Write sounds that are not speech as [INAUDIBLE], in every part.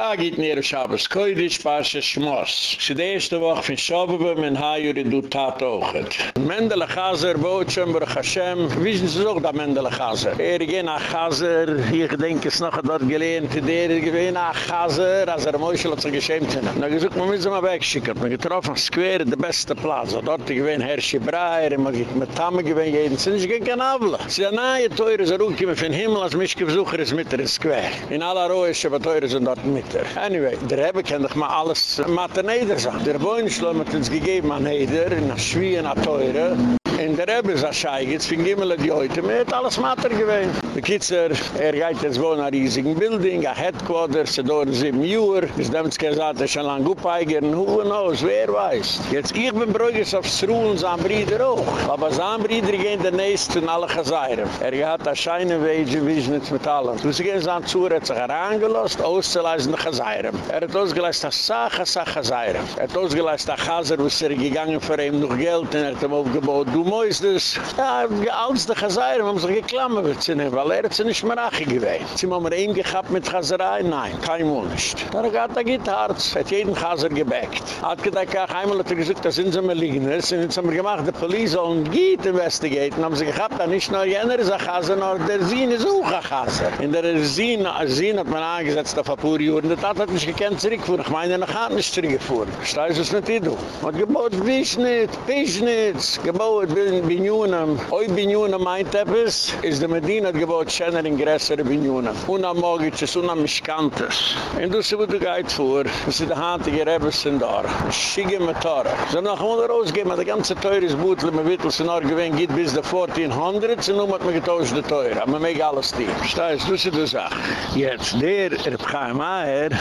Agit nere Shabbos Koidish Pasha Shmos. Sie de erste Woche von Shabbat min hayuri du tat ochet. Mendele Chazer Botschem Baruch Hashem. Wissen Sie doch da Mendele Chazer? Er gehen nach Chazer. Ich denke es noch dort gelehnt. Der gewinn nach Chazer. Als er Moschel hat sich geschämt. Na gesucht, man muss immer wegschickert. Man getroffen Square, de beste Platz. Dort gewinn Herrschi Breyer. Man geht mit Tamme gewinn jeden. Sie sind kein Abla. Sie sind nahe teure. Sie ruken von Himmel als mich gebesucher ist mit der Square. In aller Ruhe ist aber teure sind dort mit. weiter. Anyway, der Rebbe kann doch mal alles matten Eder sagen. Der Beuenschleum hat uns gegeben an Eder, nach Schwien, an Teure. Der Rebbe ist ein Scheigitz, für Gimmel die heute mit, alles Mater gewesen. Der Kitzer, er geht jetzt wohnen an riesigen Building, ein Headquarter, sie dauern sieben Uhr, dem es gesagt, er ist schon lang upeigen, who knows, wer weiß. Jetzt, ich bin bräugis auf Sruhl und sein Bruder auch. Aber sein Bruder gehen der Nächste in alle Geseiren. Er hat ein scheine Wege, wie ich nicht mit allen. Du sie gehen sein Zuhr, hat sich herangelost, auszuleisen die Geseiren. Er hat ausgeleist das Sache, Sache Geseiren. Er hat ausgeleist das Chaser, wo es er gegangen für ihm noch Geld, und er hat ihm aufgebaut, du moist es. Ja, als de Chazayram haben sich geklammen wird zu nehmen, weil er hat sie nicht mehr achi gewehen. Sie haben wir ihm gehabt mit Chazerei? Nein, kein nicht. Da hat er geht hart, hat jeden Chazer gebackt. Hat gedacht, ach, einmal hat er gesagt, da sind sie mir liegen. Das sind sie mir gemacht, die Polizei sollen geht investigaten. Haben sie gehabt, da nicht nur jener ist ein Chazer, nur der Sinn ist auch ein Chazer. In der Sinn, als Sinn hat man angesetzt auf ein paar Jahre, das hat nicht gekannt zurückgefuhren. Ich meine, er hat nicht zurückgefuhren. Steiß es nicht, du. Man hat gebaut Wischnitz, Wischnitz, gebaut in Binyunam. Oi Binyunam meint etwas, ist der Medina gebaut schöner in größere Binyunam. Una Mogitsches, una Mischkantes. Und du sie, wo du gehit vor, das ist der Handige Rebels sind da. Schige mit Tore. So noch einmal rausgehen, der ganze teures Bootle, mit Wittels in Argewin geht bis der 1400, und nun hat man getauscht der Teure. Aber man mag alles die. Steiß, du sie, du sag. Jetzt, der, er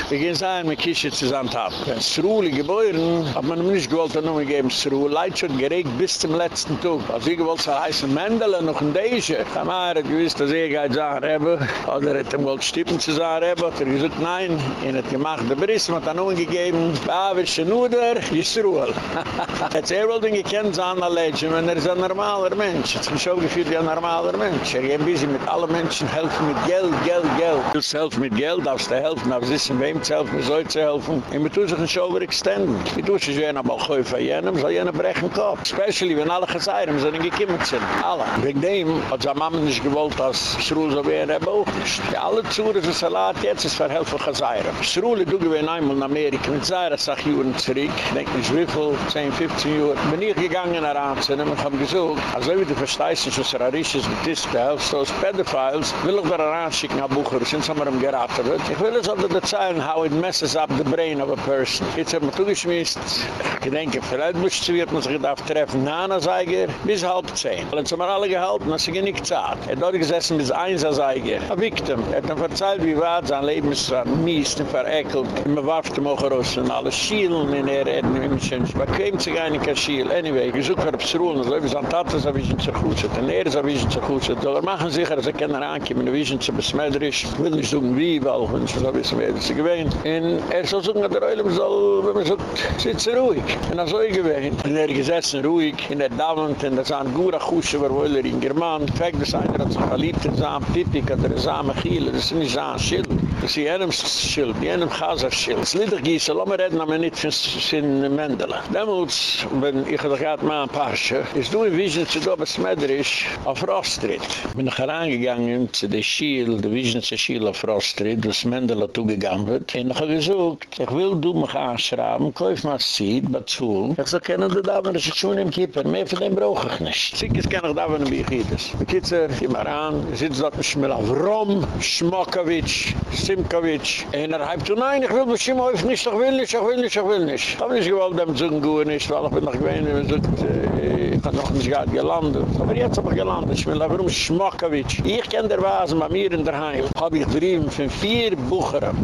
wir gehen sein, mit Kische zusammen haben. Wenn es Ruhli geboren, hat man nicht gewollt, dann nur gegeben, es Ruhli. Leid schon geregt bis zum letzten Tag. Als ich gewollt, es heißen Mendele noch ein Deische. Da war er gewiss, dass er geht sagen, Rebbe. Oder er hat ihm gewollt, stippen zu sagen, Rebbe. Hat er gesagt, nein. Hat gemacht, der Briss, man hat dann umgegeben. Bavische Nuder, Yisruel. Jetzt er wollte ihn gekannt sein, alle Legend, wenn er ist ein normaler Mensch. Jetzt bin ich auch gefühlt wie ein normaler Mensch. Er geht ein bisschen mit allen Menschen helfen mit Geld, Geld, Geld. Willst helfen mit Geld, darfst du helfen, aber es ist wem zu helfen, soll zu helfen. Und man tut sich nicht overextenden. Man tut sich wie ein Abalkäufer jenem, soll jenem brechen Kopf. Especially, wenn alle Geseiren sind gekümmert sind. Alle. Wegen dem hat seine Mama nicht gewollt, dass Schruhl so wäre, aber auch nicht. Die alle Zuhren für Salat jetzt ist für Helfer Geseiren. Schruhl, du gewinn einmal in Amerika mit Zaira, sag ich Juren zurück. Ich denke nicht wie viel, 10, 15 Uhr. Bin ich gegangen nach Anzen und hab gesucht. Also wie du verstehst, dass er ist, ist mit Disc, der Helft, als Pedophiles, will ich da anschicken nach Bucher, sind wir ihm geraten wird. Ich will es unter der Zeilen, how it messes up the brain of a person. Jetzt hat man zugeschmisst, ich denke, vielleicht muss ich wird man sich da treffen, Nana Seiger, bis halb zehn. Weil jetzt haben wir alle gehalten, dass sie gar nicht zahlt. Er hat dort gesessen bis eins Seiger, a victim. Er hat dann verzeiht, wie war sein Leben ist dann mies und vereckelt. Man warf dem auch raus und alle schielen in er, er hat nicht mehr bequem sich ein in Schiel. Anyway, ich suche auf Sruhen, so wie sein Tat ist, wie sind sie gut. Und er ist, wie sind sie gut sind. Aber machen sicher, dass er keine Ankommen, wie sind sie besmetterisch. Ich will nicht suchen, wie, weil wenn sie so wissen, wer sie gewähnt. Und er soll suchen, dass Eulam soll, wenn man sagt, sitze ruhig. Und er soll gewähnt. Und er gesessen ruhig, in der Davant, und Das ist ein guter Kusche, wo er in German fängt, dass einer hat sich verliebt in seinem Tittig, hat er in seinem Kiel, das nicht Schild. Das ist jenem Schild, jenem Chaser-Schild. Das Lieder gießen, lass mal reden, aber nicht von Mendele. Demolz, wenn ich da gerade mal ein paar Sche, ist du in Vision zu dobe Smedrisch auf Rostritt. Bin ich herangegangen zu der Schild, der Vision zu Schild auf Rostritt, das Mendele zugegangen wird. Und ich habe gesagt, ich will du mich anschrauben, kauf mal Seed, Batzul. Ich sage, kennen du da, wenn ich schon im Kippen, mehr von dem brauche ich nicht. Sikkes kann ich da, wenn ich hier das. Die Kitzer, die mal an, sitzt dort mit Schmiel auf Rom, Schmokowitsch, Simkowitsch. Und er hat gesagt, nein, ich will immer auf nicht, ich will nicht, ich will nicht, ich will nicht. Ich habe nicht gewollt, dem zu gehen, nicht, weil ich bin noch gewähnt, und ich habe noch nicht gerade gelandet. Aber jetzt habe ich gelandet, Schmiel auf Rom, Schmokowitsch. Ich kenne der Wasen bei mir in der Heim. Habe ich drüben von vier Buchern.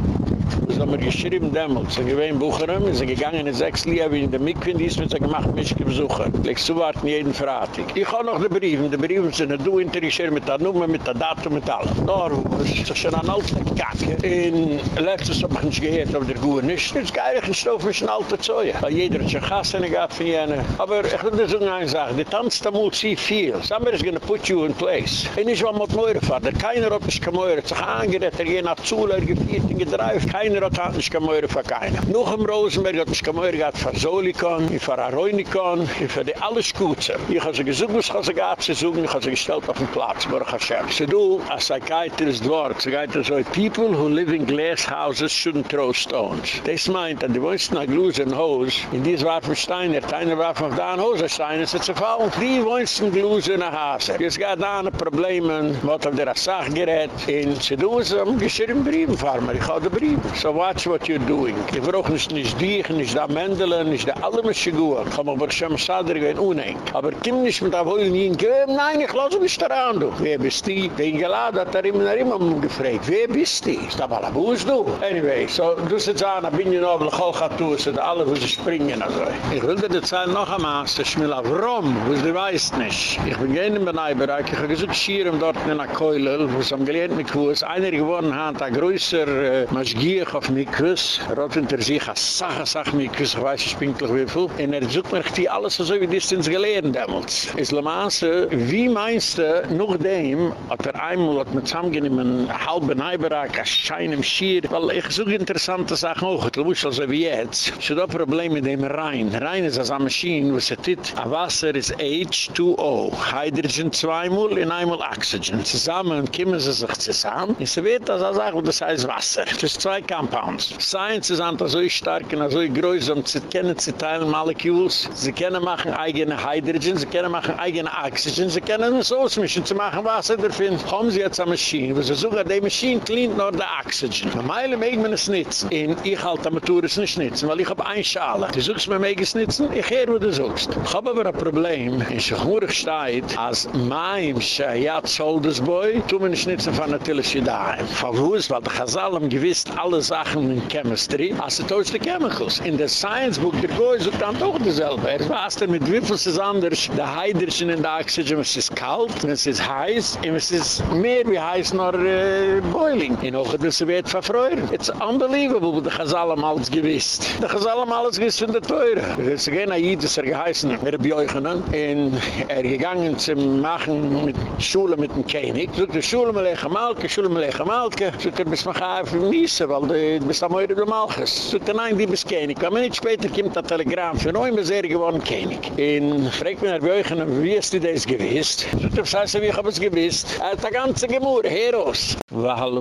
Das haben wir geschrieben damals. Sie gewähnen Bucherem, sie gegangen in sechs Liebe in der Mikwin, die ist mit sich gemacht, mich besuchen. Legst zu warten jeden Fratig. Ich habe noch die Briefen, die Briefen sind du interessiert mit der Nummer, mit der Datum, mit allem. Da, ist doch schon ein alter Kacke. In letztes habe ich nicht gehört, aber der Gouwe nicht. Gehe ich nicht mich ein alter Zeug. Weil jeder hat schon Gassen gehabt von jenen. Aber ich dir so eine Sache, die tanzt am Mut sie viel. Somebody is gonna put you in place. Und ich war mit Meure Vater. Keiner hat mich gemeure. sich angerett, er geht nach Zule, er gefiert, er gedreift. Keiner hat nicht Meure für keinen. Noch im Rosenberg hat nicht Meure gehabt für Solikon, für Aroinikon, für die alles Gute. Ich habe gesucht, was ich sie gehabt zu suchen, ich habe gestellt auf den Platz, Hashem. Sie du, als Psychiatrist dort, sie geht so, people who live in glass houses shouldn't throw stones. Das meint, an die wohnsten nach Glusen Haus, in dies warfen Steiner, keiner warfen auf da ein Haus, Steiner ist zu fallen. Die wohnsten Glusen nach Hause. Jetzt geht da eine Probleme, was auf der Sache gerät, in sie du, sie haben geschrieben Briefen, Farmer, ich habe die Briefen. So watch what you're doing. Ich brauche nicht nicht dich, nicht da Mendele, nicht da alle Maschigur. Ich habe aber schon Sader gewesen, unheng. Aber kim nicht mit der Wollen hin, nein, ich lasse mich daran, du. Wer bist die? Den geladen hat er immer immer gefragt. Wer bist die? Ist da Balabus, du? Anyway, so du sitzt an, bin ich noch, ich habe alle, sind alle, wo sie springen, also. Ich will dir die Zeit noch einmal, das mir auf Rom, wo sie weiß nicht. Ich bin gerne in Benaibereich, ich habe gesagt, Schirem dort in der Keule, wo es am gelehrt mit Kuss, einer geworden hat, ein größer äh, Maschgier auf Mikus, er hat hinter sich eine Sache, sag Mikus, ich weiß nicht, pinklich wie viel, und er sucht mir die alles so wie das ins gelehrt damals. Islamaße, wie meinst du, noch dem, hat er einmal hat mit zusammengenehmen, halb Benaibereich, ein Schein im Schier, weil ich suche interessante Sachen auch, du musst also wie jetzt, ich habe ein Problem mit dem Rhein. Rhein ist eine Maschine, wo sie a Wasser ist H2O, Hydrogen zweimal und einmal Oxygen. Zusammen kommen sie sich zusammen, sie wird das auch sagen, das heißt Wasser. Das ist zwei Compounds. Science ist einfach so stark und so groß, um zu kennen, zu teilen Molecules. Sie können machen eigene Hydrogen, sie können machen eigene Oxygen, sie können es ausmischen, zu machen Wasser davon. Haben sie jetzt eine Maschine, wo sie sogar die Maschine cleant nur der Oxygen. Normalerweise mögen wir es nicht. Und ich halte am Tour es nicht schnitzen, weil ich habe eine Schale. Du suchst mir mögen es nicht, ich höre, wo du suchst. Ich habe aber ein Problem, in Schurig steht, als mein Scheiat Soldesboy, tun wir nicht schnitzen von der Tillische daheim. Verwus, weil der Chazal gewiss alle Sachen in Chemistry, als er toast die Chemicals. In der Science Book, der Goy sucht dann doch dasselbe. Er weiß dann, mit wie viel ist es anders, der Hydrogen in der Oxygen, es ist kalt, es ist heiß, und es ist mehr wie heiß, nur äh, boiling. In Oge, das wird verfreuen. It's unbelievable, wo der Chazal am alles gewiss. Der Chazal am alles gewiss von der Teure. Es ist gehen, Aid ist er geheißen, er bejoichenen, und er gegangen zu machen mit Schule mit dem König. Sogt er, Schule mit Lecha Malke, Schule mit Lecha Malke. Sogt er, bis man kann einfach missen, weil du bist am Eure du Malches. Sogt er, nein, die bist König. Aber nicht später kommt ein Telegramm für neun bis er geworden König. Und fragt mir, er bejoichenen, wie hast du das gewiss? Er, was heißt, wie hab es gewiss? Er hat die ganze Gemur, Heros. Wahal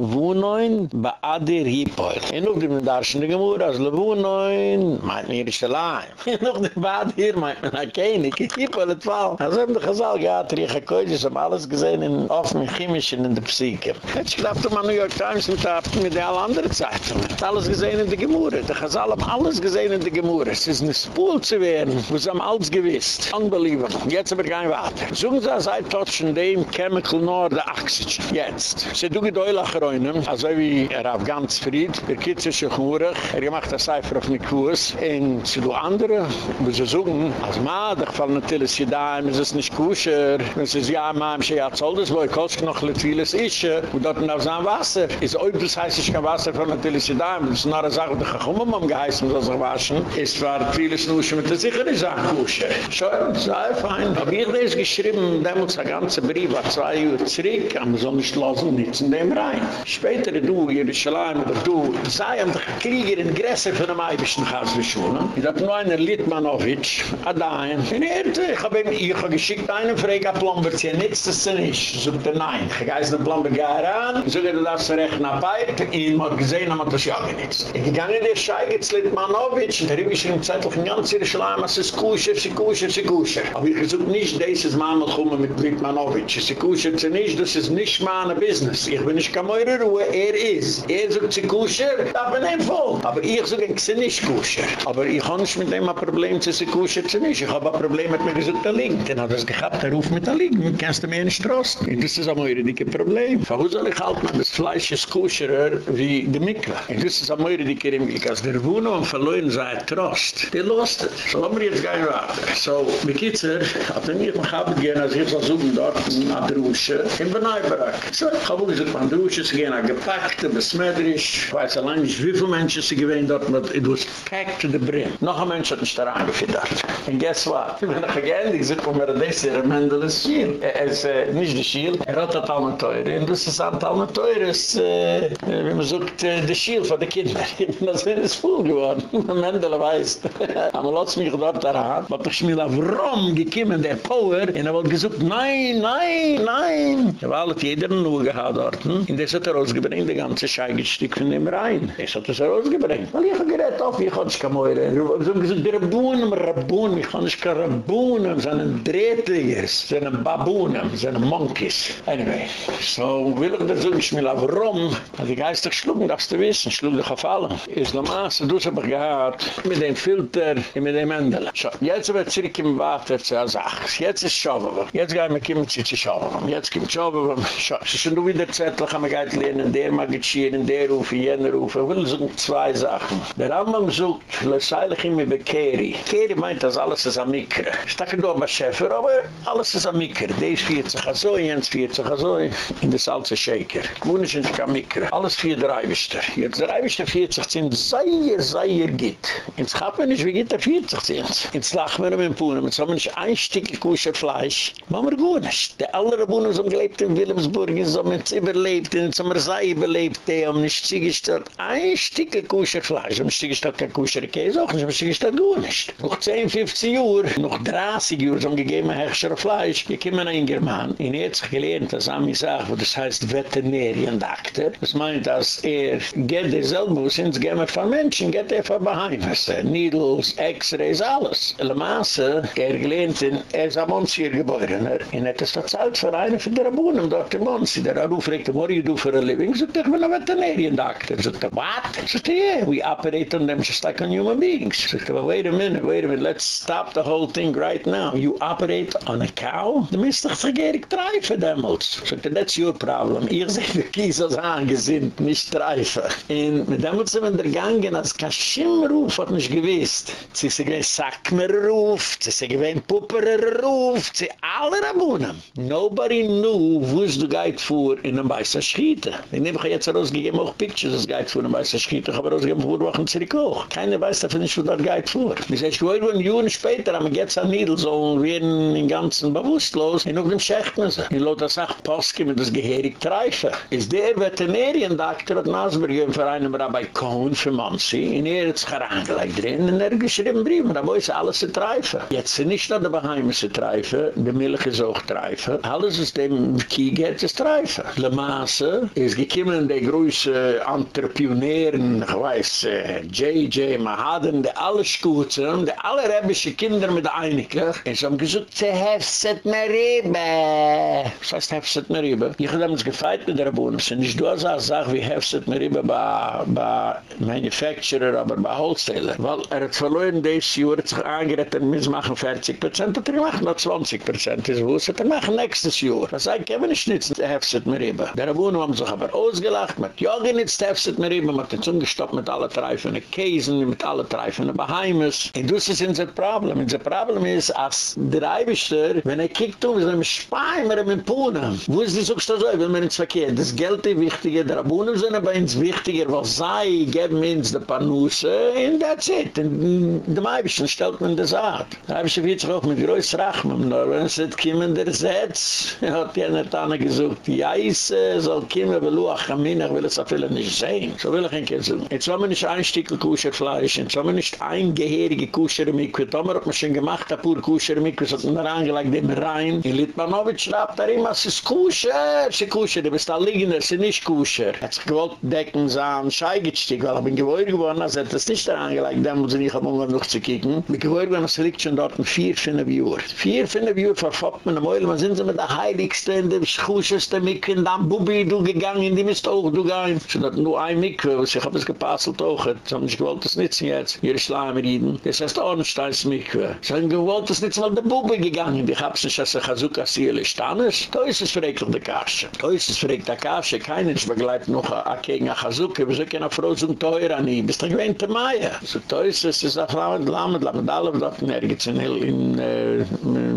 lebunoin ba adir hipoil. En ook dem darschen de gemoer als lebunoin meint mir is allein. [LAUGHS] En ook dem ba adir meint men a kenik hipoil het val. Als de gezal gehad, riech akkoidjes hem alles gesehen in offen in chemisch en in de psyche. Het schlaft hem aan New York Times mit haften mit alle andere Zeitungen. Het alles gesehen in de gemoer. De gezal hem alles gesehen in de gemoer. Es is ne spoel zu werden. Wo ze hem alles gewiss. Unbelievable. Jetzt aber kein Water. Sogen ze seit totschen dem chemical nor de oxygen. Jetzt. Se du gedoilach reunen. Also wie er auf ganz Fried, der Kitz ist sich murig, er gemacht das Cipher auf Kurs, und sie tun andere, wo sie sogen, als Madig fallen natürlich hier da, es ist nicht kusher, wenn sie sagen, ja, Mama, ich habe zoll das, wo ich kost noch vieles ist, und dort auf sein Wasser. Ist auch, das heißt, ich kann Wasser von natürlich hier da, das ist eine Sache, die ich immer mal geheißen, dass ich waschen, ist zwar vieles nur schon mit der sichere Sache kusher. Schau, sei fein. Aber ich das geschrieben, da muss der ganze Brief, war zwei Uhr zurück, aber so nicht lassen, nichts in dem rein. Später, du, Jerusalem, oder du, sei am Krieger in Gräse von einem Eibischen Gasbeschulen. Ich habe nur einen Litmanowitsch, Adain. Und er, ich habe ihm, ich habe geschickt einen Frage, ein Plomber, sie nichts, das ist nicht. Sogt er, nein. Ich gehe den Plomber gar an, sogt er, darfst recht nach und ich habe gesehen, aber das ja genitzt. Ich gehe in der Scheige zu Litmanowitsch, und er habe geschrieben, zeitlich in ganz Jerusalem, es ist kusher, sie kusher, sie kusher. Aber ich suche nicht, Mal mal kommen mit Litmanowitsch. Sie kusher, sie nicht, das ist nicht meine Business. Ich bin nicht Meure Ruhe, er ist. Er sucht sie kusher, da bin ich voll. Aber ich suche, ich bin nicht kusher. Aber ich habe nicht mit dem ein Problem, sie kusher, sie nicht. Ich habe ein Problem mit mir gesucht, der Link. Dann hat er es gehabt, der Ruf mit der Link. Du kannst mir nicht trosten. Und das ist ein Meure dicke Problem. Warum soll ich halten, das Fleisch ist kuscherer wie die Mikva? Und das ist ein Meure dicke Rimgik. Als der Wohner und verloren sei Trost, der lost es. So lassen wir jetzt gehen weiter. So, mit Kitzer, hat er mich noch abgegeben, als ich so dort, in Adrusche, in Benaibarak. So, ich habe gesagt, von Adrusche, sie gehen gepackte, besmetterisch, weiß allein nicht, wie viele Menschen sie gewähnt dort, aber it was packed to the brim. Noch ein Mensch hat mich da reingefüttert. And guess what? Ich bin noch geendet, ich sage, mir das ein Mendel ist Schiel. Er ist nicht die Schiel, er hat das alle teure. Und das ist ein alle teure, ist, wie man sagt, in der Schiel von den Kindern. Das ist voll geworden. [LAUGHS] Mendele weiß. [LAUGHS] Aber lass mich dort daran. Was ich mir auf Rom gekommen, der Power, und er wollte gesagt, nein, nein, nein. Er war alles jeder nur gehabt dort. Und das hat er rausgebringt, die ganze Scheigestück von dem Rhein. Das hat er rausgebringt. Weil ich habe gerät auf, ich kann nicht mehr hören. Sie haben gesagt, die Rabunen, Rabunen, ich kann nicht Rabunen, sie sind Drehtligers, Babunen, sie sind Monkeys. Anyway, so will ich das nicht mehr auf Rom, weil die Geister schlugen, darfst du wissen, schlugen dich auf allen. Islamase, du hast aber gehad, mit dem Filter und mit dem Ende. So, jetzt wird zurück im Wasser zu der Sache. Jetzt ist Schauber. Jetzt gehen wir kommen zu Schauber. Jetzt kommt Schauber. So, sind nur wieder Zettel, kann man gleich lernen, der immer geschirr in der Rufe, jener Rufe. Ich will sagen zwei Sachen. Der Rambam sucht, leseilich immer bei Keri. Keri meint, dass alles ist am Ikre. Ich dachte nur, aber Schäfer, aber alles ist am Ikre. Der ist vier Zuchazoi, jens vier Zuchazoi, in der Salze Shaker. Wunisch ist am Ikre. Alles vier der Dreiwischter. Jetzt Dreiwischter vierzig sind, sei ihr, sei ihr geht. Jetzt hat ist, wie geht der vierzig sind. Jetzt lachen wir um den Puhn, jetzt haben wir nicht ein Stück gekuschert Fleisch. Machen wir gut. Der andere Puhn, die haben gelebt in Wilhelmsburg, die haben jetzt überlebt, die haben jetzt überlebt, die haben nicht zugestört. Ein Stück Kusche Fleisch. Die haben zugestört kein Kusche Käse, auch nicht, aber zugestört gut nicht. Noch 10, 15 Uhr, noch 30 Uhr, so ein gegeben Hechscher Fleisch, die kommen in German. In jetzt gelernt, das haben wir gesagt, wo das heißt Veterinarian-Doktor. Das meint, dass er geht derselbe, sind es gehen von Menschen, geht er von Beheimnisse. Needles, X-Rays, alles. Le Masse, er gelernt in, er ist am Monsi geboren. Er hat es verzeiht für einen von der Abunnen, Dr. Monsi. Der Arruf fragt, what do you do for a living? Sagt er, ich bin ein Veterinarian-Doktor. Sagt er, what? Sagt er, yeah, we operate on them just like on human beings. Sagt er, wait a minute, wait a minute, let's stop the whole thing right now. You operate on a cow? Du müsst doch vergehrig treifen damals. Sagt er, that's your problem. Ich sehe, wie kies als angesinnt, nicht treifen. Und mit damals sind wir Gange, als Kaschim-Ruf hat mich gewiss. Sie ist ein Sackmer-Ruf, sie ist ein Pupper-Ruf, sie alle Rabunen. Nobody knew, wo es du geit fuhr in einem weißen Schiete. Ich nehme jetzt rausgegeben auch Pictures, es geit fuhr in einem weißen Schiete. Ich habe rausgegeben, wo du auch auch. Keiner weiß, dass ich wo dort geit fuhr. Ich sage, ich wollte ein Jahr später, aber jetzt an Niedel, so werden den ganzen bewusstlos, in dem Schächten sie. Ich lohnt das auch Poske mit das Geherig treifen. Ist der Veterinärien-Doktor hat Nasberg für einen Rabbi Cohn für Monsi, in er hat sich herangelegt drin, und er geschrieben Brief, da wo ist alles zu treifen. Jetzt sind nicht nur die Beheime zu treifen, die Milch ist auch treifen, alles ist dem Kiege zu treifen. Le Masse ist gekommen, die größte Entrepreneuren, ich weiß, J.J. Mahaden, die alle Schuzen, die alle rebische Kinder mit Einiglich, und sie haben gesagt, sie hefset mir Riebe. Was heißt hefset mir Riebe? Ich habe uns gefeit mit der Rabunen, sind nicht als eine Sache wie hefset mir Riebe bei Manufacturer, aber bei Wholesaler. Weil er hat verloren, dieses Jahr hat sich angerett, er muss machen 40%, hat er gemacht noch 20%. Das wusste er machen nächstes Jahr. Ich habe nicht der hefset mir Riebe. Der Rabunen haben sich aber ausgelacht, mit ja, genitzt hefset mir Riebe, mit den Zungestoppt mit allen treifenden Käsen, mit allen treifenden Beheimes. Und das ist unser Problem. Unser Problem ist, als der Eibischter, wenn er kiegt um, ist er mit Spai, mit Puhnen. Wo ist auch so, wenn man ins Verkehr? Das Geld ist wichtiger, der Abunnen sind aber ins Wichtiger, was sei, geben uns die Panusse, and that's it. Und dem Eibischten stellt man das ab. Der Eibischter wird sich auch mit größer Rachmen, nur wenn es nicht kommen, der Setz, hat nicht einer gesucht, die Eise soll kommen, weil du auch am Minnach will es viele nicht sehen. So will ich ihn kennen. Jetzt haben wir nicht ein Stück Kuscherfleisch, jetzt haben wir nicht ein Geherige Kuschermikwe, da haben wir schon gemacht, ein paar Kuschermikwe, so hat man angelegt, dem rein. In Litmanowitsch schreibt er immer, es ist Kuscher, es ist Kuscher, du bist da liegen, es ist nicht Kuscher. Er hat sich gewollt decken, so ein Scheigestück, weil ich bin gewohnt geworden, als er das nicht da angelegt, dann muss ich nicht am Umgang noch zu kicken. Ich bin gewohnt geworden, es liegt schon dort ein vier, fünf Uhr. Vier, fünf Uhr verfolgt man am Eul, man sind sie mit der Heiligste, in der Kuscherste Mikwe, in der Bubi, du gegangen, in die Mist auch, du gegangen. So hat nur ein Mikwe, was ich hab es gepasselt auch, so haben ich gewollt das nützen jetzt, hier ist Schleimeriden. Das heißt Ornsteins Mikwe. So haben gewollt das nützen, weil der Bubi gegangen, ich hab's nicht, dass er Chazuka Siele Stannis. Da ist es verregelt der Kasche. Da ist es verregelt der Kasche, keiner ist begleitet noch a gegen a Chazuka, wir sind keine Frau zum Teuer an ihm, bis der gewähnte Meier. So da ist es, es ist auch Lamed, Lamed, Lamed, alle, was nirgends in in, äh,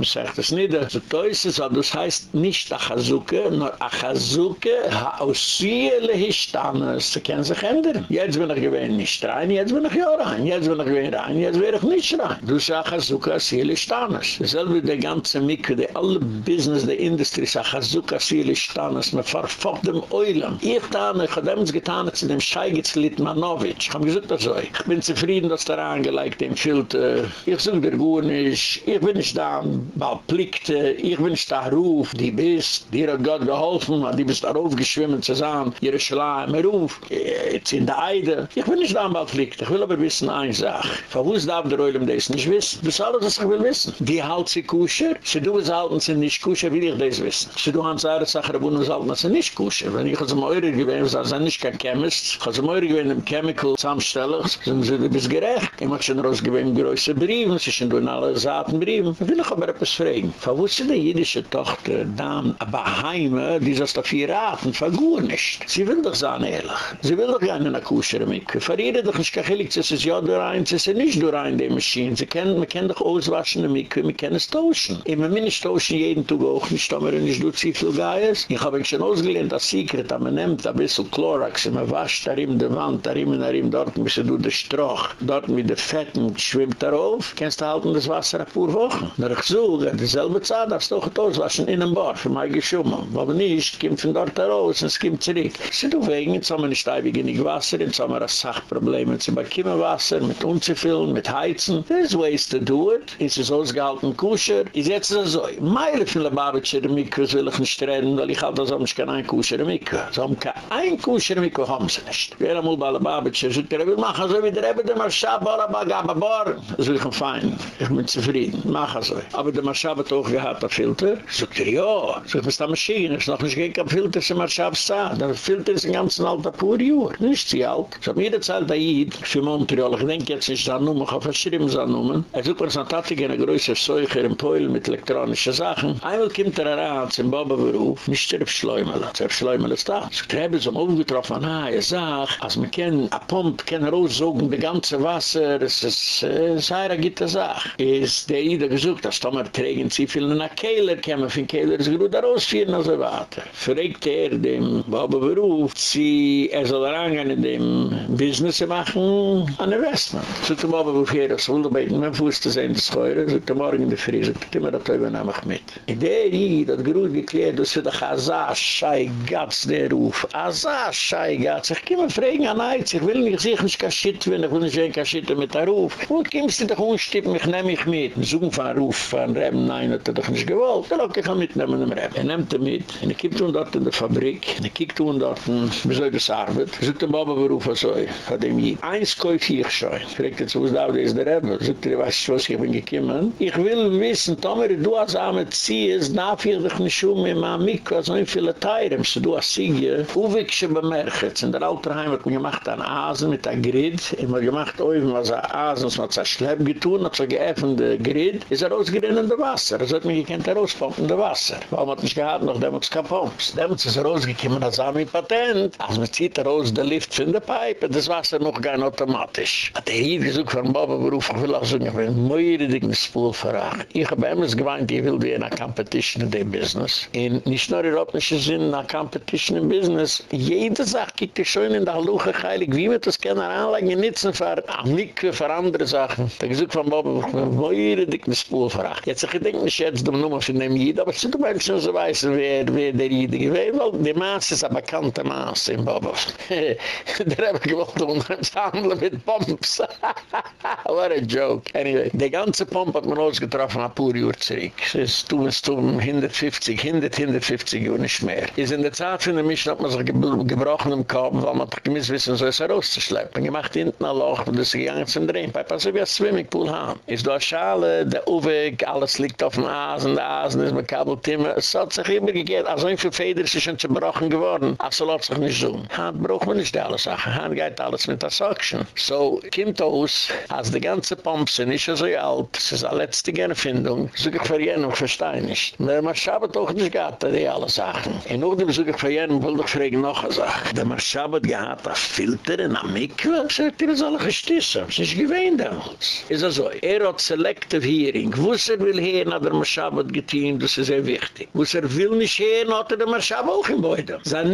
sagt es nieder. So da ist es, das heißt nicht a Chazuka, nur a Chazuka, ha aus Siele Histannis, sie können sich ändern. Jetzt bin ich gewähnt nicht rein, jetzt bin ich ja rein, jetzt bin ich gewähnt rein, jetzt wäre ich nicht rein. Du sagst, Chazuka, Siele Stannis. Dasselbe der ganze Mikve, der alle Business, der Industrie, sagt, Chazuka, Siele Stannis, man verfolgt dem Eulam. Ich tane, ich habe damals getan, zu dem Scheigitz Litmanowitsch. Ich hab gesagt, das so. Ich bin zufrieden, dass der angelegt den Filter. Ich such dir gut nicht. Ich bin nicht da, bald plikte. Ich bin nicht da, ruf, die bist. Dir hat Gott geholfen, die bist da raufgeschwimmen zu sein. Ihre Schleim, ruf. Jetzt in der Eide. Ich bin nicht bald plikte. Ich will aber wissen, eine Sache. Von wo ist da, der Eulam das nicht wissen? Das ist alles, was ich will wissen. Die halt sie kusher. Sie du es halten, sie nicht kusher, will ich das wissen. Sie du haben seine Sache, wo es halten, sie nicht kusher. Wenn ich mal eure gewähne, sie sind nicht kein Chemist. Ich mal eure gewähne, im Chemical zusammenstellen, sind sie, du bist gerecht. Ich mach schon rausgewähne, größe Briefen, sie sind in alle Saaten Briefen. Ich will noch aber etwas fragen. Von wo ist die jüdische Tochter, dann, aber heime, die ist auf vier Raten, gut nicht. Sie will doch sein, ehrlich. Sie will doch gerne eine kusher mit. Verriere doch nicht, ich es ist ja durch ein, es ist nicht durch ein, die Maschine. Sie kennen, man kann doch auswaschen, mit, wir können es tauschen. Immer wenn ich tauschen, jeden Tag auch nicht, aber wenn ich durch zu viel Geies. Ich habe schon ausgelehnt, das Secret, aber man nimmt ein bisschen Chlorax, man wascht da in der Wand, da in der Wand, dort bisschen durch den Stroch, dort mit der Fetten schwimmt darauf, kannst du halten das Wasser ein paar Wochen. Na ich suche, dieselbe Zeit darfst du auch auswaschen in einem Bar, für mein Geschummen. Aber nicht, kommt von dort raus es kommt zurück. Sind wegen, jetzt haben wir nicht wenig Wasser, jetzt haben wir ein Sachproblem, jetzt haben wir Wasser, mit unzufüllen, mit heizen. There's ways to do it. Es ist ausgehalten kusher. Setze das so. Meile von der Babetsche der Mikro will ich nicht reden, weil ich halte das auch nicht kein ein kusher Mikro. So haben kein ein kusher Mikro haben sie nicht. Wir haben bei der Babetsche, so der will machen so wie der Rebbe, der Marschab, Bora, Baga, Babar. Das will ich fein. Ich bin zufrieden. Mach so. Aber der Marschab hat auch gehabt, der Filter. So der, ja. So ich muss da Maschine. Ist noch nicht kein Filter, der Marschab sah. Der Filter ist ein ganz alter Pur-Jur. Nicht so alt. So haben jeder Zeit da für Montreal. Ich denke jetzt nicht an Nummer, auf verschrieben sein Nummer. Er sucht uns an Tatik in einer größeren Seuche in Polen mit elektronischen Sachen. Einmal kommt er heran zum Baba-Beruf, nicht zur Schleumele. Zur Schleumele ist da. So treiben sie ihm aufgetroffen, ah, er sagt, als man kann, a Pump kann raussogen, die ganze Wasser, es ist, es ist eine gute Sache. Ist der Ida gesucht, dass Tomer trägen sie viel in der Kehler, kämen von Kehler, es gut rausführen, also warte. Fragt er dem Baba-Beruf, sie, er soll herangehen in dem Business machen, an Investment. So zum Abend auf hier, das will beten, mein Fuß zu sehen, das Heure, so zum Morgen in der Friese, so immer das Teube nahm ich mit. In der Rie, das Gruß geklärt, das wird doch Asa, Schei, Gatz, der Ruf, Asa, Schei, Gatz, ich kann mir fragen an Eiz, ich will nicht sich nicht kaschit, wenn ich will nicht ein kaschit mit der Ruf. Wo kommst du doch unstippen, ich nehm ich mit, so von Ruf, von Rem, nein, hat er doch nicht gewollt, dann auch ich kann mitnehmen im Rem. Er nimmt er mit, und er kippt dort in der Fabrik, und er kippt dort, wie soll das Arbeit, so zum Beruf, so, von dem hier, eins kauf ich schon, fragt jetzt, wo ist da, ist der Rebbe? Sogt er, weißt du, was ich bin gekommen? Ich will wissen, Tomer, du hast am Zies, nach ich dich nicht um, in meinem Mikro, so viele Teirem, so du hast Siege, uwig schon bemerkt, in der Alterheim hat man gemacht an Asen mit der Grid, immer gemacht, oben was ein Asen, was man zu Schlepp getun, hat so geöffnet der Grid, ist er ausgerinnen in der Wasser, er sollte mich gekannt herauspumpen in der Wasser. Warum hat nicht gehabt, noch demnus kein Pumps? Demnus ist er rausgekommen, als er mit Patent, als man zieht er aus der Lift von der Pipe, das Wasser noch gar nicht automatisch. Hat er hier gesucht von Baba beruf, ich will auch sagen, ich bin moire dich mit Spool verracht. Ich habe immer gemeint, ich will dir in einer Competition in dem Business. Und nicht nur in Rotnische Sinn, in einer Competition im Business. Jede Sache gibt es schon in der Luche heilig, wie wir das gerne anlegen, nützen für Amikwe, für andere Sachen. Da gesucht von Baba, ich bin moire dich mit Spool verracht. Jetzt ich denke nicht jetzt um Nummer von dem Jid, aber es sind Menschen so weißen, wer, wer der Jid ist. Weil die Maas ist eine bekannte Maas in Baba. [LAUGHS] Der habe gewollt, um zu handeln mit Pumps. [LAUGHS] What a joke. Anyway, die ganze Pump hat man ausgetroffen ab pur Uhr zurück. Es ist tun es tun 150, 100, 150 Uhr nicht mehr. Ist in der Zeit von der Mischung hat man sich gebrochen im Kopf, weil man gemiss wissen, so ist er rauszuschleppen. Gemacht hinten ein Loch, und das ist gegangen zum Drehen. Bei Pass wie ein Swimmingpool haben. Ist da Schale, der Uweg, alles liegt auf dem Asen, der Asen ist mit Kabeltimmer. Es hat sich immer gegeben, also ein viel Feder ist schon zerbrochen geworden. Also lasst sich nicht so. Hand braucht man nicht alle Sachen. Hand geht alles mit der Suction. So, kommt aus, als die ganze Pumpe sind nicht so alt, es ist eine letzte Erfindung, so ich für jeden verstehe nicht. Der Marschabat auch nicht gehabt, die alle Sachen. Und auch dem so ich für jeden wollte ich fragen noch eine Sache. Der Marschabat gehabt, ein Filter in einer Mikve, so hat er das alle gestissen. Das ist gewähnt damals. Ist also, er hat Selective Hearing. Wo es er will hören, hat der Marschabat geteint, das ist sehr wichtig. Wo es er will nicht hören, hat er der Marschabat auch im Beide. Sein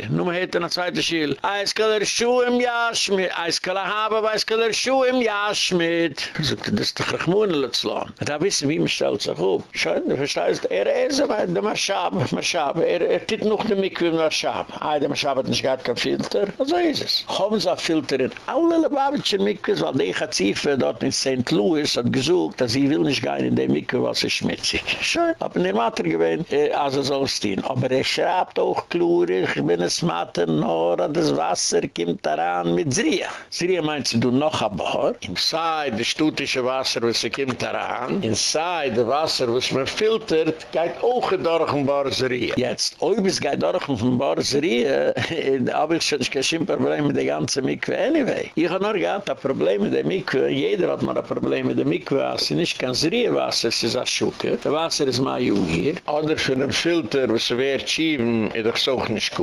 here. Nun hat er eine zweite Schiel. Eis kann er schuhe im Jaschmidt. Eis kann er haben, weiß, kann er schuhe im Jaschmidt. Sagt er, das ist doch Rechmunele zu lassen. Da wissen, wie man stellt sich auf. Schau, du verstehst, er ist aber der Maschab, Maschab. Er, er tut noch nicht mit dem Maschab. Ah, der Maschab hat nicht gar kein Filter. So ist es. Haben sie ein Filter in alle Lubavitcher Mikkels, weil die Chazife dort in St. Louis hat gesucht, dass sie will nicht gehen in den Mikkel, was ist schmutzig. Schön. Hab in der Mater gewähnt, äh, also so stehen. Aber er schreibt auch klurig, ich bin es Mater, Nora, das Wasser kommt daran mit Zria. Zria meint sie, du noch ein Bar. Inside, das stutische Wasser, was sie kommt daran. Inside, das Wasser, was man filtert, geht auch durch ein Bar Zria. Jetzt, ob es geht durch ein Bar Zria, [LAUGHS] habe ich schon kein Problem mit der ganzen Mikkel anyway. Ich habe noch gehabt, ein Problem mit der Mikkel, jeder hat mal ein Problem mit der Mikkel, als sie nicht kann Zria Wasser, ist ein Schuke. Der Wasser ist mal jung hier. Oder für einen Filter, was sie wird schieben, ist doch so nicht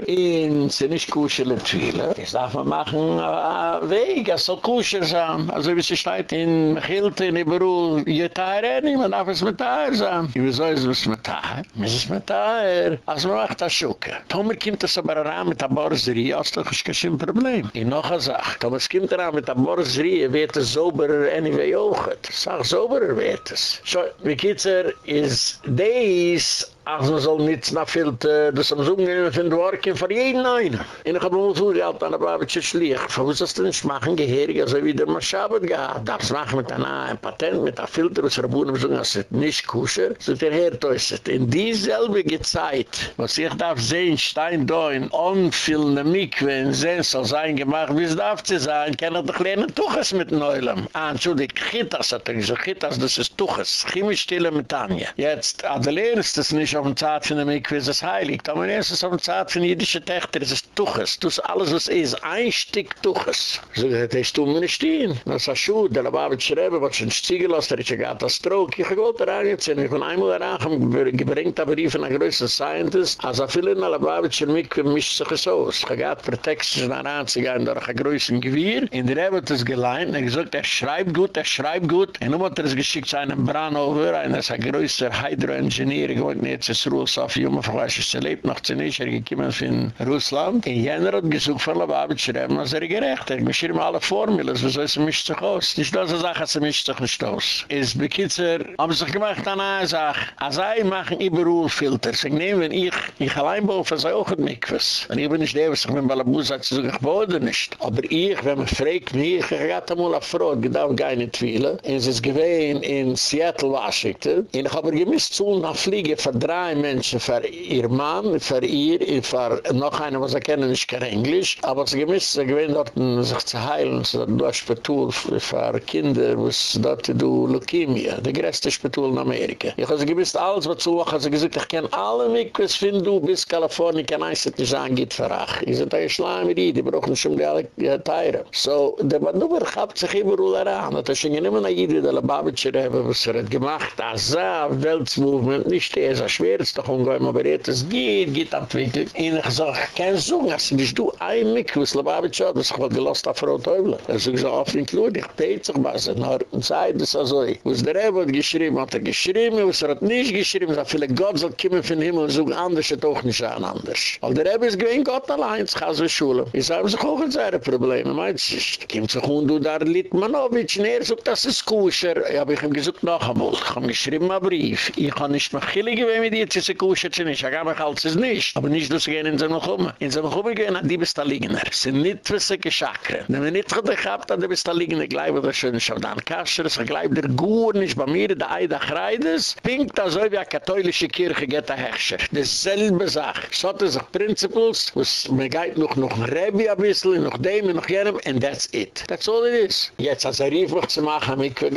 kusher. Und sie nicht kusher in Twile. Das darf man machen, ein Weg, es soll kusher sein. Also wie sie steht in Chilte, in Iberu, je Teire, nicht, man darf es mit Teire sein. Wieso ist es mit Teire? Es ist mit Teire. Also man macht das Schuke. Tomer kommt das aber ran mit der Borserie, ist doch kein Problem. Und noch eine Sache, Tomer kommt ran mit der Borserie, wird es sauberer anyway auch. Sag sauberer wird es. So, wie geht's er, is days Ach, man soll nicht nach Filter, das am Sogen nehmen von Dworken für jeden einen. Und ich hab mir so gehalten, an der Babetsche Schlieg. Warum ist das denn nicht machen, Geherig, also wie der Maschabot gehabt? Darf es machen mit einem Patent, mit einem Filter, was Rabunen sagen, das ist nicht kusher. So der Herr täuscht. In dieselbe Zeit, was ich darf sehen, Stein da in unfüllende Mikve, in Sinn soll sein gemacht, wie es darf zu sein, kann er doch lernen Tuches mit Neulem. Ah, entschuldig, Chitas hat er gesagt, Chitas, das ist Tuches, chemisch stille mit Tanja. Jetzt, Adelehre ist das nicht, nicht auf dem Zeit von der Mikve, es ist heilig. Aber es ist auf dem Zeit von jüdischen Töchter, es ist Tuches. Das ist alles, was ist. Ein Stück Tuches. So, das ist du mir nicht stehen. Das ist ein Schuh, der Lubavitch Rebbe, was schon Stiegel los, der ist ein Stroke. Ich wollte da reinziehen. Ich bin einmal da rein, gebringt aber Brief von einer größeren Scientist. Als er viele in der Lubavitch Mikve mischt sich es aus. Ich habe Protection da reinzugehen durch ein größeren Gewirr. In der Rebbe hat es geleint. Er gesagt, er schreibt gut, er schreibt gut. Und nun hat er es geschickt zu einem Branover, einer ist ein größer Hydro-Engineer, ich wollte nicht jetzt ist Ruhlsaf, Juma, ich weiß, sie lebt noch zu nicht, er gekommen von Russland. In jener hat gesucht von Lubavitch, schreiben, als er gerecht, er beschirrt alle Formulen, wieso ist er mischt sich aus? Nicht das, er sagt, er mischt sich nicht aus. Es bekitzer, haben sich gemacht an einer Sache, als sie machen Überruhlfilters, ich nehme, wenn ich, ich allein baue, was auch ein Mikwas. Und ich bin nicht der, was ich mit Balabus hat, so ich wohne nicht. Aber ich, wenn man fragt mich, ich hatte mal eine Frau, die darf gar nicht viele, sie ist gewesen in Seattle, Washington, und ich habe gemisst zu, nach Fliege, für drei Menschen, für ihr Mann, für ihr, für noch eine, was er kennen, nicht kein Englisch, aber sie gemisst, sie gewinnen dort, sich zu heilen, so du hast Spetul für Kinder, was dort du Leukemie, der größte Spetul in Amerika. Ich habe sie gemisst, alles was zu, habe sie gesagt, ich kenne alle Mikus, wenn du bis Kalifornien, kann eins nicht sagen, geht für. Ich sage, ich schlage mir die, die brauchen schon die alle Teire. So, der Manuber gab sich überall heran, das ist nicht mehr nach jeder, der haben, was er hat gemacht, das Weltsmovement, nicht der, ist schwer, ist doch umgehen, aber jetzt es geht, geht entwickelt. Und ich sage, ich kann sagen, als nicht du ein Mikus, Lubavitcher, das ist wohl gelost auf Frau Teubler. Er sagt so, auf den Klur, ich sich was, in der Zeit ist er so, was der Rebbe hat geschrieben, hat er geschrieben, was er hat nicht geschrieben, sagt, viele Gott soll kommen von Himmel und sagen, anders ist auch nicht an anders. Weil der Rebbe ist gewinn Gott allein, es kann so schulen. Ich sage, sich auch in seine Probleme, meint sich, kommt sich und du da Litmanowitsch, und er sagt, das ist kusher. Ich habe ihm gesagt, noch einmal, ich habe geschrieben, einen Brief, ich kann nicht mehr chillig gewinn es ist es ist nicht, ich habe als es nicht. Aber nicht, dass sie gehen in seinem Chumme. In seinem Chumme gehen, die bist da liegen. Es sind nicht für sich geschakren. Wenn man nicht gehabt hat, dann bist da liegen, ich glaube, das ist auf deinem Kascher, ich glaube, der Gour nicht bei mir, der Eida Chreides, pinkt da so wie eine katholische Kirche geht der Hechscher. Dasselbe Sache. So hat es auch Principles, was man geht noch noch ein Rebbe ein bisschen, noch dem, noch jenem, and that's it. That's all it is. Jetzt, als er rief mich zu machen, ich gehe,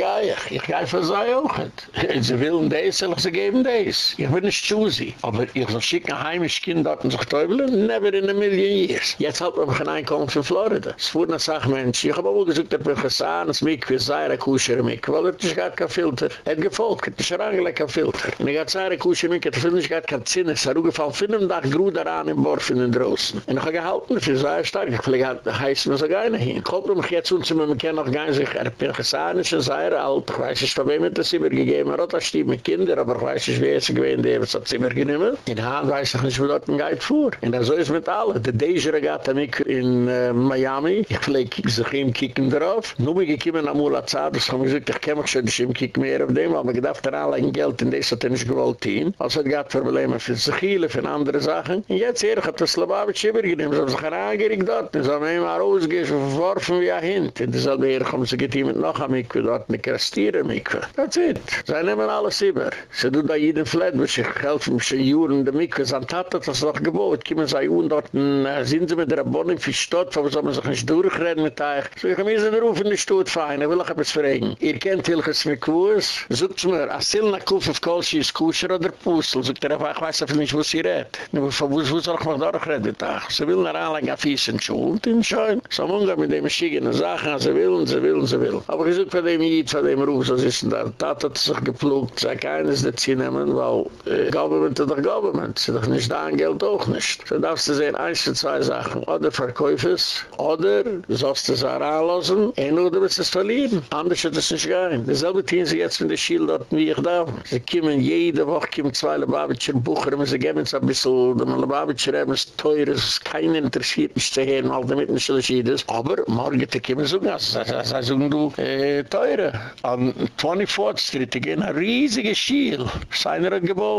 ich gehe für sie auch. Sie wollen das, soll ich sie geben das. Ich bin nicht choosy. Aber ich soll schicken ein heimisch Kind dort und sich teubeln? Never in a million years. Jetzt hat man kein Einkommen von Florida. Es fuhr nach Sachmensch. Ich habe auch gesagt, dass ich gesagt dass mich für seine Kusher mich, weil er ist gar kein Filter. Er hat gefolgt, er ist eigentlich kein Filter. Und er hat seine Kusher mich, er hat gar kein Zinn. Es hat gefallen, finden da Gruder an im Borf in den Drossen. Und ich habe gehalten, für sehr stark. Ich vielleicht hat heißt mir so gar nicht hin. Ich hoffe, mich jetzt uns, man kann noch gar nicht, er gesagt, ist sehr alt. Ich weiß nicht, von wem hat das immer gegeben. Er hat das Stieb mit Kinder, aber ich weiß nicht, wie es gewesen, die haben es immer genommen. In Haan weiß ich nicht, wo dort ein Geid fuhr. Und so ist mit allen. Der Deja geht dann in äh, Miami. Ich kiek sich ihm kicken drauf. Nun bin ich gekommen am Ula Zad, das haben gesagt, ich kann mich schon nicht kicken mehr auf dem, aber ich darf da anlegen Geld in das hat er nicht gewollt hin. Also hat gehad Probleme für Zechile, für andere Sachen. Und jetzt hier, ich hab das Lubavitch übergenehm, so haben sich herangerig dort, so haben wir immer rausgehen, so verworfen wie ein Hint. Und dasselbe hier kommen sie getehen mit noch am Mikve, dort mit Krastieren Mikve. That's it. Sie nehmen alles über. Sie tun da jeden Flat, wo sich helfen, mich schon juren der Mikve, so ein Tat hat das noch gebot, kommen sie und dort äh, sind sie mit der Bonne für Stott, wo sie sich nicht durchreden mit euch. So ich muss den Ruf in die Stutt fein, ich will euch etwas fragen. Ihr kennt Hilches mit Kuhs? Sogt mir, als Silna Kuf auf Kolschi ist Kusher oder Pussel? Sogt ihr einfach, ich weiß einfach nicht, wo sie redt. Wo soll ich mich durchreden? Sie will nach Anlage auf Fiesen schult, in Schoen. So munga mit dem schickenden Sachen, sie will, sie will, sie will. Aber ich such von dem Jid, von dem Ruf, so ist da. Tat hat sich geplugt, sei keines der Zinemen, weil Government ist doch Government. Sie doch nicht da, Geld auch nicht. So darfst du sehen, eins für zwei Sachen. Oder Verkäufers, oder sollst du es heranlassen, ein oder wirst du es verlieren. Anders wird es nicht gehen. Dasselbe tun sie jetzt mit der Schild dort, wie ich da. Sie kommen jede Woche, kommen zwei Lubavitcher Bucher, und sie geben uns ein bisschen, die Lubavitcher haben es teuer, es ist kein interessiert, nicht zu hören, weil damit nicht so ist. Aber morgen, kommen so, das heißt, du, äh, teure. An 24th Street, die gehen ein riesiger Schild. Seiner hat gebaut.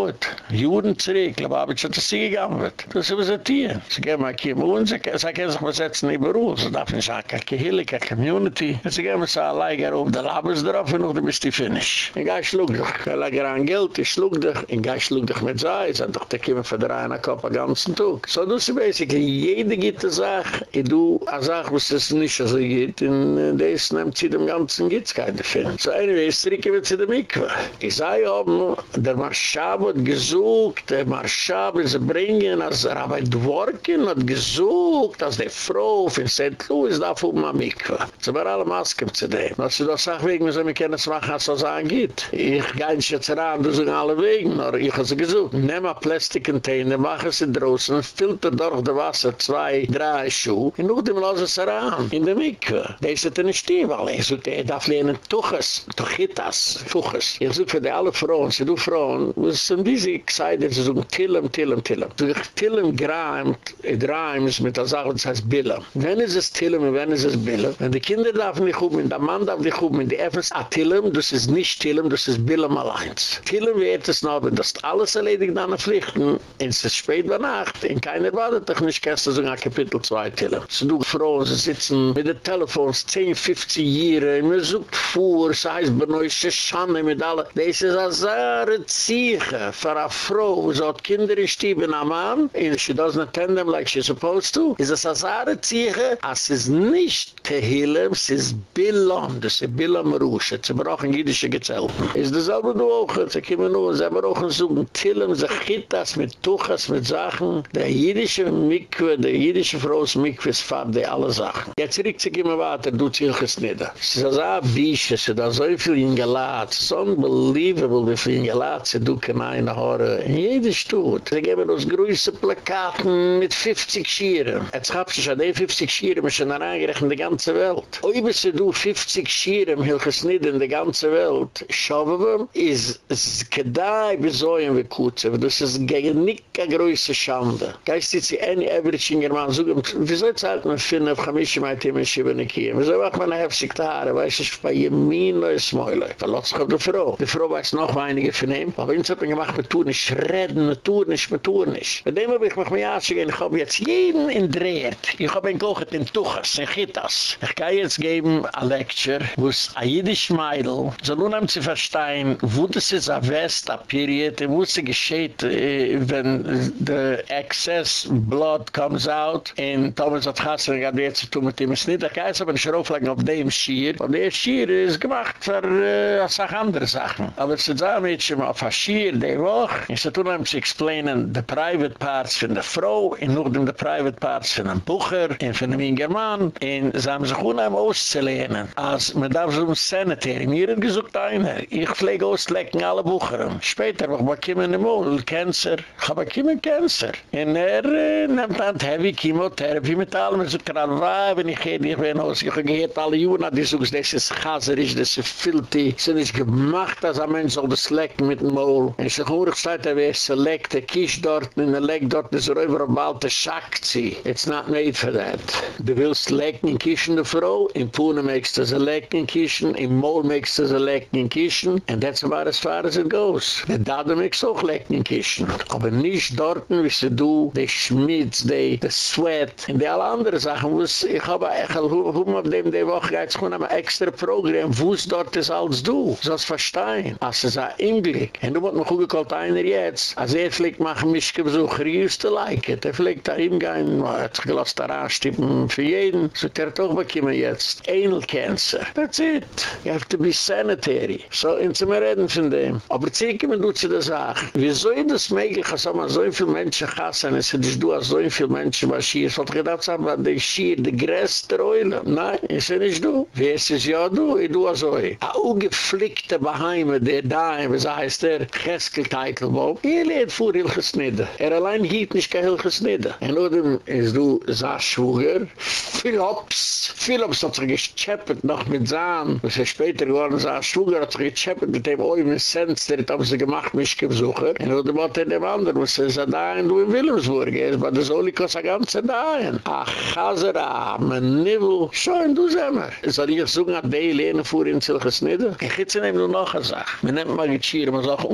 Juden zurück, Lubavitcher hat es sie gegangen wird. Das ist was er tun. Sie gehen mal, kommen, sie können sich besetzen, überall. Sie darf nicht sagen, Kehille, ke community. Es gehen wir so ein Leiger auf der Labers drauf und du bist die Finish. Ich gehe schlug dich. Ich lege an Geld, ich schlug dich. Ich gehe schlug dich mit Zai. Ich sage doch, die kommen für drei einen Kopf den ganzen Tag. So du sie basically, jede gitte Sache, ich du eine Sache, was es nicht so geht, in des nimmt sie dem ganzen Gitz keine. So anyway, es trinken wir zu dem Mikva. Ich sage oben, der Marschab hat gesucht, der Marschab ist bringen, als Rabbi Dworkin hat gesucht, als der Frau von St. Louis darf um am Mikva. Sie waren alle Masken zu dem. Was sie doch sagt, wegen so, wir können es machen, als es angeht. Ich gehe nicht jetzt ran, du sind alle Wegen, aber ich habe sie gesucht. Nehm ein Plastikcontainer, mach es in draußen, filter durch das Wasser, zwei, drei Schuhe, und noch dem lass es ran, in der Mikve. Das ist ein Stief, weil ich suche, er darf lehnen Tuches, Tuchitas, Tuches. Ich suche für die alle Frauen, sie du Frauen, wo es ein bisschen excited, sie suchen Tillem, Tillem, Tillem. So ich Tillem greimt, it rhymes mit der Sache, das heißt Billem. Wenn ist es Tillem, wenn ist es Billem, wenn die Kinder darf nicht kommen, der Mann darf nicht kommen, die Effens a Tillem, das ist nicht Tillem, das ist Billem allein. Tillem wird es noch, wenn das alles erledigt deine Pflichten, und es ist spät bei Nacht, in keiner nicht, kannst du sagen, Kapitel 2 Tillem. So du Frauen, sie sitzen mit den Telefons, 10, 15 Jahre, man sucht vor, es heißt, benoi, sie schande mit alle. Das ist eine sehr Ziege für eine Frau, so hat Kinder in Stieben am Mann, and she doesn't attend them like she's supposed to. Es eine sehr Ziege, als es nicht Tehillim, es ist Billon, das ist Billon Marusha, sie brauchen jüdische Gezelten. Ist dasselbe du auch, sie kommen nur, sie brauchen so Tillim, sie Chitas mit Tuchas, mit Sachen, der jüdische Mikve, der jüdische Frau's Mikve ist fad, die alle Sachen. Jetzt riecht sich immer weiter, du zielches nieder. Es ist so ein Bisch, es ist so viel Ingelat, es unbelievable, wie viel Ingelat, sie du kann eine Haare, in jede Stutt. Sie geben uns größte Plakaten mit 50 Schieren. Jetzt gab es schon die 50 Schieren, wir schon angerechnet die ganze Welt. Ob sie du 50 Schieren, hilches nieder in die ganze Welt, schauen wir, ist es kedai besäuen wie Kutze, das ist gegen nicht eine größte Schande. Geist jetzt die eine average in German sagen, wieso zahlt man finden, auf Chamischi mein Thema schieben nicht hier? Wieso macht man eine heftige Tare, weiß ich, bei Jemin oder Smäule? Sich auf die Frau. Die Frau weiß noch weinige von ihm, aber uns hat man gemacht, wir tun nicht, reden, wir tun nicht, wir tun nicht. Bei dem habe ich mich mir anzugehen, ich habe jetzt jeden in Dreht. Ich habe ihn gekocht in Tuchas, in Chitas. Ich kann jetzt geben a lecture, wo es a jüdisch Meidl, so nun haben sie verstehen, wo das ist a West, a Period, wo es geschieht, äh, wenn the excess blood comes out, in Thomas hat Hassan, gab jetzt zu tun mit ihm, es nicht, da kann es aber nicht rauflegen auf dem Schier, und der Schier ist gemacht für äh, sag andere Sachen. Aber ist ein Mädchen auf a Schier, die Woche. Und so tun sie explainen the private parts von der Frau und noch dem the private parts von einem Bucher und von einem Ingerman. Und sie haben sich unheimlich auszulehnen. Als man darf so ein Sanitary, mir hat gesagt einer, ich pflege auszulecken alle Bucher. Später, ich bekomme eine Mol, Cancer. Ich bekomme Cancer. Und er äh, nimmt an Heavy Chemotherapy mit allem. Er sagt, wenn ich gehe, ich bin aus, ich gehe alle Juna, die sucht, das ist chaserisch, das ist filthy. Sie sind nicht gemacht, als ein Mensch soll das lecken mit dem Mol. Und ich sage, hoor ich seit, er weiß, er leckt, er kisch dort, und er leckt dort, er über ein Balte schackt sie. It's not made for that. Du willst lecken Kischen der Frau, in Pune makes das a lecken Kischen, in Mol makes das a lecken Kischen, and that's about as far as it goes. Der Dada makes auch lecken Kischen. Aber nicht dort, wie sie du, die Schmitz, die, die Sweat, und die alle andere Sachen, wo es, ich habe, ich habe, man auf dem, die Woche geht, es kommt ein extra Programm, wo es dort ist als du. So es verstehen. Als es ein Inglick. Und du musst mir gut gekallt einer jetzt. Als er fliegt, machen mich Besucher, he used to like it. Er fliegt da ihm gehen, er hat gelost da ranstippen für jeden. So der doch bekommen jetzt. Anal Cancer. That's it. You have to be sanitary. So, in zum Reden von dem. Aber zieke mir du zu der Sache. Wieso ist das möglich, als man so viele Menschen hassen, es ist du, als so viele Menschen was hier ist. Was gedacht haben, weil die Schier, die größte Reule. Nein, ist er nicht du. Wie ist es ja du, ich du also. Ein ungeflickter Beheime, der da, was heißt der, Cheskel-Teitelbaum. Ihr lebt vor Hilches Nidde. Er allein hielt nicht kein Hilches Nidde. Und oder ist du, sah Schwuger, Philips. Philips hat sich gescheppet noch mit Zahn. Was er später geworden, sah Schwuger hat sich gescheppet mit dem Oimen Sens, der hat sie gemacht, mich gebesucher. Und oder wat in dem anderen, was er sah da in du in Wilhelmsburg. Er ist bei der Solikos a ganze da in. Ach, Chazera, mein Nibbel. Schoen, du sehmer. Soll ich suchen, hat die Lehne vor in Nidde? Ich hitze nehm nur noch eine Sache. Man nennt mal Gitschir, man sagt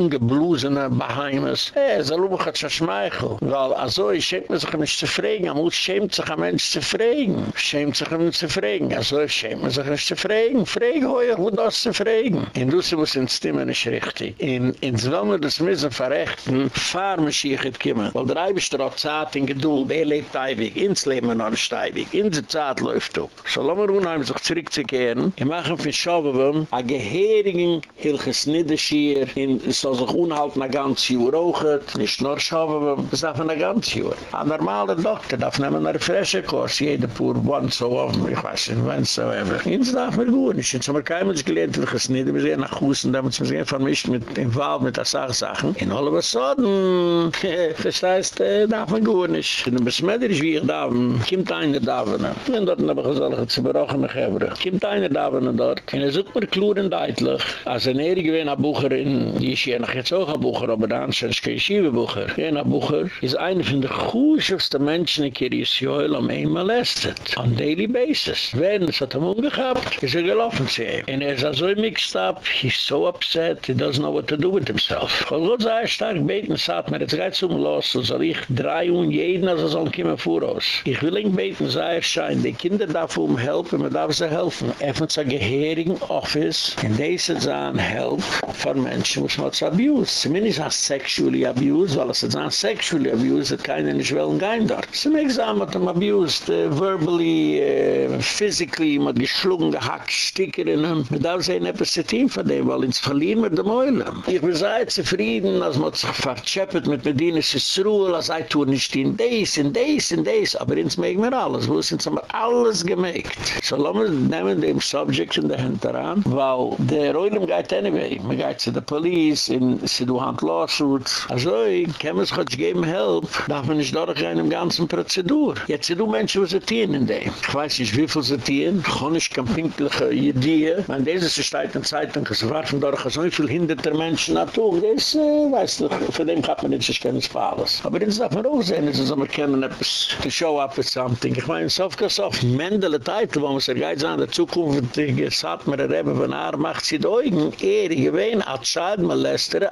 ungeblusene Baheimes. Lobe ich hat schon schmeichel. Weil, also, ich schämt mich sich nicht zu fragen. Man muss schämt sich ein Mensch zu fragen. Schämt sich Mensch zu fragen. Also, ich schämt mich sich nicht zu fragen. Frage heuer, wo das zu fragen. In Dussi muss in Stimme nicht richtig. In, in Zwölme des Missen verrechten, fahr mich hier kommen. Weil der Eibisch auch Zeit in Geduld, er lebt eibig. Ins Leben noch nicht eibig. In der Zeit läuft up. So, lassen wir unheim sich zurückzukehren. Ich mache für Schaubewem, a geherigen, hilches Niederschier, in so sich unhalten a ganz Jahr auch, nicht nur Schaubewem, das darf ein ganz Jahr. Ein normaler Doktor darf nehmen einen freshen Kurs, jede pur once so often, ich weiß nicht, wenn so ever. Ins darf mir gut nicht. Jetzt haben wir kein Mensch gelernt, hilches Nieder, wir sehen nach Husten, da muss man sich vermischt mit dem Wald, mit der Sachsachen. In all of a sudden, [LAUGHS] das heißt, darf man gut nicht. In dem Besmeiderisch, wie ich da, kommt einer da, wenn dort habe ich gesagt, zu berochen mich hebben. Kommt einer da, wenn dort, und er sucht mir klur und deutlich, als ein Ehre gewesen, ein Bucher in, die ist hier noch jetzt auch ein Bucher, aber dann ist es kein Schiebebucher. Ein Bucher ist einer von der kuschigsten Menschen, die ist Joel am ein molestet. On daily basis. Wenn es hat ihm umgehabt, ist er gelaufen zu ihm. Und er ist so mixed up, he's so upset, he doesn't know what to do with himself. Und Gott sei stark beten, sagt mir, jetzt geht's um los, so soll ich drei und jeden, also soll kommen voraus. Ich will ihn beten, sei er schein, die Kinder darf um helfen, man darf sie helfen. Einfach zu gehörigen Office, in deze zaan help von Menschen, was man zu abuse. Zumindest als sexually abuse, weil es ist an sexually abuse, hat keiner nicht wollen gehen dort. Zum Examen hat man abused, uh, verbally, uh, physically, man hat geschlungen, gehackt, stickerinnen. Man darf sehen, etwas zu tun von dem, weil ins verlieren wir dem Eulen. Ich bin sehr zufrieden, als man sich verzeppet mit Medina Sissruel, als ich tue nicht in des, in des, in des, aber ins mögen wir alles. Wo sind wir alles gemägt. So lassen wir nehmen dem Subject in der Hand daran, weil der Eulen geht anyway. Man geht zu der Police, in sie du hand lawsuits. Also, kann man sich jetzt geben help, darf man nicht durchgehen im ganzen Prozedur. Jetzt sind du Menschen, die sie tieren in dem. Ich weiß nicht, wie viel sie. Ich kann nicht keine pinkliche Idee. Man, das ist eine Zeit in Zeitung, es warfen durch so viel hinderter Menschen natürlich. Das, äh, weißt du, für den hat man nicht so kennen für alles. Aber das darf man auch sehen, dass wir kennen etwas to show up with something. Ich meine, so viel auf Mendele Titel, wo man sich geht an der Zukunft, die gesagt, mir Rebbe von Aar macht sie die Augen, er gewähnt, als Child Molester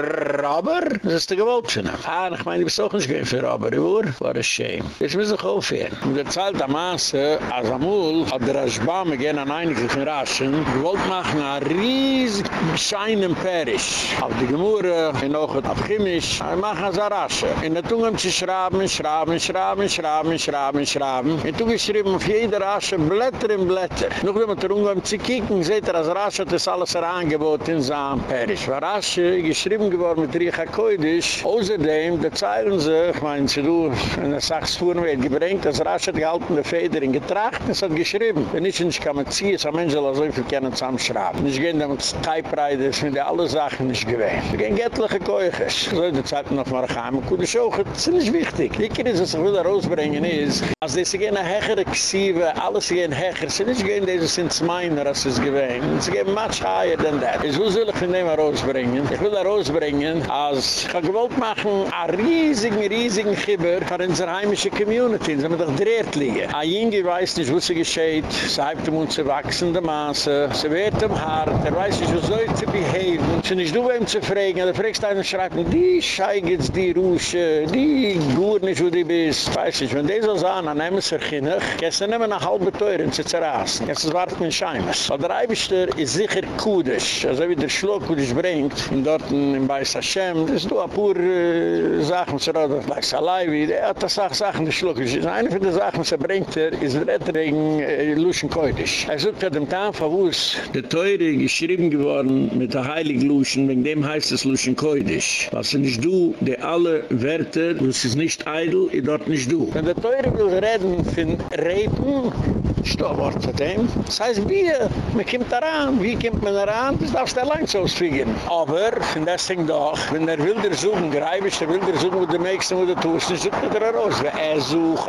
Robber? Das ist der Gewalt von ihm. Ah, ich meine, ich bin auch nicht gewinn für Robber, Uhr. War ein Shame. Das müssen wir aufhören. Und er zahlt am Maße, als Amul, hat der Aschbame gehen an einige von Raschen, gewollt machen ein riesig scheinen Perisch. Auf die Gemurre, in Ochet, auf Chemisch, er machen als Arasche. In der Tungam zu schrauben, schrauben, schrauben, schrauben, schrauben, schrauben. In Tungam geschrieben auf jeder Asche, Blätter in Blätter. Noch wenn man der Tungam zu kicken, seht er, als Arasche hat das alles herangeboten in Saam Perisch. War Asche geschrieben geworden mit Riecha Koidisch. Außerdem, da zeilen sich, mein Sie du, in der Sachsfuhren wird gebringt, als Arasche hat gehalten der Feder in getracht, es hat geschrieben. Wenn ich nicht kann man ziehen, es haben Menschen so viel kennen zusammenschrauben. Nicht gehen damit Typewriters, mit alle Sachen nicht gewähnt. Wir gehen gettliche Keuches. So, die Zeit noch mal rein, man kann auch, das ist nicht wichtig. Die Kinder, was ich will da rausbringen ist, als diese gehen eine hechere Xive, alles gehen hecher, sie nicht gehen, diese sind meiner, als es gewähnt. Sie gehen much higher than that. Ich will ich von dem rausbringen. Ich will da rausbringen, als ich gewollt machen, a riesigen, riesigen Chibber für unsere heimische Community. Sie haben doch dreht liegen. Ein Jinge weiß nicht, was sie geschieht. Sie hat ihm uns wachsende Maße. Sie wird ihm hart. Er weiß nicht, was soll zu behaven. Sie nicht du ihm zu fragen. Er fragst einen schreibt mir, die Schei geht's, die Rusche, die gut nicht, wo die bist. Weiß nicht, wenn die so sagen, dann nehmen sie Kinder, kannst du nicht mehr nach halbe Teuren zu zerrasen. Kannst du warten mit Scheimes. Aber der Eibischter ist sicher Kudisch. Also wie der Schluck Kudisch bringt, in dort in Beis das ist du ein paar Sachen, so da, bei Salaiwi, der hat das auch Sachen, der Schluck. Eine von den Sachen, was er bringt, er, ist der Rettering äh, Luschen Kudisch. Er sucht ja dem Tag, wo es der Teure geschrieben geworden mit der Heilig Luschen, wegen dem heißt es Luschen Koidisch. Was nicht du, der alle Werte, das ist nicht Eidl, ist dort nicht du. Wenn der Teure will reden von Reben, Stopp, wort zu dem. Das heißt, wie, man kommt daran, wie kommt man daran, das darfst du allein so ausfügen. Aber, von das Ding doch, wenn er will dir suchen, greifisch, der will dir suchen, wo du möchtest, wo du tust, dann sucht er raus. Er sucht,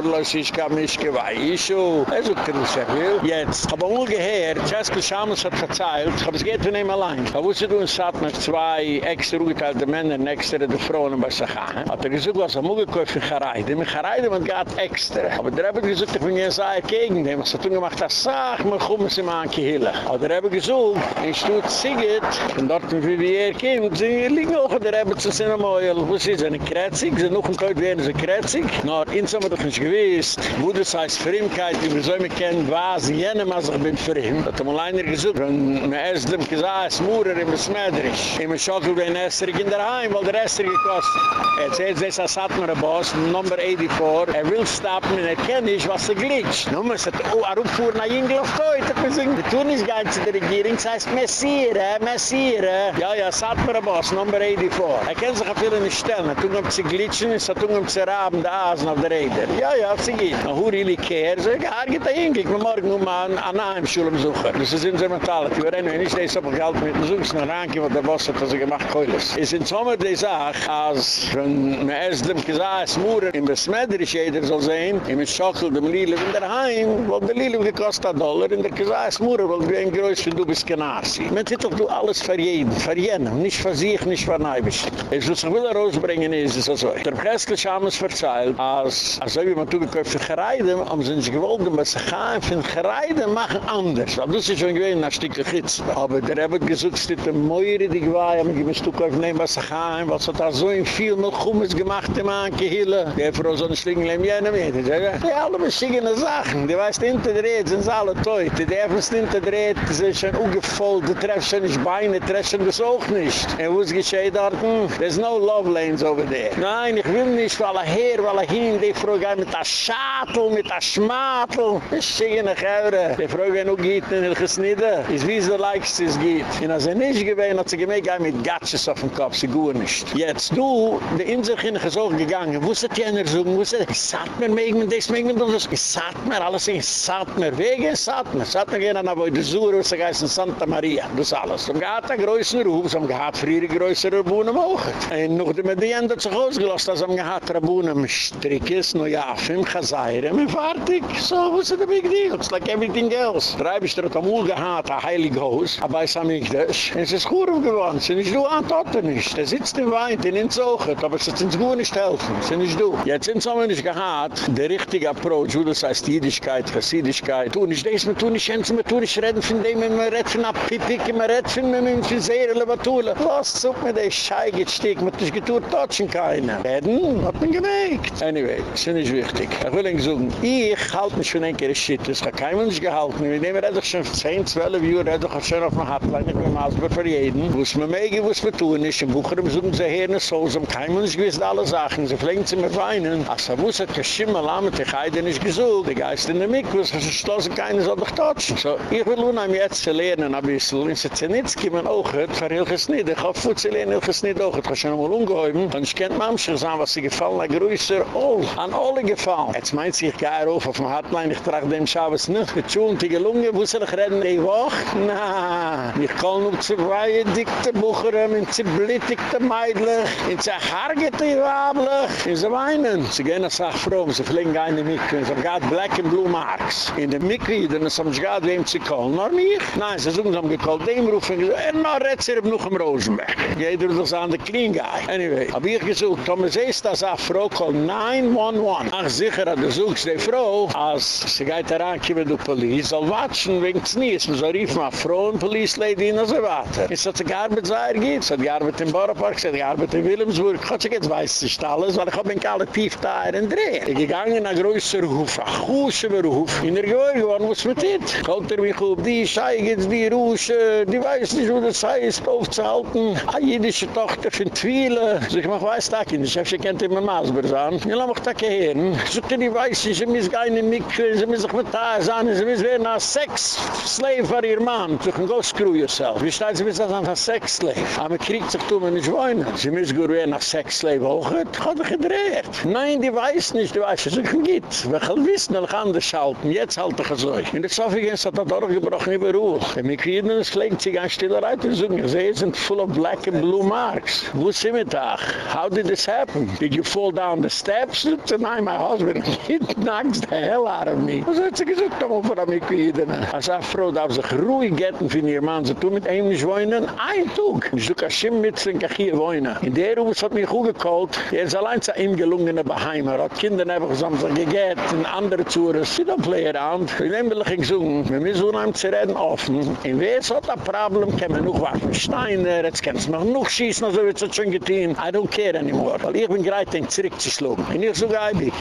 Orlos ich kann mich geweischu. Er sucht er nicht, er will. Jetzt, hab auch ungeheuer, Jaskl Schamus hat verzeilt, hab es geht von ihm allein. Aber wusste du, es hat zwei extra ungeteilte Männer, und extra die Frauen bei sich. Hat er gesagt, was er muss gekauft für Chareide. Mit Chareide, man geht extra. Aber der habe gesagt, ich bin ja so gegen dem. Was hat er gemacht, das sag, man kommt es ihm an Kihille. Aber der habe gesagt, ich tue Ziget, und dort, wie wir hier kommen, sie liegen auch, der habe zu sehen, was ist, eine Kretzig, sie noch ein Kaut werden, sie Kretzig. Na, insofern doch nicht gewiss, wo das heißt Fremdkeit, wie wir so immer kennen, was jene mal sich bin fremd. hat er mal einer gesucht, wenn man erst dem gesagt, es murer im Smedrisch. Immer schockel den Esserig in der Heim, weil der Esserig gekostet. Er zählt sich als Satmer Boss, Nummer 84, er will stoppen und er kennt nicht, was er glitscht. Nun muss er, oh, er rupfuhr nach Ingl auf Teut, er sagen, wir tun nicht gar nicht zu der Regierung, das heißt Messire, Messire. Ja, ja, Satmer Boss, Nummer 84. Er kennt sich auf viele nicht stellen, er tun um zu glitschen, er tun um zu raben, der Asen auf der Räder. Ja, ja, sie geht. Na, who really cares? Er geht da ich will morgen nur mal an einer Schule besuchen. Das ist unsere Mentality. Wir rennen nicht das aber Geld mit dem Suchs nach Ranke, was der Boss hat, was gemacht Keulis. Es ist Sommer die Sache, als wenn man erst dem gesagt, es Muren in Besmeidrisch jeder soll sehen, mit Schockel dem Lille in der Heim, wo der Lille gekostet hat Dollar, in der gesagt, es Muren, weil du ein Größ für du bist Genasi. Man sieht doch du alles für jeden, für jeden, nicht für sich, nicht für Neibisch. Es was ich will herausbringen ist, ist also, der Preskel Schames verzeilt, als, als wie man zugekauft für Gereide, um sie nicht gewollt, um sie gehen, für Gereide machen anders. Weil das ist schon gewesen, ein Stück Gitz. Aber der gesagt, es ist eine Meure, die gewei, aber ich muss zugekauft nehmen, was sie gehen, was hat da so in viel Milchummes gemacht, die man gehille. Die Frau so ein Schlingel im Jene mit. Die alle verschiedene Sachen, die weiß, hinter der Rede sind alle teut. Die dürfen hinter der die sind schon ungefolgt, die treffen nicht Beine, die treffen das auch nicht. Und was geschieht dort? Hm, there's no love lanes over there. Nein, ich will nicht, weil er her, weil er hin, die Frau geht mit mit der Schatel, mit a Schmatel. Das ist schien nach Eure. Die Frau gehen auch gitten in der Gesnide. Ist wie so leicht es geht. Und als er nicht gewesen, hat sie gemerkt, er mit Gatsches auf dem Kopf, sie gut nicht. Jetzt du, die Inselchen in auch gegangen. Wusset die einer suchen, wusset die? Satt mir, meeg mir das, meeg das. Satt mir, alles in Satt mir. Wegen Satt mir. Satt mir gehen an Aboi de Sur, wo sie geheißen Santa Maria. Das alles. Und er gehad der größere Ruf, so gehad frühere größere Buhnen auch. Und noch die Medien hat sich ausgelost, also gehad Rabunen Strickes, no ja, Simcha Zairem und fertig. So, what's the big deal? It's like everything else. Reibisch der Tamul gehad, a heilig Haus, aber ich sah mich. Und es ist gut geworden, sie nicht du ah, an Totten er nicht. Er sitzt und weint und ins Ochet, aber sie sind gut nicht helfen, sie nicht du. Jetzt sind sie nicht gehad, der richtige Approach, wo das heißt Jüdischkeit, Chassidischkeit, tun ich das, man tun ich eins, man tun ich reden von dem, man redt von Apipik, man redt von dem, man von Seirele, man tun. Lass es mit dem Schei geht stieg, man hat nicht getuert, tatschen keiner. Reden, hat man gemerkt. Anyway, sind nicht wichtig. Ich will Ihnen sagen, ich halte mich von ein paar Shit, das hat kein Mensch gehalten. Wir nehmen doch schon 10, 12 Uhr, redet doch schon auf dem Hotline, ich bin mal für jeden. Wo es mir mege, wo es mir tun ist, im Bucher besuchen sie in der Soße, um kein Mensch gewiss alle Sachen, sie fliegen sie mir weinen. Als er hat kein Schimmel an, mit der Heide nicht gesucht. Die Geist in der das ist keiner soll doch tatschen. So, ich will nun am jetzt lernen, ein bisschen, in Zenitzki, mein Ochet, für Hilches nicht, ich hoffe, wo sie lernen, Hilches nicht auch, ich habe schon einmal umgehäuben, und ich kennt Mamschen, sagen, was sie gefallen, ein größer, all, an alle. Jetzt meint sich, ich gehe auf auf dem Hotline, ich trage dem Schabes nicht, die gelungen, wo soll ich reden, die Woche? Na, ich kann nur zwei dikte Bucherem, in sie blittigte Meidlich, in sie hargete Wablich, in sie weinen. Sie gehen nach Sachfrom, sie fliegen gar nicht mit, sie haben gerade Black and Blue Marks. In der Mikri, dann haben sie gerade wem zu kallen, nur mich. Nein, sie suchen, sie haben gekallt, dem rufen, er noch redt sie noch im Rosenberg. Jeder ist an der Clean Guy. Anyway, hab ich gesucht, Thomas ist das eine Frau, call 911. Ach sicher, du suchst die Frau, als sie geht heran, kommen die Polizei, soll watschen, wegen des Nies, man soll riefen, eine Frau, Police Lady, und so weiter. Es hat sich Arbeitseier gibt, es hat gearbeitet im Bauernpark, es hat gearbeitet in Wilhelmsburg, Gott sei jetzt weiß ich nicht alles, weil ich hab mich alle tief da in Dreh. Ich gegangen in einen größeren Hof, ein größerer Hof, in der Gehör geworden, was mit dit. Kommt er mich auf, die Schei geht, die Rusche, die weiß nicht, wo das heißt, aufzuhalten, eine jüdische Tochter von Twiile. So ich mach weiß, da ich hab sie kennt immer Masber sein. Ich lass mich da gehen. Ich suche die Weißen, sie müssen keine Mikke, sie müssen sich mit da sein, sie müssen werden als Sex-Slave für ihr Mann. Sie können go screw yourself. Wie steht, sie müssen an als Sex-Slave. Aber kriegt sich, tun wir nicht wollen. Sie müssen gut werden als Sex-Slave auch. hat habe gedreht. Nein, die Weißen nicht, die Weißen, sie können nicht. Wir können wissen, er dass ich anders halten. Jetzt halte ich es euch. In der Zoffigens hat das auch gebrochen über Ruhe. Wenn wir kriegen, dann schlägt sich ein stiller Reit und suchen. Sie sind full of black and blue marks. Wo sind wir da? How did this happen? Did you fall down the steps? Nein, mein Haar. Husband, he knocks the hell out of me. Was hat sie gesagt, um für mich kriegen? Als eine Frau darf sich ruhig getten für ihr Mann, sie tun mit ihm nicht wohnen, ein Tag. Ich suche ein Schimmmitzel, ich hier wohnen. In der Ruhe hat mich gut gekallt, er ist allein zu ihm gelungen, Beheimer, hat Kinder einfach zusammen gegett, in andere Zuhren, sie don't play around. In dem will ich sagen, wir müssen unheim zu reden offen. In Wes hat ein Problem, kann man noch warten Steiner, jetzt kann man noch schießen, also wird es schon getan. I don't care anymore. Weil ich bin bereit, den zurückzuschlagen. Und ich sage,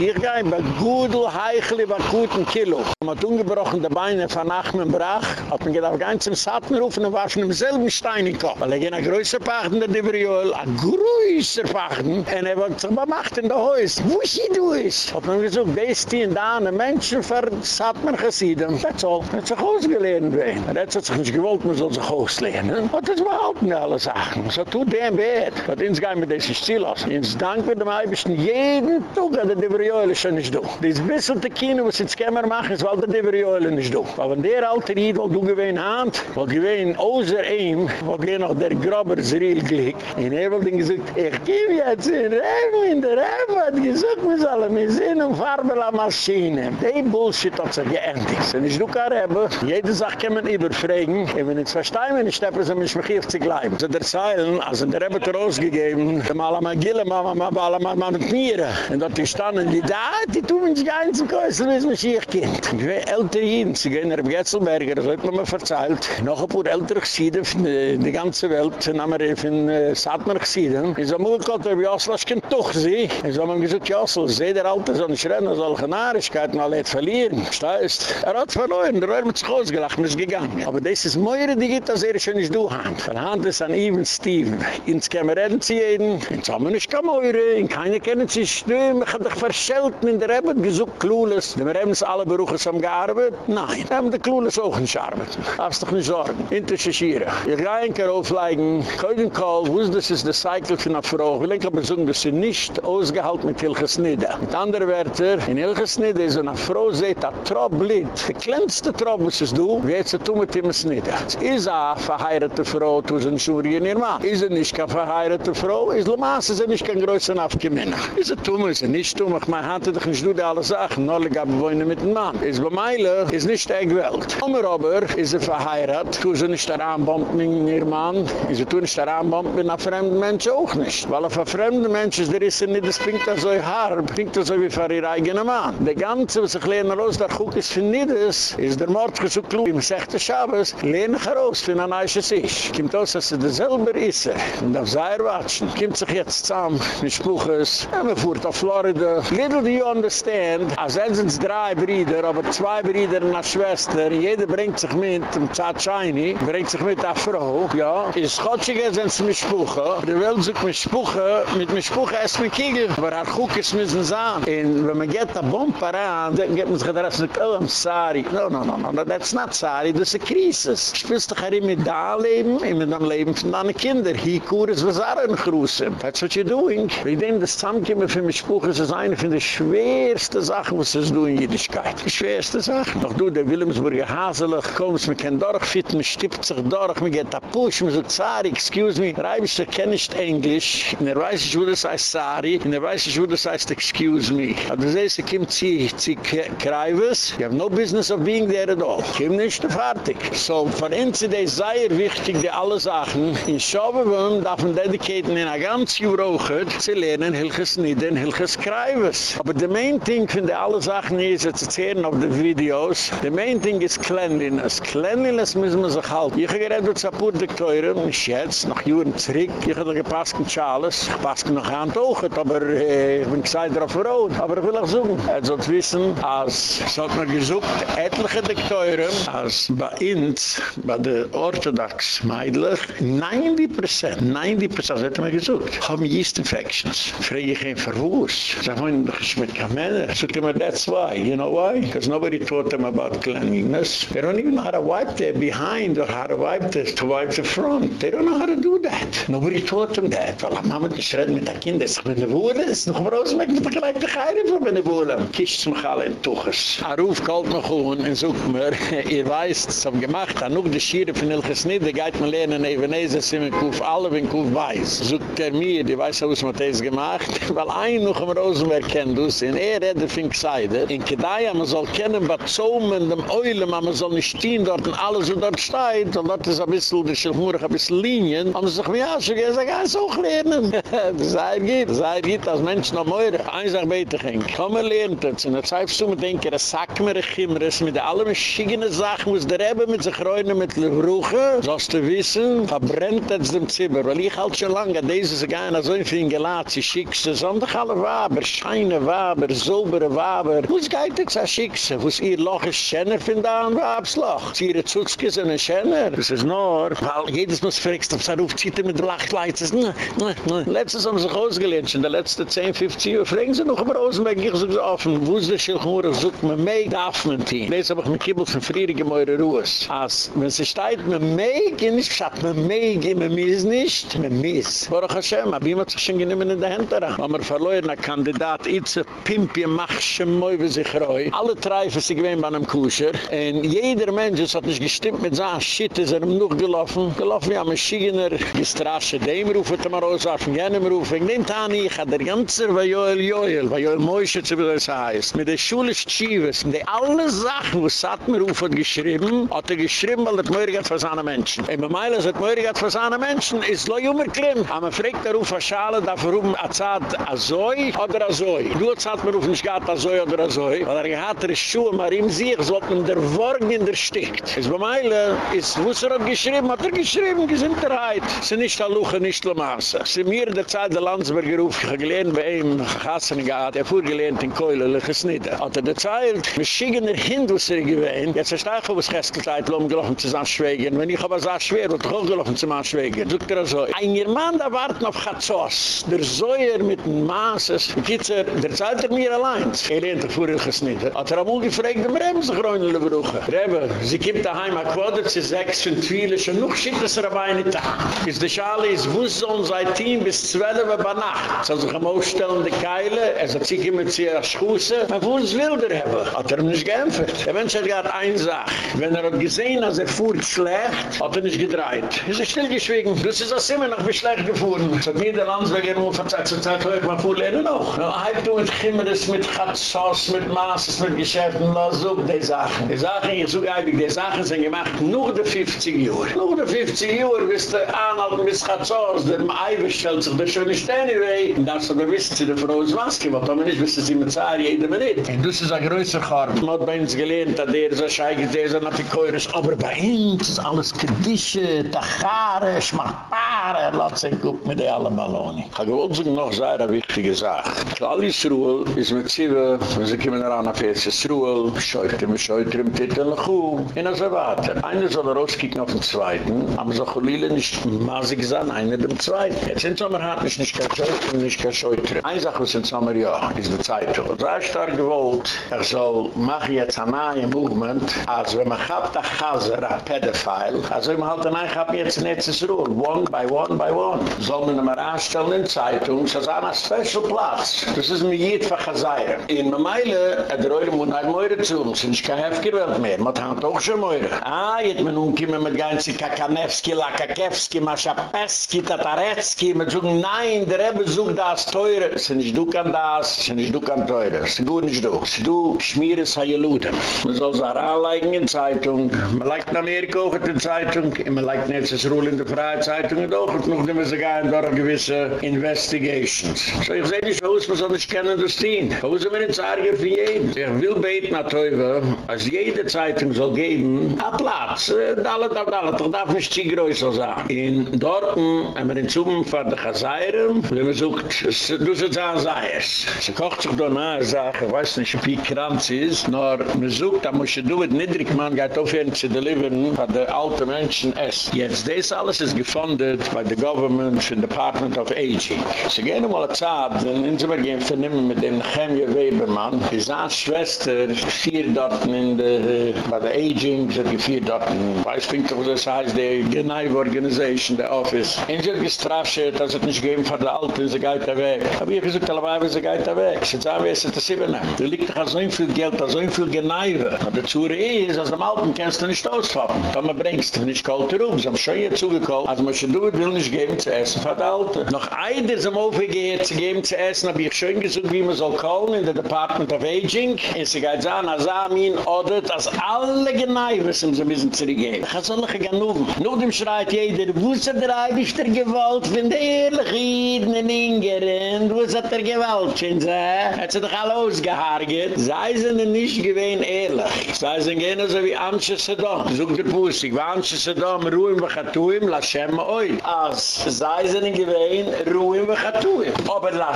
ich gehe bei Gudel, Heichli, bei guten Kilo. Man hat ungebrochen die Beine von Achmen brach, hat man gedacht, ganz im Satten rufen und warfen im selben Stein in den Kopf. Weil er ging ein größer Pachten, der Diverjöl, ein größer Pachten. Und er wollte sich gemacht in der Haus. Wo ist sie durch? Hat man gesagt, das die in da, eine Menschen für Satten gesieden. That's all. Er hat sich ausgelehnt werden. Er hat sich nicht gewollt, man soll sich auslehnen. Hat das behalten, alle Sachen. So tut dem weh. Hat uns gar nicht mit diesem Stil aus. Ins Dank mit dem Eibischen jeden Tag, der Diverjöl ist schon nicht durch. Das bisschen der Kino, was jetzt Kämmer machen, ist, weil der Diverjöl nicht durch. Aber wenn der alte Ried, wo du gewähnt hast, wo gewähnt außer ihm, wo gewähnt noch der Grobber Zeril glick, in er wollte gesagt, ich gebe jetzt in Rem, in der Rem hat gesagt, wir sollen mit Sinn und Farbe la Maschine. Die Bullshit hat sich geendigt. Wenn ich du kann haben, jede Sache kann man überfragen, und wenn ich verstehe, wenn ich steppe, ich mich hier zu bleiben. So der Zeilen, also der Rebbe hat rausgegeben, der Mala Magille, Mama, Mama, Mama, Mama, mit mir. Und dort standen die da, die tun mich gar nicht zu käuseln, wie es mich hier kind. Ich bin älter hin, sie gehen nach Getzelberger, das hat man mir verzeilt. Noch ein paar ältere Gesieden von der ganzen Welt, dann haben wir von Satmer Gesieden. Ich sage, Mulkot, wie Oslo, ich kann doch sie. Ich sage, man gesagt, Jossel, seh der Alte, so nicht rennen, solche Nahrigkeiten, weil er hat verlieren. Das er hat verloren, der hat mit sich ausgelacht, ist gegangen. Aber das ist mehr, die geht, als er schon nicht du hand. Von Hand ist an Even Steven. Ins können wir reden zu jedem, in Sommer nicht kann man in keine kennen sich ich hab dich verschelten in der Rebbe, gesucht Klules. Die haben alle Beruche haben gearbeitet? Nein. Haben die Klules auch nicht gearbeitet. Darfst dich nicht sorgen. Interessieren. Ich gehe ein paar aufleigen, Keugen Kohl, wo ist das ist der Cycle für eine Frau? Ich will aber sagen, dass sie nicht ausgehalten mit Hilches Nida. Mit anderen Wörter, in Hilches Nida ist eine Frau, seht a Trobblit. Die kleinste Trobb, was es du, wie jetzt tun mit Hilches Nida. Es ist eine verheiratete Frau, sie nicht schon in ihr Mann. Ist sie nicht keine verheiratete Frau, ist ist sie nicht kein größer Aufgemänner. Ist sie tun, ist sie nicht tun, ich meine, hatte dich nicht du die alle Sachen, nur ich habe wohnen mit dem Mann. Ist bei Meile, ist nicht der Gewalt. Aber aber, ist sie verheiratet, tu sie nicht daran bomben in ihr Mann, sie tun nicht daran bomben mit einer fremden Mensch auch nicht. Weil auf einer fremden Mensch ist der Risse nicht, das klingt so hart, klingt so wie für ihr eigener Mann. Der ganze, was ich lehne raus, der Kuck ist für Niedes, ist der Mord so klug. Im Sechte Schabes, lehne ich raus, für ein Eiches Ich. Kommt aus, dass er selber ist, und auf Seier watschen. Kommt sich jetzt zusammen, mit Spruches, ja, man fuhrt auf Florida. Little do you understand, als er sind drei Brüder, aber zwei Brüder und eine Schwester, jeder bringt sich mit, dem Zad Shiny, bringt sich mit der Frau, ja, ist Schotschige sind sie mit Spuche, die Welt sucht mit Spuche, mit mit Spuche essen mit Kiegel, aber er Chukes müssen sein. Und wenn man geht a Bombe ran, dann geht man sich gedacht, oh, I'm sorry. No, no, no, no, that's not sorry, das ist a crisis. Spielst doch hier mit da leben, und mit dem Leben von deinen Kindern. Hier kuren was auch ein Gruße. That's what you're doing. Ich denke, das Zusammenkommen für mich Spuche ist eine von der schwersten Sachen, was es du in Jüdischkeit. Die schwerste Sache. Doch du, der Wilhelmsburger Haselig, kommst, man kann durchfitten, man stippt sich durch, man geht a Push, man sagt, sorry, excuse me, Reibisch, der kennt nicht Englisch, und er weiß nicht, wo das heißt, sorry, und er weiß nicht, wo das heißt, excuse me. Aber das heißt, er kommt sie, sie kreives, you have no business of being there at all. Kim nicht fertig. So, uns ist es sehr wichtig, die alle Sachen, in Schauberwurm darf man dedicaten in a ganz Jurochet, zu lernen, hilches Nieden, hilches kreives. Aber the main thing von der alle Sachen ist, jetzt sehen auf den Videos, the main thing is cleanliness. Cleanliness müssen wir sich halten. Ich habe gerade mit Zapur Dekteuren, nicht jetzt, nach Juren zurück, ich habe gepasst mit Charles, ich passe noch an Tochet, aber äh, ich bin gesagt drauf verroht. Aber ich will auch suchen. Er sollt wissen, als es hat mir gesucht, etliche Dekteuren, als bei uns, bei der Orthodox Meidlich, 90%, 90%, das hat er mir gesucht, haben Yeast Infections. Frage ich ihn für Wurz. Sag ist mit kein Männer. So me, that's why. You know why? Because nobody taught them about cleanliness. They don't even know how to wipe their behind or how to wipe the, to wipe the front. They don't know how to do that. Nobody taught them that. Weil Mama geschreit mit der Kinder, ist mit der Wohle, ist noch raus, mit der gleich der Geire von der Wohle. Kischt zum Chal in Tuches. Er ruft kalt mich um und sucht mir, [LAUGHS] ihr weißt, es haben gemacht, dann noch die Schiere von Ilches Nieder, geht man lernen, even Ezer, sind wir Kuf, alle bin Kuf weiß. Sucht er mir, die weiß, was man das gemacht, [LAUGHS] weil ein noch im Rosenberg kennt du es, in er redde von Gseide, in Kedaya, man soll kennen, was so mit dem Eule, man soll nicht stehen dort und alles, was dort steht, und dort ist ein bisschen, der Schilfmurig, ein bisschen Linien, und man sagt, ja, so geht es auch lernen. Das [LAUGHS] sei geht, das sei geht, als Mensch noch mehr, eins auch beter ging. Komm, er lernt es, und jetzt hast du mir denken, es sagt mir, ich komme, es mit allen schickenen Sachen, was der Rebbe mit sich reuen, mit der Brüche, sollst du wissen, verbrennt es dem Zimmer, weil ich halt schon lange, diese gar nicht so geladen, sie schickst und doch alle Waber, scheine Waber, saubere Waber, wo es geht jetzt, als schickst wo es ihr Loch ist, Schöner von da an Wabsloch, sie ihre Zutske sind ein Schöner, das ist nur, weil jedes muss fragst, ob es er ruft, zieht er mit Lachleitz, ne, ne, ne, letztes haben sich ausgelehnt, in der letzten 10, 15 Uhr, fragen sie noch über Rosenberg, ich suche so offen, wo ist der Schilchmur, sucht man mei, darf man die. Das habe ich mit Kibbel von Friedrich Eure Ruhes. Als, wenn sie steht, man gehen nicht, schatt man gehen wir mies nicht, man mies. Baruch Hashem, aber ihm hat sich schon genommen in der Hand daran. Wenn man verloren, ein Kandidat, itze, Pimpje, machsche, moi, wie sich reu. Alle treifen sich gewinn bei einem Kusher. Und jeder Mensch, es hat nicht gestimmt mit seinem Shit, ist er ihm noch gelaufen. Gelaufen wie am Maschigener, gestrasche, dem rufen, dem rauswerfen, jenem rufen. Ich nehme an, ich hatte der ganze, Joel, bei Joel Moishe, wie das heißt. Mit der Schule Schives, mit alle Sachen, was Satmer rufen geschrieben, hat er geschrieben, weil das Möhrig hat für seine Menschen. Und bei Meiles hat Möhrig hat für seine Menschen, ist lo jummer klim. Aber man fragt der Ruf, Schale, da verrufen, Azad Azoi oder Azoi. Du hat Satmer rufen, nicht gehabt Azoi oder Azoi, weil er hat er Schuhe, aber ihm sich, so hat man der Worgen in der Stickt. Es bei Meile, ist, wo er hat geschrieben, hat er geschrieben, Gesinterheit. Sie nicht Luche, nicht Lamaße. Sie mir in der Zeit der Landsberger Ruf, gelernt bei ihm, Gassen gehabt, er fuhr gelernt in Keule, Liches Nieder. Hat er erzählt, wir schicken er hin, wo sie gewähnt. Jetzt ist auch, wo es Gästelzeit, um gelaufen zu sein Schwägen. Wenn ich aber so schwer, wird auch gelaufen zu sein Schwägen. Sogt er so, ein German da warten auf Chatzos, der Säuer mit dem Maßes, Kitzer, der zahlt er mir allein. Er lehnt er fuhr Liches Nieder. Hat er amul gefragt, dem Reben sich reunele Brüche. Rebe, sie kommt daheim, a quadrat, sie sechs und viele, schon noch schickt es er aber eine Tag. Ist die Schale, ist wuss so ein Team bis zwölf bei Nacht. Soll sich am Aufstellen, stellen die Keile, er sagt, sie kommen zu ihr Schuße, man wo es will der haben, hat er nicht geämpft. Der Mensch hat gerade eine Sache, wenn er hat gesehen, als er fuhrt schlecht, hat er nicht gedreht. Er ist stillgeschwiegen, das ist das immer noch wie schlecht gefahren. Es hat mir der Landsweg in Ufer Zeit zur Zeit, ich mal fuhr lernen. Ja, halb du mit Chimmeres, mit Chatzos, mit Maßes, mit Geschäften, lass so die Sachen. Die Sachen, ich suche eigentlich, die Sachen sind gemacht, nur der 50 Jahre. Nur der 50 Jahre, bis der Anhalt mit Chatzos, der Eiwe stellt sich, der schöne Stänewei. Und das hat er wissen, sie der Frau ist Maske, weil man nicht wissen, sie mit Zahre jede Minute. Und das ist ein größer Charme. Man hat bei uns gelernt, dass der so scheige, der so nach die aber bei uns ist alles Kedische, Tachare, Schmachpare, lass sich guck mit der alle Balloni. Ich habe gewollt sich noch sehr wichtige Sache. All ist Ruhe, ist mit Zive, wenn sie kommen daran auf jetzt ist Ruhe, schäuft ihm, schäuft ihm, Titel nach Hu, in der Zawate. Einer soll rauskicken auf den Zweiten, aber so Cholile nicht maßig sein, einer dem Zweiten. Jetzt sind Sommer hat mich kein Schäuft und nicht kein Schäuft. Eine Sache ist in Sommer, ja, ist die Zeitung. Sehr stark gewollt, er soll machen jetzt ein neues Movement, als wenn man hat, der Chaser, ein Pedophile, also wenn man halt ein Nein, ich habe jetzt nicht das Ruhe, one by one by one. Soll man immer anstellen in Zeitung, das ist ein special Platz. Das ist mir jeder für Chazayra. In der Meile, der Eure muss nach Meure zu, es ist keine heftige Welt mehr, man hat auch schon Meure. Ah, jetzt man umkommen mit ganzen Kakanewski, Lakakewski, Maschapeski, Tataretski, man sagt, nein, der Rebbe sucht das Teure. Es ist nicht du kann das, es ist nicht du kann Teure. Es ist gut nicht du. Es ist du, schmier es Hayeludem. Man soll es auch anleigen in Zeitung. Man leikt in Amerika auch in der Zeitung. Man leikt nicht das Ruhl in der Freie Zeitung. Und auch noch sie gar nicht durch gewisse Investigations. So ich sehe nicht, wo es man soll nicht kennen, das Ding. Wo ist man nicht sagen für jeden? Ich will beten nach Teufel, als jede Zeitung soll geben, a Platz. Dalle, dalle, dalle, doch darf nicht zu größer sein. In Dorten haben wir in Zukunft von der Chazayram, wenn man sucht, du sollst sei es. Sie kocht sich da nahe, ich weiß nicht, wie krank sie ist, nur man sucht, da muss du mit Niedrigmann, geht aufhören zu deliveren, von der alten Menschen essen. Jetzt, das alles ist gefundet bei der Government, von Department of Aging. Sie gehen um alle Zeit, wenn Inzimmer gehen vernehmen mit dem Chemie Webermann, die seine Schwester, vier dort in der, bei der Aging, sie hat vier dort in, weiß nicht, was das heißt, der Genaive Organization, der Office. Und sie hat gestrascht, dass es nicht geben von der Alten, sie geht da weg. Aber ich gesagt, alle Weiber, sie geht da weg. Sie sagen, wie ist das übernehmen? Da liegt doch so viel Geld, so viel Genaive. Aber der Zure ist, als am Alten kannst du nicht ausfappen. Dann bringst du nicht kalt rum. Sie haben schon hier zugekalt. Also man schon du, will nicht geben zu essen von der Alten. Noch einer zum Aufgehen zu geben zu essen, habe ich schön gesagt, wie man soll kallen in der Department of Aging. Und sie geht sagen, als Amin oder, dass alle Genaive sind, sie müssen zurückgehen. Ich habe solche Ganoven. Nur dem schreit jeder, wo ist der Eibisch der Gewalt, wenn der Ehrlich Iden in Ingeren, wo ist der Gewalt, schön sie? Hat sie doch alle ausgehargert. Sei sie denn nicht gewähnt ehrlich. Sei sie gehen so wie Amtsche Sedom. Sog der Pusik, wie Amtsche Sedom, ruhen wir chatuim, la Shem oi. Als sei sie denn gewähnt, ruhen wir chatuim. Aber la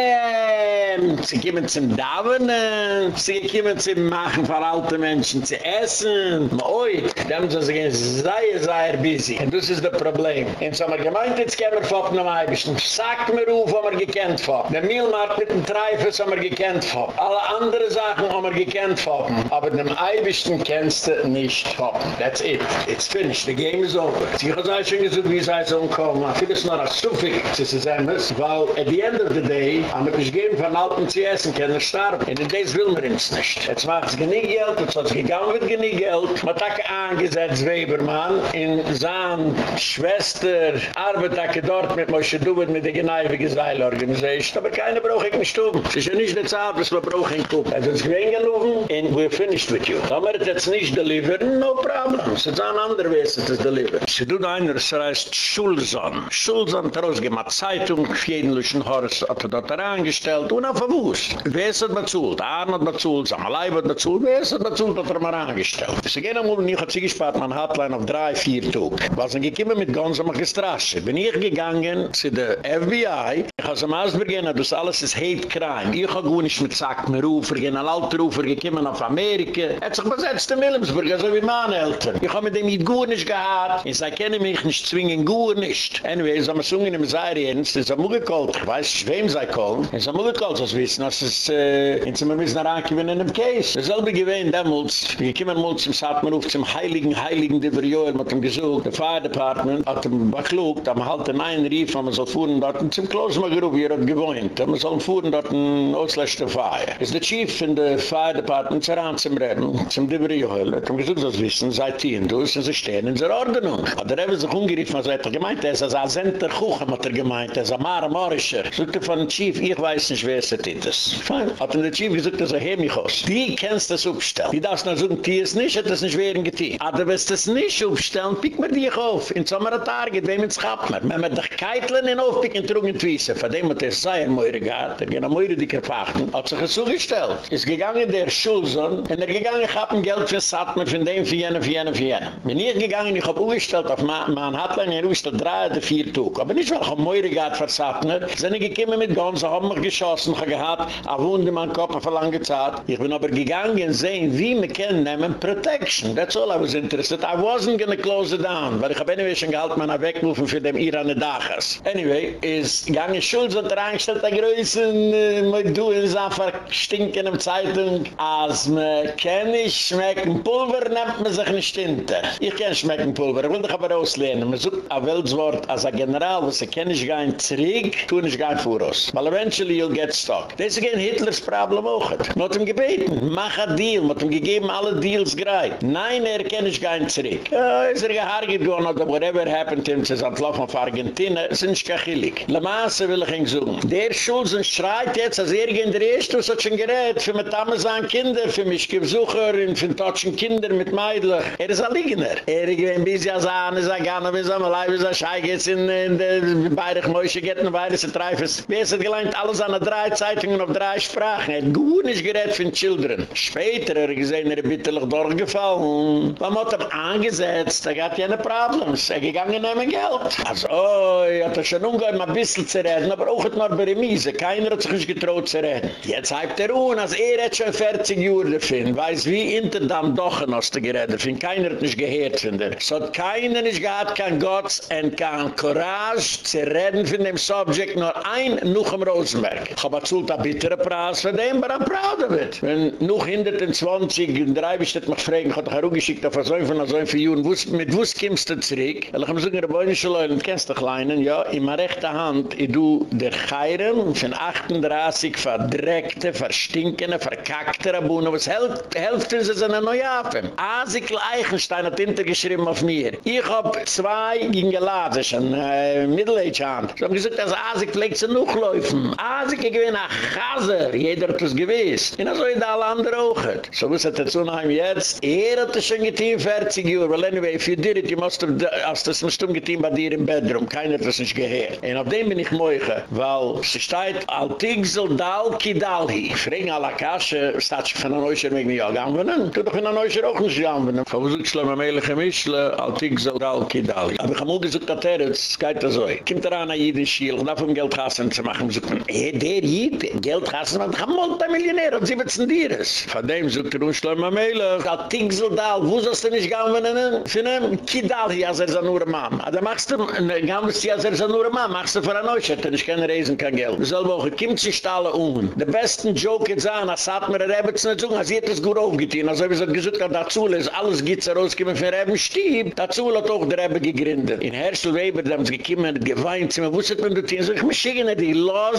Shem, sie kommen zum Davenen, sie kommen zum Machen für alte Menschen zu essen. Oi, da haben sie sich sehr, sehr busy. Und das ist das Problem. In so einer Gemeinde, jetzt können wir foppen am Eibischen. Sag mir auf, wo wir gekannt foppen. Der Mielmarkt mit dem Treifers haben wir gekannt foppen. Alle andere Sachen haben wir gekannt foppen. Aber dem Eibischen kennst du nicht foppen. That's it. It's finished. The game is over. Sie haben gesagt, wie es heißt, umkommen. Ich finde es noch so viel, sie zu sagen, weil at the end of the day, haben wir nicht gegeben von Alten zu essen, können wir starben. Und das will man uns nicht. Jetzt macht es genie Geld, jetzt hat es gegangen mit genie Geld. Man hat angesetzt, Webermann, in Zahn, Schwester, Arbeitake dort mit Moshe Dubit, mit der Geneive Geseil Organisation. Aber keine brauche ich nicht tun. Es ist ja nicht eine Zeit, was wir brauchen in Kuh. Es ist gewinn gelogen, and we're finished with you. Da wir jetzt nicht deliveren, no problem. Es ist ein anderer Wesen, das deliveren. Sie tut einer, es heißt Schulzahn. Schulzahn hat rausgemacht, Zeitung, für jeden Luschen Horst hat er dort herangestellt, und auf Wust. Wer ist das bezult? Arne hat bezult, Samalai hat bezult, wer ist das bezult, hat er mal herangestellt. Sie gehen einmal, ich habe sie gespart, man hat Hotline auf drei, vier Tug. Was sind gekommen mit ganz am Gestrasche. Bin ich gegangen zu der FBI, ich habe zum Ausbeginn, das alles ist Hate Crime. Ich habe gut nicht mit Zack mehr Rufer, gehen an Altrufer, gekommen auf Amerika. Er hat sich besetzt in Wilhelmsburg, so wie meine Eltern. Ich habe mit dem nicht gut nicht gehabt. Ich sage, kenne mich nicht zwingen, gut nicht. Anyway, so haben wir sungen im Seiriens, das ist am Ugekalt, ich weiß nicht, wem sie kommen. Es am Ugekalt, so das wissen, als es, äh, in Zimmer müssen nach Ankiven in dem Case. Dasselbe gewähnt damals, wir kommen mal zum Satmeruf, zum Heiligen, Heiligen, der Verjoel, mit dem gesucht, der Fire Department, hat ihm beklugt, man halt den einen rief, man soll fuhren dort, zum Klosmergeruf, wie er hat gewohnt, da man soll fuhren dort ein ausläschte Fire. Ist der Chief in der Fire Department, zeran zum Reden, zum Dibber Joel, hat ihm gesucht, das wissen, seit hier, du, sind sie stehen in der Ordnung. Hat er eben sich umgerief, man sagt, er gemeint, er ist als Azenter Kuchen, hat er gemeint, er ist ein Mare Morischer. Sogt er von Chief, ich weiß nicht, wer es ist. Hat er der Chief gesagt, dass er mich aus. Die kennst das aufstellen. Die darfst noch sagen, die ist nicht, hat das nicht werden getan. Aber wenn das nicht aufstellen, pick mir dich auf. In Sommer Target, wem ins Kappmer. Wenn man dich keitlen in aufpicken, trug in Twisse. Von dem hat er sei ein Meure gehabt, er ging ein Meure dicker Fachten. Hat sich das zugestellt. Ist gegangen der Schulson, und er gegangen, ich hab ein Geld für Satmer, von dem für jene, für jene, für jene. Bin ich gegangen, ich hab aufgestellt, auf man hat lang, er aufgestellt, drei oder vier Tug. Aber nicht, weil ich ein Meure gehabt für Satmer, sind ich gekommen mit Gons, haben mich geschossen, ich gehabt, a wunde man Kopf für lange Zeit. Ich bin aber gegangen, sehen, wie wir können nehmen, Protection. That's all I was interested. I wasn't gonna close it down, weil ich habe anyway schon gehalten, man wegrufen für dem Iran Dachas. Anyway, is gange Schulz und reingestellt der Größen, äh, mit du in Safa stinken im Zeitung, als man kann nicht schmecken Pulver, nehmt man sich nicht hinter. Ich kann schmecken Pulver, ich will dich aber auslehnen. Man sucht ein Weltswort als ein General, was er kann nicht gehen zurück, tun nicht gehen uns. Weil eventually you'll get stuck. Das ist ein Hitlers Problem auch. Hat ihm gebeten, mach ein Deal, hat ihm gegeben alle Deals greit. Nein, er kann nicht gehen zurück. Ja, ist er gehargert geworden, oder whatever happened to him, sie sind laufen auf Argentina, sind nicht kachillig. Le Masse will ich ihn suchen. Der Schulzen schreit jetzt, als er gehen der Erste, was hat schon gerät, für mit Amazon Kinder, für mich Besucher, für Tatschen Kinder mit Meidler. Er ist ein Liegener. Er ist ein bisschen Sahn, ist ein Gana, ist ein Leib, ist ein Schei, geht in der Bayerich Mäusche, geht in der Bayerich Treifes. Wer ist gelangt, alles an der drei Zeitungen auf drei Sprachen. Er hat gut nicht gerät für Children. Später er gesehen, er bitterlich durchgefallen. Man hat ihm angesetzt, er hat ja eine Problems. Er gegangen nehmen Geld. Also, er hat er schon umgehört, mal ein bisschen zu reden, aber auch noch bei der Miese. Keiner hat sich nicht getraut zu reden. Jetzt hat er un, als er hat schon 40 Jahre gefunden, weiß wie hinter dem Dochen hast du geredet, find keiner hat nicht gehört von dir. So hat keiner nicht gehabt, kein Gott und kein Courage zu reden von dem Subject, nur ein noch im Rosenberg. Ich habe zult ein bitterer Preis für den, aber I'm proud of it. Wenn noch hinter den 20, und drei bist mich fragen, ich habe dich auch geschickt, auf so ein von so ein für Juren, mit wo kommst du zurück? Weil ich habe eine Bäunische Leute, du kennst dich Leinen, ja, in meiner rechten Hand, ich do der Chayren, von 38 verdreckte, verstinkene, verkackte Rabunen, was helft uns als eine neue Affen. Asik Leichenstein hat hintergeschrieben auf mir. Ich hab zwei gingeladen, schon äh, Middle-Age-Hand. So haben gesagt, dass Asik pflegt sie noch laufen. Asik, ich bin ein Chaser, jeder hat das gewiss. Und so ist alle anderen auch. So hat er zu nach ihm jetzt? Er hat das schon getein 40 Jahre. Well anyway, if you did it, you must have, hast das nicht umgetein bei dir im Bedroom. Keiner hat das nicht gehört. Und auf dem bin ich moiche, weil sie steht, Al-Tigzel Dal-Kidalhi. Ich frage alle Kasche, statt sich von einer Neuscher mit mir anwenden? Tu doch von einer Neuscher auch nicht anwenden. Ich habe gesagt, ich habe mich gemischle, Al-Tigzel Dal-Kidalhi. Aber ich habe auch gesagt, dass er es geht so. Kommt er an, jeden Schiel, und auf dem Geld hassen zu machen. Ich habe gesagt, hey, der Jid, Geld hassen, man kann Multimillionär, und sie wird es in dir. Von dem sagt er, ich habe mich Al-Tigzel Dal, wo sollst du nicht anwenden? Für einen Kidalhi, als er ist nur ein Mann. Da machst du, als er ist nur ein Mann, machst du für eine Neuscher, denn ich kann reisen kein Geld. Selbe Woche, kommt sich alle um. Der besten Joke jetzt an, als hat mir der Rebbe zu nicht sagen, als hätte es gut aufgetein. Also wie gesagt, gesagt hat, dazu ist alles gibt es rausgekommen für Rebbe Stieb. Dazu hat auch der Rebbe gegründet. In Herschel Weber, da haben sie gekommen, geweint, sie wusstet man, du tun, so ich muss schicken, die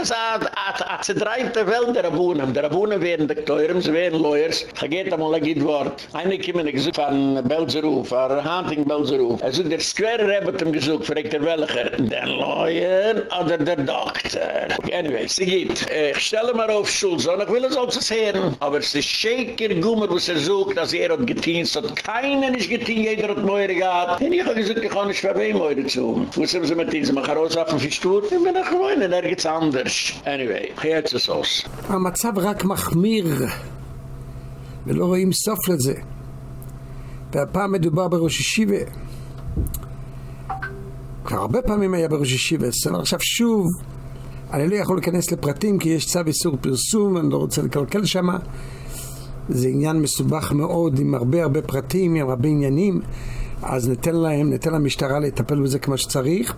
Das ist eine zerdreite Welt der Rabunen. Der Rabunen werden die Teuren, sie werden Lawyers. Mal ein Gitt Wort. Einer kommt mir gesucht von Belseruf, von Hunting Belseruf. Er sagt, der Square hat ihm gesucht, fragt er welcher? Der Lawyer oder der Doktor? Anyway, sie geht. Ich stelle mir auf Schulze, ich will es auch zu hören. Aber es ist schäker Gummer, was er sucht, dass er hat getehen, es hat keiner nicht getehen, jeder hat Meure gehabt. Und ich habe gesagt, ich kann nicht für wen Meure zu. Wo sind sie mit raus auf den Fischtour? Ich bin nach Gewohnen, nirgends anders. Anyway, jetzt ist es. המצב רק מחמיר, ולא רואים סוף לזה. והפעם מדובר בראש ישיבה. כבר הרבה פעמים היה בראש ישיבה, אז עכשיו שוב, אני לא יכול להיכנס לפרטים כי יש צו איסור פרסום, אני לא רוצה לקלקל שם. זה עניין מסובך מאוד עם הרבה הרבה פרטים, עם הרבה עניינים, אז ניתן להם, ניתן למשטרה לטפל בזה כמו שצריך,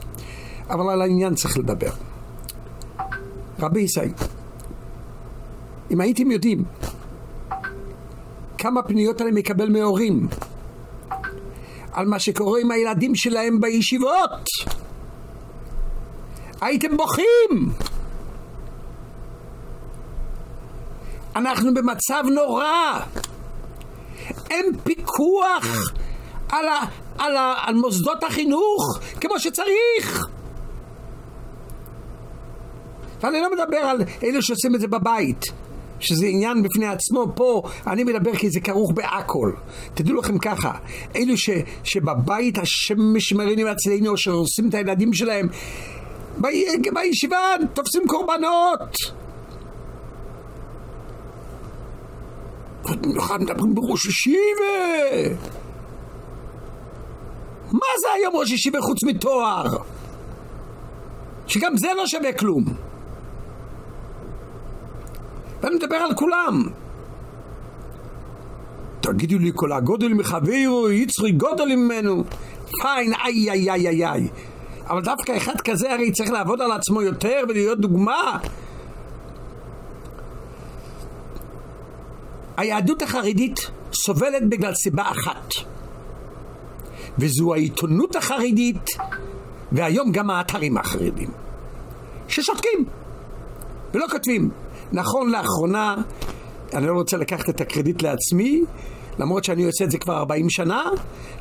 אבל על העניין צריך לדבר. רבי ישי, אם הייתם יודעים כמה פניות אני מקבל מהורים על מה שקורה עם הילדים שלהם בישיבות, הייתם בוכים! אנחנו במצב נורא. אין פיקוח על, ה, על, ה, על מוסדות החינוך כמו שצריך. ואני לא מדבר על אלה שעושים את זה בבית, שזה עניין בפני עצמו, פה אני מדבר כי זה כרוך בהכל. תדעו לכם ככה, אלו ש, שבבית השם משמרינים אצלנו, שעושים את הילדים שלהם, ב, בישיבה תופסים קורבנות. במיוחד מדברים בראש ישיבה. מה זה היום ראש ישיבה חוץ מתואר? שגם זה לא שווה כלום. ואני מדבר על כולם. תגידו לי כל הגודל מחברו, יצרי גודל ממנו. פיין, איי איי איי איי איי. אבל דווקא אחד כזה הרי צריך לעבוד על עצמו יותר ולהיות דוגמה. היהדות החרדית סובלת בגלל סיבה אחת, וזו העיתונות החרדית, והיום גם האתרים החרדים, ששותקים ולא כותבים. נכון, לאחרונה, אני לא רוצה לקחת את הקרדיט לעצמי, למרות שאני עושה את זה כבר 40 שנה,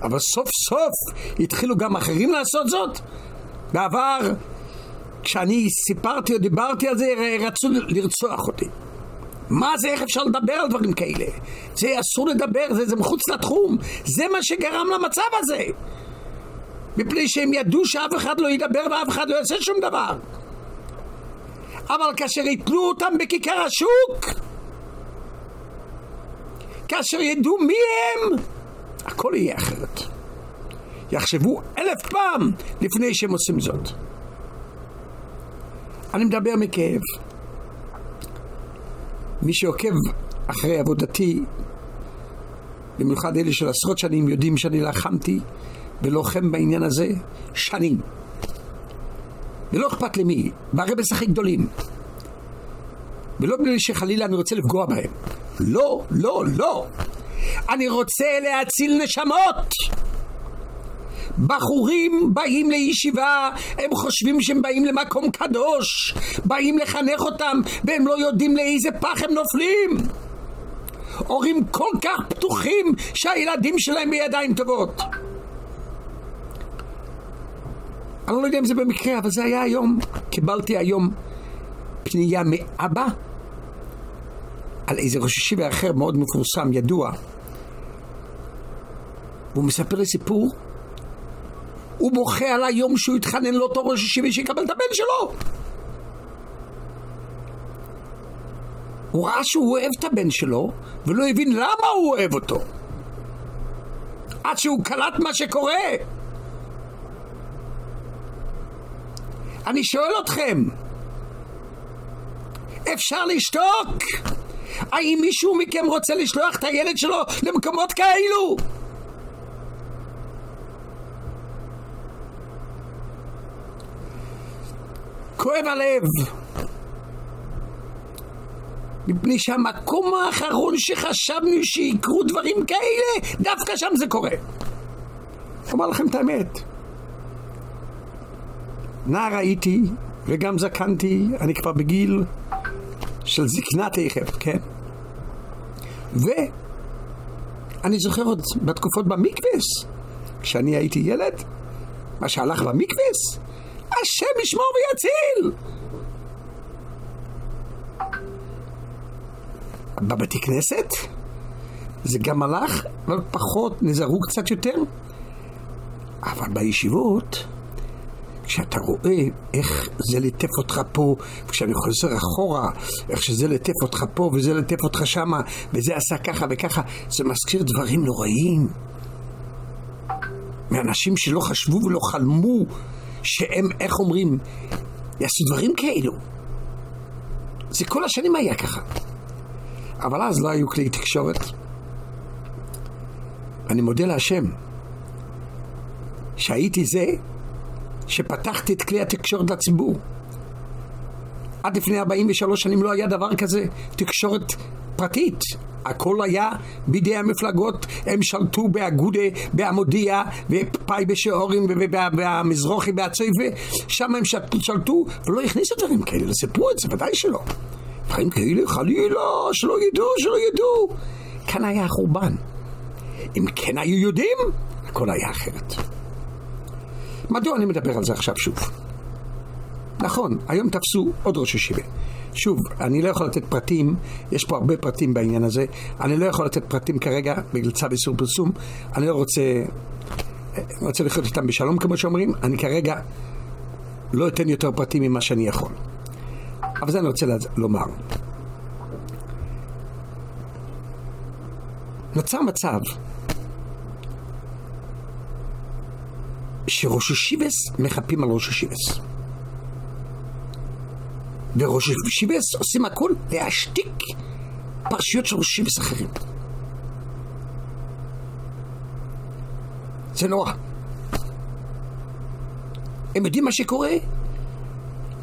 אבל סוף סוף התחילו גם אחרים לעשות זאת. בעבר, כשאני סיפרתי או דיברתי על זה, רצו לרצוח אותי. מה זה, איך אפשר לדבר על דברים כאלה? זה אסור לדבר, זה, זה מחוץ לתחום. זה מה שגרם למצב הזה. מפני שהם ידעו שאף אחד לא ידבר ואף אחד לא יעשה שום דבר. אבל כאשר יתלו אותם בכיכר השוק, כאשר ידעו מי הם, הכל יהיה אחרת. יחשבו אלף פעם לפני שהם עושים זאת. אני מדבר מכאב. מי שעוקב אחרי עבודתי, במיוחד אלה של עשרות שנים, יודעים שאני לחמתי ולוחם בעניין הזה שנים. ולא אכפת למי, ברבס הכי גדולים. ולא בגלל שחלילה אני רוצה לפגוע בהם. לא, לא, לא. אני רוצה להציל נשמות. בחורים באים לישיבה, הם חושבים שהם באים למקום קדוש, באים לחנך אותם, והם לא יודעים לאיזה פח הם נופלים. הורים כל כך פתוחים שהילדים שלהם בידיים טובות. אני לא יודע אם זה במקרה, אבל זה היה היום. קיבלתי היום פנייה מאבא על איזה ראש ישיבה אחר מאוד מפורסם, ידוע. והוא מספר לי סיפור הוא בוכה על היום שהוא התחנן לאותו ראש ישיבה שיקבל את הבן שלו. הוא ראה שהוא אוהב את הבן שלו, ולא הבין למה הוא אוהב אותו. עד שהוא קלט מה שקורה. אני שואל אתכם, אפשר לשתוק? האם מישהו מכם רוצה לשלוח את הילד שלו למקומות כאלו? כואב הלב. מפני שהמקום האחרון שחשבנו שיקרו דברים כאלה, דווקא שם זה קורה. אומר לכם את האמת. נער הייתי, וגם זקנתי, אני כבר בגיל של זקנה תכף, כן? ואני זוכר עוד בתקופות במקווס, כשאני הייתי ילד, מה שהלך במקווס, השם ישמור ויציל! בבתי כנסת זה גם הלך, אבל פחות, נזהרו קצת יותר. אבל בישיבות, כשאתה רואה איך זה ליטף אותך פה, וכשאני חוזר אחורה, איך שזה ליטף אותך פה וזה ליטף אותך שמה, וזה עשה ככה וככה, זה מזכיר דברים נוראיים. מאנשים שלא חשבו ולא חלמו שהם, איך אומרים, יעשו דברים כאלו. זה כל השנים היה ככה. אבל אז לא היו כלי תקשורת. אני מודה להשם שהייתי זה שפתחתי את כלי התקשורת לציבור. עד לפני 43 שנים לא היה דבר כזה, תקשורת פרטית. הכל היה בידי המפלגות, הם שלטו באגודה, בהמודיע, ופאי בשעורים, ובמזרוחי, בהצויבה, שם הם שלטו, ולא הכניסו דברים כאלה, סיפרו את זה, ודאי שלא. דברים כאלה, חלילה, שלא ידעו, שלא ידעו. כאן היה החורבן. אם כן היו יודעים, הכל היה אחרת. מדוע אני מדבר על זה עכשיו שוב? נכון, היום תפסו עוד ראש ישיבה. שוב, אני לא יכול לתת פרטים, יש פה הרבה פרטים בעניין הזה, אני לא יכול לתת פרטים כרגע בגלל צו איסור פרסום, אני לא רוצה, אני רוצה לחיות איתם בשלום כמו שאומרים, אני כרגע לא אתן יותר פרטים ממה שאני יכול. אבל זה אני רוצה לומר. נוצר מצב שראש השיבס מחפים על ראש השיבס. וראש השיבס עושים הכל להשתיק פרשיות של ראש השיבס אחרים. זה נורא. הם יודעים מה שקורה?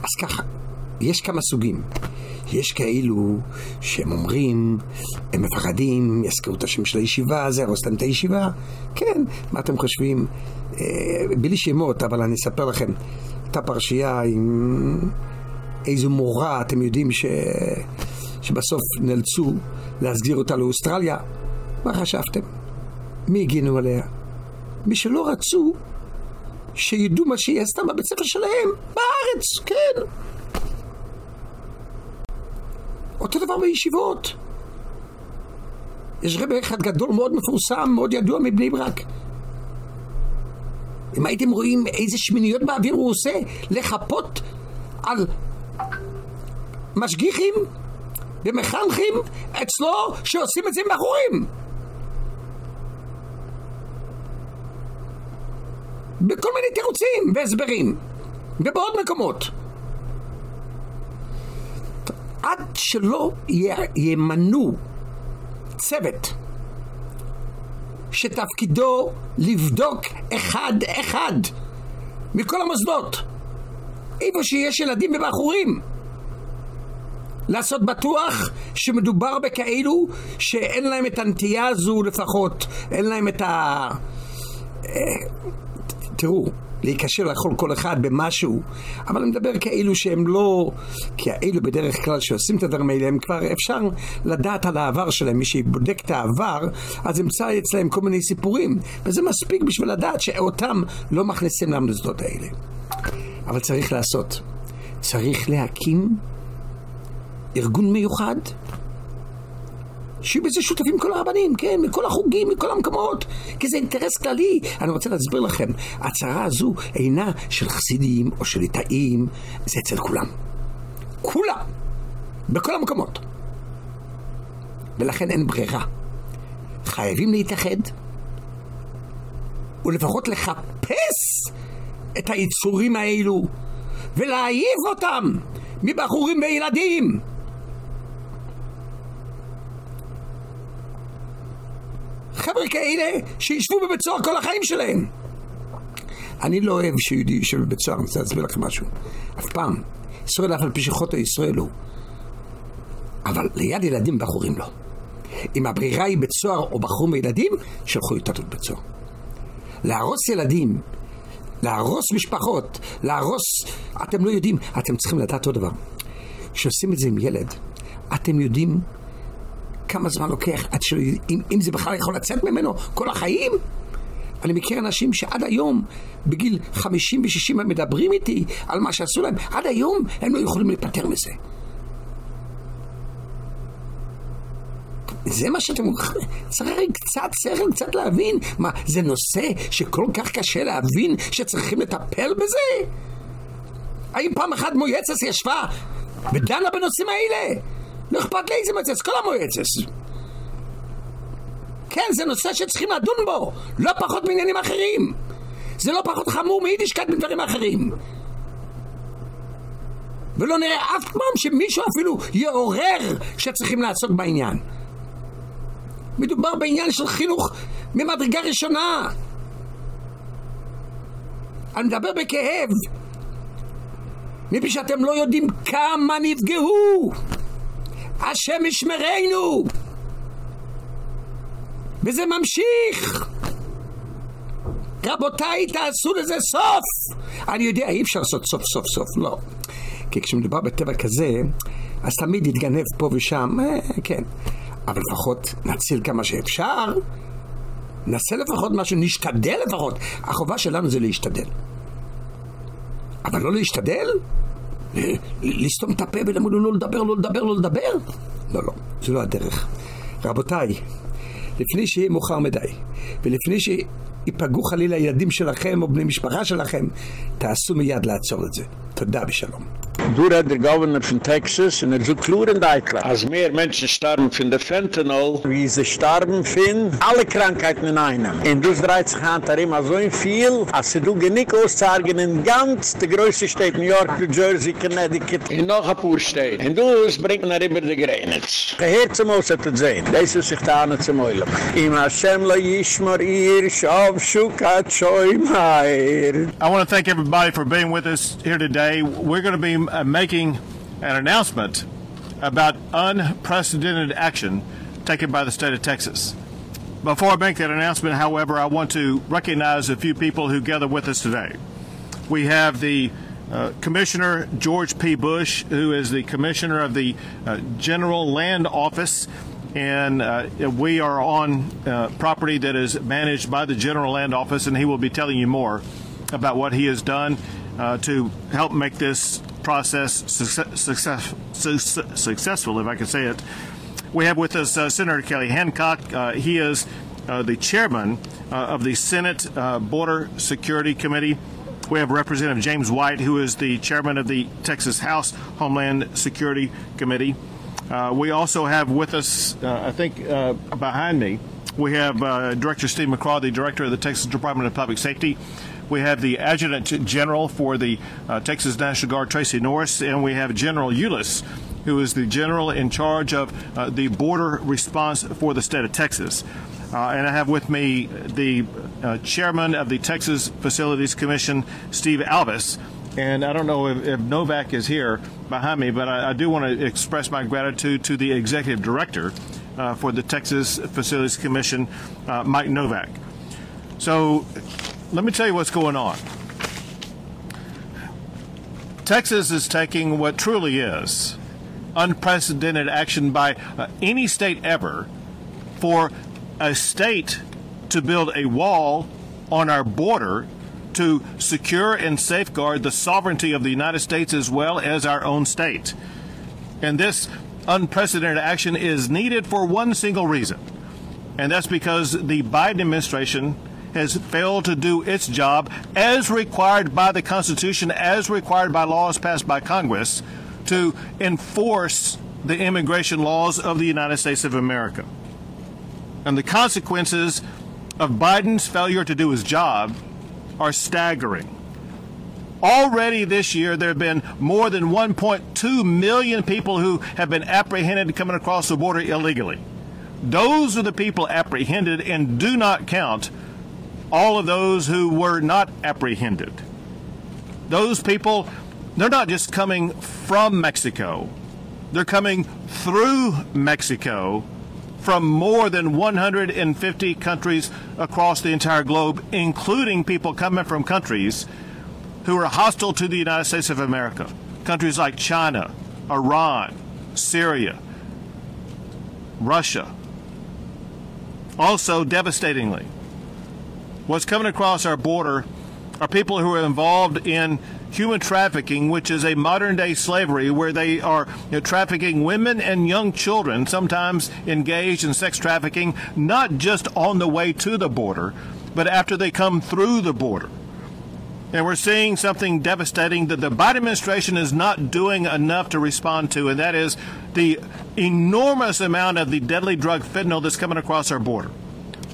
אז ככה, יש כמה סוגים. יש כאלו שהם אומרים, הם מפחדים, יזכרו את השם של הישיבה, זה יהרוס להם את הישיבה. כן, מה אתם חושבים? אה, בלי שמות, אבל אני אספר לכם. הייתה פרשייה עם איזו מורה, אתם יודעים ש... שבסוף נאלצו להסגיר אותה לאוסטרליה. מה חשבתם? מי הגינו עליה? מי שלא רצו שידעו מה שהיא עשתה בבית ספר שלהם, בארץ, כן. אותו דבר בישיבות. יש רבי אחד גדול מאוד מפורסם, מאוד ידוע מבני ברק. אם הייתם רואים איזה שמיניות באוויר הוא עושה לחפות על משגיחים ומחנכים אצלו שעושים את זה עם בחורים. בכל מיני תירוצים והסברים ובעוד מקומות. עד שלא ימנו צוות שתפקידו לבדוק אחד-אחד מכל המוסדות, איפה שיש ילדים ובחורים. לעשות בטוח שמדובר בכאלו שאין להם את הנטייה הזו לפחות, אין להם את ה... אה, תראו, להיקשר לאכול כל אחד במשהו, אבל אני מדבר כאילו שהם לא, כי האלו בדרך כלל שעושים את הדברים האלה, הם כבר אפשר לדעת על העבר שלהם, מי שבודק את העבר, אז ימצא אצלם כל מיני סיפורים, וזה מספיק בשביל לדעת שאותם לא מכניסים למוסדות האלה. אבל צריך לעשות, צריך להקים ארגון מיוחד שיהיו בזה שותפים כל הרבנים, כן, מכל החוגים, מכל המקומות, כי זה אינטרס כללי. אני רוצה להסביר לכם, ההצהרה הזו אינה של חסידים או של ליטאים, זה אצל כולם. כולם. בכל המקומות. ולכן אין ברירה. חייבים להתאחד, ולפחות לחפש את היצורים האלו, ולהעיף אותם מבחורים וילדים. חבר'ה כאלה שישבו בבית סוהר כל החיים שלהם. אני לא אוהב שיהודי יושב בבית סוהר, אני רוצה להסביר לכם משהו. אף פעם. ישראל אף על פי שחוטא ישראל הוא. אבל ליד ילדים בחורים לא. אם הברירה היא בית סוהר או בחורים וילדים, שלחו טוב בית סוהר. להרוס ילדים, להרוס משפחות, להרוס... אתם לא יודעים, אתם צריכים לדעת עוד דבר. כשעושים את זה עם ילד, אתם יודעים כמה זמן לוקח עד ש... אם, אם זה בכלל יכול לצאת ממנו כל החיים? אני מכיר אנשים שעד היום, בגיל 50 ו-60 הם מדברים איתי על מה שעשו להם, עד היום הם לא יכולים להיפטר מזה. זה מה שאתם... צריך קצת שכל, קצת להבין. מה, זה נושא שכל כך קשה להבין שצריכים לטפל בזה? האם פעם אחת מועצת ישבה ודנה בנושאים האלה? לא אכפת לי איזה מועצת, כל המועצת. כן, זה נושא שצריכים לדון בו, לא פחות מעניינים אחרים. זה לא פחות חמור מיידישקייט מדברים אחרים. ולא נראה אף פעם שמישהו אפילו יעורר שצריכים לעסוק בעניין. מדובר בעניין של חינוך ממדרגה ראשונה. אני מדבר בכאב, מפני שאתם לא יודעים כמה נפגעו. השם ישמרנו. וזה ממשיך. רבותיי, תעשו לזה סוף. אני יודע, אי אפשר לעשות סוף סוף סוף, לא. כי כשמדובר בטבע כזה, אז תמיד יתגנב פה ושם, אה, כן. אבל לפחות נציל כמה שאפשר, נעשה לפחות משהו, נשתדל לפחות. החובה שלנו זה להשתדל. אבל לא להשתדל? לסתום את הפה ולמוד לא לדבר, לא לדבר, לא לדבר? לא, לא, זו לא הדרך. רבותיי, לפני שיהיה מאוחר מדי, ולפני ייפגעו חלילה ילדים שלכם או בני משפחה שלכם, תעשו מיד לעצור את זה. תודה ושלום. Du red der Governor von Texas und er so klur in Deitler. Als mehr Menschen starben von der Fentanyl, wie sie starben von alle Krankheiten in einem. Und du dreht sich an der immer so viel, als du genick auszahgen in ganz der größte Stadt, New York, New Jersey, Connecticut. In noch ein paar Städte. Und du bringt nach immer die Grenitz. Gehört zum Haus hat es sehen. Das ist sich da nicht zum Eulen. Im Hashem la yishmar ir, shav shukat shoy mair. I want to thank everybody for being with us here today. We're going to be uh, making an announcement about unprecedented action taken by the state of Texas. Before I make that announcement, however, I want to recognize a few people who gather with us today. We have the uh, Commissioner George P. Bush, who is the Commissioner of the uh, General Land Office, and uh, we are on uh, property that is managed by the General Land Office, and he will be telling you more about what he has done uh, to help make this process success, success, successful, if I can say it. We have with us uh, Senator Kelly Hancock. Uh, he is uh, the chairman uh, of the Senate uh, Border Security Committee. We have Representative James White, who is the chairman of the Texas House Homeland Security Committee. Uh, we also have with us, I think behind me, we have Director Steve McCraw, the director of the Texas Department of Public Safety. We have the Adjutant General for the uh, Texas National Guard, Tracy Norris, and we have General Eulis, who is the general in charge of uh, the border response for the state of Texas. Uh, and I have with me the uh, chairman of the Texas Facilities Commission, Steve Alvis. And I don't know if, if Novak is here behind me, but I, I, do want to express my gratitude to the executive director uh, for the Texas Facilities Commission, uh, Mike Novak. So let me tell you what's going on. Texas is taking what truly is unprecedented action by uh, any state ever for a state to build a wall on our border to secure and safeguard the sovereignty of the United States as well as our own state. And this unprecedented action is needed for one single reason, and that's because the Biden administration has failed to do its job as required by the Constitution, as required by laws passed by Congress, to enforce the immigration laws of the United States of America. And the consequences of Biden's failure to do his job are staggering. Already this year, there have been more than 1.2 million people who have been apprehended coming across the border illegally. Those are the people apprehended and do not count all of those who were not apprehended. Those people, they're not just coming from Mexico, they're coming through Mexico from more than 150 countries across the entire globe, including people coming from countries who are hostile to the United States of America. Countries like China, Iran, Syria, Russia. Also, devastatingly, what's coming across our border are people who are involved in human trafficking, which is a modern day slavery where they are you know, trafficking women and young children, sometimes engaged in sex trafficking, not just on the way to the border, but after they come through the border. And we're seeing something devastating that the Biden administration is not doing enough to respond to, and that is the enormous amount of the deadly drug fentanyl that's coming across our border.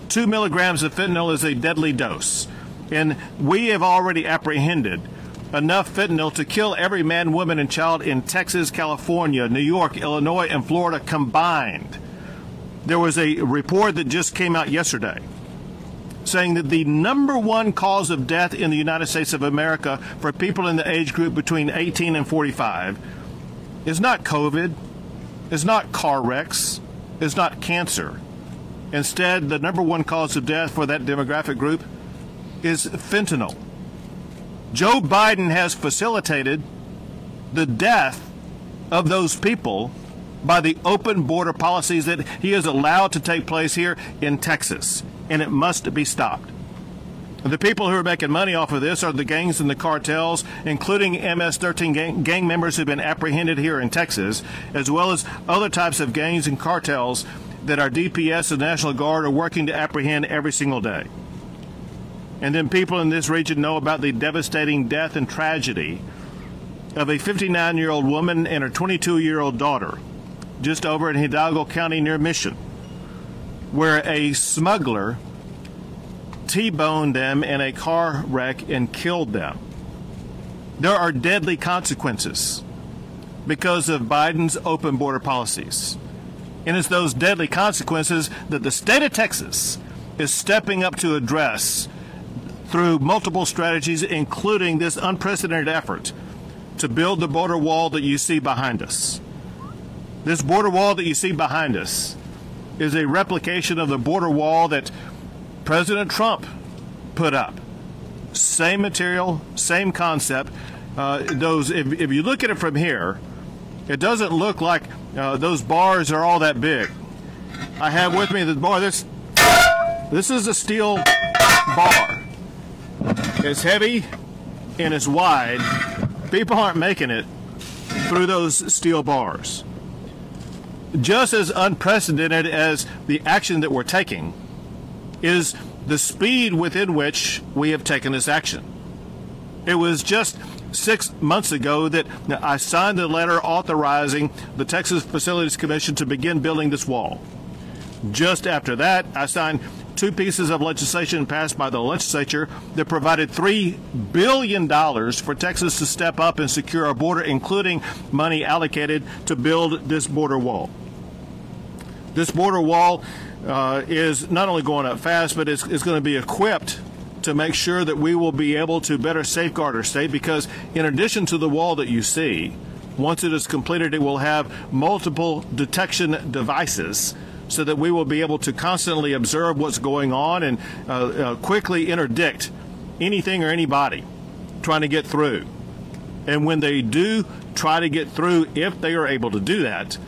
Two milligrams of fentanyl is a deadly dose. And we have already apprehended enough fentanyl to kill every man, woman, and child in Texas, California, New York, Illinois, and Florida combined. There was a report that just came out yesterday saying that the number one cause of death in the United States of America for people in the age group between 18 and 45 is not COVID, is not car wrecks, is not cancer. Instead, the number one cause of death for that demographic group is fentanyl. Joe Biden has facilitated the death of those people by the open border policies that he has allowed to take place here in Texas and it must be stopped. The people who are making money off of this are the gangs and the cartels, including MS 13 gang, gang, members who've been apprehended here in Texas, as well as other types of gangs and cartels that our DPS and National Guard are working to apprehend every single day. And then people in this region know about the devastating death and tragedy of a 59 year old woman and her 22 year old daughter just over in Hidalgo County near Mission where a smuggler T-boned them in a car wreck and killed them. There are deadly consequences because of Biden's open border policies. And it's those deadly consequences that the state of Texas is stepping up to address through multiple strategies, including this unprecedented effort to build the border wall that you see behind us. This border wall that you see behind us is a replication of the border wall that President Trump put up. Same material, same concept. Uh, those, if, if you look at it from here, it doesn't look like uh, those bars are all that big. I have with me the bar. This this is a steel bar. It's heavy and it's wide. People aren't making it through those steel bars just as unprecedented as the action that we're taking is the speed within which we have taken this action. It was just six months ago that I signed a letter authorizing the Texas Facilities Commission to begin building this wall. Just after that, I signed two pieces of legislation passed by the legislature that provided $3 billion for Texas to step up and secure our border, including money allocated to build this border wall. This border wall uh, is not only going up fast, but it's, it's going to be equipped to make sure that we will be able to better safeguard our state because, in addition to the wall that you see, once it is completed, it will have multiple detection devices so that we will be able to constantly observe what's going on and uh, uh, quickly interdict anything or anybody trying to get through. And when they do try to get through, if they are able to do that,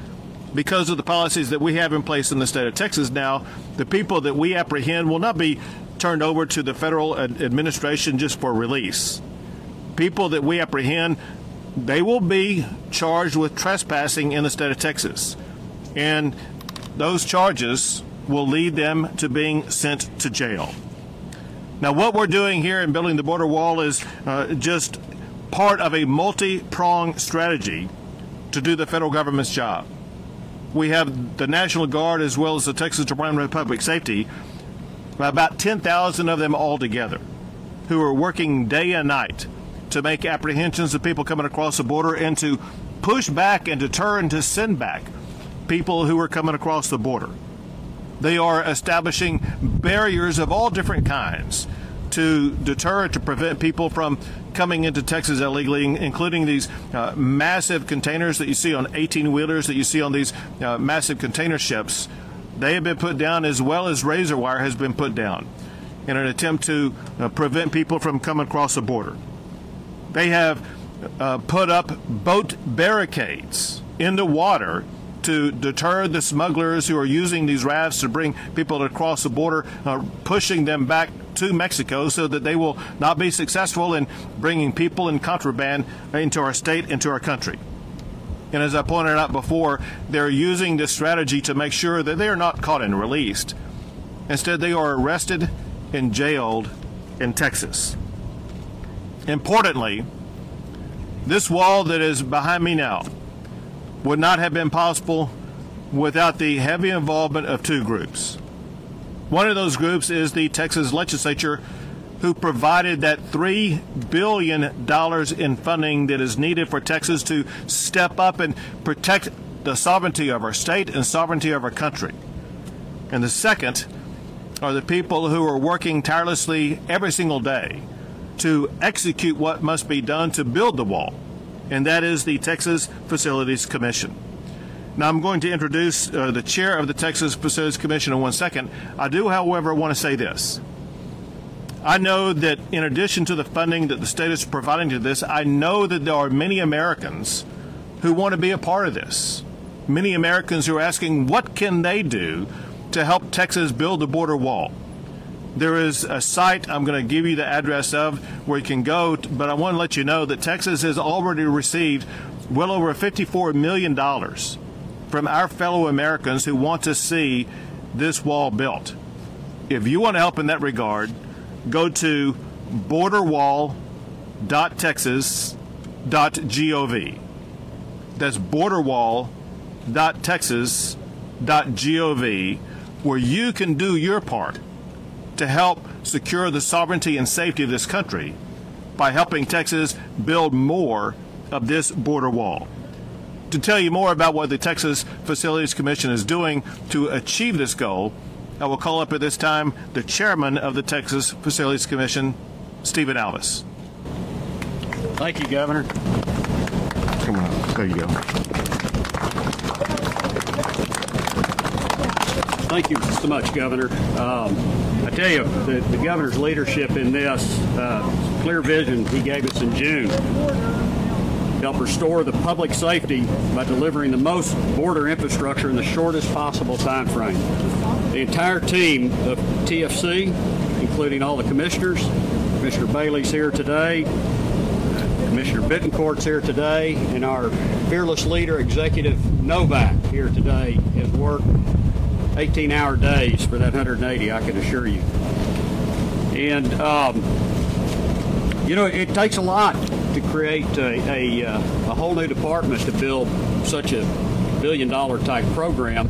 because of the policies that we have in place in the state of Texas now, the people that we apprehend will not be turned over to the federal administration just for release. People that we apprehend, they will be charged with trespassing in the state of Texas. And those charges will lead them to being sent to jail. Now, what we're doing here in building the border wall is uh, just part of a multi pronged strategy to do the federal government's job we have the National Guard as well as the Texas Department of Public Safety, about 10,000 of them all together, who are working day and night to make apprehensions of people coming across the border and to push back and deter and to send back people who are coming across the border. They are establishing barriers of all different kinds to deter to prevent people from coming into Texas illegally, including these uh, massive containers that you see on 18 wheelers that you see on these uh, massive container ships. They have been put down as well as razor wire has been put down in an attempt to uh, prevent people from coming across the border. They have uh, put up boat barricades in the water to deter the smugglers who are using these rafts to bring people across the border, uh, pushing them back to Mexico so that they will not be successful in bringing people and contraband into our state, into our country. And as I pointed out before, they're using this strategy to make sure that they are not caught and released. Instead, they are arrested and jailed in Texas. Importantly, this wall that is behind me now would not have been possible without the heavy involvement of two groups. One of those groups is the Texas legislature, who provided that $3 billion in funding that is needed for Texas to step up and protect the sovereignty of our state and sovereignty of our country. And the second are the people who are working tirelessly every single day to execute what must be done to build the wall, and that is the Texas Facilities Commission. Now, I'm going to introduce uh, the chair of the Texas Facilities Commission in one second. I do, however, want to say this. I know that in addition to the funding that the state is providing to this, I know that there are many Americans who want to be a part of this. Many Americans who are asking, what can they do to help Texas build the border wall? There is a site I'm going to give you the address of where you can go, but I want to let you know that Texas has already received well over $54 million from our fellow Americans who want to see this wall built. If you want to help in that regard, go to borderwall.texas.gov. That's borderwall.texas.gov, where you can do your part to help secure the sovereignty and safety of this country by helping Texas build more of this border wall to tell you more about what the Texas Facilities Commission is doing to achieve this goal, I will call up at this time the chairman of the Texas Facilities Commission, Stephen Alvis. Thank you, Governor. Come on, there you go. Thank you so much, Governor. Um, I tell you, the, the governor's leadership in this uh, clear vision he gave us in June help restore the public safety by delivering the most border infrastructure in the shortest possible time frame. The entire team of TFC, including all the commissioners, Commissioner Bailey's here today, Commissioner Bittencourt's here today, and our fearless leader, Executive Novak, here today, has worked 18-hour days for that 180, I can assure you. And, um, you know, it takes a lot to create a, a, uh, a whole new department to build such a billion dollar type program.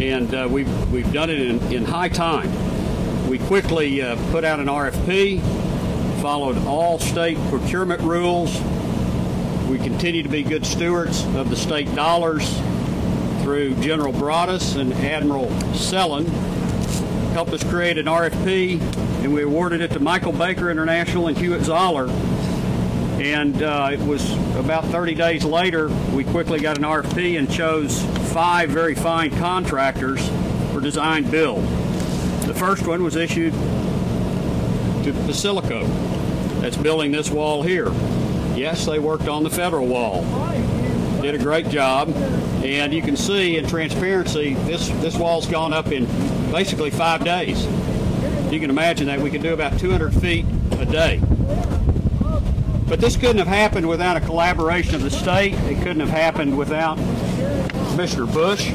And uh, we've, we've done it in, in high time. We quickly uh, put out an RFP, followed all state procurement rules. We continue to be good stewards of the state dollars through General Broaddus and Admiral Sellon helped us create an RFP, and we awarded it to Michael Baker International and Huitt-Zollars and uh, it was about 30 days later, we quickly got an RFP and chose five very fine contractors for design build. The first one was issued to Posillico, that's building this wall here. Yes, they worked on the federal wall. Did a great job. And you can see in transparency, this, this wall's gone up in basically five days. You can imagine that we can do about 200 feet a day. But this couldn't have happened without a collaboration of the state. It couldn't have happened without Commissioner Bush.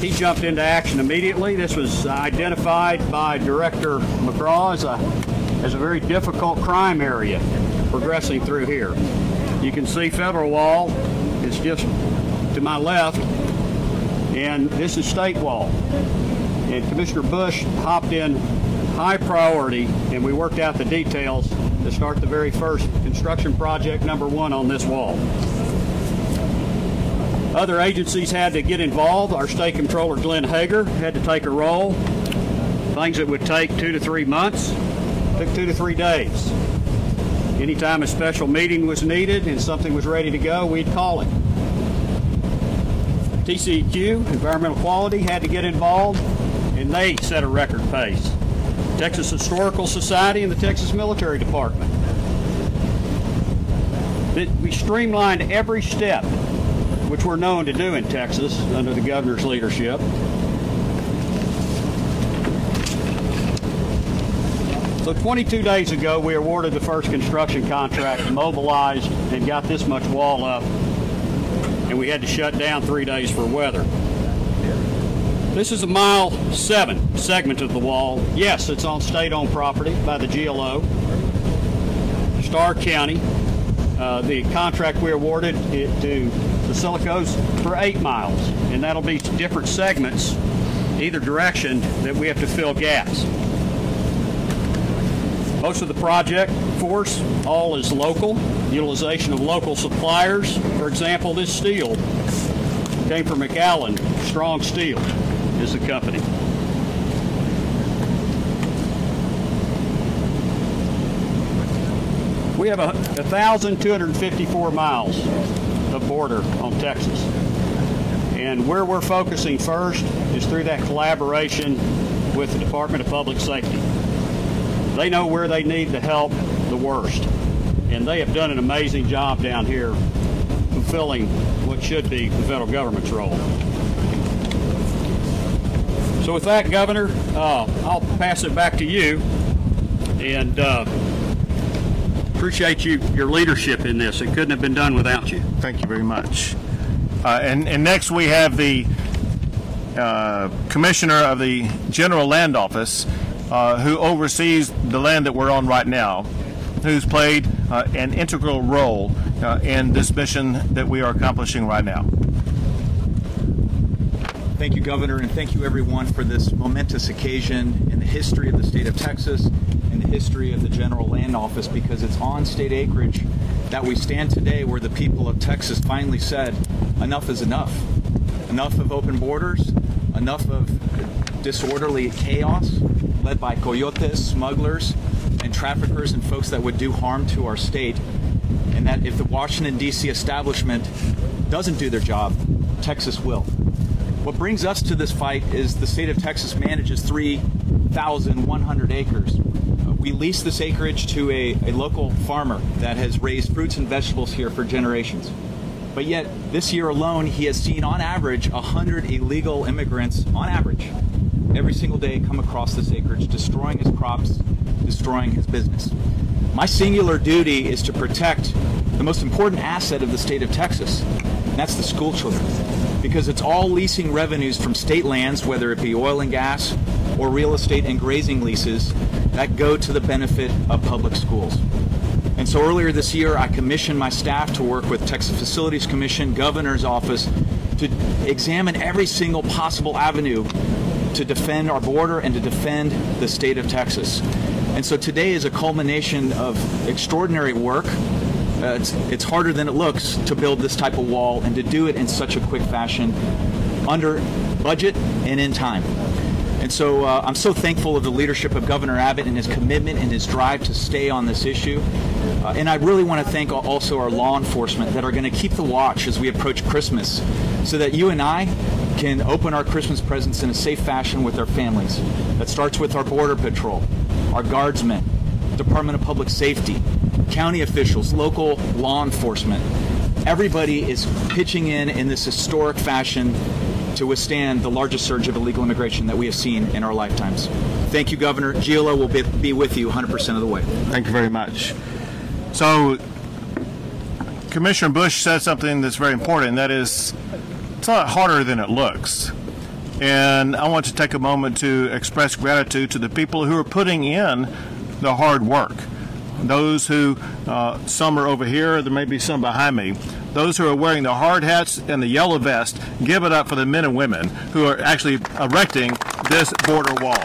He jumped into action immediately. This was identified by Director McCraw as a, as a very difficult crime area progressing through here. You can see Federal Wall is just to my left, and this is State Wall. And Commissioner Bush hopped in high priority, and we worked out the details to start the very first construction project number one on this wall. Other agencies had to get involved. Our state controller, Glenn Hegar, had to take a role. Things that would take two to three months took two to three days. Anytime a special meeting was needed and something was ready to go, we'd call it. TCEQ, Environmental Quality, had to get involved, and they set a record pace. Texas Historical Society, and the Texas Military Department. We streamlined every step which we're known to do in Texas under the governor's leadership. So 22 days ago, we awarded the first construction contract, mobilized, and got this much wall up, and we had to shut down three days for weather. This is a mile seven segment of the wall. Yes, it's on state-owned property by the GLO. Starr County. Uh, the contract we awarded it to the Silicos for eight miles, and that'll be different segments, either direction, that we have to fill gaps. Most of the project force, all is local, utilization of local suppliers. For example, this steel came from McAllen. Strong Steel is the company. We have a 1,254 miles of border on Texas. And where we're focusing first is through that collaboration with the Department of Public Safety. They know where they need the help the worst. And they have done an amazing job down here fulfilling what should be the federal government's role. So with that, Governor, uh, I'll pass it back to you. And uh, appreciate you your leadership in this. It couldn't have been done without you. Thank you very much. Uh, and, and next we have the uh, Commissioner of the General Land Office, uh, who oversees the land that we're on right now, who's played uh, an integral role in this mission that we are accomplishing right now. Thank you, Governor, and thank you, everyone, for this momentous occasion in the history of the state of Texas and the history of the General Land Office because it's on state acreage that we stand today where the people of Texas finally said, enough is enough. Enough of open borders, enough of disorderly chaos led by coyotes, smugglers, and traffickers and folks that would do harm to our state. And that if the Washington, D.C. establishment doesn't do their job, Texas will. What brings us to this fight is the state of Texas manages 3,100 acres. We lease this acreage to a, a local farmer that has raised fruits and vegetables here for generations. But yet, this year alone, he has seen on average 100 illegal immigrants, on average, every single day come across this acreage, destroying his crops, destroying his business. My singular duty is to protect the most important asset of the state of Texas, and that's the school children. Because it's all leasing revenues from state lands, whether it be oil and gas or real estate and grazing leases, that go to the benefit of public schools. And so earlier this year, I commissioned my staff to work with Texas Facilities Commission, Governor's Office, to examine every single possible avenue to defend our border and to defend the state of Texas. And so today is a culmination of extraordinary work. Uh, it's, it's harder than it looks to build this type of wall and to do it in such a quick fashion under budget and in time. And so uh, I'm so thankful of the leadership of Governor Abbott and his commitment and his drive to stay on this issue. Uh, and I really want to thank also our law enforcement that are going to keep the watch as we approach Christmas so that you and I can open our Christmas presents in a safe fashion with our families. That starts with our Border Patrol, our Guardsmen, Department of Public Safety, county officials, local law enforcement. Everybody is pitching in in this historic fashion to withstand the largest surge of illegal immigration that we have seen in our lifetimes. Thank you, Governor. GLO will be, be with you 100% of the way. Thank you very much. So, Commissioner Bush said something that's very important, that is it's a lot harder than it looks. And I want to take a moment to express gratitude to the people who are putting in the hard work. Those who, uh, some are over here, there may be some behind me. Those who are wearing the hard hats and the yellow vest, give it up for the men and women who are actually erecting this border wall.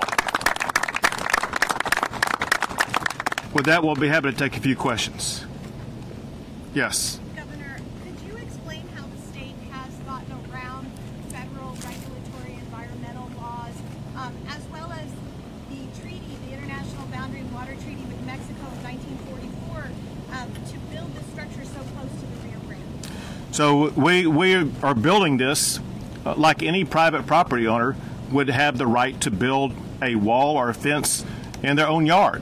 With that, we'll be happy to take a few questions. Yes. Governor, could you explain how the state has gotten around federal regulatory environmental laws, um, as well as the treaty, the International Boundary and Water Treaty with Mexico in 1944, um, to build this structure so close to the Rio Grande? So we, we are building this uh, like any private property owner would have the right to build a wall or a fence in their own yard.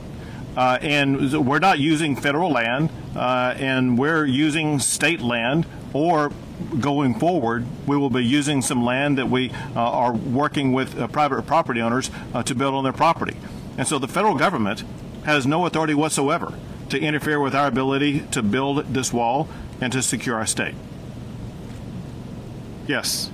Uh, and we're not using federal land, uh, and we're using state land, or going forward, we will be using some land that we uh, are working with uh, private property owners uh, to build on their property. And so the federal government has no authority whatsoever to interfere with our ability to build this wall and to secure our state. Yes.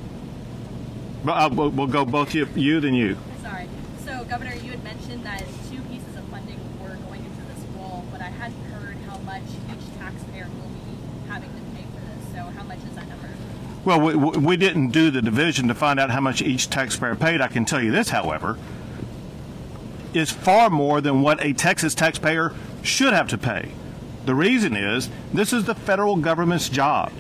But uh, we'll, we'll go both you, you then you. Sorry. So, Governor, you had mentioned that two pieces of funding were going into this wall, but I hadn't heard how much each taxpayer will be having to pay for this. So, how much is that number? Well, we, we didn't do the division to find out how much each taxpayer paid. I can tell you this, however, is far more than what a Texas taxpayer should have to pay. The reason is this is the federal government's job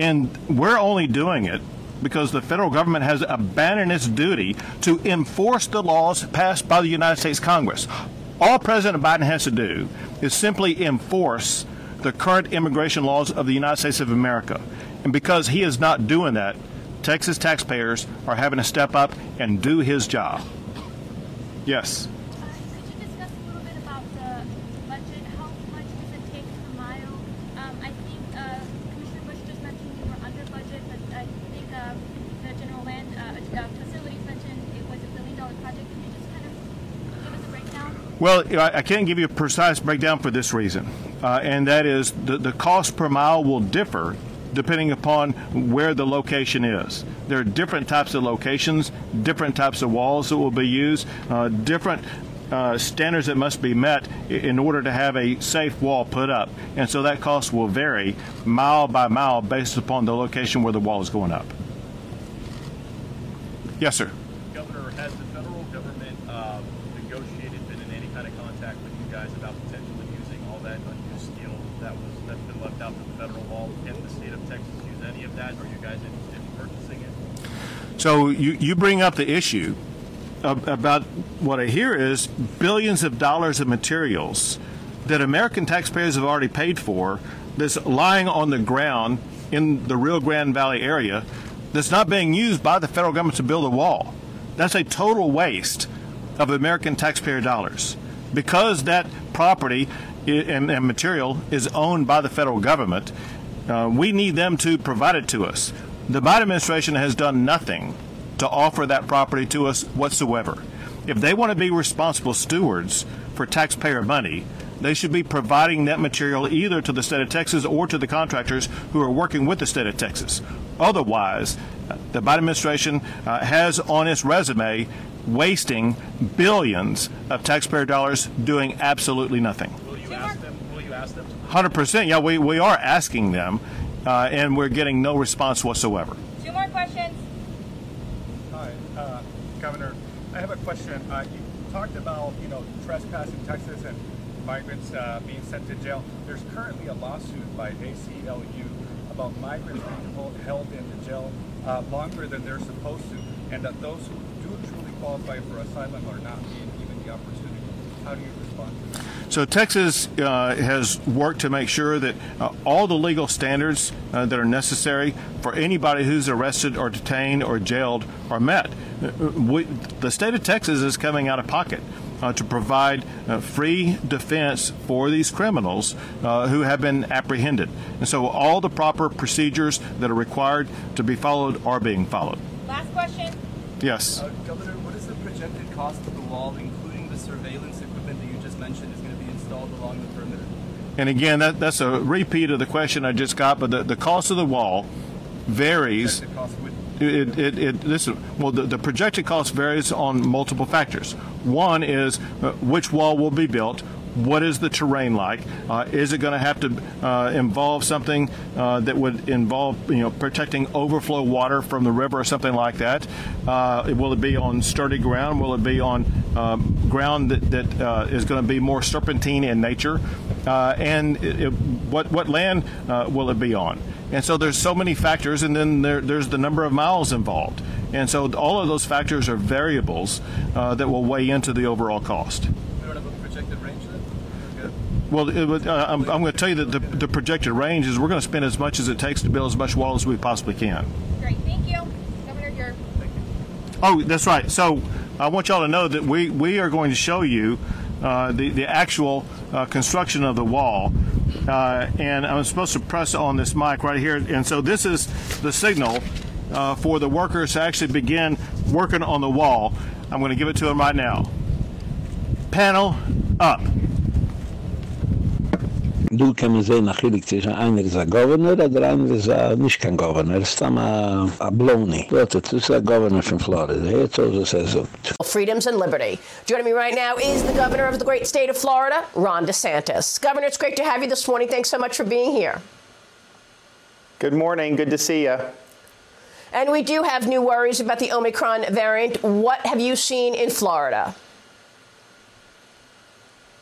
and we're only doing it because the federal government has abandoned its duty to enforce the laws passed by the United States Congress. All President Biden has to do is simply enforce the current immigration laws of the United States of America. And because he is not doing that, Texas taxpayers are having to step up and do his job. Yes. Uh, could you discuss a little bit about the budget? How much does it take per mile? Um, I think uh, Commissioner Bush just mentioned you were under budget, but I think uh, the general land uh, uh, facilities mentioned it was a billion dollar project. Can you just kind of give us a breakdown? Well, I can't give you a precise breakdown for this reason, uh, and that is the, the cost per mile will differ depending upon where the location is. There are different types of locations, different types of walls that will be used, uh, different uh, standards that must be met in order to have a safe wall put up. And so that cost will vary mile by mile based upon the location where the wall is going up. Yes, sir. Governor, has the federal government uh, negotiated, been in any kind of contact with you guys about potentially using all that unused steel that was that's been left out from the federal wall? Can the state of Texas use any of that? Are you guys interested in purchasing it? So you, you bring up the issue about what I hear is billions of dollars of materials that American taxpayers have already paid for that's lying on the ground in the Rio Grande Valley area that's not being used by the federal government to build a wall. That's a total waste of American taxpayer dollars. Because that property and, and material is owned by the federal government, uh, we need them to provide it to us. The Biden administration has done nothing to offer that property to us whatsoever. If they want to be responsible stewards for taxpayer money, they should be providing that material either to the state of Texas or to the contractors who are working with the state of Texas. Otherwise, the Biden administration uh, has on its resume wasting billions of taxpayer dollars doing absolutely nothing. Will you ask them? Will you ask them? Hundred percent. Yeah, we, we are asking them, uh, and we're getting no response whatsoever. Two more questions. Hi, uh, Governor. I have a question. Uh, you talked about, you know, trespassing Texas and migrants uh, being sent to jail. There's currently a lawsuit by ACLU about migrants being held- held in the jail uh, longer than they're supposed to, and that those who do truly qualify for asylum are not being given the opportunity. How do you respond to that? So Texas uh, has worked to make sure that uh, all the legal standards uh, that are necessary for anybody who's arrested or detained or jailed are met. Uh, We, the state of Texas is coming out of pocket. Uh, to provide uh, free defense for these criminals uh, who have been apprehended. And so all the proper procedures that are required to be followed are being followed. Last question. Yes. Uh, Governor, what is the projected cost of the wall, including the surveillance equipment that you just mentioned is going to be installed along the perimeter? And again, that, that's a repeat of the question I just got, but the, the cost of the wall varies. It, it, it, this, well, the, the projected cost varies on multiple factors. One is uh, which wall will be built. What is the terrain like? Uh, is it going to have to uh, involve something uh, that would involve, you know, protecting overflow water from the river or something like that? Uh, will it be on sturdy ground? Will it be on um, ground that, that uh, is going to be more serpentine in nature? Uh, and it, it, what what land will it be on? And so there's so many factors, and then there, there's the number of miles involved. And so all of those factors are variables that will weigh into the overall cost. We don't have a projected range then? Okay. Well, it uh, I'm, I'm going to tell you that the, the projected range is we're going to spend as much as it takes to build as much wall as we possibly can. Great. Thank you. Governor, Oh, that's right. So I want y'all to know that we, we are going to show you uh, the, the actual uh, construction of the wall. Uh, and I'm supposed to press on this mic right here. And so this is the signal uh, for the workers to actually begin working on the wall. I'm going to give it to them right now. Panel up. Du kann man sehen, nachhilig zwischen einer ist ein Governor, oder einer ist ein, nicht kein Governor, es ist ein, ein Bloney. Dort, das ist ein Governor von Florida. Jetzt freedoms and liberty. Joining me right now is the governor of the great state of Florida, Ron DeSantis. Governor, it's great to have you this morning. Thanks so much for being here. Good morning. Good to see you. And we do have new worries about the Omicron variant. What have you seen in Florida?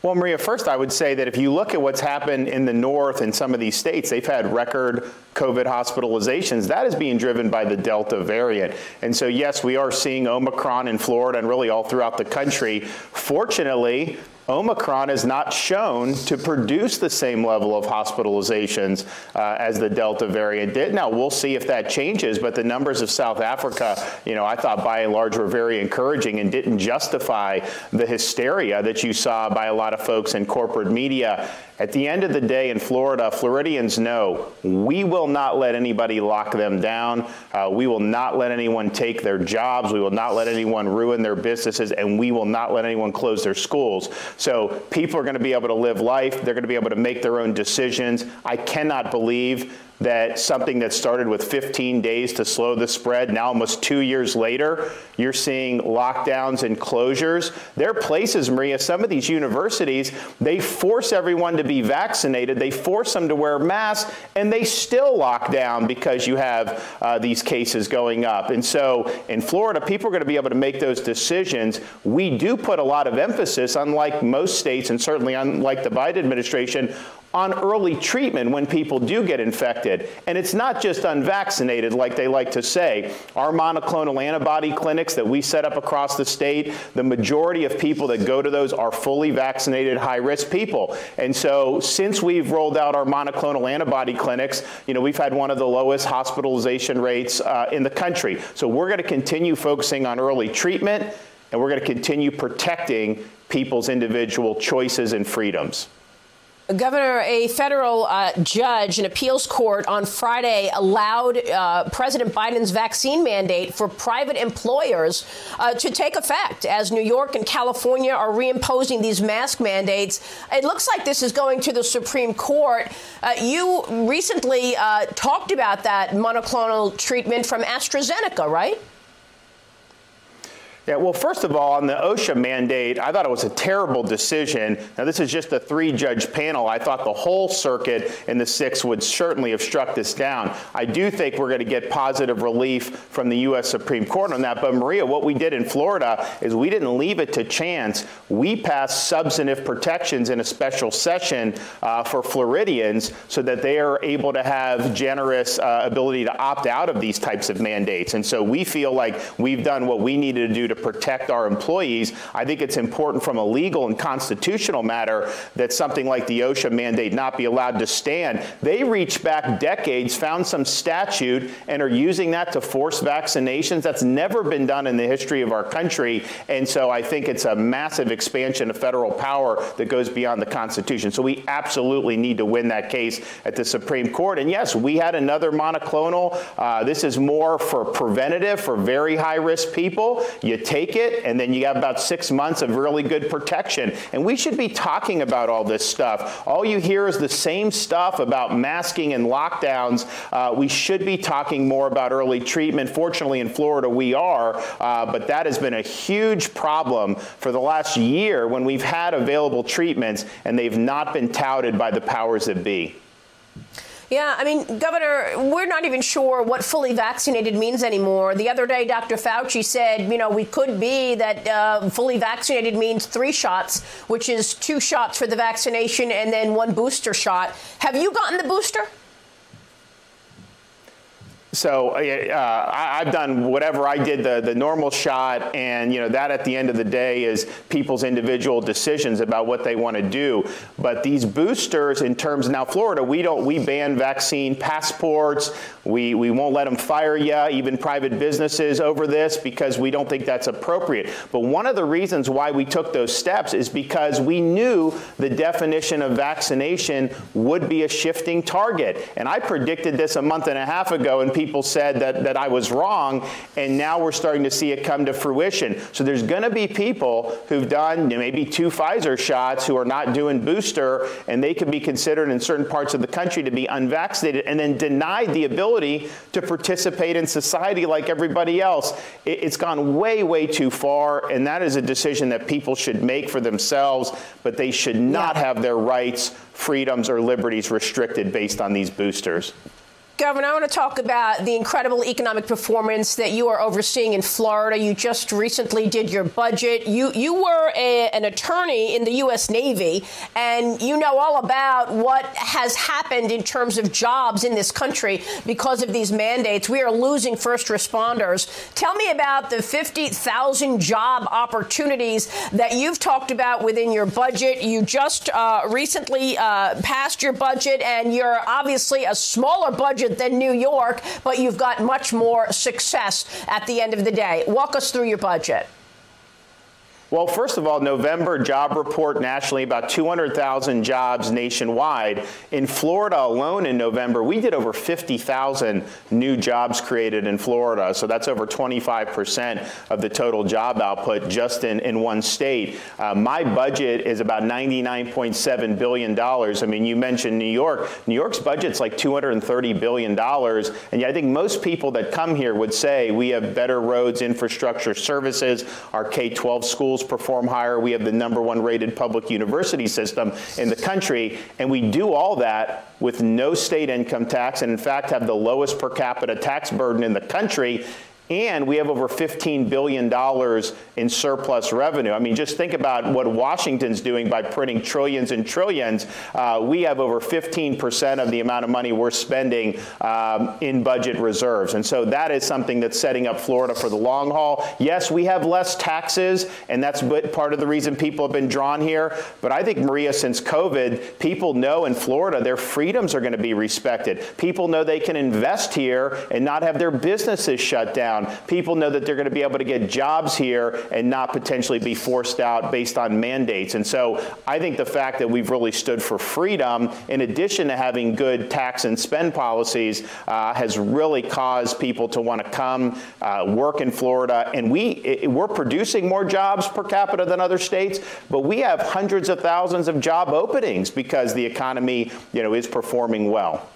Well, Maria, first I would say that if you look at what's happened in the north in some of these states, they've had record COVID hospitalizations. That is being driven by the Delta variant. And so, yes, we are seeing Omicron in Florida and really all throughout the country. Fortunately, Omicron has not shown to produce the same level of hospitalizations uh, as the Delta variant did. Now, we'll see if that changes, but the numbers of South Africa, you know, I thought by and large were very encouraging and didn't justify the hysteria that you saw by a lot of folks in corporate media. At the end of the day in Florida, Floridians know we will not let anybody lock them down. Uh, we will not let anyone take their jobs. We will not let anyone ruin their businesses, and we will not let anyone close their schools. So people are going to be able to live life. They're going to be able to make their own decisions. I cannot believe that something that started with 15 days to slow the spread, now almost two years later, you're seeing lockdowns and closures. There are places, Maria, some of these universities, they force everyone to be vaccinated, they force them to wear masks, and they still lock down because you have uh, these cases going up. And so in Florida, people are going to be able to make those decisions. We do put a lot of emphasis, unlike most states, and certainly unlike the Biden administration, on early treatment when people do get infected. And it's not just unvaccinated, like they like to say. Our monoclonal antibody clinics that we set up across the state, the majority of people that go to those are fully vaccinated, high risk people. And so, since we've rolled out our monoclonal antibody clinics, you know, we've had one of the lowest hospitalization rates uh, in the country. So, we're going to continue focusing on early treatment and we're going to continue protecting people's individual choices and freedoms. Governor, a federal uh, judge in appeals court on Friday allowed uh, President Biden's vaccine mandate for private employers uh, to take effect as New York and California are reimposing these mask mandates. It looks like this is going to the Supreme Court. Uh, you recently uh, talked about that monoclonal treatment from AstraZeneca, right? Yeah, well, first of all, on the OSHA mandate, I thought it was a terrible decision. Now, this is just a three judge panel. I thought the whole circuit in the six would certainly have struck this down. I do think we're going to get positive relief from the U.S. Supreme Court on that. But, Maria, what we did in Florida is we didn't leave it to chance. We passed substantive protections in a special session uh, for Floridians so that they are able to have generous uh, ability to opt out of these types of mandates. And so we feel like we've done what we needed to do to protect our employees. I think it's important from a legal and constitutional matter that something like the OSHA mandate not be allowed to stand. They reached back decades, found some statute, and are using that to force vaccinations. That's never been done in the history of our country. And so I think it's a massive expansion of federal power that goes beyond the Constitution. So we absolutely need to win that case at the Supreme Court. And yes, we had another monoclonal. Uh, this is more for preventative for very high risk people. You take it, and then you have about six months of really good protection. And we should be talking about all this stuff. All you hear is the same stuff about masking and lockdowns. Uh, we should be talking more about early treatment. Fortunately, in Florida, we are, uh, but that has been a huge problem for the last year when we've had available treatments and they've not been touted by the powers that be. Yeah, I mean, Governor, we're not even sure what fully vaccinated means anymore. The other day, Dr. Fauci said, you know, we could be that uh, fully vaccinated means three shots, which is two shots for the vaccination and then one booster shot. Have you gotten the booster? So uh, I've done whatever I did the the normal shot, and you know that at the end of the day is people's individual decisions about what they want to do. But these boosters, in terms now, Florida, we don't we ban vaccine passports. We we won't let them fire you, even private businesses, over this because we don't think that's appropriate. But one of the reasons why we took those steps is because we knew the definition of vaccination would be a shifting target, and I predicted this a month and a half ago, and people said that, that I was wrong, and now we're starting to see it come to fruition. So there's going to be people who've done maybe two Pfizer shots who are not doing booster, and they could be considered in certain parts of the country to be unvaccinated and then denied the ability to participate in society like everybody else. It, it's gone way, way too far, and that is a decision that people should make for themselves, but they should not yeah. have their rights, freedoms, or liberties restricted based on these boosters. Governor, I want to talk about the incredible economic performance that you are overseeing in Florida. You just recently did your budget. You you were a, an attorney in the U.S. Navy, and you know all about what has happened in terms of jobs in this country because of these mandates. We are losing first responders. Tell me about the 50,000 job opportunities that you've talked about within your budget. You just uh, recently uh, passed your budget, and you're obviously a smaller budget than New York, but you've got much more success at the end of the day. Walk us through your budget. Well, first of all, November job report nationally about 200,000 jobs nationwide. In Florida alone in November, we did over 50,000 new jobs created in Florida. So that's over 25% of the total job output just in, in one state. Uh, my budget is about $99.7 billion. I mean, you mentioned New York. New York's budget's like $230 billion. And yet I think most people that come here would say we have better roads, infrastructure, services, our K-12 schools schools perform higher. We have the number one rated public university system in the country. And we do all that with no state income tax and, in fact, have the lowest per capita tax burden in the country and we have over $15 billion in surplus revenue. I mean, just think about what Washington's doing by printing trillions and trillions. Uh, we have over 15% of the amount of money we're spending um, in budget reserves. And so that is something that's setting up Florida for the long haul. Yes, we have less taxes, and that's part of the reason people have been drawn here. But I think, Maria, since COVID, people know in Florida their freedoms are going to be respected. People know they can invest here and not have their businesses shut down People know that they're going to be able to get jobs here and not potentially be forced out based on mandates. And so I think the fact that we've really stood for freedom, in addition to having good tax and spend policies, uh, has really caused people to want to come uh, work in Florida. And we, it, we're producing more jobs per capita than other states, but we have hundreds of thousands of job openings because the economy, you know, is performing well.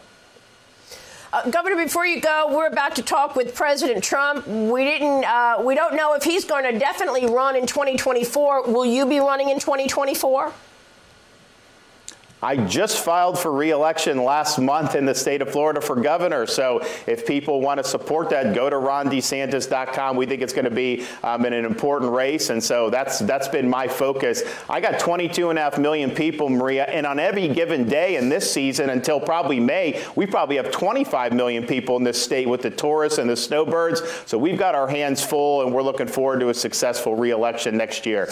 Uh, Governor, before you go, we're about to talk with President Trump. We didn't. Uh, we don't know if he's going to definitely run in 2024. Will you be running in 2024? I just filed for reelection last month in the state of Florida for governor. So if people want to support that, go to rondesantis.com. We think it's going to be um, an important race. And so that's that's been my focus. I got 22 and a half million people, Maria, and on every given day in this season until probably May, we probably have 25 million people in this state with the tourists and the snowbirds. So we've got our hands full and we're looking forward to a successful reelection next year.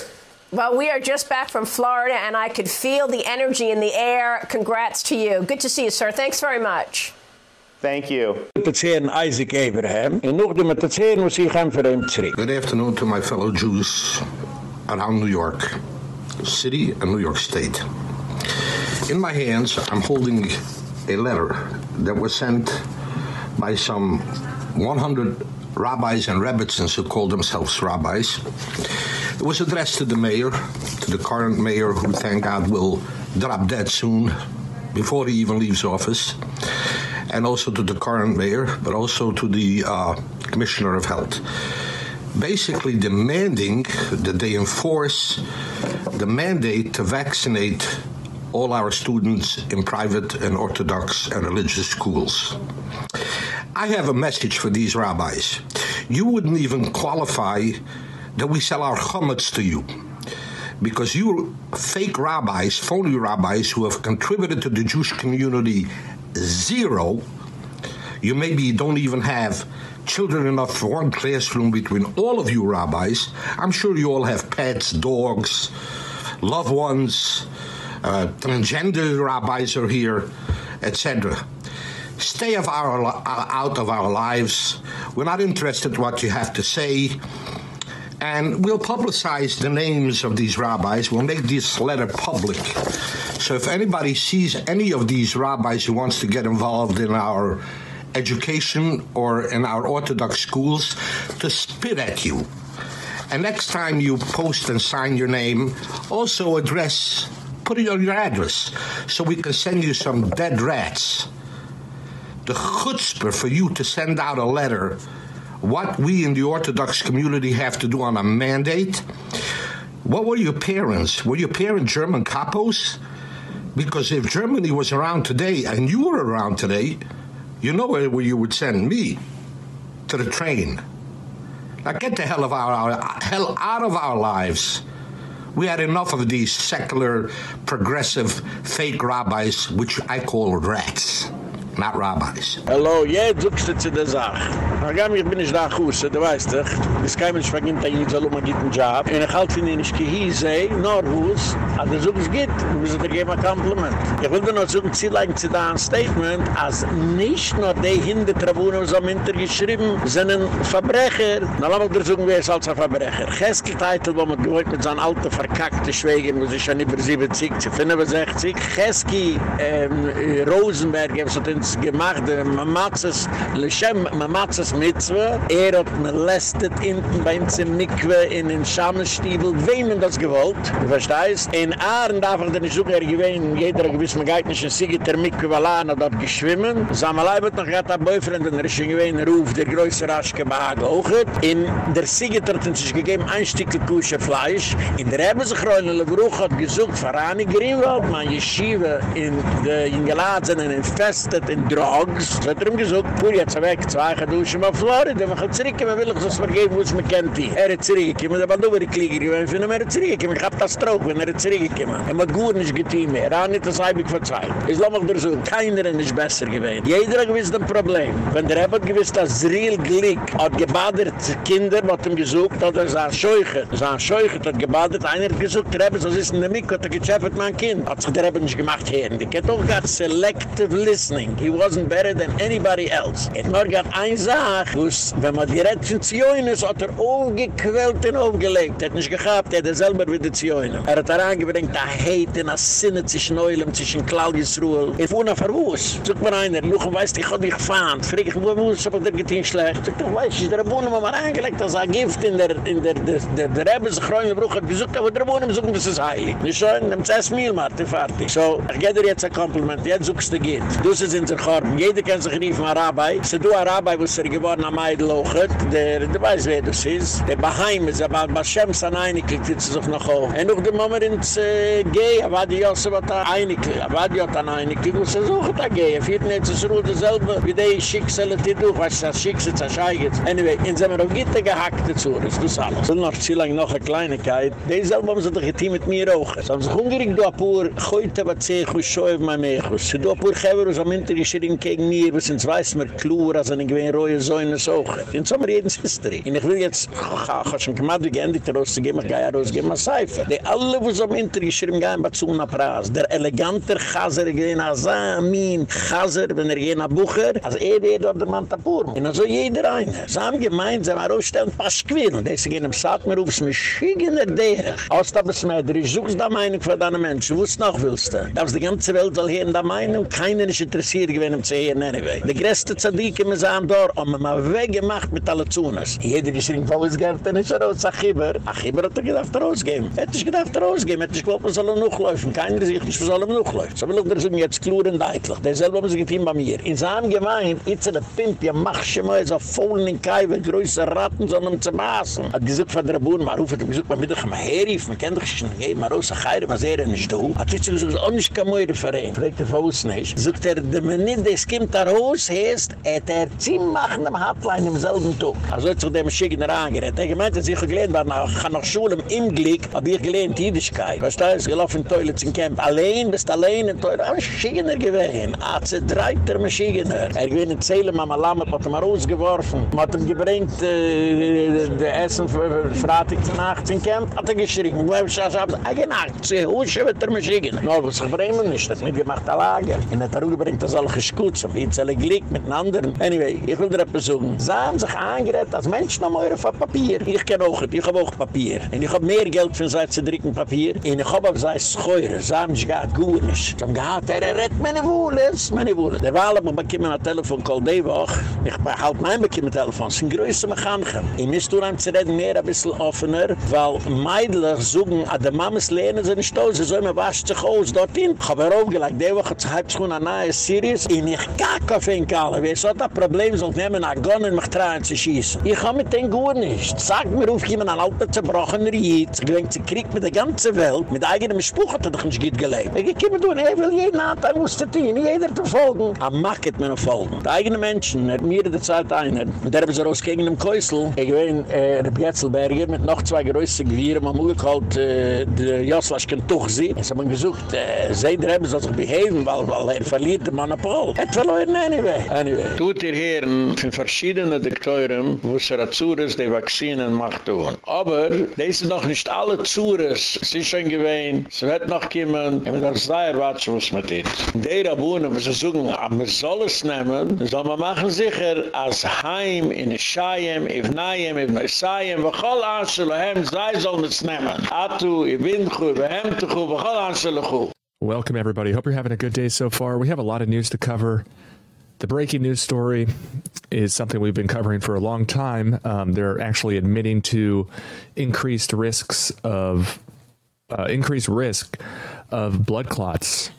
Well, we are just back from Florida, and I could feel the energy in the air. Congrats to you. Good to see you, sir. Thanks very much. Thank you. Isaac Abraham. Good afternoon to my fellow Jews around New York City and New York State. In my hands, I'm holding a letter that was sent by some 100 rabbis and rebbitzins who call themselves rabbis. It was addressed to the mayor, to the current mayor, who thank God will drop dead soon, before he even leaves office, and also to the current mayor, but also to the uh, commissioner of health. Basically demanding that they enforce the mandate to vaccinate all our students in private and orthodox and religious schools. I have a message for these rabbis. You wouldn't even qualify that we sell our chametz to you. Because you fake rabbis, phony rabbis who have contributed to the Jewish community zero, you maybe don't even have children enough for one classroom between all of you rabbis. I'm sure you all have pets, dogs, loved ones, uh, transgender rabbis are here, etc stay of our out of our lives. We're not interested what you have to say. And we'll publicize the names of these rabbis. We'll make this letter public. So if anybody sees any of these rabbis who wants to get involved in our education or in our orthodox schools to spit at you. And next time you post and sign your name, also address put it on your address so we can send you some dead rats the chutzpah for you to send out a letter what we in the Orthodox community have to do on a mandate. What were your parents? Were your parents German capos? Because if Germany was around today and you were around today, You know where you would send me? To the train. Now get the hell of our, our hell out of our lives. We had enough of these secular, progressive, fake rabbis, which I call rats. Not rabbis. Hallo, jetzt suchst du zu der Sache. Agam, ich bin nicht da Chusse, du weißt doch. Es kann mich verginnt, dass ich soll um einen guten Job. Und ich halte ihn nicht gehiese, nur Hus, aber du suchst geht. Du musst dir geben ein Kompliment. Ich will dir noch suchen, sie leigen zu da ein Statement, als nicht nur die Hindertrabunen, was am Inter geschrieben, sind ein Verbrecher. Na, lass mich dir suchen, wer ist als ein Verbrecher. Chesky-Titel, wo man gewohnt mit seinen alten verkackten Schwägen, wo sie schon über 70, zu 65. Chesky, ähm, Rosenberg, er hat uns gemacht, der Mamatzes, Lechem Mamatzes Mitzwe, er hat molestet hinten bei uns im Mikve, in den Schamestiebel, wem man das gewollt, du verstehst? In Aaren darf ich dir nicht suchen, er gewähnt, jeder gewiss, man geht nicht in Siegit der Mikve, weil er hat dort geschwimmen. Samalai wird noch gehabt, ein Boyfriend, und er ist ruf, der größere Raschke Bahag hochet. In der Siegit hat uns gegeben, ein Stück Kusche Fleisch. In der Ebensichreunele Bruch hat gesucht, Farani Grimwald, man Yeshiva, in der Ingeladzenen, infested, in drugs. Er ihm gesagt, fuhr jetzt weg, zwei geduschen auf Florida, wir können zurückkommen, will ich das vergeben, wo es mir kennt die. Er zurückgekommen, aber du, wo die Klieger, will finden, er hat zurückgekommen, ich hab das Stroke, wenn er hat zurückgekommen. Er hat gut nicht getan mehr, er hat nicht das Heibig verzeiht. Lass mich dir so, keiner ist besser gewesen. Jeder gewiss ein Problem. Wenn der Rebbe gewiss, dass real Glick hat gebadert Kinder, hat ihm gesucht, hat er sein Scheuche. Sein Scheuche hat gebadert, einer der Rebbe, so ist in der Mikro, hat gecheffert mein Kind. Hat der Rebbe nicht gemacht, hier. Die auch gar selective listening. He wasn't better than anybody else. Et nur gab ein Sach, wuss, wenn man direkt von Zioines hat er aufgequält und aufgelegt. Er hat nicht gehabt, er hat er selber wieder Zioines. Er hat er angebringt, er heit in a Sinne zwischen Neulem, zwischen Claudius Ruhl. Er fuhr nach Verwus. Sog mir einer, Luchem weißt, ich hab dich gefahren. Frag ich, wo muss, er dir getein schlecht? Sog doch, weißt du, der Wohnen haben wir angelegt, als er Gift in der, in der, der, der, der Rebbe, sich Reunle Bruch hat gesucht, aber der Wohnen suchen, das ist heilig. Nicht schon, nimm's erst Mehl, Martin, fertig. So, ich geh dir jetzt ein Kompliment, jetzt suchst du geht. Du sind sich Korben. Jeder kann sich riefen an Rabbi. Se du an Rabbi, wo es er geworden am hochet, der, der weiß, wer das ist. Der Baheim ist, aber Bashem ist an Einigl, die sich noch hoch. Und noch dem Moment ins äh, Geh, aber die Josse wird an Einigl. Aber die hat an Einigl, wo sie suchen an Geh. Viert nicht, es ruht dasselbe, wie die Schicksale, die du, was das Schicksal zerscheiget. Anyway, in sind wir auf Gitte gehackt dazu, das ist das alles. So noch zu lang noch eine Kleinigkeit. Die selber haben sie doch getein mit mir auch. Sie haben sich ungerig, du apur, heute was sehe ich, schau auf mein Mechus. Sie du apur, geber uns am Inter geschirren gegen mir, was ins weiß mir klur, als ein gewinn rohe Säune suche. In so jedens History. Und ich will jetzt, habe schon gemacht, wie geendet rauszugeben, ich gehe rausgeben, eine Seife. Die alle, was am Inter geschirren gehen, bei Zuna Praz. Der eleganter Chaser, gewinn, als ein Chaser, wenn er gehen nach Bucher, als er der dort der Mann tapur. Und so jeder eine. Sie haben gemeint, sie haben ausstellen, was gewinnen. Das ist gehen im Satmer, rufst mich schickener der. Aus der Besmeidr, ich such's da Meinung für deine Menschen, wo es noch willst du? Dass die ganze Welt soll hier in der Meinung, keiner ist interessiert gewesen, um zu hören, anyway. Die größte Zadike, wir sahen dort, haben wir mal weggemacht mit allen Zunas. Jeder geschrien, wo ist Gärten, ist er aus Achiber. Achiber hat er gedacht, er ausgeben. Er hat sich gedacht, er ausgeben. Er hat sich geglaubt, man soll er noch laufen. Keiner sich nicht, man soll er noch laufen. So will ich dir sagen, jetzt klur und deutlich. Der selber haben sich getein bei mir. In seinem Gemein, jetzt in der Pimp, ja mach schon mal, so vollen in Kaiwe, größer Ratten, so einem zu maßen. Hat gesagt von der Buhn, man ruft, hat gesagt, man wird doch mal herrief, man kennt doch schon, geh mal raus, ach heire, was er nicht du. Hat sich gesagt, oh, nicht kann man Verein. Fragt er von uns nicht. Sagt er, der Menit, der kommt da raus, heißt, et er zim machen am Hotline im selben Tag. Also hat sich dem Schickner angerät. Er gemeint, dass ich gelähnt war, nach, nach Schule im Glick, hab ich gelähnt Jüdischkeit. Weißt du, ist gelaufen in Toilets in Camp. Allein, bist allein in Toilets. Aber Schickner gewesen. Ah, dreiter mir Schickner. Er gewinnt in Zählen, Mama Lammert hat ihm rausgeworfen. Man hat ihm gebringt, äh, der Essen für Freitag zu Nacht in Camp. Hat er geschrien. Wo ich das ab? Er genacht. Sie huschen mit der Schickner. No, was ich bremen nicht. Das mitgemacht a Lager. In der Ruhe bringt das alle geschkutzt. Wie es alle glick mit den anderen. Anyway, ich will dir etwas sagen. Sie haben sich angerät als Menschen am Eure von Papier. Ich kenne auch, ich habe auch Papier. Und ich habe mehr Geld für seit zu drücken Papier. Und ich habe auch sei Scheuer. Sie haben sich gehad gut nicht. Sie haben gehad, er rett meine Wohles, meine Wohles. Der Wahl hat mir bekommen ein Telefon, kall die Woche. Ich behalte mein bekommen Telefon. Es sind größere Mechanchen. Ich muss nur an zu reden mehr ein bisschen offener, weil Meidler suchen, an der Mames lehnen sie nicht aus. Sie sollen mir waschen sich aus dorthin. Ich habe er aufgelegt, die Woche zu halb schon eine Serie. Ist, in ich ein Kalle. Wer hat das Problem, soll nehmen, a Gun und mich trauen zu schießen. Ich kann mit dem gut nicht. Sag mir, ruf jemand an alter zerbrochener. Ich denke, sie kriegt mit der ganzen Welt, mit eigenem Spruch hat er doch nicht gelebt. Ich komme durch, er will jeden Anteil muss zu tun, jeder zu folgen. Am Macket mir noch folgen. Die eigenen Menschen, hat mir in der Zeit einer, und der haben sie raus gegen den Käusel, ich bin, äh, der Pietzelberger, mit noch zwei größten Gewieren, man muss halt, äh, der Joslaschken Tuch sehen. Es haben gesucht, äh, sie haben sich beheben, weil, weil er verliert den Monopol. Er hat verloren anyway. Anyway. Tut ihr Herren von verschiedenen Dektoren, wo es Razures die Vaccinen macht tun. Aber, das sind noch nicht alle Zures. Es ist schon gewesen, es wird noch kommen, und das da erwarten, was man tut. Die Rabunen, sie sagen, aber ah, man soll es nehmen, soll man machen sicher, als Heim, in Shayem, in Nayem, in Nesayem, wo all Ansel, sei sollen es nehmen. Atu, i Windchu, i Hemtuchu, wo all Ansel, Welcome, everybody. Hope you're having a good day so far. We have a lot of news to cover. The breaking news story is something we've been covering for a long time. Um, they're actually admitting to increased risks of uh, increased risk of blood clots.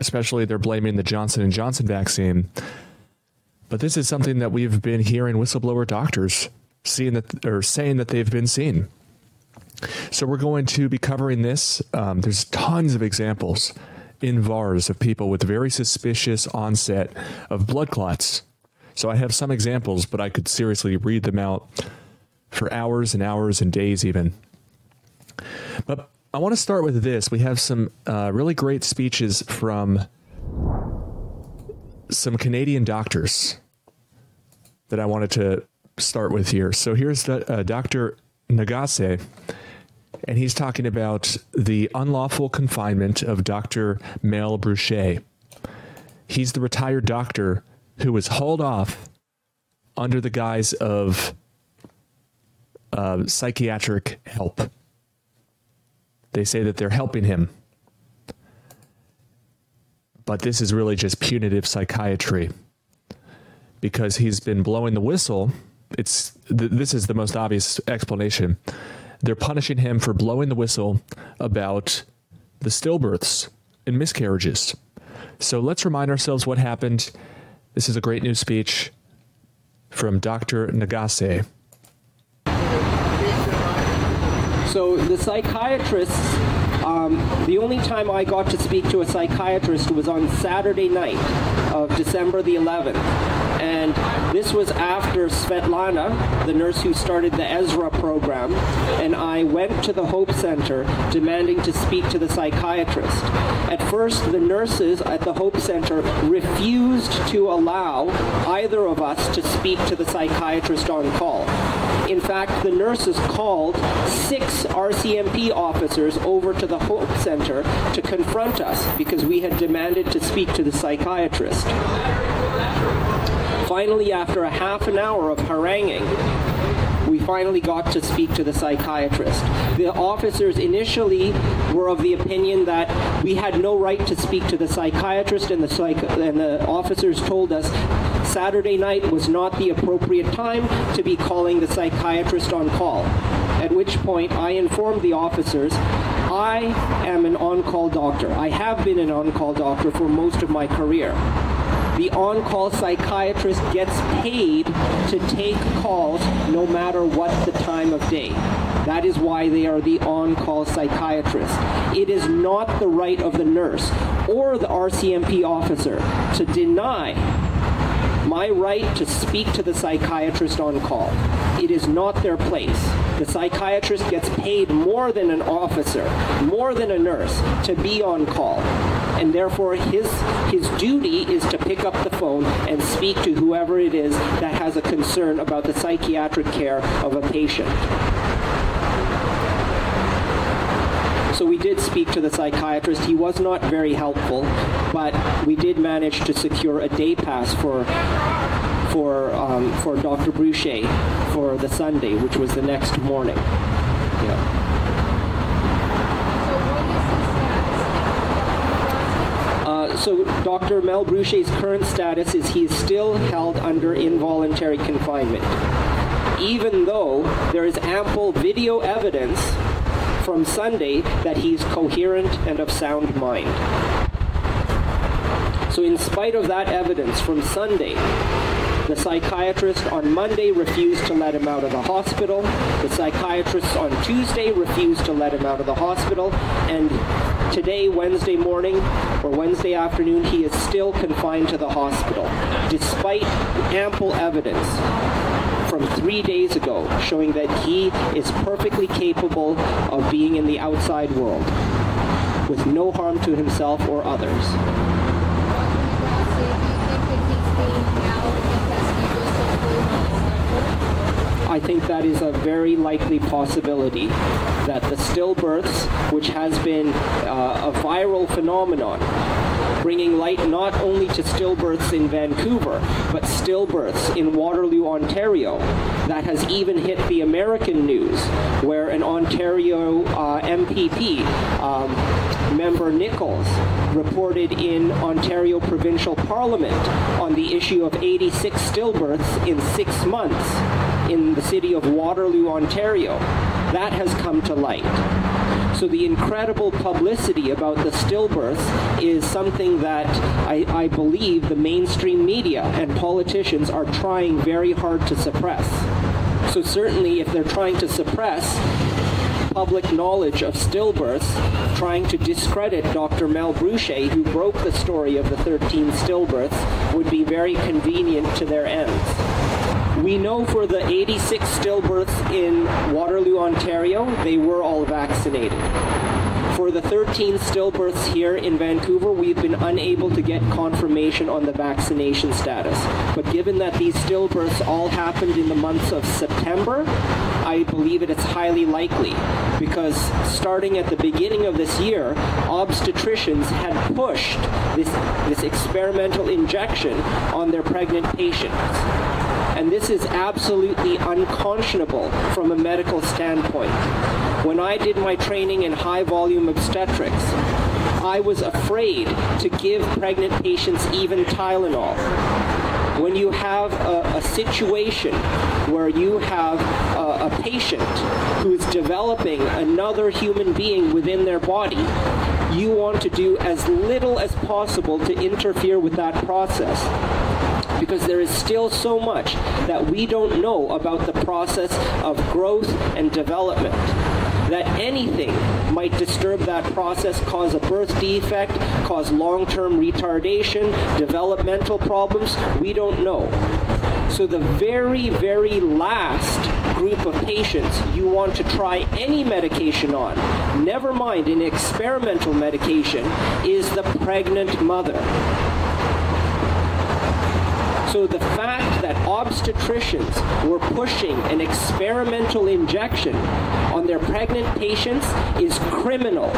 Especially, they're blaming the Johnson and Johnson vaccine. But this is something that we've been hearing whistleblower doctors seeing that or saying that they've been seen. So we're going to be covering this. Um, there's tons of examples in VAERS of people with very suspicious onset of blood clots. So I have some examples, but I could seriously read them out for hours and hours and days even. But I want to start with this. We have some uh, really great speeches from some Canadian doctors that I wanted to start with here. So here's the uh, Dr. Nagase and he's talking about the unlawful confinement of Dr. Mel Bruchet. He's the retired doctor who was hauled off under the guise of uh, psychiatric help. They say that they're helping him. But this is really just punitive psychiatry because he's been blowing the whistle. It's th this is the most obvious explanation they're punishing him for blowing the whistle about the stillbirths and miscarriages. So let's remind ourselves what happened. This is a great new speech from Dr. Nagase. So the psychiatrists um, the only time I got to speak to a psychiatrist was on Saturday night of December the 11th and this was after Svetlana, the nurse who started the Ezra program, and I went to the Hope Center demanding to speak to the psychiatrist. At first, the nurses at the Hope Center refused to allow either of us to speak to the psychiatrist on call. In fact, the nurses called six RCMP officers over to the Hope Center to confront us because we had demanded to speak to the psychiatrist. Finally, after a half an hour of haranguing, we finally got to speak to the psychiatrist. The officers initially were of the opinion that we had no right to speak to the psychiatrist and the psych and the officers told us Saturday night was not the appropriate time to be calling the psychiatrist on call. At which point I informed the officers I am an on-call doctor. I have been an on-call doctor for most of my career the on-call psychiatrist gets paid to take calls no matter what the time of day. That is why they are the on-call psychiatrist. It is not the right of the nurse or the RCMP officer to deny my right to speak to the psychiatrist on call. It is not their place. The psychiatrist gets paid more than an officer, more than a nurse to be on call. And therefore his his duty is to pick up the phone and speak to whoever it is that has a concern about the psychiatric care of a patient. So we did speak to the psychiatrist. He was not very helpful, but we did manage to secure a day pass for for um, for Dr. Bruchet for the Sunday, which was the next morning. Yeah. So Dr. Mel Bruchet's current status is he is still held under involuntary confinement. Even though there is ample video evidence from Sunday that he's coherent and of sound mind. So in spite of that evidence from Sunday, the psychiatrist on Monday refused to let him out of the hospital. The psychiatrist on Tuesday refused to let him out of the hospital. And today, Wednesday morning or Wednesday afternoon, he is still confined to the hospital, despite ample evidence from three days ago showing that he is perfectly capable of being in the outside world with no harm to himself or others. I think that is a very likely possibility that the stillbirths, which has been uh, a viral phenomenon, bringing light not only to stillbirths in Vancouver, but stillbirths in Waterloo, Ontario. That has even hit the American news, where an Ontario uh, MPP, um, member Nicholls, reported in Ontario Provincial Parliament on the issue of 86 stillbirths in six months in the city of Waterloo, Ontario. That has come to light. So the incredible publicity about the stillbirths is something that I, I believe the mainstream media and politicians are trying very hard to suppress. So certainly if they're trying to suppress public knowledge of stillbirths, trying to discredit Dr. Mel Bruchet, who broke the story of the 13 stillbirths, would be very convenient to their ends. We know for the 86 stillbirths in Waterloo, Ontario, they were all vaccinated. For the 13 stillbirths here in Vancouver, we've been unable to get confirmation on the vaccination status. But given that these stillbirths all happened in the months of September, I believe it is highly likely because starting at the beginning of this year, obstetricians had pushed this this experimental injection on their pregnant patients and this is absolutely unconscionable from a medical standpoint. When I did my training in high volume obstetrics, I was afraid to give pregnant patients even Tylenol. When you have a, a situation where you have a, a patient who is developing another human being within their body, you want to do as little as possible to interfere with that process because there is still so much that we don't know about the process of growth and development that anything might disturb that process, cause a birth defect, cause long-term retardation, developmental problems, we don't know. So the very, very last group of patients you want to try any medication on, never mind an experimental medication, is the pregnant mother. So the fact that obstetricians were pushing an experimental injection on their pregnant patients is criminal.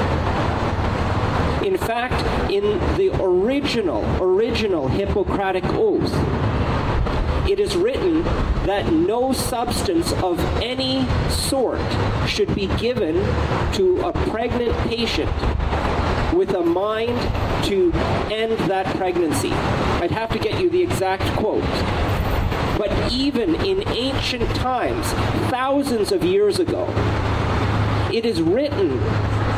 In fact, in the original original Hippocratic oath, it is written that no substance of any sort should be given to a pregnant patient with a mind to end that pregnancy. I'd have to get you the exact quote. But even in ancient times, thousands of years ago, it is written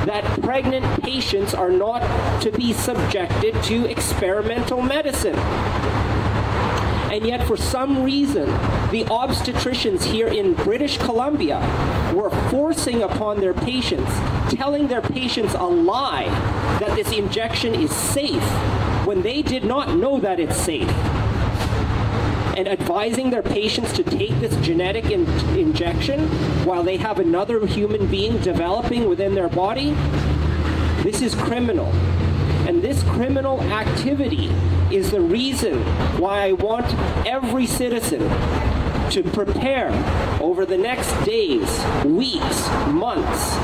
that pregnant patients are not to be subjected to experimental medicine. And yet for some reason, the obstetricians here in British Columbia were forcing upon their patients, telling their patients a lie that this injection is safe when they did not know that it's safe. And advising their patients to take this genetic in injection while they have another human being developing within their body this is criminal. And this criminal activity is the reason why I want every citizen to prepare over the next days, weeks, months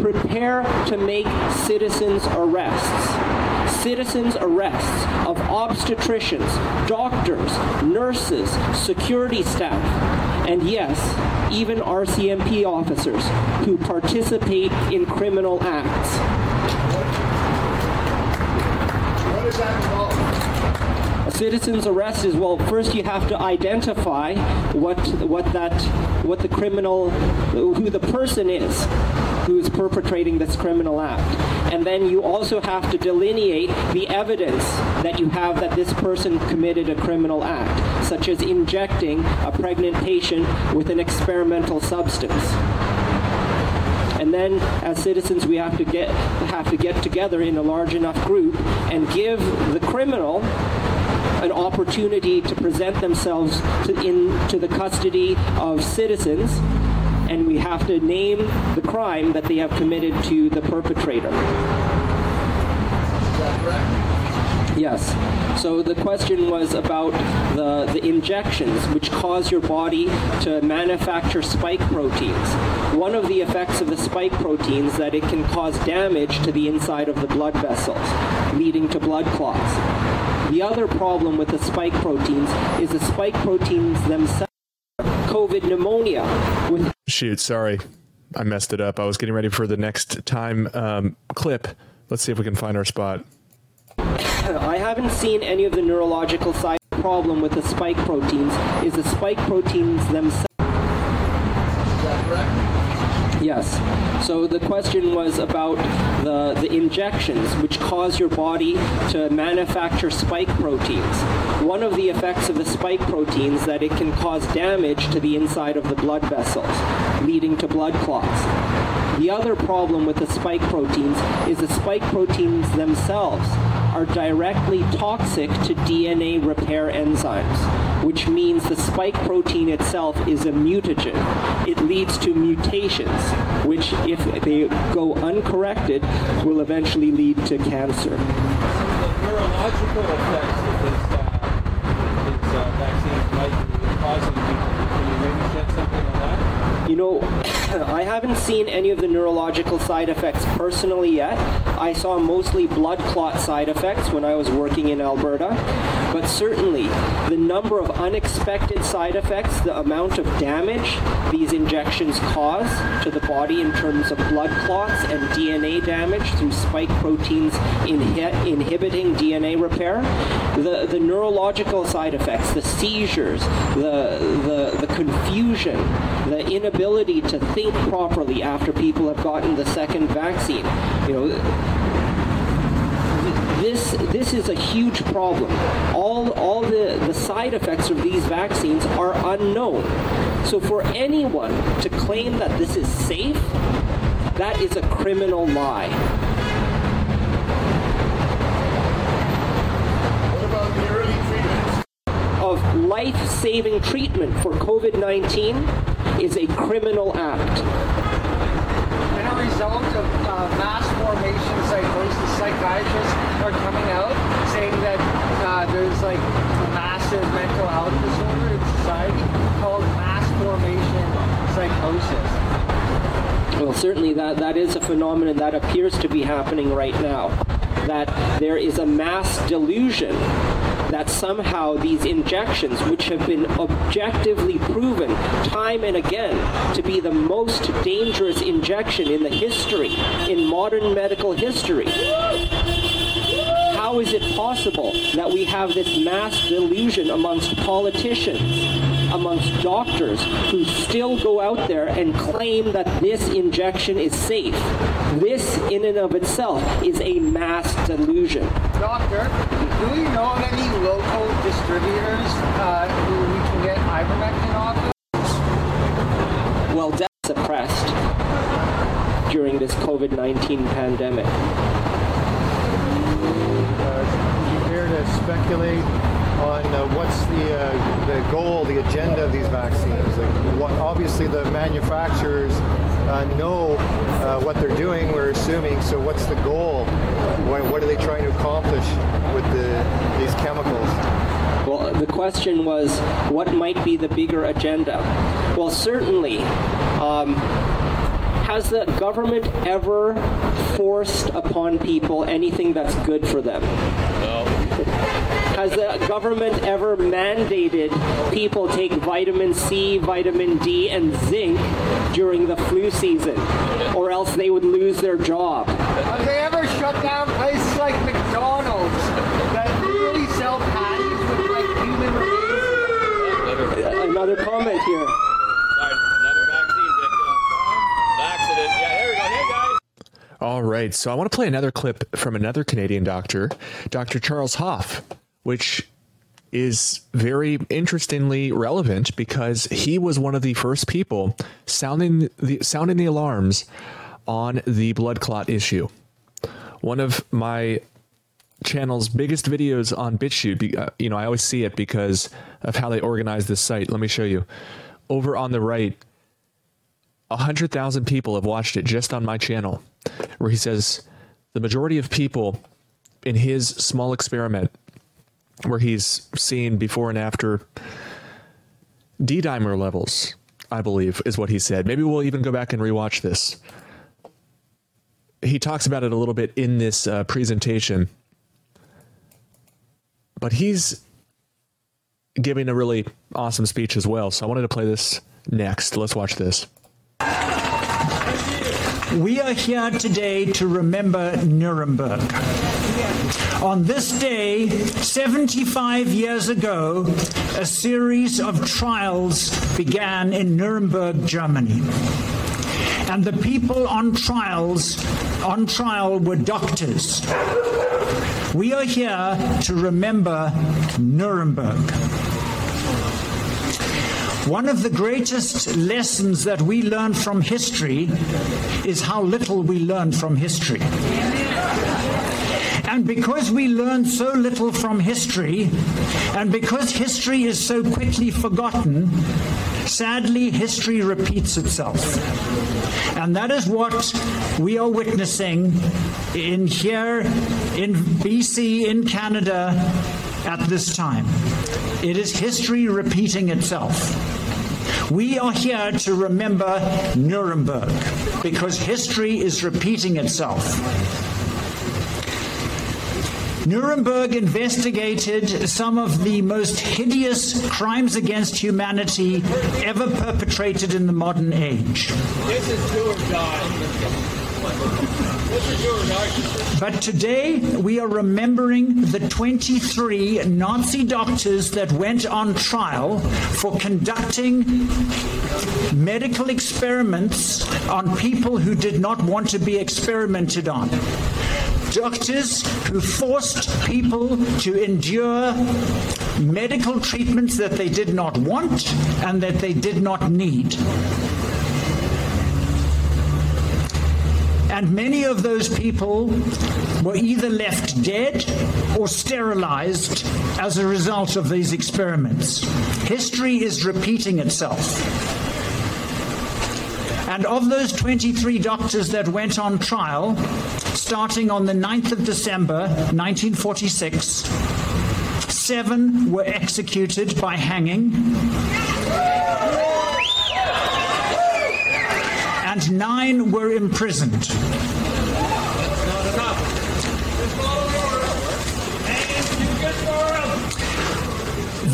prepare to make citizens arrests citizens arrests of obstetricians, doctors, nurses, security staff, and yes, even RCMP officers who participate in criminal acts. What is that A citizen's arrest is well first you have to identify what what that what the criminal who the person is who is perpetrating this criminal act. And then you also have to delineate the evidence that you have that this person committed a criminal act, such as injecting a pregnant patient with an experimental substance. And then as citizens we have to get have to get together in a large enough group and give the criminal an opportunity to present themselves to, into the custody of citizens and we have to name the crime that they have committed to the perpetrator. Yes. So the question was about the the injections which cause your body to manufacture spike proteins. One of the effects of the spike proteins that it can cause damage to the inside of the blood vessels, leading to blood clots. The other problem with the spike proteins is the spike proteins themselves COVID pneumonia with Shoot, sorry. I messed it up. I was getting ready for the next time um, clip. Let's see if we can find our spot. I haven't seen any of the neurological side problem with the spike proteins is the spike proteins themselves Yes. So the question was about the the injections which cause your body to manufacture spike proteins. One of the effects of the spike proteins that it can cause damage to the inside of the blood vessels, leading to blood clots. The other problem with the spike proteins is the spike proteins themselves are directly toxic to DNA repair enzymes, which means the spike protein itself is a mutagen. It leads to mutations, which if they go uncorrected will eventually lead to cancer. neurological effects of this, uh, these uh, vaccines might be causing people. Can you maybe shed something on that? You know, [CLEARS THROAT] I haven't seen any of the neurological side effects personally yet. I saw mostly blood clot side effects when I was working in Alberta, but certainly the number of unexpected side effects, the amount of damage these injections cause to the body in terms of blood clots and DNA damage through spike proteins inhi inhibiting DNA repair, the the neurological side effects, the seizures, the the the confusion, the inability to think properly after people have gotten the second vaccine. You know, this this is a huge problem. All all the the side effects of these vaccines are unknown. So for anyone to claim that this is safe, that is a criminal lie. What about the early treatments? Of life-saving treatment for COVID-19 is a criminal act. And a result of uh, mass formation psychosis, psychiatrists are coming out saying that uh, there's like a massive mental health disorder in society called mass formation psychosis. Well, certainly that that is a phenomenon that appears to be happening right now. That there is a mass delusion that somehow these injections which have been objectively proven time and again to be the most dangerous injection in the history in modern medical history how is it possible that we have this mass delusion amongst politicians amongst doctors who still go out there and claim that this injection is safe. This in and of itself is a mass delusion. Doctor, do you know of any local distributors uh, who we can get ivermectin off of? well that's suppressed during this COVID-19 pandemic. Uh, you here to speculate on uh, what's the uh, the goal, the agenda of these vaccines? Like, what, obviously, the manufacturers uh, know uh, what they're doing. We're assuming. So, what's the goal? What, what are they trying to accomplish with the these chemicals? Well, the question was, what might be the bigger agenda? Well, certainly, um, has the government ever forced upon people anything that's good for them? No. Has the government ever mandated people take vitamin C, vitamin D, and zinc during the flu season, or else they would lose their job? Have they ever shut down places like McDonald's that really sell patties with like human remains? Another comment here. Sorry, another vaccine victim. Yeah, there we go. There All right, so I want to play another clip from another Canadian doctor, Dr. Charles Hoffe, which is very interestingly relevant because he was one of the first people sounding the sounding the alarms on the blood clot issue. One of my channel's biggest videos on BitChute, uh, you know, I always see it because of how they organize this site. Let me show you. Over on the right, 100,000 people have watched it just on my channel where he says the majority of people in his small experiment where he's seen before and after D dimer levels, I believe is what he said. Maybe we'll even go back and rewatch this. He talks about it a little bit in this uh, presentation. But he's giving a really awesome speech as well. So I wanted to play this next. Let's watch this. We are here today to remember Nuremberg. On this day, 75 years ago, a series of trials began in Nuremberg, Germany. And the people on trials on trial were doctors. We are here to remember Nuremberg. One of the greatest lessons that we learn from history is how little we learn from history. And because we learn so little from history, and because history is so quickly forgotten, sadly history repeats itself. And that is what we are witnessing in here in BC in Canada at this time. It is history repeating itself. We are here to remember Nuremberg because history is repeating itself. Nuremberg investigated some of the most hideous crimes against humanity ever perpetrated in the modern age. This is do or die. But today we are remembering the 23 Nazi doctors that went on trial for conducting medical experiments on people who did not want to be experimented on doctors who forced people to endure medical treatments that they did not want and that they did not need. And many of those people were either left dead or sterilized as a result of these experiments. History is repeating itself. And of those 23 doctors that went on trial, starting on the 9th of December 1946, seven were executed by hanging and nine were imprisoned.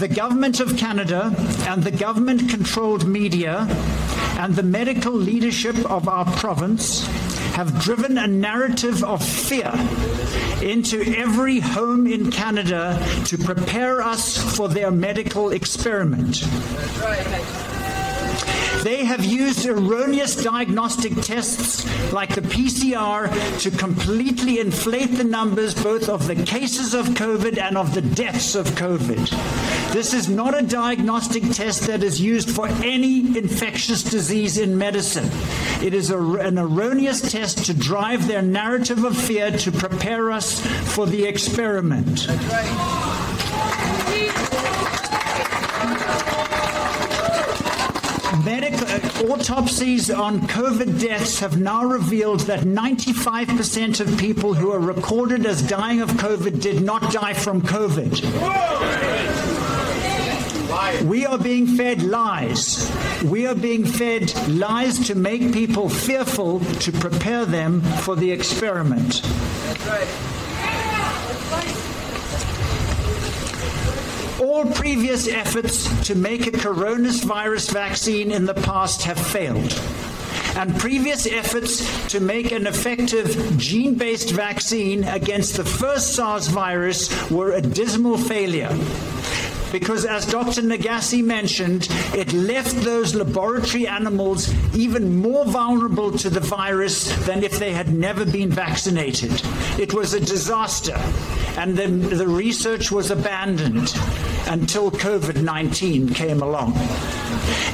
The government of Canada and the government controlled media and the medical leadership of our province have driven a narrative of fear into every home in Canada to prepare us for their medical experiment. They have used erroneous diagnostic tests like the PCR to completely inflate the numbers both of the cases of COVID and of the deaths of COVID. This is not a diagnostic test that is used for any infectious disease in medicine. It is a, an erroneous test to drive their narrative of fear to prepare us for the experiment. Medical uh, autopsies on covid deaths have now revealed that 95% of people who are recorded as dying of covid did not die from covid. We are being fed lies. We are being fed lies to make people fearful to prepare them for the experiment all previous efforts to make a coronavirus vaccine in the past have failed and previous efforts to make an effective gene-based vaccine against the first SARS virus were a dismal failure. Because as Dr. Nagase mentioned, it left those laboratory animals even more vulnerable to the virus than if they had never been vaccinated. It was a disaster and then the research was abandoned until COVID-19 came along.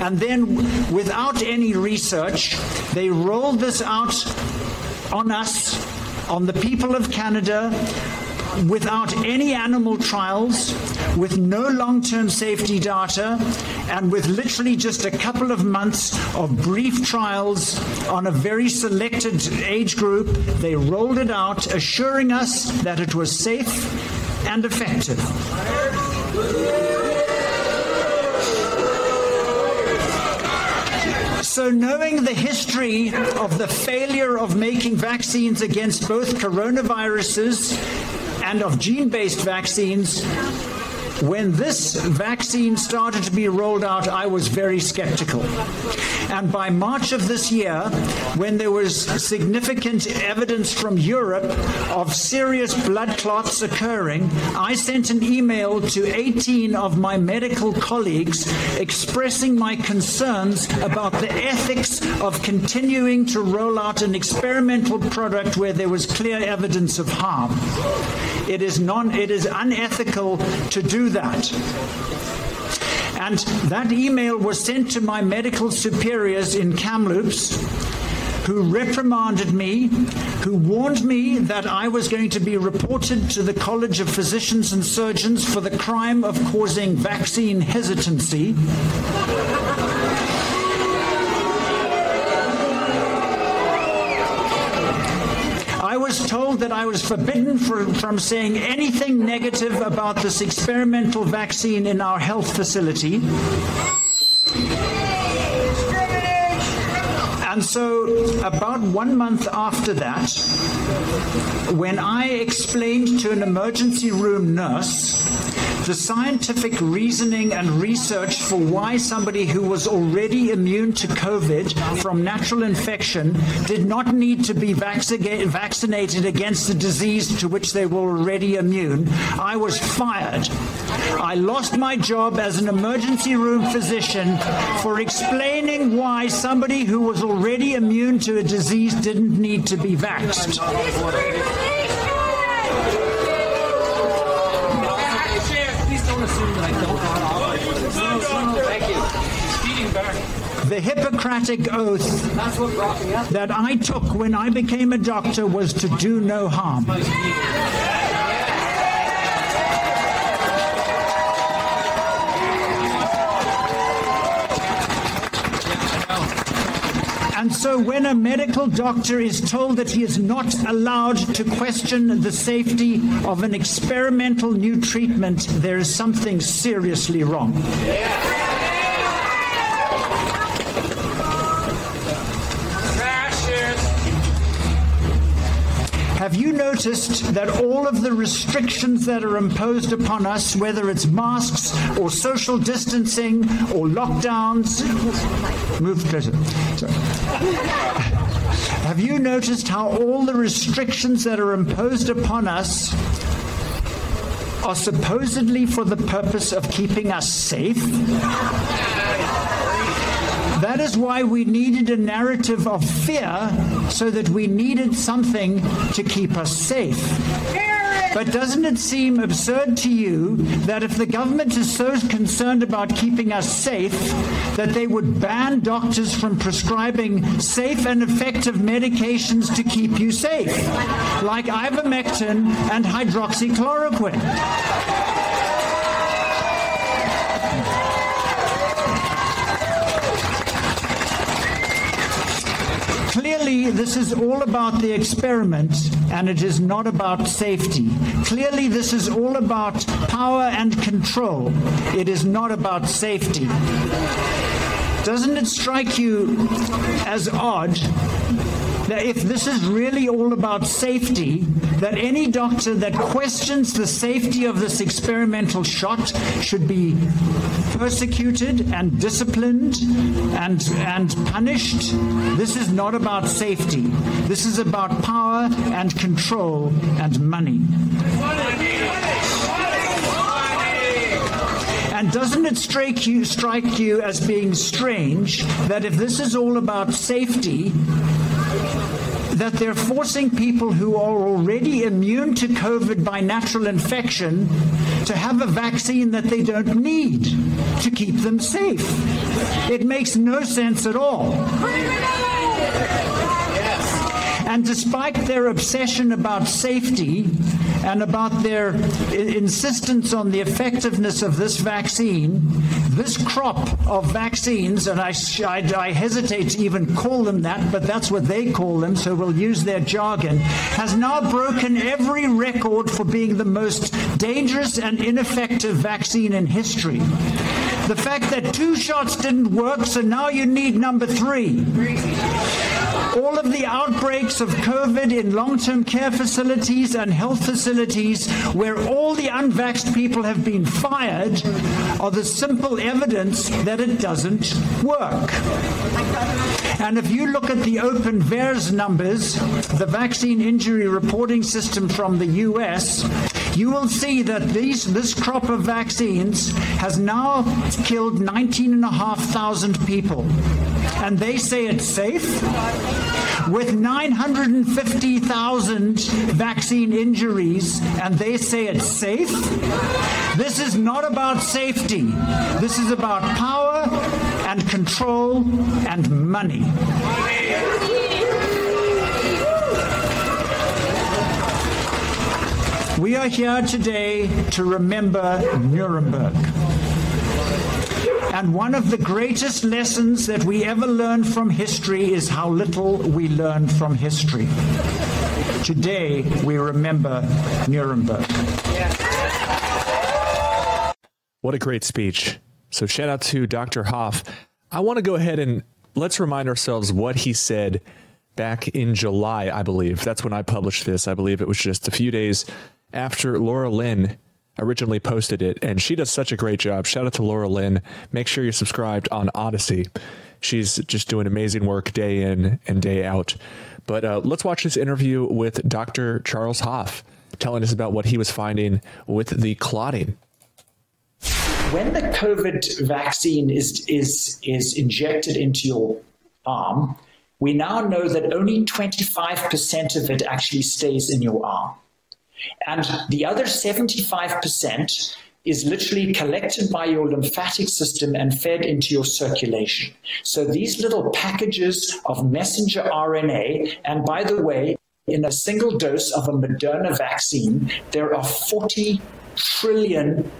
And then without any research, they rolled this out on us, on the people of Canada without any animal trials, with no long-term safety data, and with literally just a couple of months of brief trials on a very selected age group, they rolled it out assuring us that it was safe and effective. So knowing the history of the failure of making vaccines against both coronaviruses and of gene-based vaccines when this vaccine started to be rolled out I was very skeptical. And by March of this year when there was significant evidence from Europe of serious blood clots occurring I sent an email to 18 of my medical colleagues expressing my concerns about the ethics of continuing to roll out an experimental product where there was clear evidence of harm. It is non it is unethical to do that. And that email was sent to my medical superiors in Kamloops who reprimanded me, who warned me that I was going to be reported to the College of Physicians and Surgeons for the crime of causing vaccine hesitancy. Was told that I was forbidden for, from saying anything negative about this experimental vaccine in our health facility. And so about 1 month after that when I explained to an emergency room nurse the scientific reasoning and research for why somebody who was already immune to COVID from natural infection did not need to be vaccinated against the disease to which they were already immune, I was fired. I lost my job as an emergency room physician for explaining why somebody who was already immune to a disease didn't need to be vaxxed. The Hippocratic oath that I took when I became a doctor was to do no harm. And so when a medical doctor is told that he is not allowed to question the safety of an experimental new treatment, there is something seriously wrong. Have you noticed that all of the restrictions that are imposed upon us whether it's masks or social distancing or lockdowns move closer. Have you noticed how all the restrictions that are imposed upon us are supposedly for the purpose of keeping us safe? That is why we needed a narrative of fear so that we needed something to keep us safe. But doesn't it seem absurd to you that if the government is so concerned about keeping us safe that they would ban doctors from prescribing safe and effective medications to keep you safe like ivermectin and hydroxychloroquine? Clearly, this is all about the experiment and it is not about safety. Clearly, this is all about power and control. It is not about safety. Doesn't it strike you as odd that if this is really all about safety, that any doctor that questions the safety of this experimental shot should be persecuted and disciplined and and punished. This is not about safety. This is about power and control and money. Doesn't it strike you strike you as being strange that if this is all about safety that they're forcing people who are already immune to COVID by natural infection to have a vaccine that they don't need to keep them safe. It makes no sense at all. And despite their obsession about safety and about their insistence on the effectiveness of this vaccine, this crop of vaccines, and I, I, I hesitate to even call them that, but that's what they call them, so we'll use their jargon, has now broken every record for being the most dangerous and ineffective vaccine in history. The fact that two shots didn't work, so now you need number 3. All of the outbreaks of COVID in long-term care facilities and health facilities where all the unvaxxed people have been fired are the simple evidence that it doesn't work. And if you look at the open VAERS numbers, the vaccine injury reporting system from the US, you will see that these this crop of vaccines has now killed 19,500 people. And they say it's safe with 950,000 vaccine injuries and they say it's safe. This is not about safety. This is about power and control and money. We are here today to remember Nuremberg. And one of the greatest lessons that we ever learn from history is how little we learn from history. Today we remember Nuremberg. What a great speech. So shout out to Dr. Hoffe. I want to go ahead and let's remind ourselves what he said back in July, I believe. That's when I published this. I believe it was just a few days after Laura Lynn originally posted it and she does such a great job. Shout out to Laura Lynn. Make sure you're subscribed on Odysee. She's just doing amazing work day in and day out. But uh, let's watch this interview with Dr. Charles Hoffe telling us about what he was finding with the clotting. When the COVID vaccine is is is injected into your arm, we now know that only 25% of it actually stays in your arm. And the other 75% is literally collected by your lymphatic system and fed into your circulation. So these little packages of messenger RNA and by the way in a single dose of a Moderna vaccine there are 40 trillion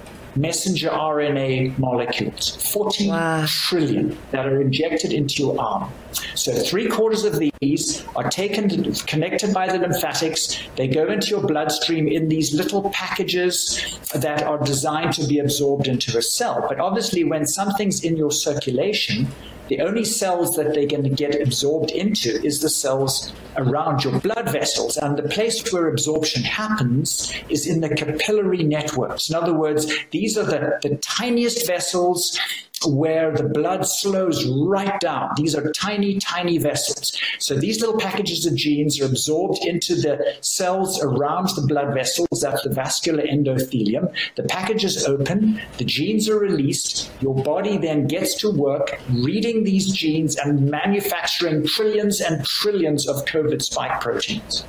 messenger RNA molecules, 40 wow. trillion that are injected into your arm. So three quarters of these are taken connected by the lymphatics. They go into your bloodstream in these little packages that are designed to be absorbed into a cell. But obviously when something's in your circulation, the only cells that they're going to get absorbed into is the cells around your blood vessels. And the place where absorption happens is in the capillary networks. In other words these are the the tiniest vessels where the blood slows right down. These are tiny, tiny vessels. So these little packages of genes are absorbed into the cells around the blood vessels, that's the vascular endothelium. The packages open, the genes are released, your body then gets to work reading these genes and manufacturing trillions and trillions of COVID spike proteins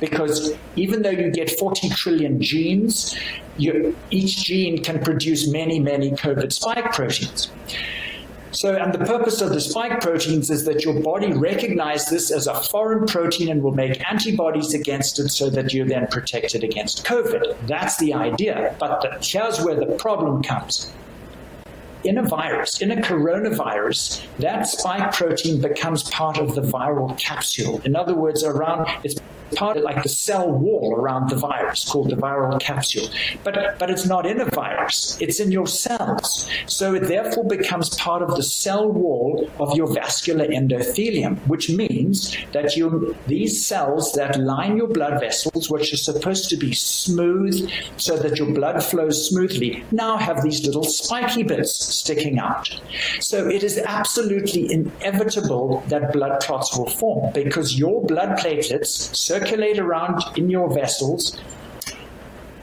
because even though you get 40 trillion genes you, each gene can produce many many covid spike proteins. So and the purpose of the spike proteins is that your body recognizes this as a foreign protein and will make antibodies against it so that you're then protected against covid. That's the idea but the, here's where the problem comes. In a virus, in a coronavirus, that spike protein becomes part of the viral capsule. In other words, around it's part of like the cell wall around the virus called the viral capsule. But but it's not in a virus. It's in your cells. So it therefore becomes part of the cell wall of your vascular endothelium, which means that you these cells that line your blood vessels which are supposed to be smooth so that your blood flows smoothly now have these little spiky bits sticking out. So it is absolutely inevitable that blood clots will form because your blood platelets circulate around in your vessels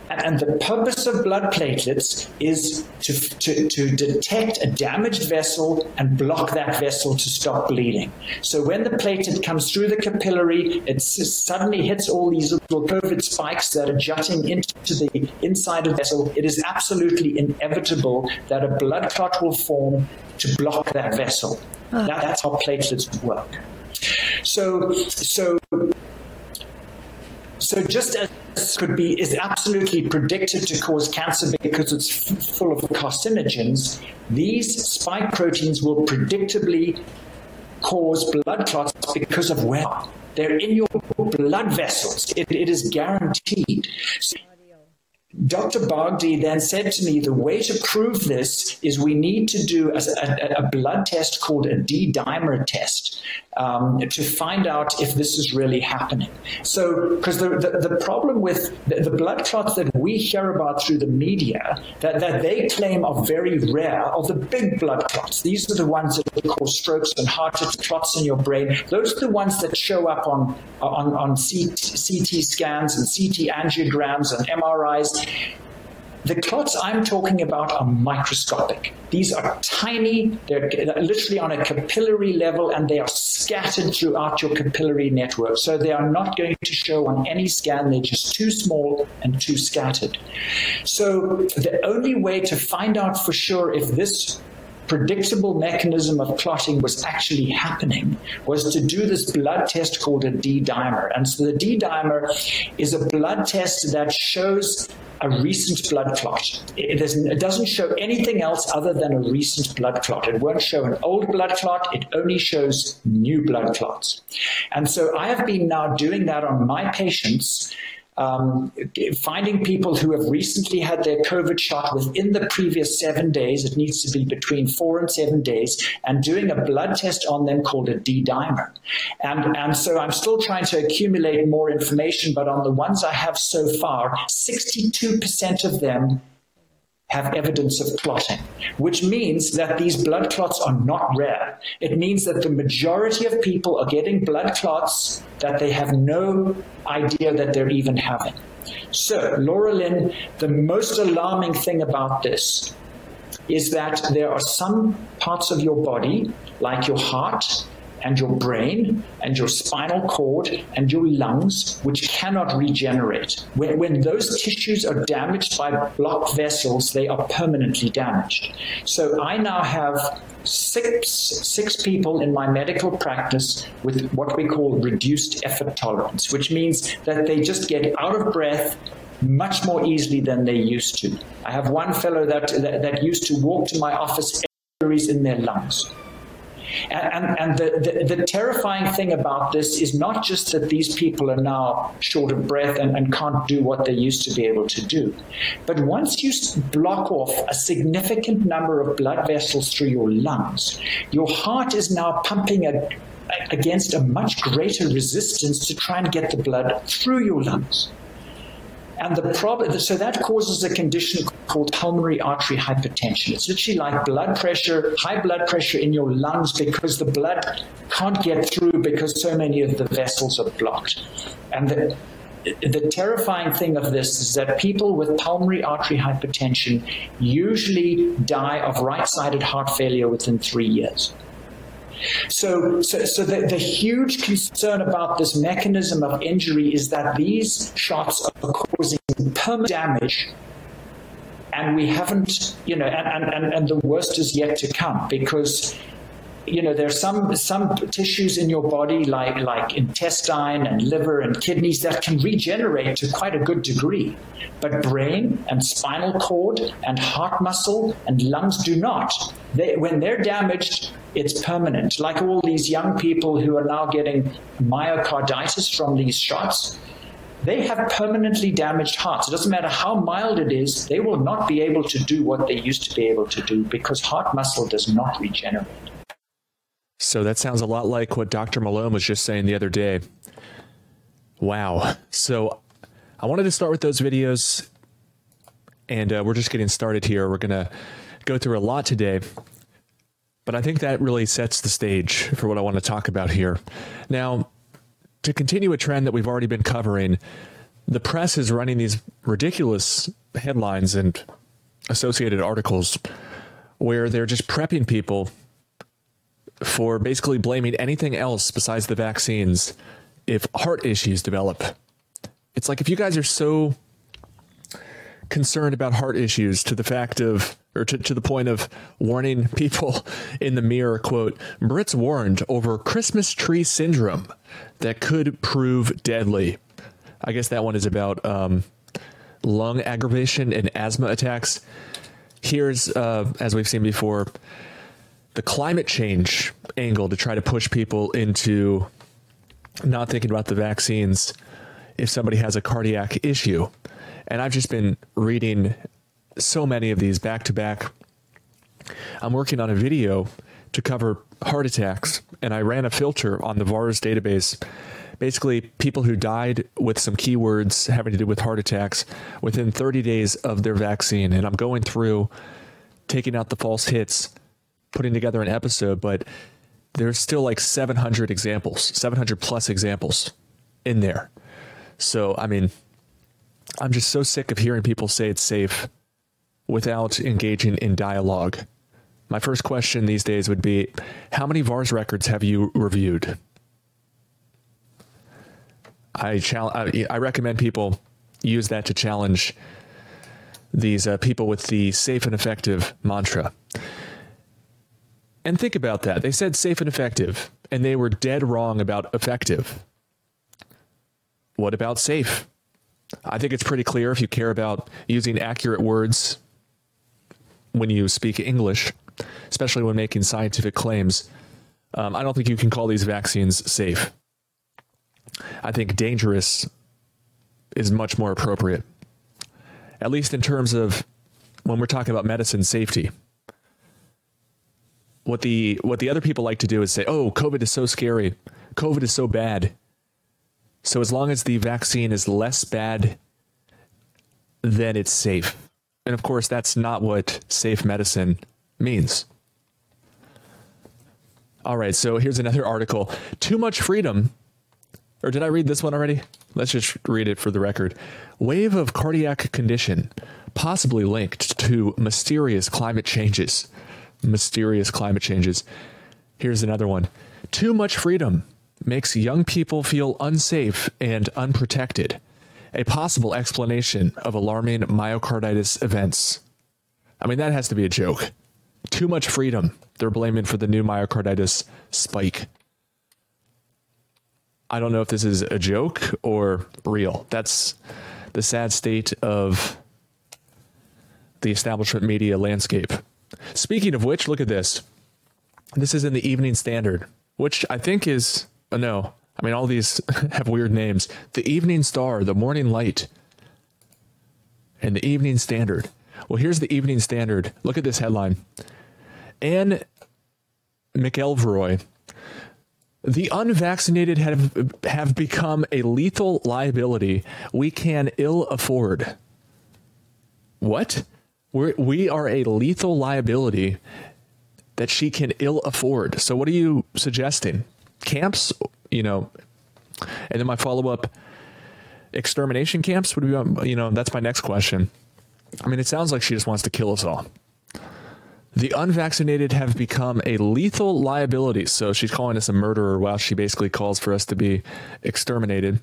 and the purpose of blood platelets is to, to, to detect a damaged vessel and block that vessel to stop bleeding. So when the platelet comes through the capillary, it suddenly hits all these little COVID spikes that are jutting into the inside of the vessel. It is absolutely inevitable that a blood clot will form to block that vessel. Ah. That, that's how platelets work. So so so just as this could be is absolutely predicted to cause cancer because it's full of carcinogens, these spike proteins will predictably cause blood clots because of where they're in your blood vessels. it, it is guaranteed. So Dr. Bhakdi then said to me the way to prove this is we need to do a, a, a blood test called a D-dimer test um, to find out if this is really happening. So because the, the, the problem with the, the, blood clots that we hear about through the media that that they claim are very rare are the big blood clots. These are the ones that cause strokes and heart clots in your brain. Those are the ones that show up on on on CT, CT scans and CT angiograms and MRIs the clots I'm talking about are microscopic. These are tiny, they're literally on a capillary level and they are scattered throughout your capillary network. So they are not going to show on any scan, they're just too small and too scattered. So the only way to find out for sure if this predictable mechanism of clotting was actually happening was to do this blood test called a D-dimer. And so the D-dimer is a blood test that shows a recent blood clot. It, it, doesn't show anything else other than a recent blood clot. It won't show an old blood clot, it only shows new blood clots. And so I have been now doing that on my patients um, finding people who have recently had their COVID shot within the previous seven days, it needs to be between four and seven days, and doing a blood test on them called a D-dimer. And, and so I'm still trying to accumulate more information, but on the ones I have so far, 62% of them have evidence of clotting, which means that these blood clots are not rare. It means that the majority of people are getting blood clots that they have no idea that they're even having. So, Laura Lynn, the most alarming thing about this is that there are some parts of your body, like your heart, and your brain and your spinal cord and your lungs which cannot regenerate. When, when those tissues are damaged by blocked vessels they are permanently damaged. So i now have six six people in my medical practice with what we call reduced effort tolerance which means that they just get out of breath much more easily than they used to. I have one fellow that that, that used to walk to my office in their lungs and, and the, the, the, terrifying thing about this is not just that these people are now short of breath and, and can't do what they used to be able to do, but once you block off a significant number of blood vessels through your lungs, your heart is now pumping against a much greater resistance to try and get the blood through your lungs. And the problem so that causes a condition called pulmonary artery hypertension. It's literally like blood pressure, high blood pressure in your lungs because the blood can't get through because so many of the vessels are blocked. And the the terrifying thing of this is that people with pulmonary artery hypertension usually die of right-sided heart failure within 3 years. So, so, so the, the huge concern about this mechanism of injury is that these shots are causing permanent damage and we haven't, you know, and, and, and the worst is yet to come because you know there's some some tissues in your body like like intestine and liver and kidneys that can regenerate to quite a good degree. But brain and spinal cord and heart muscle and lungs do not. They when they're damaged it's permanent. Like all these young people who are now getting myocarditis from these shots they have permanently damaged hearts. It doesn't matter how mild it is they will not be able to do what they used to be able to do because heart muscle does not regenerate so that sounds a lot like what Dr. Malone was just saying the other day. Wow. So I wanted to start with those videos and uh, we're just getting started here. We're going to go through a lot today. But I think that really sets the stage for what I want to talk about here. Now, to continue a trend that we've already been covering, the press is running these ridiculous headlines and associated articles where they're just prepping people for basically blaming anything else besides the vaccines if heart issues develop. It's like if you guys are so concerned about heart issues to the fact of or to, to the point of warning people [LAUGHS] in the mirror quote Brits warned over Christmas tree syndrome that could prove deadly. I guess that one is about um, lung aggravation and asthma attacks. Here's uh, as we've seen before the climate change angle to try to push people into not thinking about the vaccines if somebody has a cardiac issue. And I've just been reading so many of these back to back. I'm working on a video to cover heart attacks and I ran a filter on the VAERS database. Basically, people who died with some keywords having to do with heart attacks within 30 days of their vaccine and I'm going through taking out the false hits, putting together an episode, but there's still like 700 examples, 700 plus examples in there. So, I mean, I'm just so sick of hearing people say it's safe without engaging in dialogue. My first question these days would be how many VAERS records have you reviewed? I challenge I recommend people use that to challenge these uh, people with the safe and effective mantra. And think about that. They said safe and effective and they were dead wrong about effective. What about safe? I think it's pretty clear if you care about using accurate words when you speak English, especially when making scientific claims. Um, I don't think you can call these vaccines safe. I think dangerous is much more appropriate. At least in terms of when we're talking about medicine safety. What the what the other people like to do is say, "Oh, COVID is so scary. COVID is so bad." So as long as the vaccine is less bad, then it's safe. And of course, that's not what safe medicine means. All right, so here's another article. Too much freedom. Or did I read this one already? Let's just read it for the record. Wave of cardiac condition possibly linked to mysterious climate changes. Mysterious climate changes. Here's another one. Too much freedom makes young people feel unsafe and unprotected. A possible explanation of alarming myocarditis events. I mean that has to be a joke. Too much freedom. They're blaming for the new myocarditis spike. I don't know if this is a joke or real. That's the sad state of the establishment media landscape. Speaking of which, look at this. This is in the Evening Standard, which I think is uh, no. I mean all these [LAUGHS] have weird names. The Evening Star, the Morning Light, and the Evening Standard. Well, here's the Evening Standard. Look at this headline. Anne McElvoy the unvaccinated have have become a lethal liability we can ill afford. What? We we are a lethal liability that she can ill afford. So what are you suggesting? camps, you know, and then my follow-up extermination camps would be you know, that's my next question. I mean, it sounds like she just wants to kill us all. The unvaccinated have become a lethal liability. So she's calling us a murderer while she basically calls for us to be exterminated.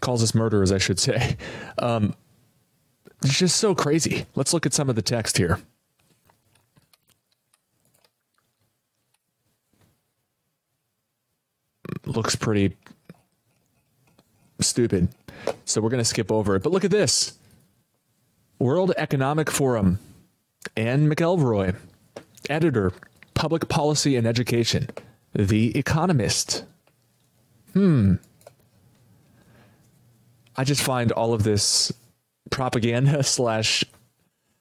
Calls us murderers, I should say. [LAUGHS] Um, it's just so crazy. Let's look at some of the text here. looks pretty stupid. So we're going to skip over it. But look at this. World Economic Forum. Anne McElvoy, editor, Public Policy and Education. The Economist. Hmm. I just find all of this propaganda [LAUGHS] slash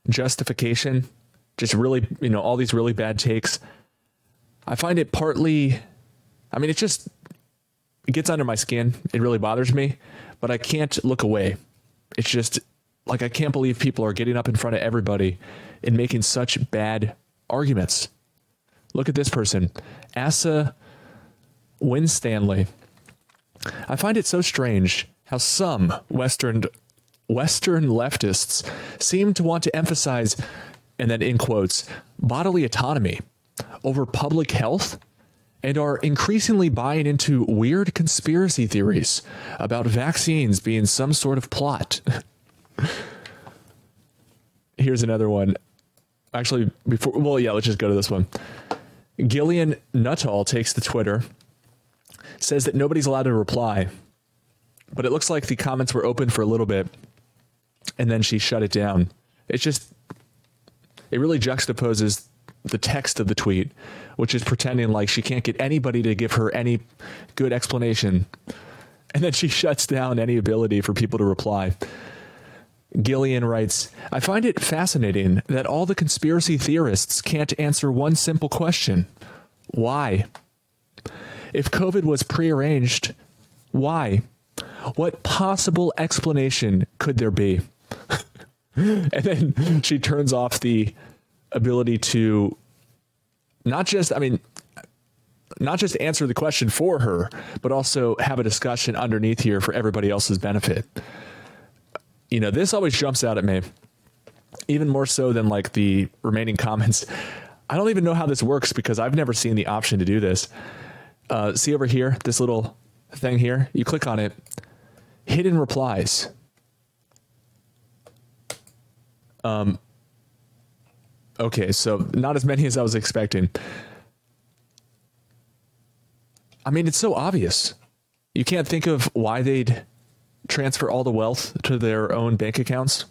justification just really, you know, all these really bad takes. I find it partly I mean, it just it gets under my skin. It really bothers me, but I can't look away. It's just like I can't believe people are getting up in front of everybody and making such bad arguments. Look at this person, Asa Winstanley. I find it so strange how some western western leftists seem to want to emphasize and then in quotes bodily autonomy over public health and are increasingly buying into weird conspiracy theories about vaccines being some sort of plot. [LAUGHS] Here's another one. Actually, before well, yeah, let's just go to this one. Gillian Nuttall takes the Twitter, says that nobody's allowed to reply. But it looks like the comments were open for a little bit and then she shut it down. It's just it really juxtaposes the text of the tweet, which is pretending like she can't get anybody to give her any good explanation. And then she [LAUGHS] shuts down any ability for people to reply. Gillian writes, I find it fascinating that all the conspiracy theorists can't answer one simple question. Why? If COVID was prearranged, why? What possible explanation could there be? [LAUGHS] and then she turns off the ability to not just I mean not just answer the question for her, but also have a discussion underneath here for everybody else's benefit. You know, this always jumps out at me. Even more so than like the remaining comments. I don't even know how this works because I've never seen the option to do this. Uh, see over here, this little thing here. You click on it. Hidden replies. Um Okay, so not as many as I was expecting. I mean, it's so obvious. You can't think of why they'd transfer all the wealth to their own bank accounts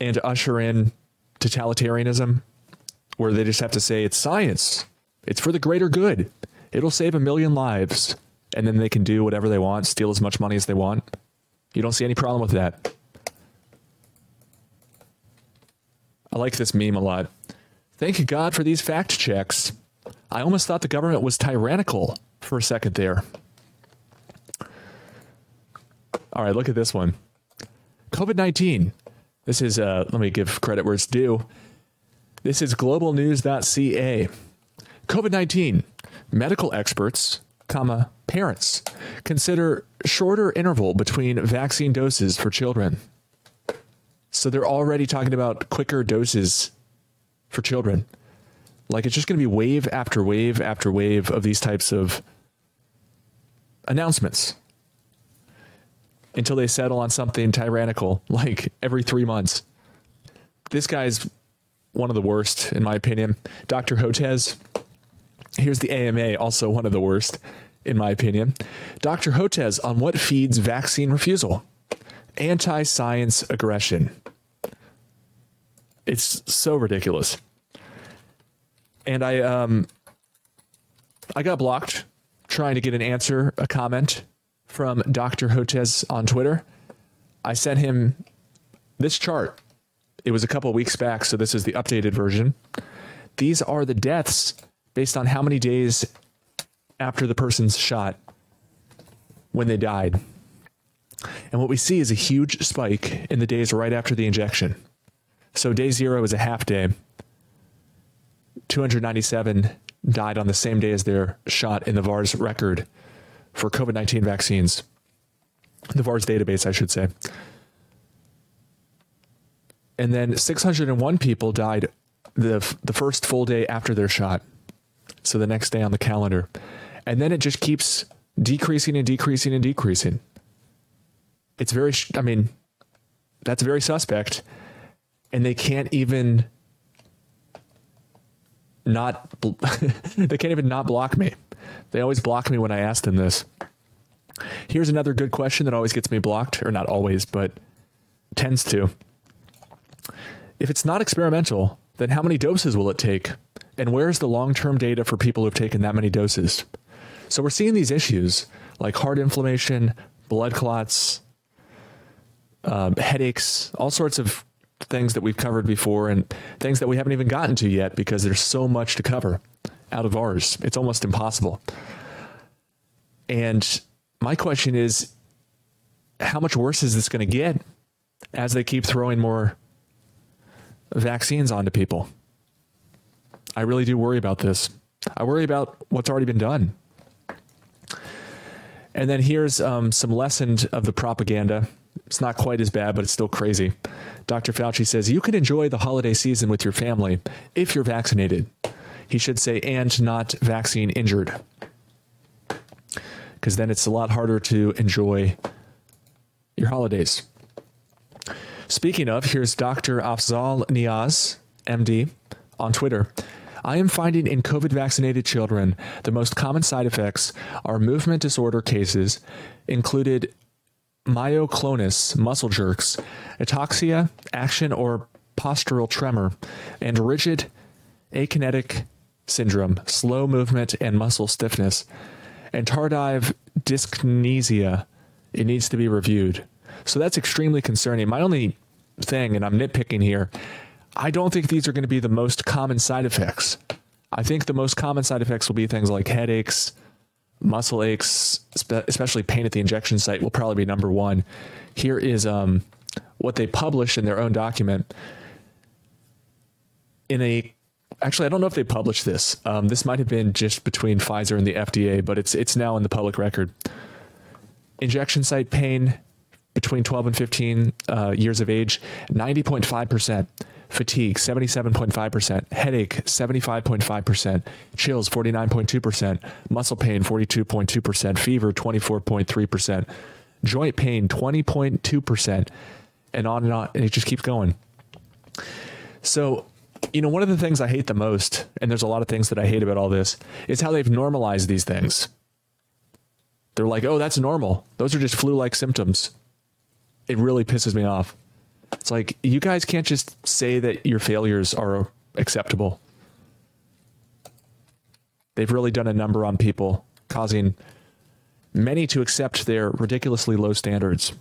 and usher in totalitarianism where they just have to say it's science. It's for the greater good. It'll save a million lives and then they can do whatever they want, steal as much money as they want. You don't see any problem with that. I like this meme a lot. Thank God for these fact checks. I almost thought the government was tyrannical for a second there. All right, look at this one. COVID-19. This is uh let me give credit where it's due. This is globalnews.ca. COVID-19. Medical experts, comma, parents consider shorter interval between vaccine doses for children. So they're already talking about quicker doses for children. Like it's just going to be wave after wave after wave of these types of announcements until they settle on something tyrannical [LAUGHS] like every 3 months. This guy's one of the worst in my opinion. Dr. Hotez Here's the AMA also one of the worst in my opinion. Dr. Hotez on what feeds vaccine refusal. Anti-science aggression. It's so ridiculous. And I um I got blocked trying to get an answer, a comment from Dr. Hotez on Twitter. I sent him this chart. It was a couple weeks back, so this is the updated version. These are the deaths based on how many days after the person's shot when they died. And what we see is a huge spike in the days right after the injection. So day 0 is a half day. 297 died on the same day as their shot in the VAERS record for COVID-19 vaccines. The VAERS database, I should say. And then 601 people died the the first full day after their shot. So the next day on the calendar. And then it just keeps decreasing and decreasing and decreasing. It's very I mean that's very suspect and they can't even not [LAUGHS] they can't even not block me. They always block me when I ask them this. Here's another good question that always gets me blocked or not always, but tends to. If it's not experimental, then how many doses will it take? And where's the long-term data for people who've taken that many doses? So we're seeing these issues like heart inflammation, blood clots, um, headaches, all sorts of things that we've covered before and things that we haven't even gotten to yet because there's so much to cover out of ours. It's almost impossible. And my question is how much worse is this going to get as they keep throwing more vaccines onto people? I really do worry about this. I worry about what's already been done. And then here's um, some lessened of the propaganda. It's not quite as bad, but it's still crazy. Dr. Fauci says you can enjoy the holiday season with your family if you're vaccinated. He should say and not vaccine injured. Cuz then it's a lot harder to enjoy your holidays. Speaking of, here's Dr. Afzal Niaz, MD, on Twitter. I am finding in COVID vaccinated children the most common side effects are movement disorder cases included myoclonus, muscle jerks, ataxia, action or postural tremor, and rigid akinetic syndrome, slow movement and muscle stiffness, and tardive dyskinesia. It needs to be reviewed. So that's extremely concerning. My only thing and I'm nitpicking here, I don't think these are going to be the most common side effects. I think the most common side effects will be things like headaches, muscle aches, especially pain at the injection site will probably be number 1. Here is um, what they published in their own document in a actually I don't know if they published this. Um, this might have been just between Pfizer and the FDA, but it's it's now in the public record. Injection site pain between 12 and 15 uh, years of age, 90.5%, fatigue 77.5%, headache 75.5%, chills 49.2%, muscle pain 42.2%, fever 24.3%, joint pain 20.2%, and on and on and it just keeps going. So, you know, one of the things I hate the most, and there's a lot of things that I hate about all this, is how they've normalized these things. They're like, "Oh, that's normal. Those are just flu-like symptoms." It really pisses me off. It's like you guys can't just say that your failures are acceptable. They've really done a number on people, causing many to accept their ridiculously low standards.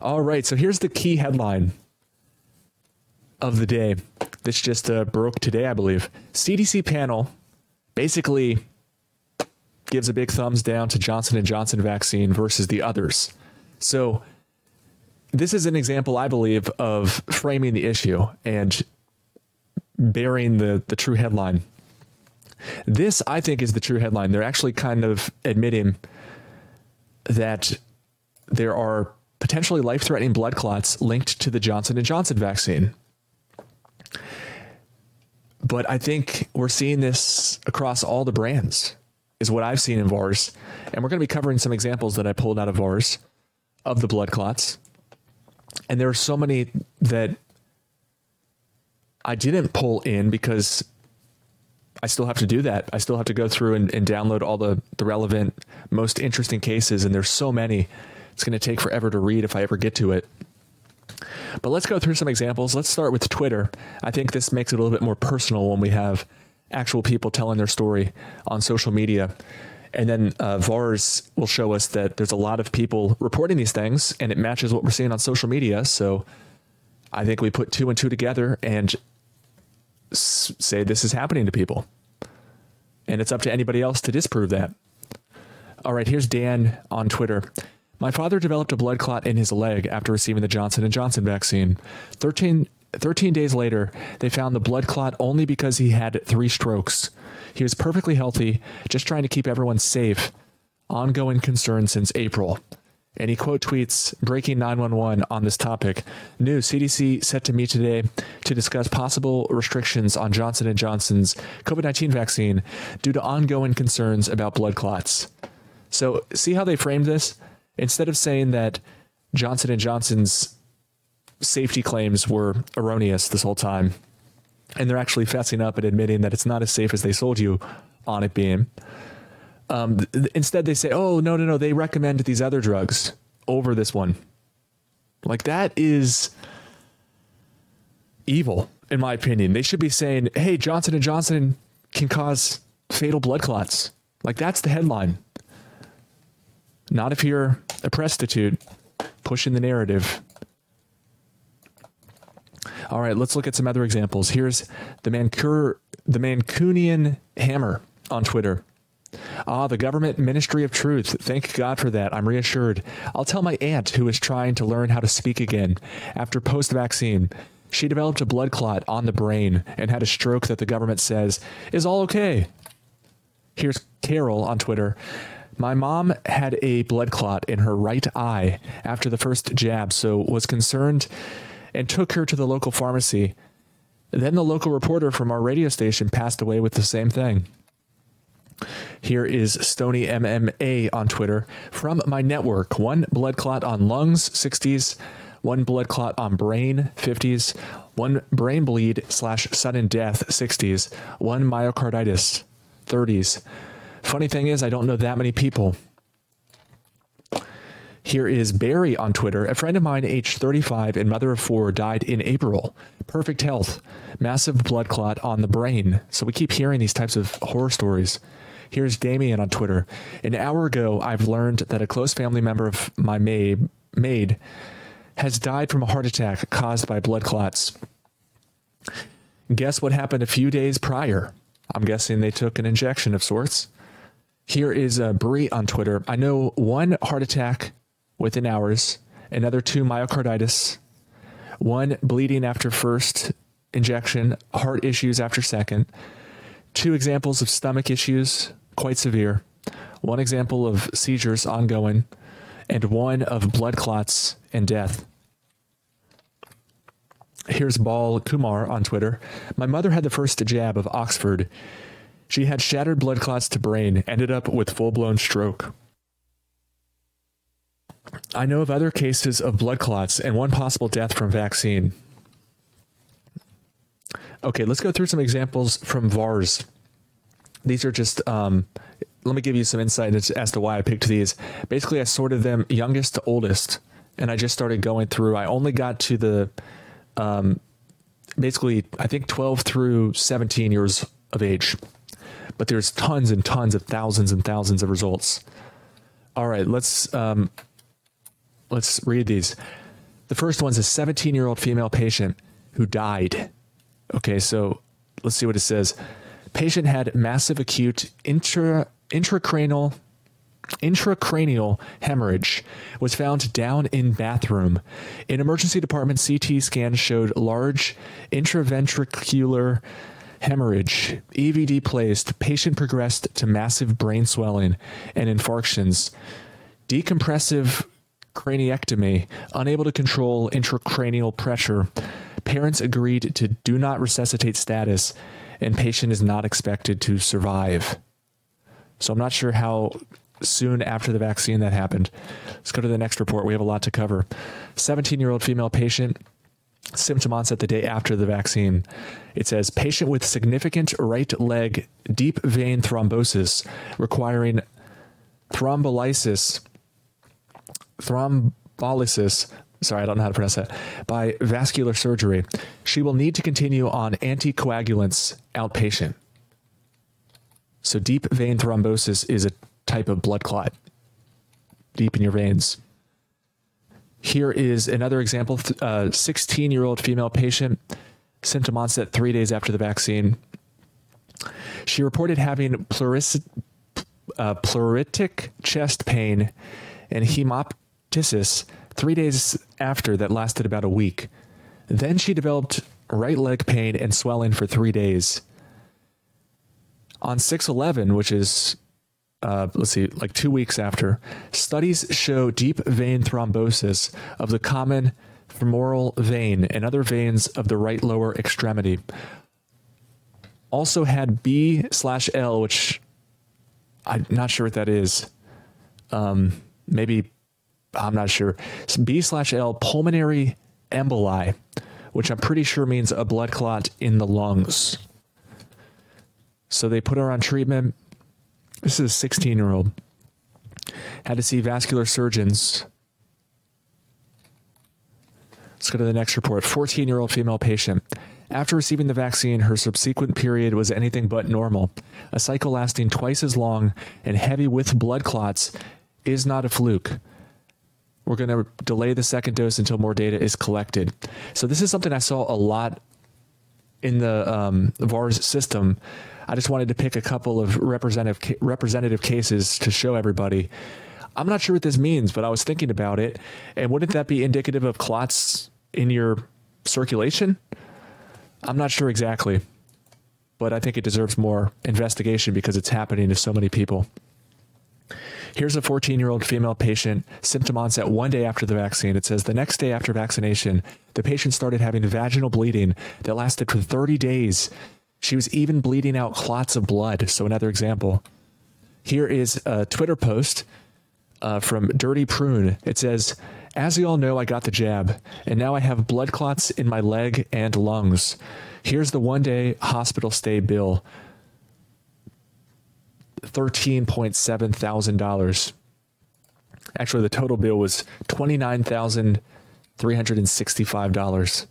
All right, so here's the key headline of the day. This just uh, broke today, I believe. CDC panel basically gives a big thumbs down to Johnson and Johnson vaccine versus the others. So this is an example I believe of framing the issue and bearing the the true headline. This I think is the true headline. They're actually kind of admitting that there are potentially life-threatening blood clots linked to the Johnson and Johnson vaccine. But I think we're seeing this across all the brands is what I've seen in VAERS. And we're going to be covering some examples that I pulled out of VAERS of the blood clots. And there are so many that I didn't pull in because I still have to do that. I still have to go through and, and download all the, the relevant, most interesting cases. And there's so many. It's going to take forever to read if I ever get to it. But let's go through some examples. Let's start with Twitter. I think this makes it a little bit more personal when we have actual people telling their story on social media. And then uh, VAERS will show us that there's a lot of people reporting these things and it matches what we're seeing on social media. So I think we put two and two together and say this is happening to people. And it's up to anybody else to disprove that. All right, here's Dan on Twitter. My father developed a blood clot in his leg after receiving the Johnson & Johnson vaccine. 13 13 days later, they found the blood clot only because he had 3 strokes. He was perfectly healthy, just trying to keep everyone safe. Ongoing concern since April. And he quote tweets breaking 911 on this topic. New CDC set to meet today to discuss possible restrictions on Johnson & Johnson's COVID-19 vaccine due to ongoing concerns about blood clots. So, see how they framed this? Instead of saying that Johnson & Johnson's safety claims were erroneous this whole time, and they're actually fessing up and admitting that it's not as safe as they sold you on it being. Um, instead, they say, "Oh no, no, no! They recommend these other drugs over this one." Like that is evil, in my opinion. They should be saying, "Hey, Johnson and Johnson can cause fatal blood clots." Like that's the headline. Not if you're a prostitute pushing the narrative all right, let's look at some other examples. Here's the Mancur the Mancunian Hammer on Twitter. Ah, the government ministry of truth. Thank God for that. I'm reassured. I'll tell my aunt who is trying to learn how to speak again after post-vaccine. She developed a blood clot on the brain and had a stroke that the government says is all okay. Here's Carol on Twitter. My mom had a blood clot in her right eye after the first jab, so was concerned and took her to the local pharmacy. Then the local reporter from our radio station passed away with the same thing. Here is Stony MMA on Twitter from my network. One blood clot on lungs 60s, one blood clot on brain 50s, one brain bleed slash sudden death 60s, one myocarditis 30s. Funny thing is I don't know that many people. Here is Barry on Twitter. A friend of mine, age 35 and mother of four, died in April. Perfect health. Massive blood clot on the brain. So we keep hearing these types of horror stories. Here's Damien on Twitter. An hour ago, I've learned that a close family member of my maid, maid has died from a heart attack caused by blood clots. Guess what happened a few days prior? I'm guessing they took an injection of sorts. Here is uh, Brie on Twitter. I know one heart attack within hours, another two myocarditis, one bleeding after first injection, heart issues after second, two examples of stomach issues, quite severe, one example of seizures ongoing, and one of blood clots and death. Here's Ball Kumar on Twitter. My mother had the first jab of Oxford. She had shattered blood clots to brain, ended up with full-blown stroke. I know of other cases of blood clots and one possible death from vaccine. Okay, let's go through some examples from VAERS. These are just um, let me give you some insight as to why I picked these. Basically, I sorted them youngest to oldest and I just started going through. I only got to the um, basically I think 12 through 17 years of age. But there's tons and tons of thousands and thousands of results. All right, let's um, let's read these. The first one's a 17-year-old female patient who died. Okay, so let's see what it says. Patient had massive acute intra intracranial intracranial hemorrhage was found down in bathroom. In emergency department CT scan showed large intraventricular hemorrhage. EVD placed. Patient progressed to massive brain swelling and infarctions. Decompressive craniectomy, unable to control intracranial pressure. Parents agreed to do not resuscitate status and patient is not expected to survive. So I'm not sure how soon after the vaccine that happened. Let's go to the next report. We have a lot to cover. 17-year-old female patient symptom onset the day after the vaccine. It says patient with significant right leg deep vein thrombosis requiring thrombolysis thrombolysis sorry I don't know how to pronounce that by vascular surgery. She will need to continue on anticoagulants outpatient. So deep vein thrombosis is a type of blood clot deep in your veins. Here is another example a 16-year-old uh, female patient symptom onset 3 days after the vaccine. She reported having uh, pleuritic chest pain and hemoptysis 3 days after that lasted about a week. Then she developed right leg pain and swelling for 3 days. On 611 which is uh, let's see like 2 weeks after studies show deep vein thrombosis of the common femoral vein and other veins of the right lower extremity. Also had B/L which I'm not sure what that is. Um maybe I'm not sure B/L pulmonary emboli which I'm pretty sure means a blood clot in the lungs so they put her on treatment. This is a 16-year-old. Had to see vascular surgeons. Let's go to the next report. 14-year-old female patient. After receiving the vaccine, her subsequent period was anything but normal. A cycle lasting twice as long and heavy with blood clots is not a fluke. We're going to delay the second dose until more data is collected. So this is something I saw a lot in the um, VAERS system I just wanted to pick a couple of representative representative cases to show everybody. I'm not sure what this means, but I was thinking about it. And wouldn't that be indicative of clots in your circulation? I'm not sure exactly. But I think it deserves more investigation because it's happening to so many people. Here's a 14-year-old female patient, symptom onset 1 day after the vaccine. It says the next day after vaccination, the patient started having vaginal bleeding that lasted for 30 days. She was even bleeding out clots of blood. So another example. Here is a Twitter post uh, from Dirty Prune. It says, "As you all know, I got the jab, and now I have blood clots in my leg and lungs. Here's the one-day hospital stay bill. $13.7 thousand. Actually, the total bill was $29,365.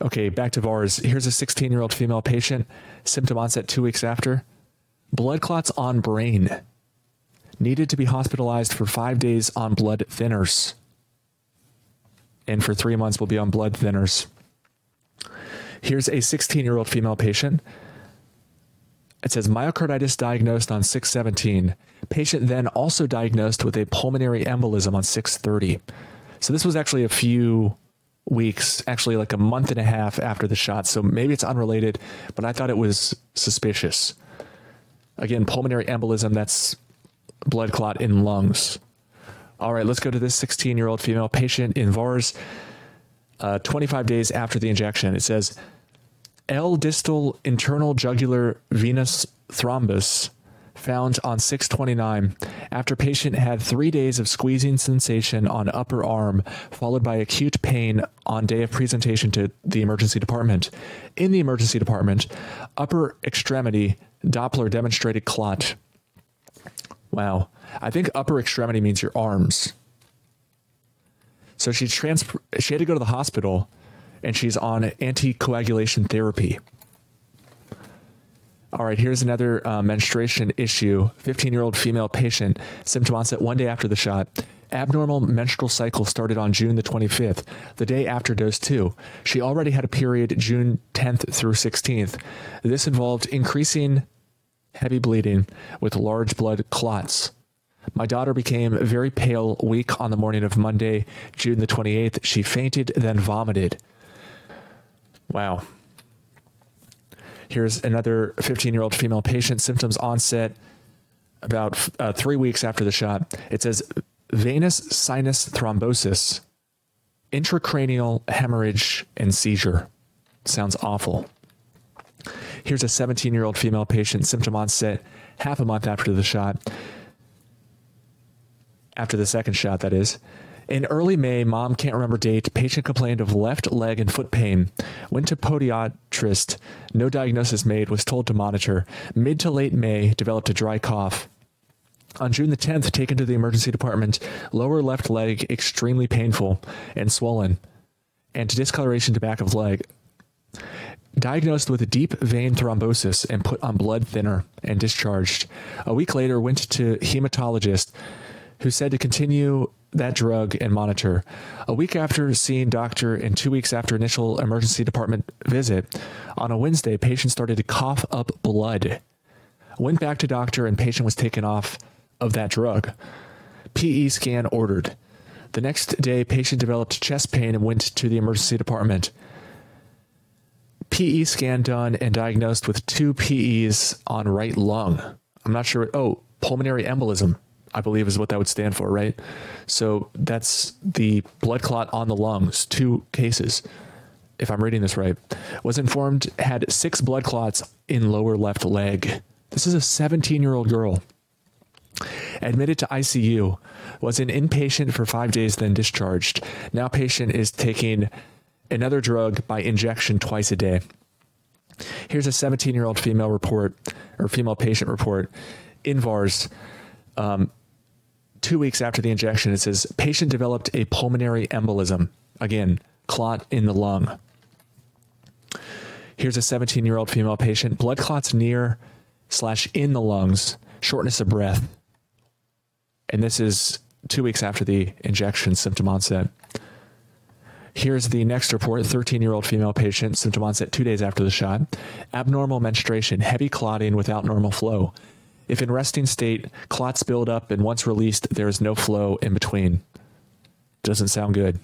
Okay, back to VAERS. Here's a 16-year-old female patient, symptom onset 2 weeks after. Blood clots on brain. Needed to be hospitalized for 5 days on blood thinners. And for 3 months will be on blood thinners. Here's a 16-year-old female patient it says myocarditis diagnosed on 617. Patient then also diagnosed with a pulmonary embolism on 630. So this was actually a few weeks, actually like a month and a half after the shot. So maybe it's unrelated, but I thought it was suspicious. Again, pulmonary embolism that's blood clot in lungs. All right, let's go to this 16-year-old female patient in VAERS uh, 25 days after the injection. It says L distal internal jugular venous thrombus found on 629 after patient had 3 days of squeezing sensation on upper arm followed by acute pain on day of presentation to the emergency department. In the emergency department, upper extremity Doppler demonstrated clot. Wow. I think upper extremity means your arms. So she trans she had to go to the hospital and she's on anticoagulation therapy. All right, here's another uh, menstruation issue. 15-year-old female patient, symptom onset 1 day after the shot. Abnormal menstrual cycle started on June the 25th, the day after dose 2. She already had a period June 10th through 16th. This involved increasing heavy bleeding with large blood clots. My daughter became very pale weak on the morning of Monday, June the 28th. She fainted then vomited. Wow. Here's another 15-year-old female patient symptoms onset about uh, 3 weeks after the shot. It says venous sinus thrombosis, intracranial hemorrhage and seizure. Sounds awful. Here's a 17-year-old female patient symptom onset half a month after the shot. After the second shot that is. In early May, mom can't remember date. Patient complained of left leg and foot pain. Went to podiatrist. No diagnosis made. Was told to monitor. Mid to late May, developed a dry cough. On June the 10th, taken to the emergency department. Lower left leg extremely painful and swollen. And discoloration to back of leg. Diagnosed with a deep vein thrombosis and put on blood thinner and discharged. A week later, went to hematologist who said to continue that drug and monitor. A week after seeing doctor and 2 weeks after initial emergency department visit, on a Wednesday patient started to cough up blood. Went back to doctor and patient was taken off of that drug. PE scan ordered. The next day patient developed chest pain and went to the emergency department. PE scan done and diagnosed with two PEs on right lung. I'm not sure. Oh, pulmonary embolism. I believe is what that would stand for, right? So that's the blood clot on the lungs, two cases. If I'm reading this right, was informed had six blood clots in lower left leg. This is a 17-year-old girl. Admitted to ICU, was an inpatient for 5 days then discharged. Now patient is taking another drug by injection twice a day. Here's a 17-year-old female report or female patient report in VAERS um, two weeks after the injection, it says patient developed a pulmonary embolism. Again, clot in the lung. Here's a 17 year old female patient, blood clots near slash in the lungs, shortness of breath. And this is two weeks after the injection symptom onset. Here's the next report 13 year old female patient, symptom onset two days after the shot, abnormal menstruation, heavy clotting without normal flow. If in resting state, clots build up and once released, there is no flow in between. Doesn't sound good.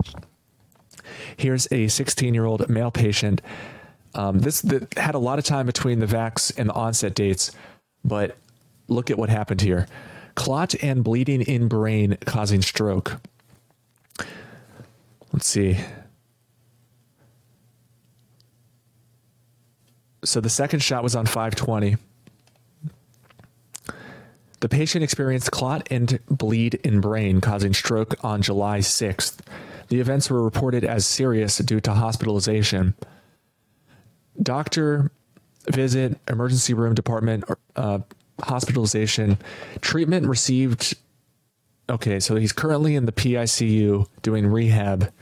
Here's a 16-year-old male patient. Um, this had a lot of time between the vax and the onset dates, but look at what happened here. Clot and bleeding in brain causing stroke. Let's see. So the second shot was on 520. The patient experienced clot and bleed in brain causing stroke on July 6th. The events were reported as serious due to hospitalization. Doctor visit, emergency room department, uh, hospitalization, treatment received. Okay, so he's currently in the PICU doing rehab.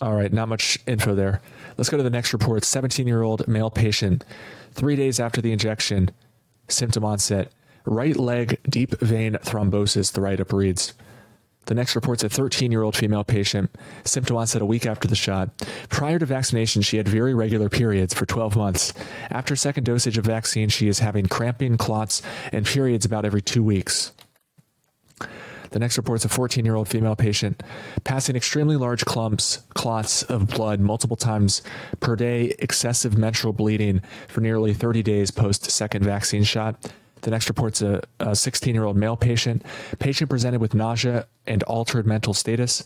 All right, not much info there. Let's go to the next report. 17 year old male patient, three days after the injection, symptom onset, right leg deep vein thrombosis, the write up reads. The next report's a 13 year old female patient, symptom onset a week after the shot. Prior to vaccination, she had very regular periods for 12 months. After second dosage of vaccine, she is having cramping, clots, and periods about every two weeks. The next report's a 14 year old female patient passing extremely large clumps, clots of blood multiple times per day, excessive menstrual bleeding for nearly 30 days post second vaccine shot. The next report's a 16 year old male patient. Patient presented with nausea and altered mental status.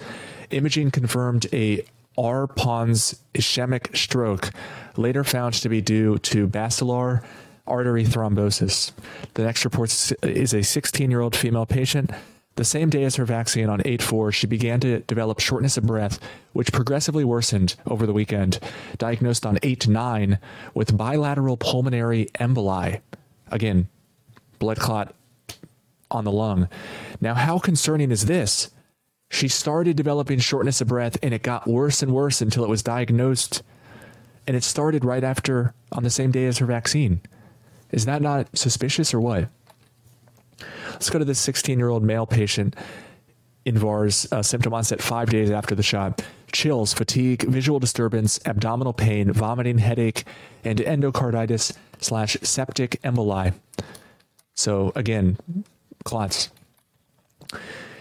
Imaging confirmed a R. pons ischemic stroke, later found to be due to basilar artery thrombosis. The next report is a 16 year old female patient. The same day as her vaccine on 8 4, she began to develop shortness of breath, which progressively worsened over the weekend. Diagnosed on 8 9 with bilateral pulmonary emboli. Again, blood clot on the lung. Now, how concerning is this? She started developing shortness of breath and it got worse and worse until it was diagnosed. And it started right after on the same day as her vaccine. Is that not suspicious or what? Let's go to this 16 year old male patient in VAERS, uh, symptom onset five days after the shot. Chills, fatigue, visual disturbance, abdominal pain, vomiting, headache, and endocarditis slash septic emboli. So again, clots.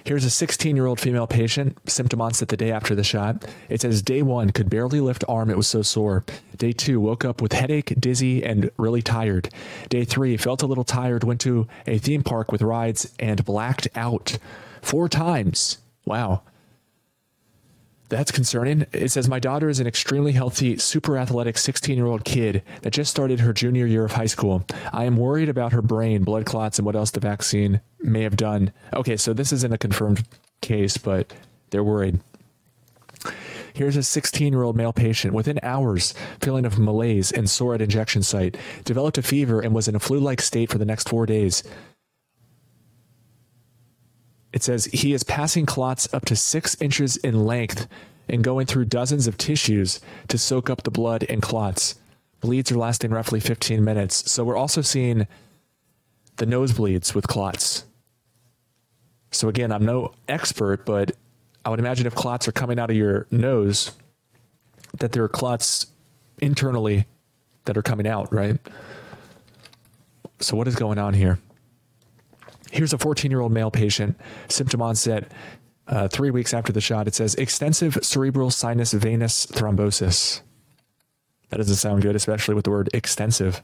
Here's a 16 year old female patient, symptom onset the day after the shot. It says day one, could barely lift arm, it was so sore. Day two, woke up with headache, dizzy, and really tired. Day three, felt a little tired, went to a theme park with rides, and blacked out four times. Wow. That's concerning. It says my daughter is an extremely healthy, super athletic 16-year-old kid that just started her junior year of high school. I am worried about her brain, blood clots and what else the vaccine may have done. Okay, so this isn't a confirmed case, but they're worried. Here's a 16-year-old male patient within hours feeling of malaise and sore at injection site, developed a fever and was in a flu-like state for the next 4 days. It says he is passing clots up to six inches in length and going through dozens of tissues to soak up the blood and clots. Bleeds are lasting roughly 15 minutes. So we're also seeing the nosebleeds with clots. So again, I'm no expert, but I would imagine if clots are coming out of your nose, that there are clots internally that are coming out, right? So what is going on here? Here's a 14 year old male patient, symptom onset uh, three weeks after the shot. It says extensive cerebral sinus venous thrombosis. That doesn't sound good, especially with the word extensive.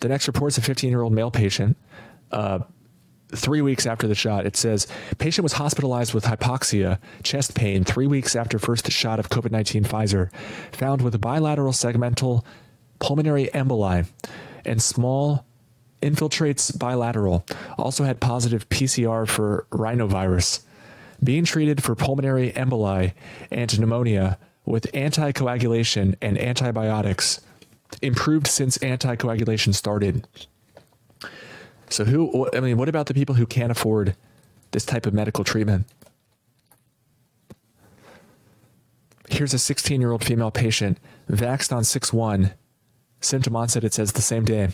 The next report is a 15 year old male patient. Uh, three weeks after the shot, it says patient was hospitalized with hypoxia, chest pain, three weeks after first shot of COVID 19 Pfizer, found with bilateral segmental pulmonary emboli and small infiltrates bilateral, also had positive PCR for rhinovirus. Being treated for pulmonary emboli and pneumonia with anticoagulation and antibiotics. Improved since anticoagulation started. So who I mean what about the people who can't afford this type of medical treatment? Here's a 16-year-old female patient vaxxed on 6/1. Symptom onset it says the same day.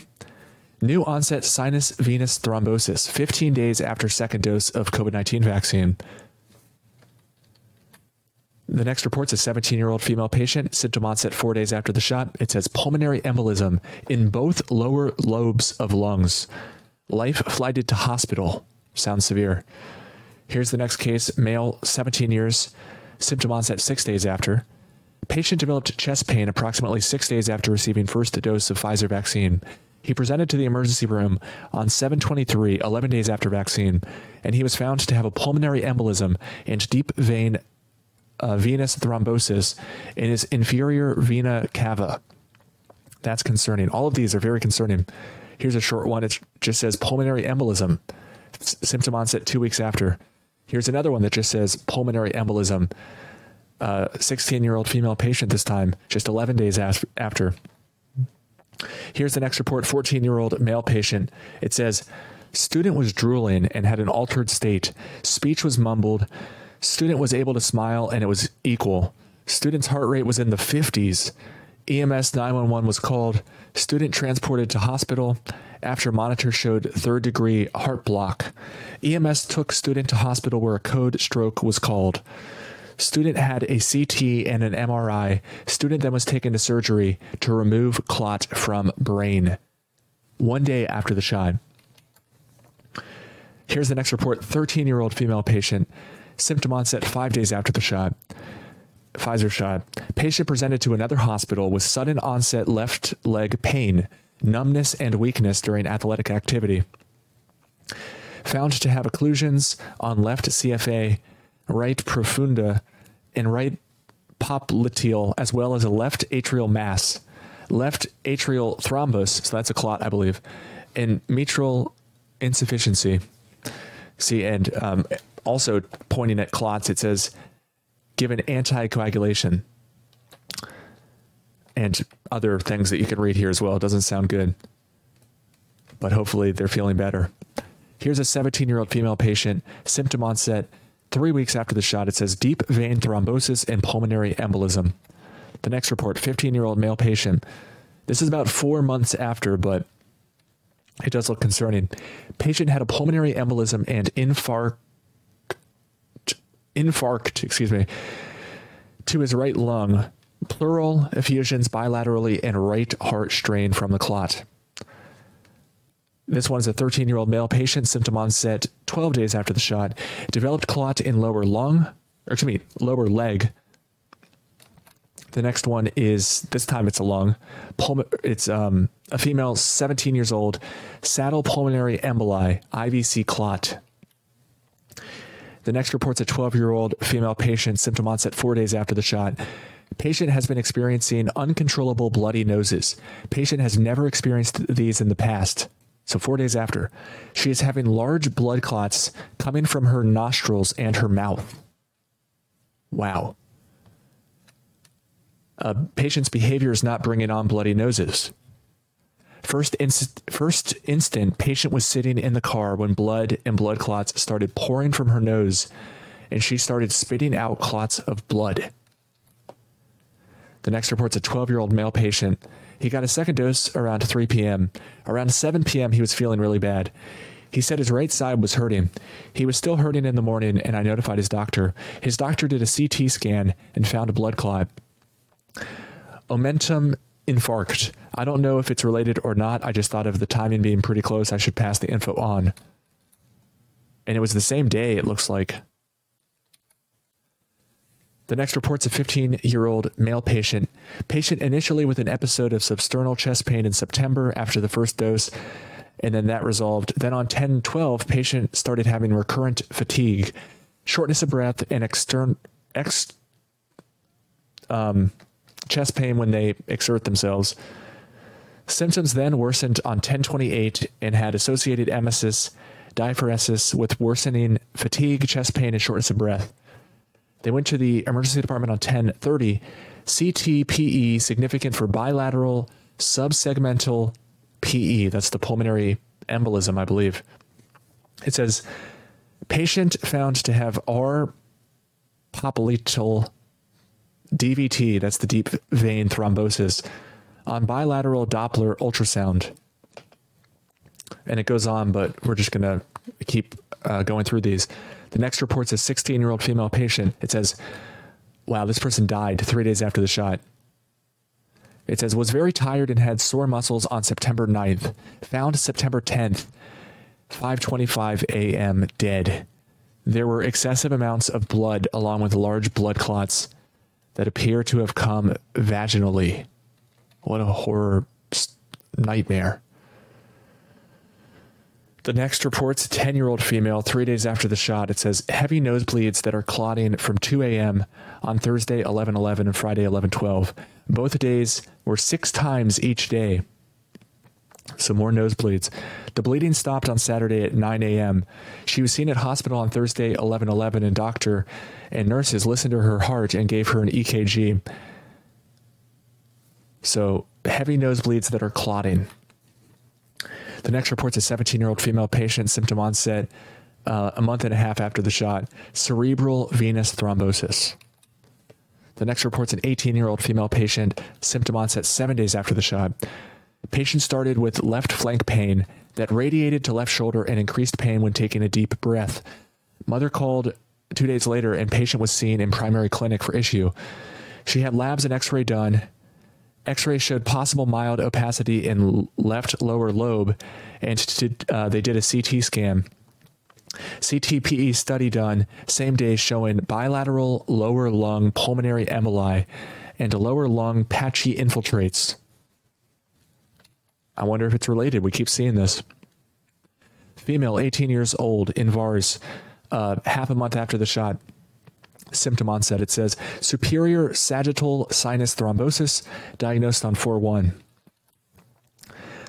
New onset sinus venous thrombosis 15 days after second dose of COVID-19 vaccine. The next report's a 17 year old female patient, symptom onset four days after the shot. It says pulmonary embolism in both lower lobes of lungs. Life flighted to hospital. Sounds severe. Here's the next case male, 17 years, symptom onset six days after. Patient developed chest pain approximately six days after receiving first dose of Pfizer vaccine. He presented to the emergency room on 723, 11 days after vaccine, and he was found to have a pulmonary embolism and deep vein uh, venous thrombosis in his inferior vena cava. That's concerning. All of these are very concerning. Here's a short one. It just says pulmonary embolism, symptom onset 2 weeks after. Here's another one that just says pulmonary embolism. 16-year-old female patient this time, just 11 days after. Here's the next report 14 year old male patient. It says, Student was drooling and had an altered state. Speech was mumbled. Student was able to smile and it was equal. Student's heart rate was in the 50s. EMS 911 was called. Student transported to hospital after monitor showed third degree heart block. EMS took student to hospital where a code stroke was called. Student had a CT and an MRI. Student then was taken to surgery to remove clot from brain. One day after the shot. Here's the next report 13 year old female patient. Symptom onset five days after the shot. Pfizer shot. Patient presented to another hospital with sudden onset left leg pain, numbness, and weakness during athletic activity. Found to have occlusions on left CFA right profunda, and right popliteal, as well as a left atrial mass, left atrial thrombus, so that's a clot, I believe, and mitral insufficiency. See, and um, also pointing at clots, it says given anticoagulation and other things that you can read here as well. It doesn't sound good, but hopefully they're feeling better. Here's a 17 year old female patient, symptom onset Three weeks after the shot, it says deep vein thrombosis and pulmonary embolism. The next report 15 year old male patient. This is about four months after, but it does look concerning. Patient had a pulmonary embolism and infarct, infarct, excuse me, to his right lung, pleural effusions bilaterally, and right heart strain from the clot. This one is a 13 year old male patient, symptom onset 12 days after the shot, developed clot in lower lung, or excuse me, lower leg. The next one is this time it's a lung. It's um, a female, 17 years old, saddle pulmonary emboli, IVC clot. The next report's a 12 year old female patient, symptom onset four days after the shot. Patient has been experiencing uncontrollable bloody noses. Patient has never experienced these in the past. So 4 days after, she is having large blood clots coming from her nostrils and her mouth. Wow. A patient's behavior is not bringing on bloody noses. First, inst- first instant, patient was sitting in the car when blood and blood clots started pouring from her nose, and she started spitting out clots of blood. The next report's a 12 year old male patient he got his second dose around 3 p.m. Around 7 p.m., he was feeling really bad. He said his right side was hurting. He was still hurting in the morning, and I notified his doctor. His doctor did a CT scan and found a blood clot. Omentum infarct. I don't know if it's related or not. I just thought of the timing being pretty close. I should pass the info on. And it was the same day, it looks like. The next report's a 15 year old male patient. Patient initially with an episode of substernal chest pain in September after the first dose, and then that resolved. Then on 10 12, patient started having recurrent fatigue, shortness of breath, and extern, ex, um, chest pain when they exert themselves. Symptoms then worsened on 1028 and had associated emesis, diaphoresis with worsening fatigue, chest pain, and shortness of breath. They went to the emergency department on 1030. CTPE significant for bilateral subsegmental PE. That's the pulmonary embolism, I believe. It says patient found to have R popliteal DVT, that's the deep vein thrombosis, on bilateral Doppler ultrasound. And it goes on, but we're just going to keep uh, going through these. The next report's a 16 year old female patient. It says, wow, this person died three days after the shot. It says, was very tired and had sore muscles on September 9th. Found September 10th, 5:25 a.m. dead. There were excessive amounts of blood along with large blood clots that appear to have come vaginally. What a horror nightmare. The next reports a 10 year old female three days after the shot. It says heavy nosebleeds that are clotting from 2 a.m. on Thursday 11 11 and Friday 11 12. Both days were six times each day. So more nosebleeds. The bleeding stopped on Saturday at 9 a.m. She was seen at hospital on Thursday 11 11 and doctor and nurses listened to her heart and gave her an EKG. So heavy nosebleeds that are clotting. The next report's a 17 year old female patient, symptom onset uh, a month and a half after the shot, cerebral venous thrombosis. The next report's an 18 year old female patient, symptom onset seven days after the shot. Patient started with left flank pain that radiated to left shoulder and increased pain when taking a deep breath. Mother called two days later, and patient was seen in primary clinic for issue. She had labs and x ray done. X ray showed possible mild opacity in left lower lobe, and uh, they did a CT scan. CTPE study done same day showing bilateral lower lung pulmonary emboli and lower lung patchy infiltrates. I wonder if it's related. We keep seeing this. Female, 18 years old, in VAERS, uh, half a month after the shot. Symptom onset. It says superior sagittal sinus thrombosis, diagnosed on 4 1.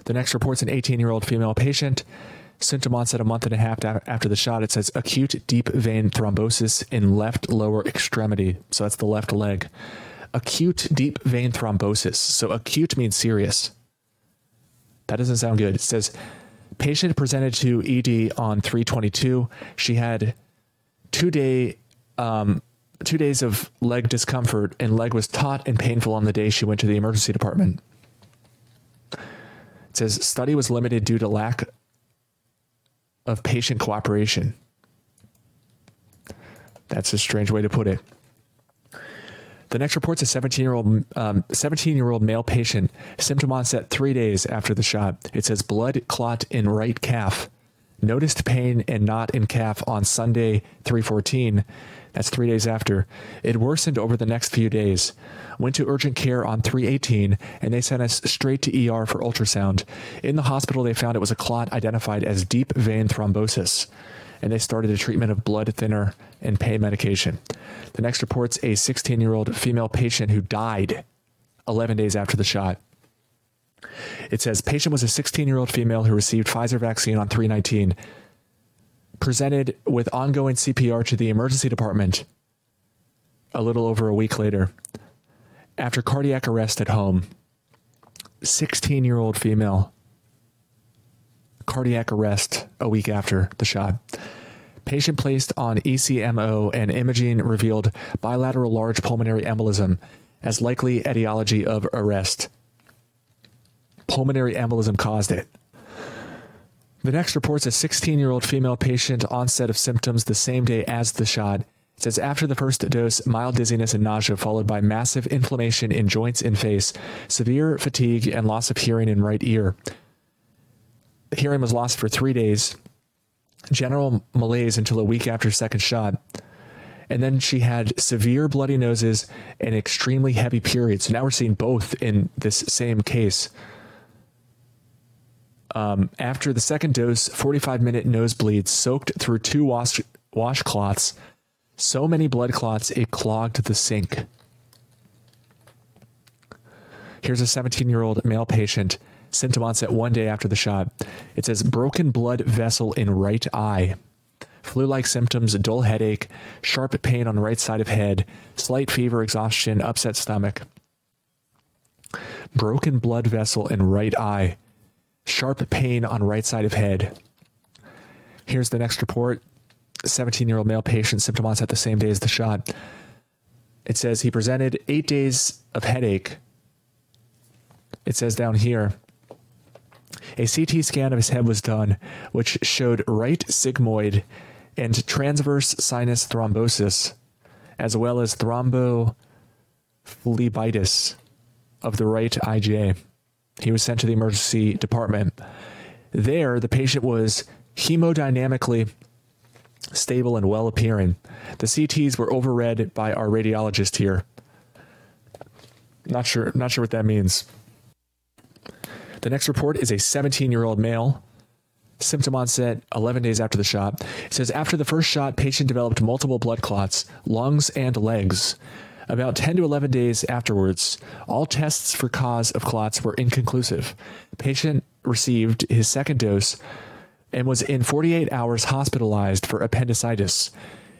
The next report's an 18 year old female patient. Symptom onset a month and a half after the shot. It says acute deep vein thrombosis in left lower extremity. So that's the left leg. Acute deep vein thrombosis. So acute means serious. That doesn't sound good. It says patient presented to ED on 322. She had 2 day um, 2 days of leg discomfort and leg was taut and painful on the day she went to the emergency department. It says study was limited due to lack of patient cooperation. That's a strange way to put it. The next report's a 17 year old um, 17 year old male patient. Symptom onset three days after the shot. It says blood clot in right calf. Noticed pain and knot in calf on Sunday 314. That's three days after. It worsened over the next few days. Went to urgent care on 318 and they sent us straight to ER for ultrasound. In the hospital, they found it was a clot identified as deep vein thrombosis and they started a treatment of blood thinner and pain medication. The next report's a 16 year old female patient who died 11 days after the shot. It says patient was a 16 year old female who received Pfizer vaccine on 319, presented with ongoing CPR to the emergency department a little over a week later. After cardiac arrest at home, 16 year old female cardiac arrest a week after the shot. Patient placed on ECMO and imaging revealed bilateral large pulmonary embolism as likely etiology of arrest. Pulmonary embolism caused it. The next reports a 16 year old female patient onset of symptoms the same day as the shot. It says after the first dose, mild dizziness and nausea, followed by massive inflammation in joints and face, severe fatigue, and loss of hearing in right ear hearing was lost for three days, general malaise until a week after second shot. And then she had severe bloody noses and extremely heavy periods. So now we're seeing both in this same case. Um, after the second dose, 45 minute nosebleed soaked through two wash washcloths. So many blood clots, it clogged the sink. Here's a 17 year old male patient symptom onset one day after the shot. It says broken blood vessel in right eye. Flu-like symptoms, dull headache, sharp pain on right side of head, slight fever, exhaustion, upset stomach. Broken blood vessel in right eye. Sharp pain on right side of head. Here's the next report. 17-year-old male patient symptom onset the same day as the shot. It says he presented 8 days of headache. It says down here a CT scan of his head was done, which showed right sigmoid and transverse sinus thrombosis, as well as thrombophlebitis of the right IJ. He was sent to the emergency department. There, the patient was hemodynamically stable and well appearing. The CTs were overread by our radiologist here. Not sure not sure what that means. The next report is a 17 year old male Symptom onset 11 days after the shot. It says after the first shot, patient developed multiple blood clots, lungs and legs. About 10 to 11 days afterwards, all tests for cause of clots were inconclusive. Patient received his second dose and was in 48 hours hospitalized for appendicitis.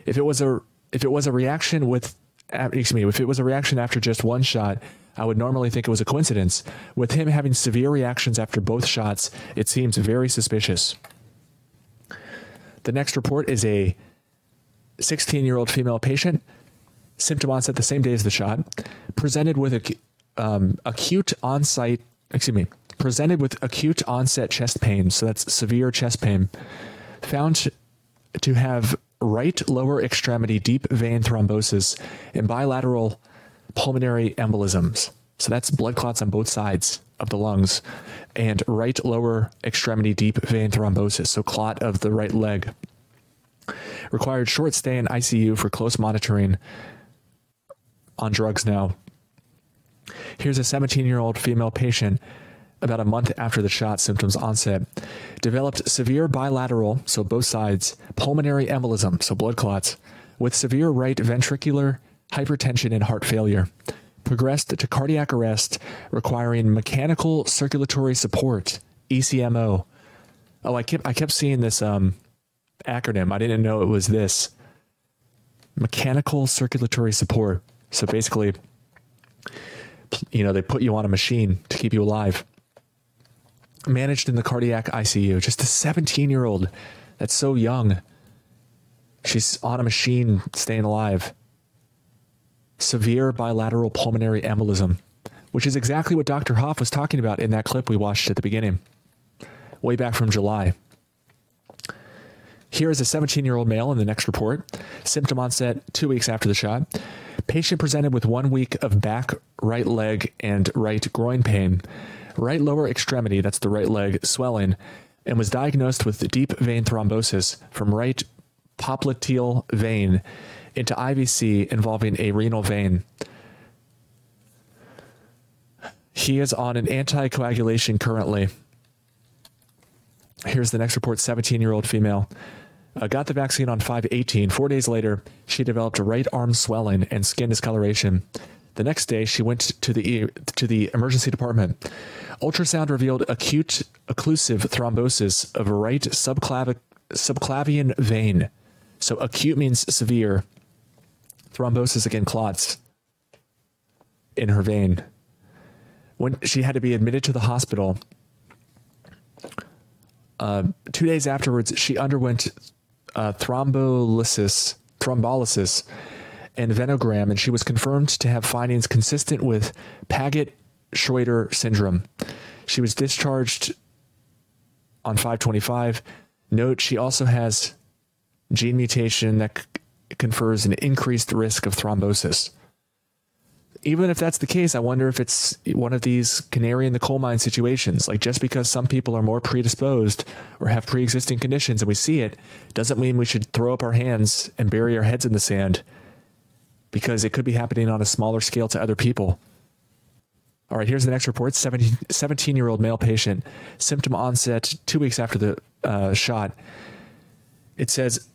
If it was a if it was a reaction with uh, excuse me, if it was a reaction after just one shot, I would normally think it was a coincidence. With him having severe reactions after both shots, it seems very suspicious. The next report is a 16-year-old female patient, symptom onset the same day as the shot, presented with a um, acute on-site, excuse me, presented with acute onset chest pain, so that's severe chest pain, found to have right lower extremity deep vein thrombosis and bilateral pulmonary embolisms. So that's blood clots on both sides of the lungs and right lower extremity deep vein thrombosis, so clot of the right leg. Required short stay in ICU for close monitoring on drugs now. Here's a 17-year-old female patient about a month after the shot symptoms onset, developed severe bilateral, so both sides, pulmonary embolism, so blood clots, with severe right ventricular hypertension and heart failure. Progressed to cardiac arrest requiring mechanical circulatory support, ECMO. Oh, I kept I kept seeing this um acronym. I didn't know it was this. Mechanical circulatory support. So basically you know, they put you on a machine to keep you alive managed in the cardiac ICU. Just a 17 year old that's so young. She's on a machine staying alive. Severe bilateral pulmonary embolism, which is exactly what Dr. Hoffe was talking about in that clip we watched at the beginning, way back from July. Here is a 17 year old male in the next report. Symptom onset two weeks after the shot. Patient presented with one week of back, right leg, and right groin pain right lower extremity, that's the right leg, swelling, and was diagnosed with deep vein thrombosis from right popliteal vein into IVC involving a renal vein. He is on an anticoagulation currently. Here's the next report 17 year old female. Uh, got the vaccine on 518. Four days later, she developed a right arm swelling and skin discoloration. The next day, she went to the to the emergency department. Ultrasound revealed acute occlusive thrombosis of a right subclavic, subclavian vein. So acute means severe. Thrombosis again clots in her vein. When she had to be admitted to the hospital, uh, two days afterwards, she underwent uh, thrombolysis, thrombolysis, and venogram, and she was confirmed to have findings consistent with Paget Schroetter syndrome. She was discharged on 525. Note she also has gene mutation that confers an increased risk of thrombosis. Even if that's the case, I wonder if it's one of these canary in the coal mine situations. Like just because some people are more predisposed or have pre-existing conditions and we see it, doesn't mean we should throw up our hands and bury our heads in the sand because it could be happening on a smaller scale to other people. All right, here's the next report 17 year old male patient, symptom onset two weeks after the uh, shot. It says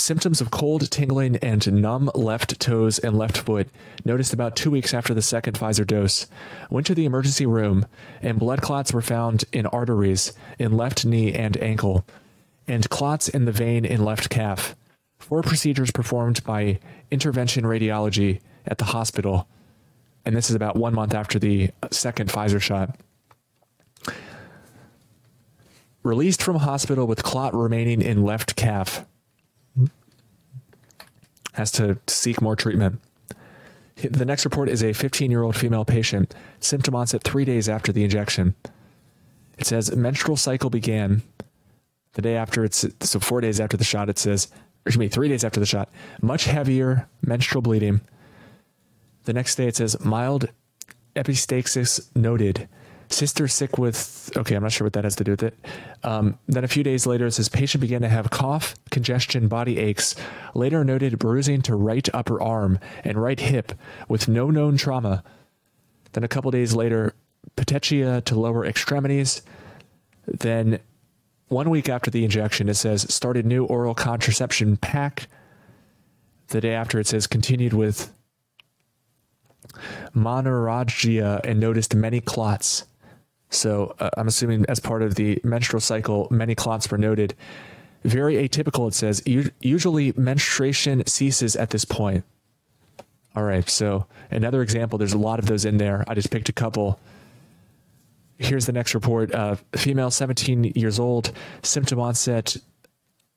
symptoms of cold, tingling, and numb left toes and left foot noticed about two weeks after the second Pfizer dose. Went to the emergency room, and blood clots were found in arteries in left knee and ankle, and clots in the vein in left calf. Four procedures performed by intervention radiology at the hospital and this is about 1 month after the second Pfizer shot. Released from hospital with clot remaining in left calf. Has to seek more treatment. The next report is a 15-year-old female patient, symptom onset 3 days after the injection. It says menstrual cycle began the day after it's so 4 days after the shot it says excuse me 3 days after the shot much heavier menstrual bleeding the next day it says mild epistaxis noted. Sister sick with okay, I'm not sure what that has to do with it. Um, then a few days later it says patient began to have cough, congestion, body aches. Later noted bruising to right upper arm and right hip with no known trauma. Then a couple days later petechia to lower extremities. Then one week after the injection, it says started new oral contraception pack. The day after, it says continued with menorrhagia and noticed many clots. So uh, I'm assuming as part of the menstrual cycle, many clots were noted. Very atypical, it says. usually menstruation ceases at this point. All right, so another example, there's a lot of those in there. I just picked a couple. Here's the next report. Uh, female 17 years old, symptom onset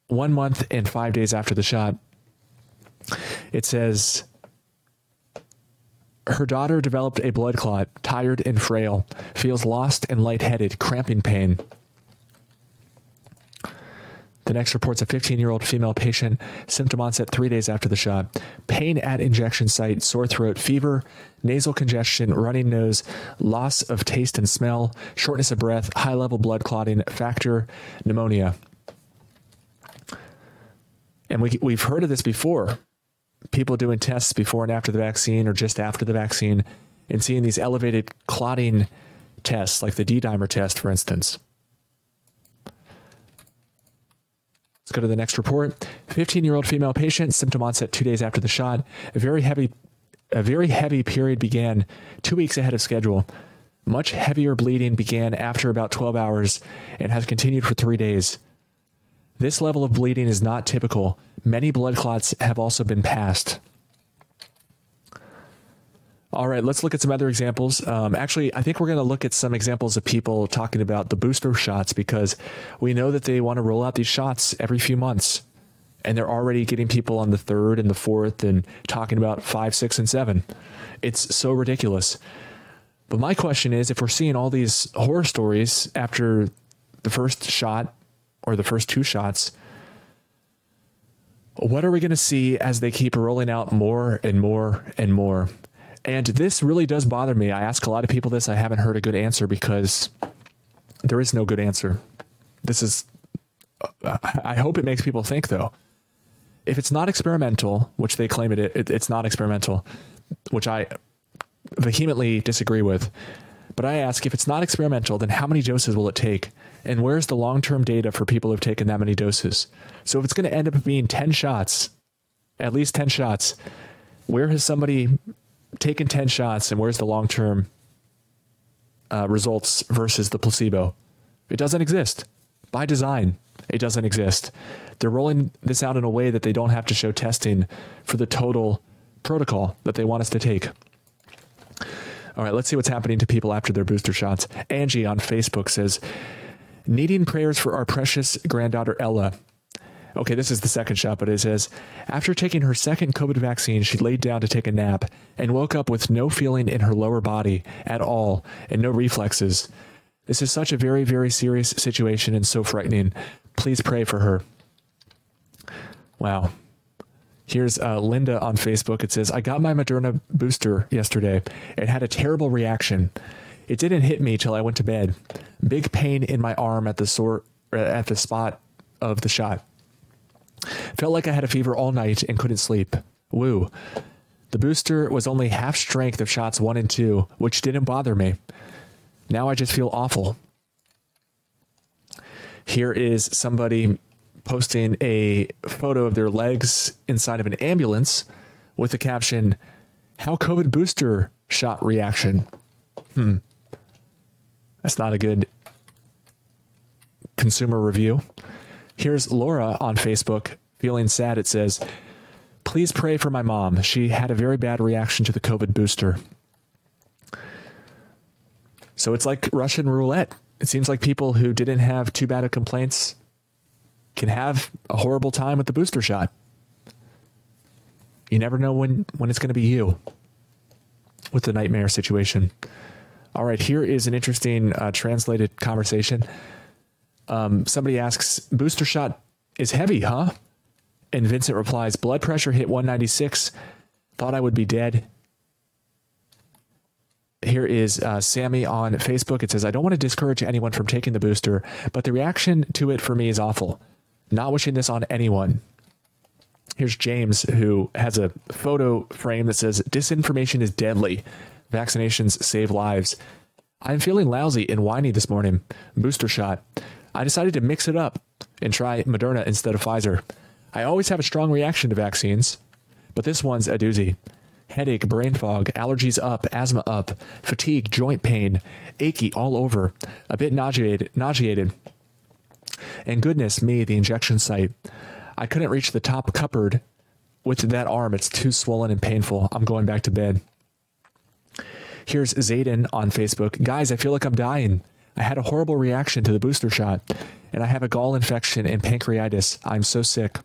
one month and five days after the shot. It says her daughter developed a blood clot, tired and frail, feels lost and lightheaded, cramping pain. The next reports a 15 year old female patient, symptom onset three days after the shot, pain at injection site, sore throat, fever, nasal congestion, running nose, loss of taste and smell, shortness of breath, high level blood clotting, factor, pneumonia. And we, we've heard of this before. People doing tests before and after the vaccine or just after the vaccine and seeing these elevated clotting tests, like the D dimer test, for instance. Let's go to the next report. 15-year-old female patient, symptom onset 2 days after the shot. A very heavy a very heavy period began 2 weeks ahead of schedule. Much heavier bleeding began after about 12 hours and has continued for 3 days. This level of bleeding is not typical. Many blood clots have also been passed. All right, let's look at some other examples. Um, actually, I think we're going to look at some examples of people talking about the booster shots because we know that they want to roll out these shots every few months. And they're already getting people on the third and the fourth and talking about five, six, and seven. It's so ridiculous. But my question is if we're seeing all these horror stories after the first shot or the first two shots, what are we going to see as they keep rolling out more and more and more? And this really does bother me. I ask a lot of people this. I haven't heard a good answer because there is no good answer. This is I hope it makes people think though. If it's not experimental, which they claim it, it it's not experimental, which I vehemently disagree with. But I ask if it's not experimental, then how many doses will it take? And where's the long-term data for people who've taken that many doses? So if it's going to end up being 10 shots, at least 10 shots, where has somebody taken 10 shots and where's the long-term uh, results versus the placebo? It doesn't exist. By design, it doesn't exist. They're rolling this out in a way that they don't have to show testing for the total protocol that they want us to take. All right, let's see what's happening to people after their booster shots. Angie on Facebook says, "Needing prayers for our precious granddaughter Ella. Okay, this is the second shot, but it says after taking her second COVID vaccine, she laid down to take a nap and woke up with no feeling in her lower body at all and no reflexes. This is such a very, very serious situation and so frightening. Please pray for her. Wow. Here's uh, Linda on Facebook. It says, I got my Moderna booster yesterday. It had a terrible reaction. It didn't hit me till I went to bed. Big pain in my arm at the sore at the spot of the shot. Felt like I had a fever all night and couldn't sleep. Woo. The booster was only half strength of shots 1 and 2, which didn't bother me. Now I just feel awful. Here is somebody posting a photo of their legs inside of an ambulance with the caption how covid booster shot reaction. Hmm. That's not a good consumer review. Here's Laura on Facebook feeling sad. It says, Please pray for my mom. She had a very bad reaction to the COVID booster. So it's like Russian roulette. It seems like people who didn't have too bad of complaints can have a horrible time with the booster shot. You never know when when it's going to be you with the nightmare situation. All right, here is an interesting uh, translated conversation. Um, somebody asks, "Booster shot is heavy, huh?" And Vincent replies, "Blood pressure hit 196. Thought I would be dead." Here is uh, Sammy on Facebook. It says, "I don't want to discourage anyone from taking the booster, but the reaction to it for me is awful. Not wishing this on anyone." Here's James who has a photo frame that says, "Disinformation is deadly. Vaccinations save lives." I'm feeling lousy and whiny this morning. Booster shot. I decided to mix it up and try Moderna instead of Pfizer. I always have a strong reaction to vaccines, but this one's a doozy. Headache, brain fog, allergies up, asthma up, fatigue, joint pain, achy all over, a bit nauseated, nauseated. And goodness me, the injection site. I couldn't reach the top cupboard with that arm. It's too swollen and painful. I'm going back to bed. Here's Zayden on Facebook. Guys, I feel like I'm dying. I had a horrible reaction to the booster shot and I have a gall infection and pancreatitis. I'm so sick.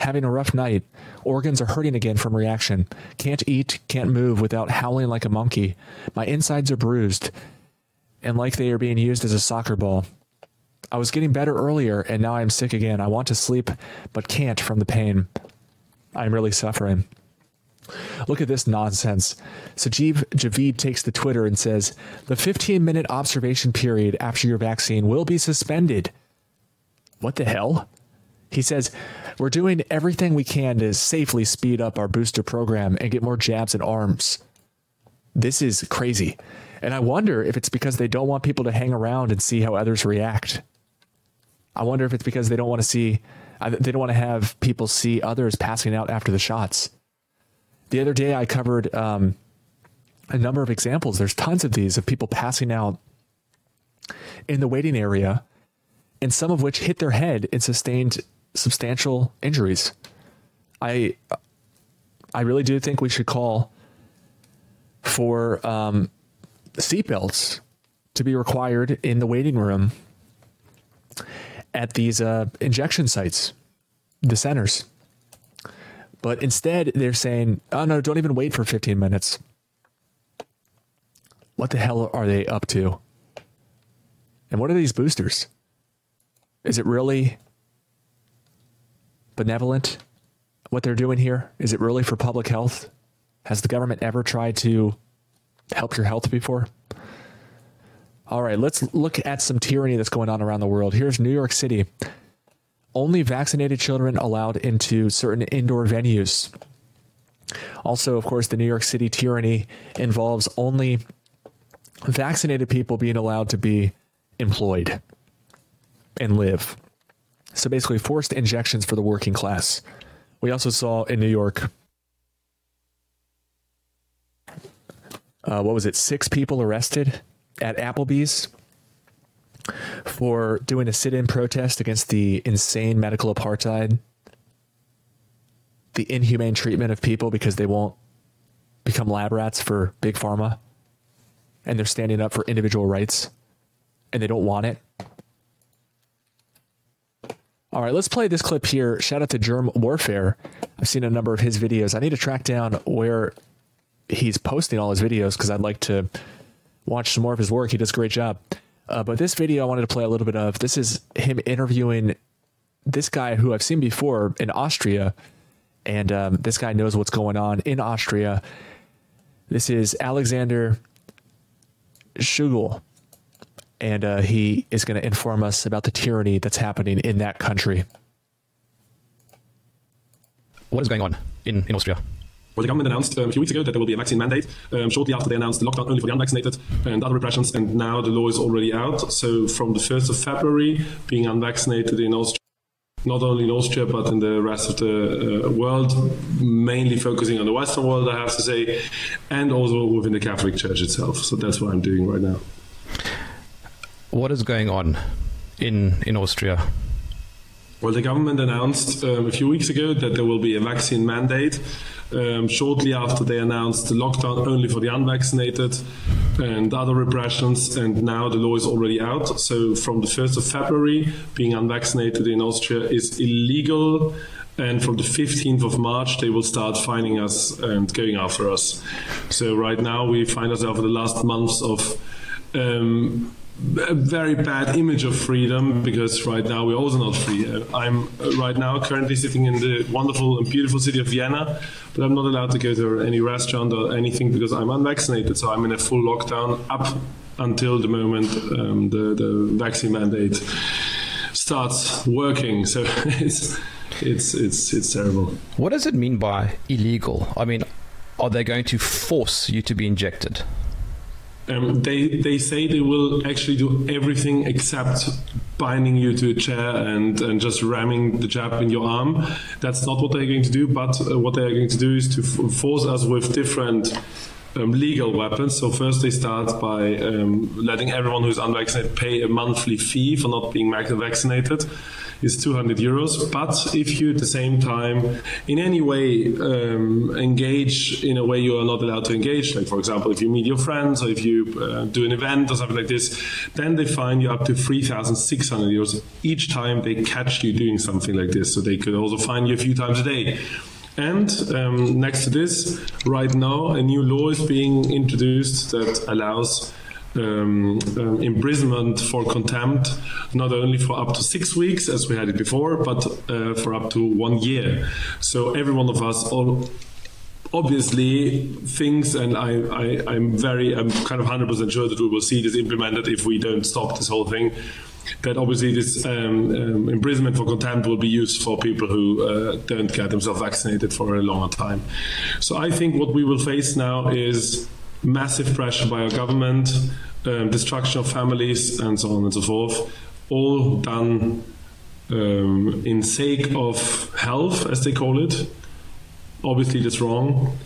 Having a rough night. Organs are hurting again from reaction. Can't eat, can't move without howling like a monkey. My insides are bruised and like they are being used as a soccer ball. I was getting better earlier and now I'm sick again. I want to sleep but can't from the pain. I'm really suffering. Look at this nonsense. Sajid Javid takes the Twitter and says, "The 15-minute observation period after your vaccine will be suspended." What the hell? He says, "We're doing everything we can to safely speed up our booster program and get more jabs and arms." This is crazy. And I wonder if it's because they don't want people to hang around and see how others react. I wonder if it's because they don't want to see uh, they don't want to have people see others passing out after the shots. The other day I covered um, a number of examples. There's tons of these of people passing out in the waiting area and some of which hit their head and sustained substantial injuries. I I really do think we should call for um, seatbelts to be required in the waiting room at these uh, injection sites, the centers. But instead, they're saying, oh no, don't even wait for 15 minutes. What the hell are they up to? And what are these boosters? Is it really benevolent what they're doing here? Is it really for public health? Has the government ever tried to help your health before? All right, let's look at some tyranny that's going on around the world. Here's New York City only vaccinated children allowed into certain indoor venues. Also, of course, the New York City tyranny involves only vaccinated people being allowed to be employed and live. So basically forced injections for the working class. We also saw in New York uh, what was it? 6 people arrested at Applebee's for doing a sit-in protest against the insane medical apartheid, the inhumane treatment of people because they won't become lab rats for big pharma and they're standing up for individual rights and they don't want it. All right, let's play this clip here. Shout out to Germ Warfare. I've seen a number of his videos. I need to track down where he's posting all his videos because I'd like to watch some more of his work. He does a great job. Uh, but this video I wanted to play a little bit of. This is him interviewing this guy who I've seen before in Austria, and um, this guy knows what's going on in Austria. This is Alexander Tschugguel, and uh, he is going to inform us about the tyranny that's happening in that country. What is going on in, in Austria? Well, the government announced um, a few weeks ago that there will be a vaccine mandate. Um, shortly after, they announced the lockdown only for the unvaccinated and other repressions, and now the law is already out. So, from the 1st of February, being unvaccinated in Austria, not only in Austria but in the rest of the uh, world, mainly focusing on the Western world, I have to say, and also within the Catholic Church itself. So that's what I'm doing right now. What is going on in in Austria? Well, the government announced um, a few weeks ago that there will be a vaccine mandate. Um, shortly after they announced the lockdown only for the unvaccinated and other repressions and now the law is already out. So from the 1st of February being unvaccinated in Austria is illegal. And from the 15th of March they will start finding us and going after us. So right now we find ourselves in the last months of um, a very bad image of freedom because right now we're also not free. I'm right now currently sitting in the wonderful and beautiful city of Vienna, but I'm not allowed to go to any restaurant or anything because I'm unvaccinated. So I'm in a full lockdown up until the moment um, the the vaccine mandate starts working. So [LAUGHS] it's it's it's it's terrible. What does it mean by illegal? I mean, are they going to force you to be injected? Um, they they say they will actually do everything except binding you to a chair and and just ramming the jab in your arm. That's not what they're going to do, but uh, what they are going to do is to force us with different um, legal weapons. So first they start by um, letting everyone who's unvaccinated pay a monthly fee for not being vaccinated is 200 euros. But if you at the same time in any way um, engage in a way you are not allowed to engage, like for example, if you meet your friends or if you uh, do an event or something like this, then they fine you up to 3,600 euros each time they catch you doing something like this. So they could also fine you a few times a day. And um, next to this, right now, a new law is being introduced that allows um, um, imprisonment for contempt, not only for up to six weeks as we had it before, but uh, for up to one year. So every one of us, all, obviously thinks and I, I I'm very I'm kind of 100% sure that we will see this implemented if we don't stop this whole thing that obviously this um, um, imprisonment for contempt will be used for people who uh, don't get themselves vaccinated for a longer time. So I think what we will face now is massive pressure by our government, um, destruction of families and so on and so forth, all done um, in sake of health as they call it. Obviously that's wrong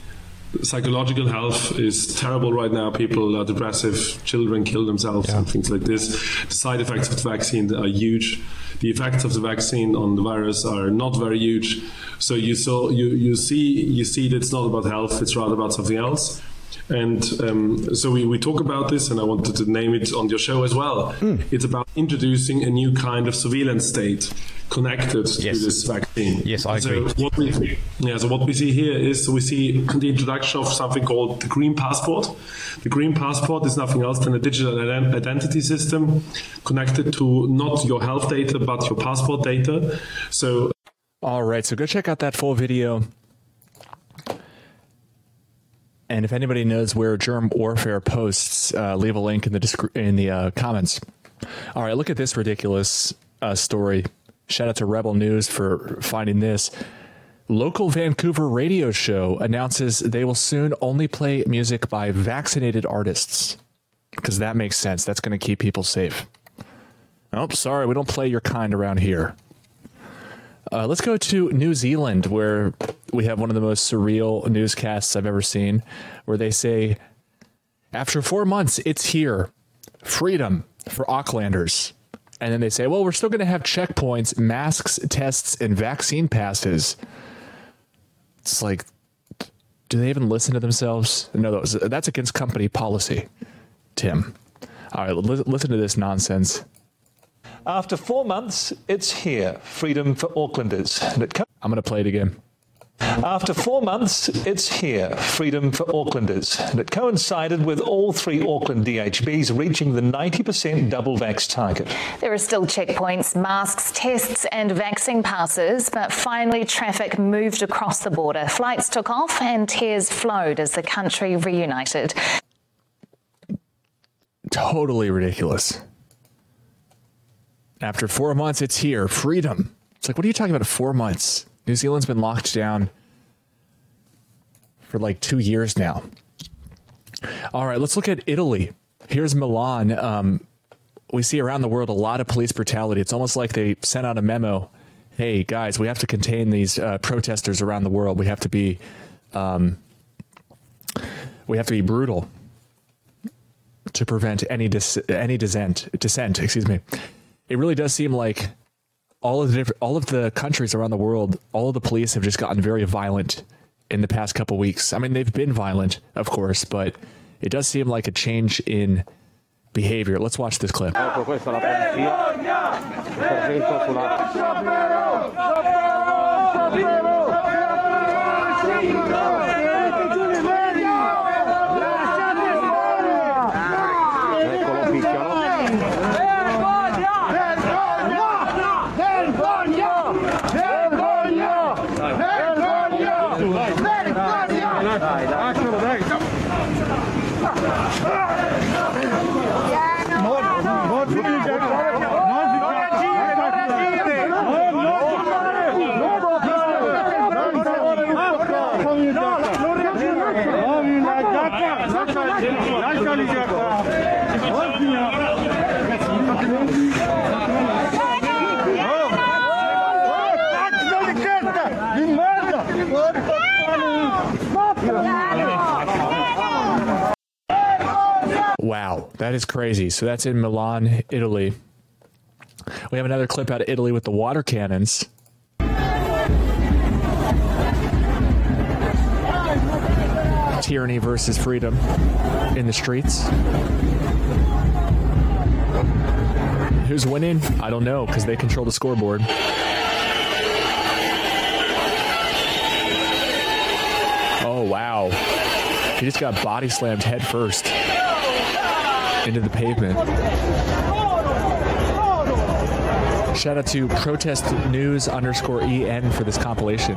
psychological health is terrible right now. People are depressive, children kill themselves yeah. and things like this. The side effects of the vaccine are huge. The effects of the vaccine on the virus are not very huge. So you saw you you see you see that it's not about health, it's rather about something else. And um, so we, we talk about this, and I wanted to name it on your show as well. Mm. It's about introducing a new kind of surveillance state connected yes. to this vaccine. Yes, I so agree. What we, yeah, so what we see here is we see the introduction of something called the Green Passport. The Green Passport is nothing else than a digital identity system connected to not your health data, but your passport data. So. All right, so go check out that full video and if anybody knows where Germ Warfare posts, uh, leave a link in the in the uh, comments. All right, look at this ridiculous uh, story. Shout out to Rebel News for finding this. Local Vancouver radio show announces they will soon only play music by vaccinated artists because that makes sense. That's going to keep people safe. Oh, sorry, we don't play your kind around here. Uh, let's go to New Zealand, where we have one of the most surreal newscasts I've ever seen, where they say, after four months, it's here. Freedom for Aucklanders. And then they say, well, we're still going to have checkpoints, masks, tests, and vaccine passes. It's like, do they even listen to themselves? No, that's against company policy, Tim. All right, listen to this nonsense. After four months, it's here. Freedom for Aucklanders. I'm going to play it again. After four months, it's here. Freedom for Aucklanders. And it coincided with all three Auckland DHBs reaching the 90% double vax target. There are still checkpoints, masks, tests and vaccine passes, but finally traffic moved across the border. Flights took off and tears flowed as the country reunited. Totally ridiculous. After 4 months it's here, freedom. It's like what are you talking about 4 months? New Zealand's been locked down for like 2 years now. All right, let's look at Italy. Here's Milan. Um, we see around the world a lot of police brutality. It's almost like they sent out a memo, "Hey guys, we have to contain these uh, protesters around the world. We have to be um, we have to be brutal to prevent any dis- any dissent dissent, excuse me." it really does seem like all of the different, all of the countries around the world, all of the police have just gotten very violent in the past couple weeks. I mean, they've been violent, of course, but it does seem like a change in behavior. Let's watch this clip. Wow, that is crazy. So that's in Milan, Italy. We have another clip out of Italy with the water cannons. Tyranny versus freedom in the streets. Who's winning? I don't know because they control the scoreboard. Oh, wow. He just got body slammed head first into the pavement. Shout out to protest news underscore en for this compilation.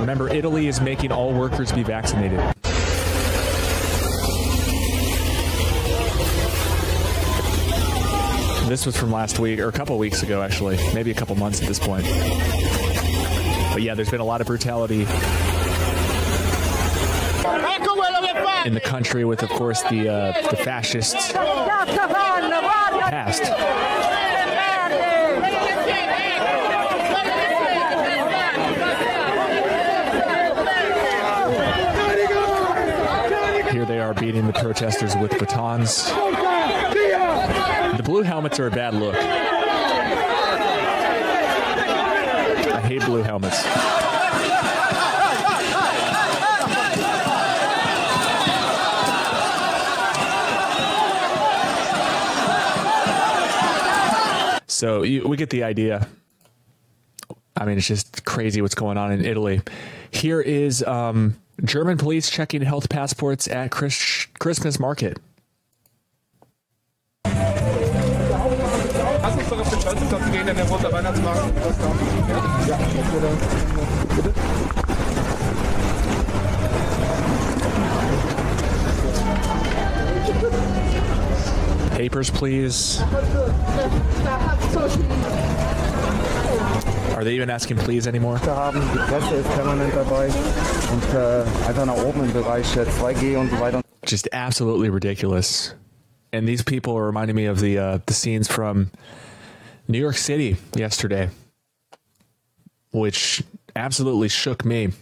Remember, Italy is making all workers be vaccinated. This was from last week, or a couple weeks ago, actually. Maybe a couple months at this point. But yeah, there's been a lot of brutality in the country with, of course, the uh, the fascist past. Here they are beating the protesters with batons. The blue helmets are a bad look. I hate blue helmets. So you, we get the idea. I mean, it's just crazy what's going on in Italy. Here is um, German police checking health passports at Chris, Christmas market. Papers, please. Are they even asking please anymore? haben. Die Presse ist permanent dabei und äh, einfach nach oben im Bereich äh, 2G und so weiter. Just absolutely ridiculous. And these people are reminding me of the uh, the scenes from New York City yesterday, which absolutely shook me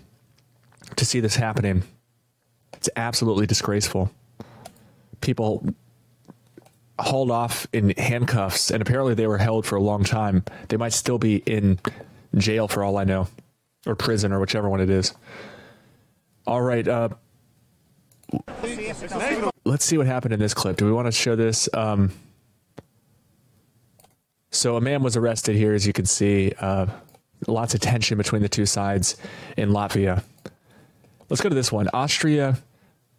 to see this happening. It's absolutely disgraceful. People hauled off in handcuffs and apparently they were held for a long time. They might still be in jail for all I know or prison or whichever one it is. All right, uh let's see what happened in this clip. Do we want to show this um so a man was arrested here as you can see uh lots of tension between the two sides in Latvia. Let's go to this one. Austria.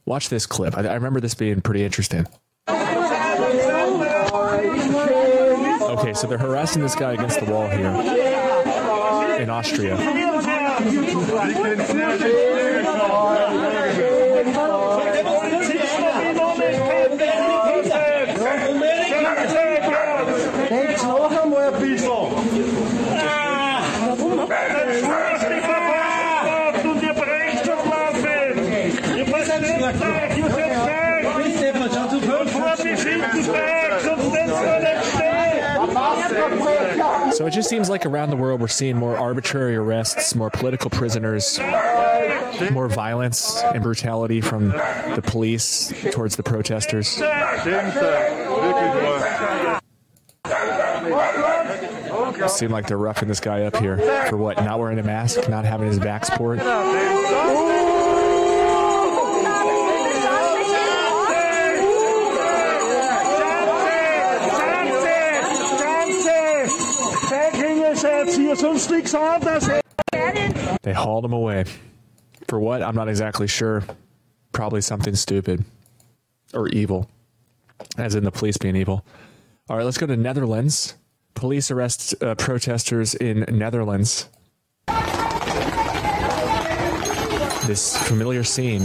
Watch this clip. I, I remember this being pretty interesting. Okay, so they're harassing this guy against the wall here in Austria. So it just seems like around the world we're seeing more arbitrary arrests, more political prisoners, more violence and brutality from the police towards the protesters. Seem like they're roughing this guy up here for what? Not wearing a mask, not having his back support. They hauled him away. For what? I'm not exactly sure. Probably something stupid or evil, as in the police being evil. All right, let's go to Netherlands. Police arrest uh, protesters in Netherlands. This familiar scene.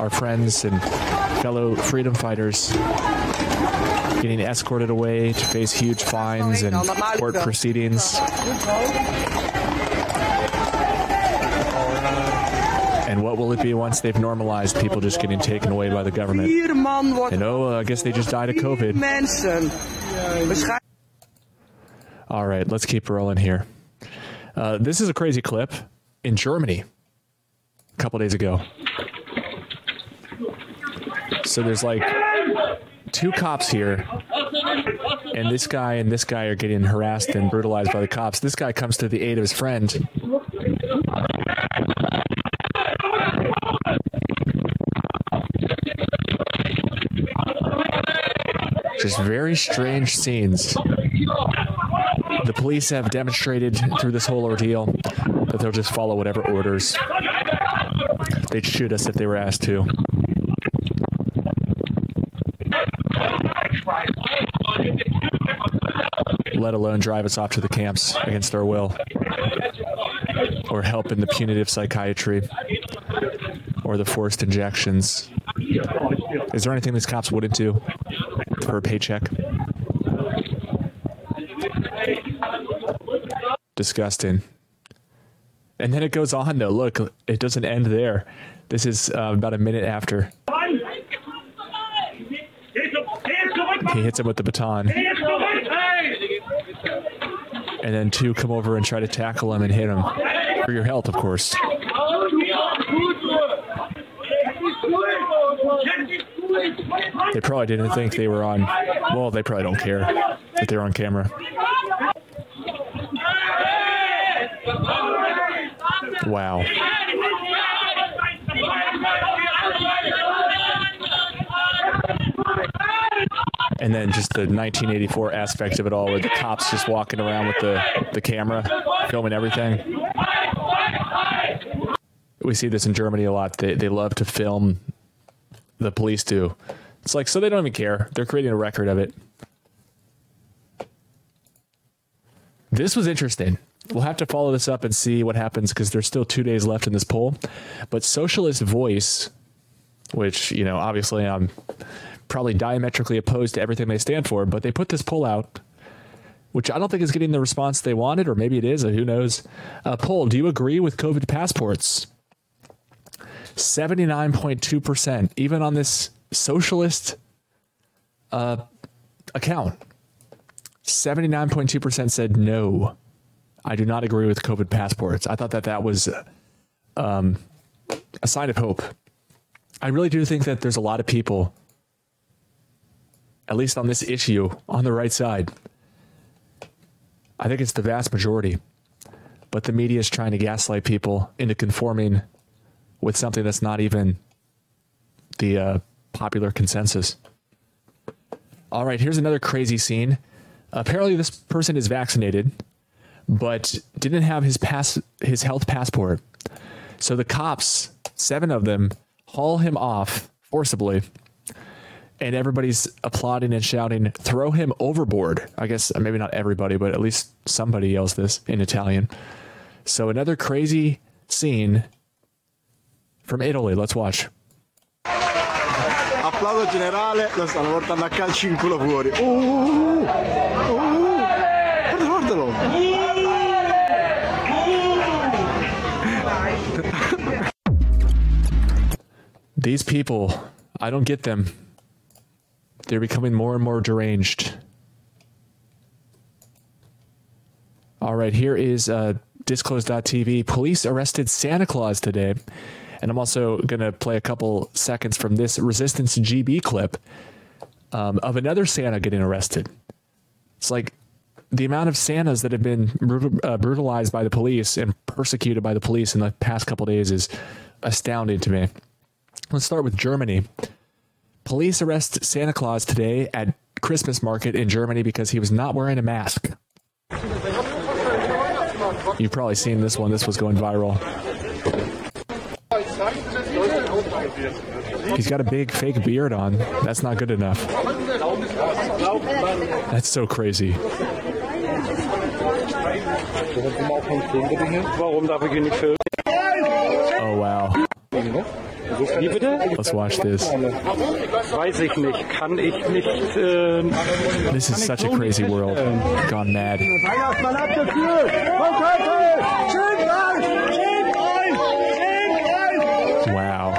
Our friends and fellow freedom fighters getting escorted away to face huge fines and court proceedings. And what will it be once they've normalized people just getting taken away by the government? And oh, I guess they just died of COVID. All right, let's keep rolling here. Uh, this is a crazy clip in Germany a couple days ago. So there's like two cops here, and this guy and this guy are getting harassed and brutalized by the cops. This guy comes to the aid of his friend. Just very strange scenes. The police have demonstrated through this whole ordeal that they'll just follow whatever orders. They'd shoot us if they were asked to. Let alone drive us off to the camps against our will. Or help in the punitive psychiatry. Or the forced injections. Is there anything these cops wouldn't do for a paycheck? Disgusting. And then it goes on though. Look, it doesn't end there. This is uh, about a minute after. He hits him with the baton. And then two come over and try to tackle him and hit him. For your health, of course. They probably didn't think they were on. Well, they probably don't care that they're on camera. Wow. And then just the 1984 aspect of it all where the cops just walking around with the the camera filming everything. We see this in Germany a lot. They they love to film the police do. It's like so they don't even care. They're creating a record of it. This was interesting. We'll have to follow this up and see what happens because there's still 2 days left in this poll. But Socialist Voice, which, you know, obviously I'm probably diametrically opposed to everything they stand for, but they put this poll out which I don't think is getting the response they wanted or maybe it is, who knows. Uh, poll, do you agree with COVID passports? 79.2% even on this socialist uh, account. 79.2% said no. I do not agree with COVID passports. I thought that that was um, a sign of hope. I really do think that there's a lot of people at least on this issue on the right side. I think it's the vast majority. But the media is trying to gaslight people into conforming with something that's not even the uh, popular consensus. All right, here's another crazy scene. Apparently this person is vaccinated but didn't have his pass his health passport. So the cops, 7 of them, haul him off forcibly. And everybody's applauding and shouting, "Throw him overboard." I guess maybe not everybody, but at least somebody yells this in Italian. So another crazy scene from Italy. Let's watch. Applauso generale, lo stanno portando a calci in culo fuori. Uh, uh, uh, guardalo, These people, I don't get them. They're becoming more and more deranged. All right, here is uh, Disclosed.tv. Police arrested Santa Claus today. And I'm also going to play a couple seconds from this Resistance GB clip um, of another Santa getting arrested. It's like the amount of Santas that have been uh, brutalized by the police and persecuted by the police in the past couple days is astounding to me. Let's start with Germany. Police arrest Santa Claus today at Christmas market in Germany because he was not wearing a mask. You've probably seen this one. This was going viral. He's got a big fake beard on. That's not good enough. That's so crazy. Oh wow. Wie bitte? Let's watch this. Weiß ich nicht. Kann ich nicht. Äh, This is such a crazy world. Gone mad. Weihnachtsmann ab dafür! Kommt heute! Schön rein! Schön rein! Schön rein! Wow.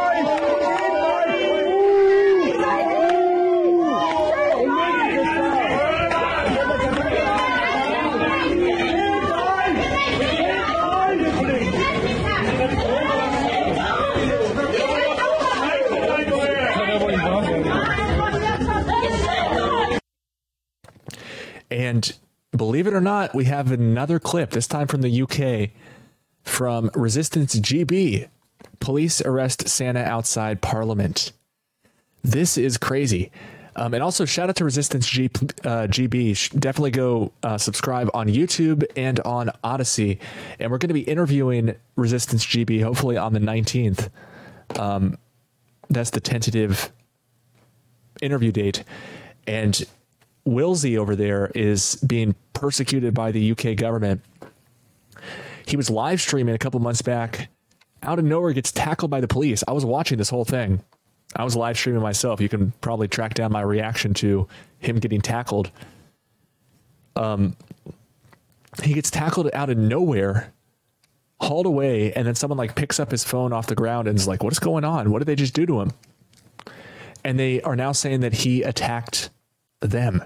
And believe it or not, we have another clip this time from the UK from Resistance GB. Police arrest Santa outside Parliament. This is crazy. Um, and also shout out to Resistance G, uh, GB. Definitely go uh, subscribe on YouTube and on Odysee. And we're going to be interviewing Resistance GB hopefully on the 19th. Um, that's the tentative interview date. And Wilsey over there is being persecuted by the UK government. He was live streaming a couple months back. Out of nowhere, gets tackled by the police. I was watching this whole thing. I was live streaming myself. You can probably track down my reaction to him getting tackled. Um, he gets tackled out of nowhere, hauled away, and then someone like picks up his phone off the ground and is like, "What is going on? What did they just do to him?" And they are now saying that he attacked them.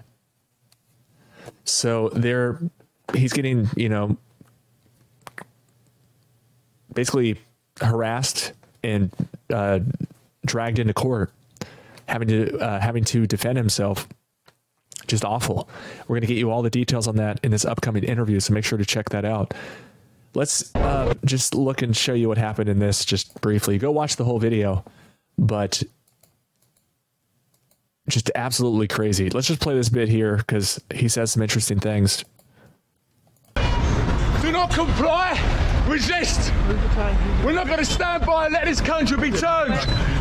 So they're he's getting, you know, basically harassed and uh, dragged into court, having to uh, having to defend himself. Just awful. We're going to get you all the details on that in this upcoming interview, so make sure to check that out. Let's uh, just look and show you what happened in this just briefly. Go watch the whole video, but just absolutely crazy. Let's just play this bit here because he says some interesting things. Do not comply. Resist. We're not going to stand by and let this country be turned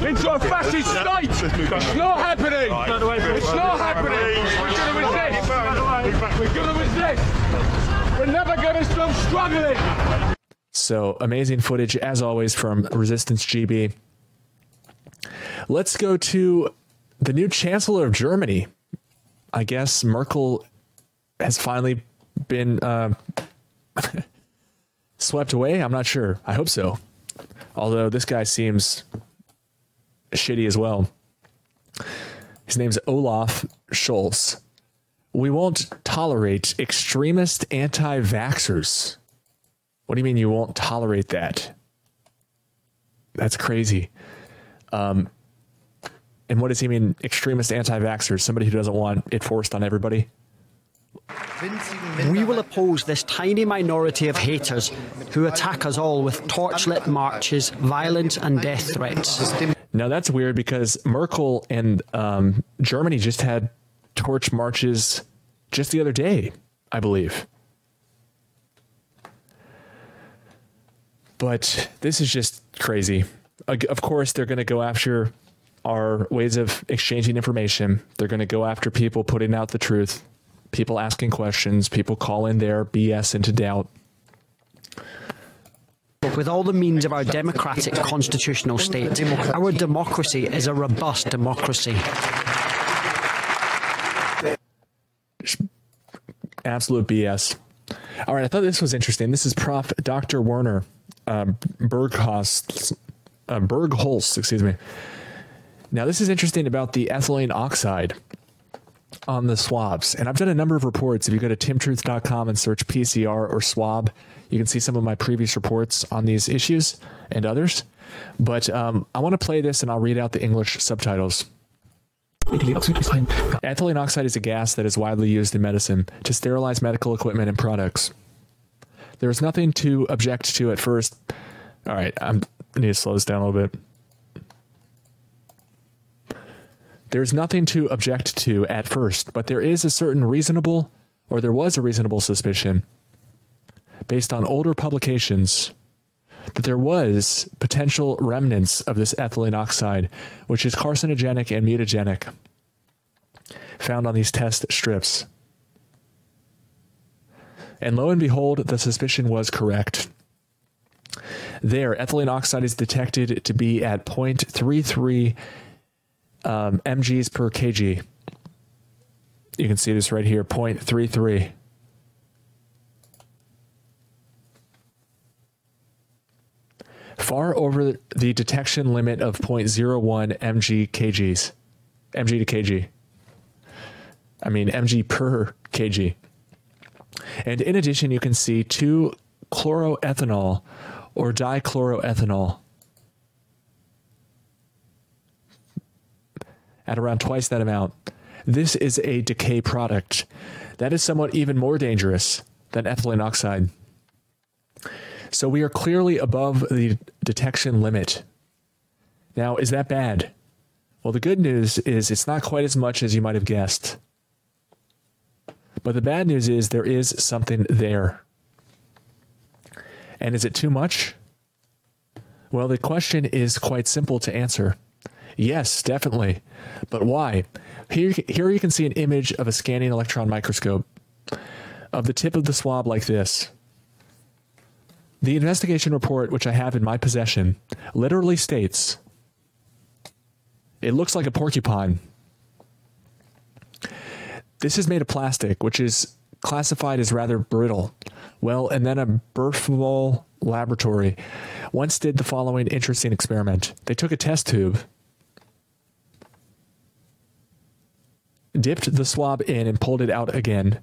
into a fascist state. It's not happening. It's not happening. We're going to resist. We're going to resist. We're never going to stop struggling. So amazing footage as always from Resistance GB. Let's go to the new chancellor of Germany. I guess Merkel has finally been uh, [LAUGHS] swept away. I'm not sure. I hope so. Although this guy seems shitty as well. His name's Olaf Scholz. We won't tolerate extremist anti vaxxers. What do you mean you won't tolerate that? That's crazy. Um, and what does he mean, extremist anti vaxxers? Somebody who doesn't want it forced on everybody? We will oppose this tiny minority of haters who attack us all with torchlit marches, violence, and death threats. Now that's weird because Merkel and um, Germany just had torch marches just the other day, I believe. But this is just crazy. Of course, they're going to go after our ways of exchanging information. They're going to go after people putting out the truth, people asking questions, people calling their BS into doubt. With all the means of our democratic constitutional state, our democracy is a robust democracy. Absolute BS. All right, I thought this was interesting. This is Prof. Dr. Werner uh, Bergholz, uh, Bergholz, excuse me. Now, this is interesting about the ethylene oxide on the swabs. And I've done a number of reports. If you go to timtruth.com and search PCR or swab, you can see some of my previous reports on these issues and others. But um, I want to play this and I'll read out the English subtitles. Ethylene oxide is a gas that is widely used in medicine to sterilize medical equipment and products. There is nothing to object to at first. All right, I'm, I need to slow this down a little bit. There's nothing to object to at first, but there is a certain reasonable, or there was a reasonable suspicion, based on older publications, that there was potential remnants of this ethylene oxide, which is carcinogenic and mutagenic, found on these test strips. And lo and behold, the suspicion was correct. There, ethylene oxide is detected to be at 0.33 um, mgs per kg. You can see this right here 0.33. Far over the detection limit of 0.01 mg kgs. mg to kg. I mean mg per kg. And in addition, you can see 2 chloroethanol or dichloroethanol at around twice that amount. This is a decay product. That is somewhat even more dangerous than ethylene oxide. So we are clearly above the detection limit. Now, is that bad? Well, the good news is it's not quite as much as you might have guessed. But the bad news is there is something there. And is it too much? Well, the question is quite simple to answer. Yes, definitely. But why? Here, here you can see an image of a scanning electron microscope of the tip of the swab like this. The investigation report, which I have in my possession, literally states it looks like a porcupine. This is made of plastic, which is classified as rather brittle. Well, and then a Burford laboratory once did the following interesting experiment. They took a test tube, dipped the swab in and pulled it out again,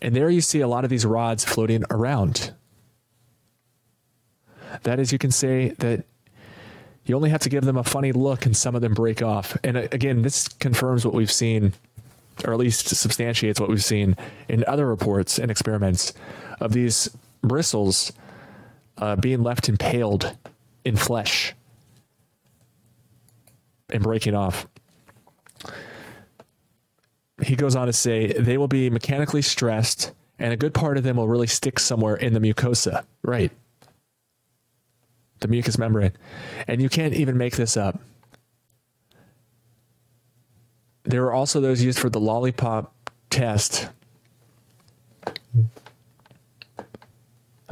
and there you see a lot of these rods floating around. That is you can say that you only have to give them a funny look and some of them break off. And uh, again, this confirms what we've seen or at least substantiates what we've seen in other reports and experiments of these bristles uh, being left impaled in flesh and breaking off. He goes on to say they will be mechanically stressed and a good part of them will really stick somewhere in the mucosa. Right. The mucous membrane. And you can't even make this up. There are also those used for the lollipop test. I'm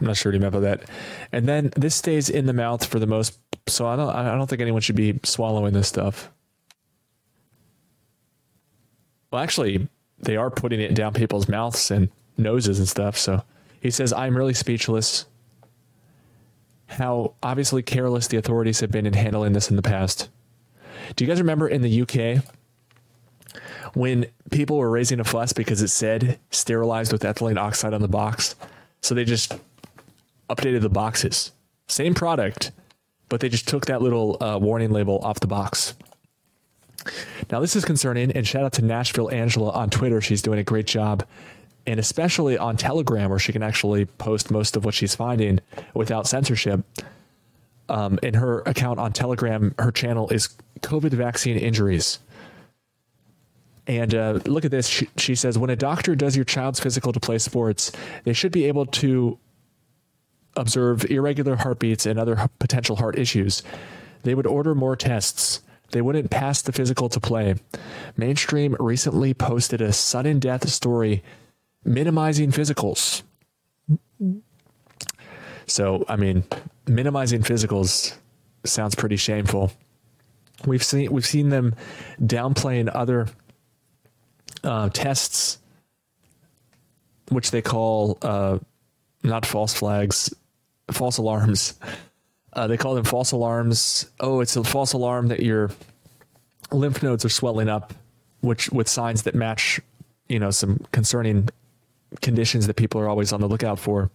not sure what meant by that. And then this stays in the mouth for the most so I don't I don't think anyone should be swallowing this stuff. Well, actually, they are putting it down people's mouths and noses and stuff, so he says I'm really speechless. How obviously careless the authorities have been in handling this in the past. Do you guys remember in the UK when people were raising a fuss because it said sterilized with ethylene oxide on the box. So they just updated the boxes. Same product, but they just took that little uh, warning label off the box. Now this is concerning and shout out to Nashville Angela on Twitter. She's doing a great job and especially on Telegram where she can actually post most of what she's finding without censorship. Um, in her account on Telegram, her channel is COVID vaccine injuries. And uh, look at this. She, she says when a doctor does your child's physical to play sports, they should be able to observe irregular heartbeats and other potential heart issues. They would order more tests. They wouldn't pass the physical to play. Mainstream recently posted a sudden death story minimizing physicals. So, I mean, minimizing physicals sounds pretty shameful. We've seen we've seen them downplaying other uh, tests, which they call uh, not false flags, false alarms. [LAUGHS] Uh, they call them false alarms. Oh, it's a false alarm that your lymph nodes are swelling up, which with signs that match, you know, some concerning conditions that people are always on the lookout for.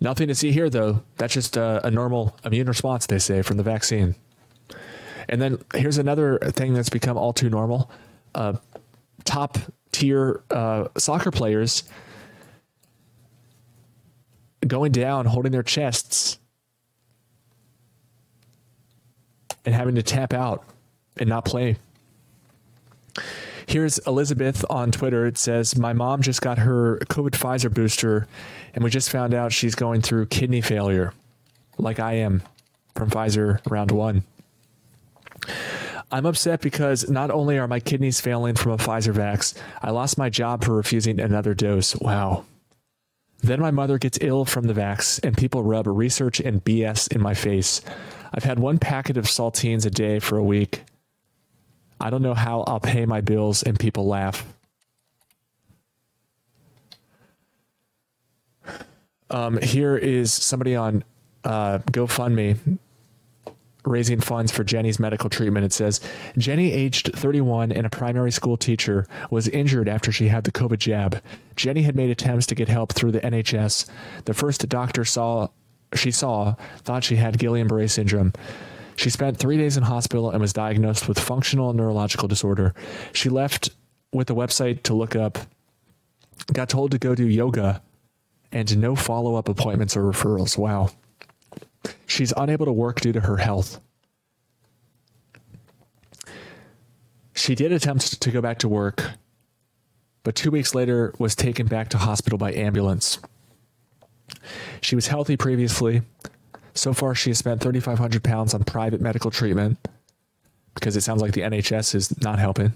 Nothing to see here, though. That's just a, a normal immune response, they say, from the vaccine. And then here's another thing that's become all too normal. Uh, top tier uh, soccer players going down, holding their chests, and having to tap out and not play. Here's Elizabeth on Twitter. It says, My mom just got her COVID Pfizer booster, and we just found out she's going through kidney failure, like I am from Pfizer round one. I'm upset because not only are my kidneys failing from a Pfizer vax, I lost my job for refusing another dose. Wow. Then my mother gets ill from the vax and people rub research and BS in my face. I've had one packet of saltines a day for a week. I don't know how I'll pay my bills and people laugh. Um, here is somebody on uh, GoFundMe raising funds for Jenny's medical treatment. It says Jenny, aged 31 and a primary school teacher, was injured after she had the COVID jab. Jenny had made attempts to get help through the NHS. The first doctor saw she saw thought she had Guillain-Barré syndrome. She spent 3 days in hospital and was diagnosed with functional neurological disorder. She left with a website to look up got told to go do yoga and no follow-up appointments or referrals. Wow. She's unable to work due to her health. She did attempt to go back to work, but 2 weeks later was taken back to hospital by ambulance. She was healthy previously. So far she has spent 3500 pounds on private medical treatment because it sounds like the NHS is not helping.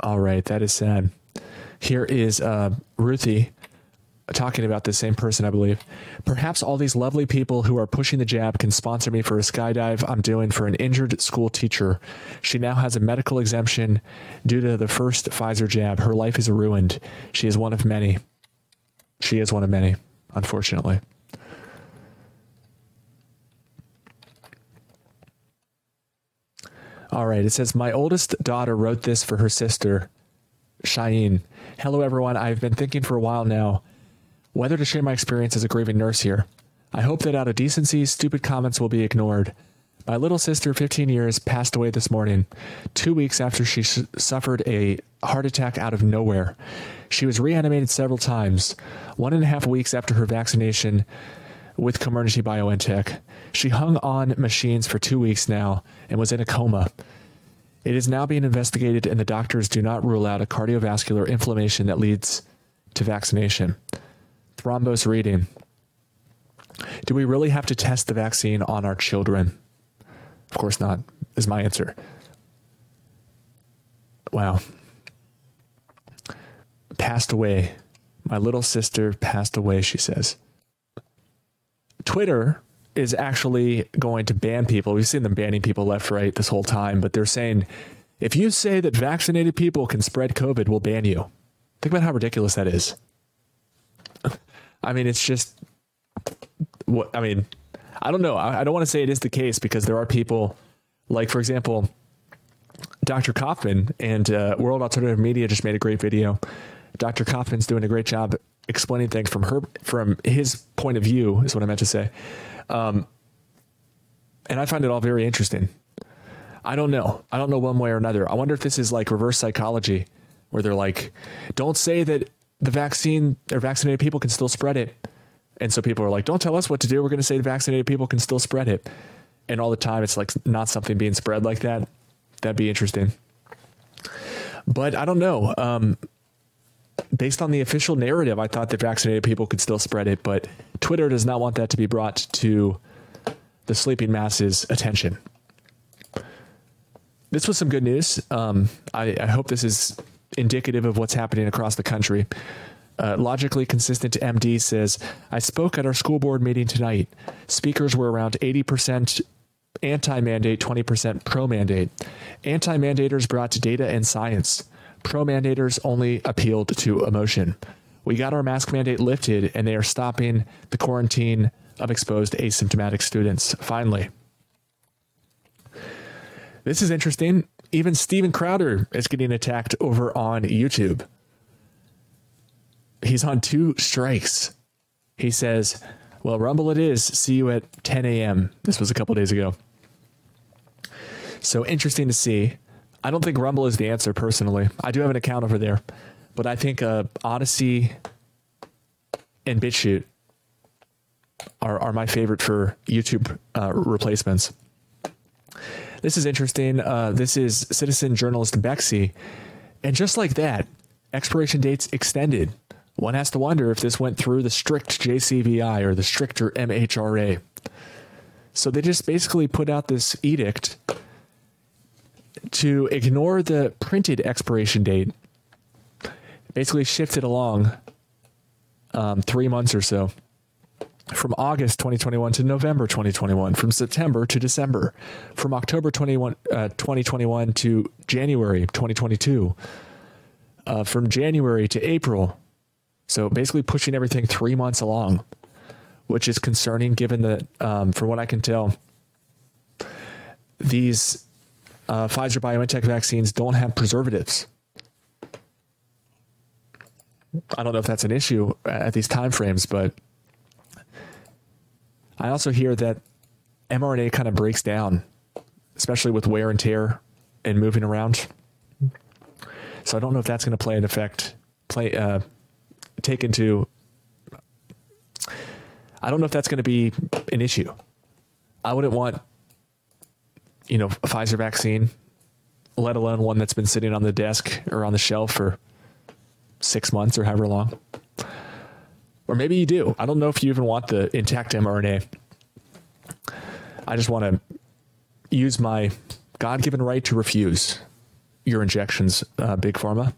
All right, that is sad. Here is uh, Ruthie talking about the same person, I believe. Perhaps all these lovely people who are pushing the jab can sponsor me for a skydive I'm doing for an injured school teacher. She now has a medical exemption due to the first Pfizer jab. Her life is ruined. She is one of many. She is one of many, unfortunately. All right, it says my oldest daughter wrote this for her sister, Shaheen. Hello everyone, I've been thinking for a while now whether to share my experience as a grieving nurse here. I hope that out of decency, stupid comments will be ignored. My little sister, 15 years, passed away this morning, 2 weeks after she suffered a heart attack out of nowhere. She was reanimated several times, one and a half weeks after her vaccination with Comirnaty BioNTech. She hung on machines for 2 weeks now and was in a coma. It is now being investigated and the doctors do not rule out a cardiovascular inflammation that leads to vaccination. Thrombose reading. Do we really have to test the vaccine on our children? Of course not, is my answer. Wow. Passed away. My little sister passed away, she says. Twitter is actually going to ban people. We've seen them banning people left right this whole time, but they're saying if you say that vaccinated people can spread COVID, we'll ban you. Think about how ridiculous that is. I mean, it's just what I mean, I don't know. I, I don't want to say it is the case because there are people like for example, Dr. Kaufman and uh, World Alternative Media just made a great video. Dr. Kaufman's doing a great job explaining things from her from his point of view is what I meant to say. Um, and I find it all very interesting. I don't know. I don't know one way or another. I wonder if this is like reverse psychology where they're like don't say that the vaccine or vaccinated people can still spread it. And so people are like, don't tell us what to do. We're going to say the vaccinated people can still spread it. And all the time it's like not something being spread like that. That'd be interesting. But I don't know. Um, based on the official narrative, I thought that vaccinated people could still spread it, but Twitter does not want that to be brought to the sleeping masses' attention. This was some good news. Um, I, I hope this is indicative of what's happening across the country. Uh, logically consistent MD says, I spoke at our school board meeting tonight. Speakers were around 80% anti mandate, 20% pro mandate. Anti mandators brought data and science. Pro mandators only appealed to emotion. We got our mask mandate lifted and they are stopping the quarantine of exposed asymptomatic students. Finally. This is interesting even Steven Crowder is getting attacked over on YouTube. He's on two strikes. He says, Well, Rumble it is. See you at 10 a.m. This was a couple days ago. So interesting to see. I don't think Rumble is the answer personally. I do have an account over there, but I think uh, Odysee and BitChute are, are my favorite for YouTube uh, replacements. This is interesting. Uh, this is citizen journalist Bexy. And just like that, expiration dates extended. One has to wonder if this went through the strict JCVI or the stricter MHRA. So they just basically put out this edict to ignore the printed expiration date, basically shift it along um, three months or so from August 2021 to November 2021, from September to December, from October 21, uh, 2021 to January 2022, uh, from January to April. So basically pushing everything three months along, which is concerning given that, um, from what I can tell, these uh, Pfizer BioNTech vaccines don't have preservatives. I don't know if that's an issue at these time frames, but I also hear that mRNA kind of breaks down, especially with wear and tear and moving around. So I don't know if that's going to play an effect play uh take into I don't know if that's going to be an issue. I wouldn't want you know, a Pfizer vaccine, let alone one that's been sitting on the desk or on the shelf for 6 months or however long. Or maybe you do. I don't know if you even want the intact mRNA. I just want to use my God-given right to refuse your injections, uh, Big Pharma.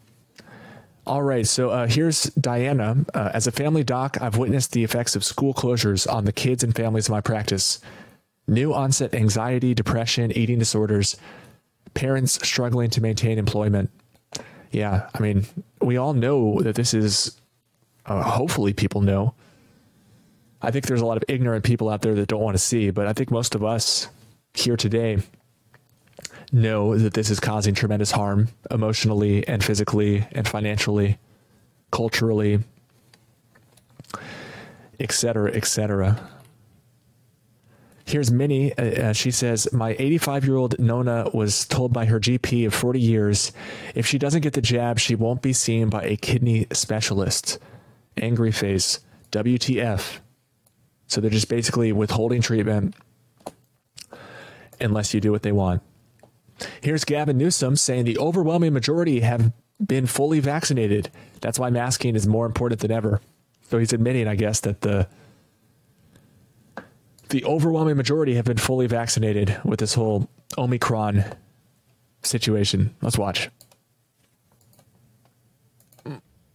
All right, so uh, here's Diana. Uh, as a family doc, I've witnessed the effects of school closures on the kids and families of my practice. New onset anxiety, depression, eating disorders, parents struggling to maintain employment. Yeah, I mean, we all know that this is uh, hopefully people know. I think there's a lot of ignorant people out there that don't want to see, but I think most of us here today know that this is causing tremendous harm emotionally and physically and financially, culturally, etc., etc. Here's Minnie. Uh, uh, she says, My 85 year old Nona was told by her GP of 40 years if she doesn't get the jab, she won't be seen by a kidney specialist. Angry face. WTF. So they're just basically withholding treatment unless you do what they want. Here's Gavin Newsom saying the overwhelming majority have been fully vaccinated. That's why masking is more important than ever. So he's admitting, I guess, that the the overwhelming majority have been fully vaccinated with this whole Omicron situation. Let's watch.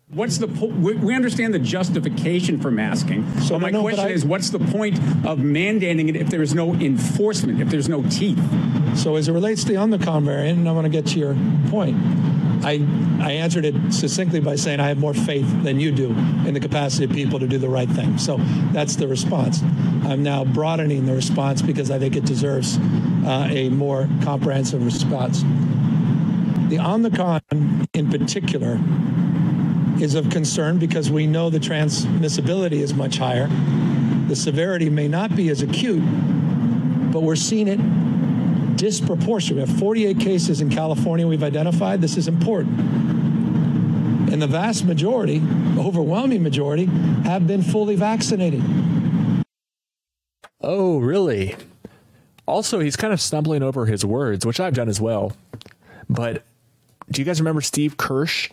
What's the po- we we understand the justification for masking. So my no, question I- is, what's the point of mandating it if there is no enforcement, if there's no teeth? So as it relates to the Omicron variant, and I want to get to your point, I I answered it succinctly by saying I have more faith than you do in the capacity of people to do the right thing. So that's the response. I'm now broadening the response because I think it deserves uh, a more comprehensive response. The Omicron, in particular, is of concern because we know the transmissibility is much higher. The severity may not be as acute, but we're seeing it disproportionate. We have 48 cases in California we've identified. This is important. And the vast majority, overwhelming majority, have been fully vaccinated. Oh, really? Also, he's kind of stumbling over his words, which I've done as well. But do you guys remember Steve Kirsch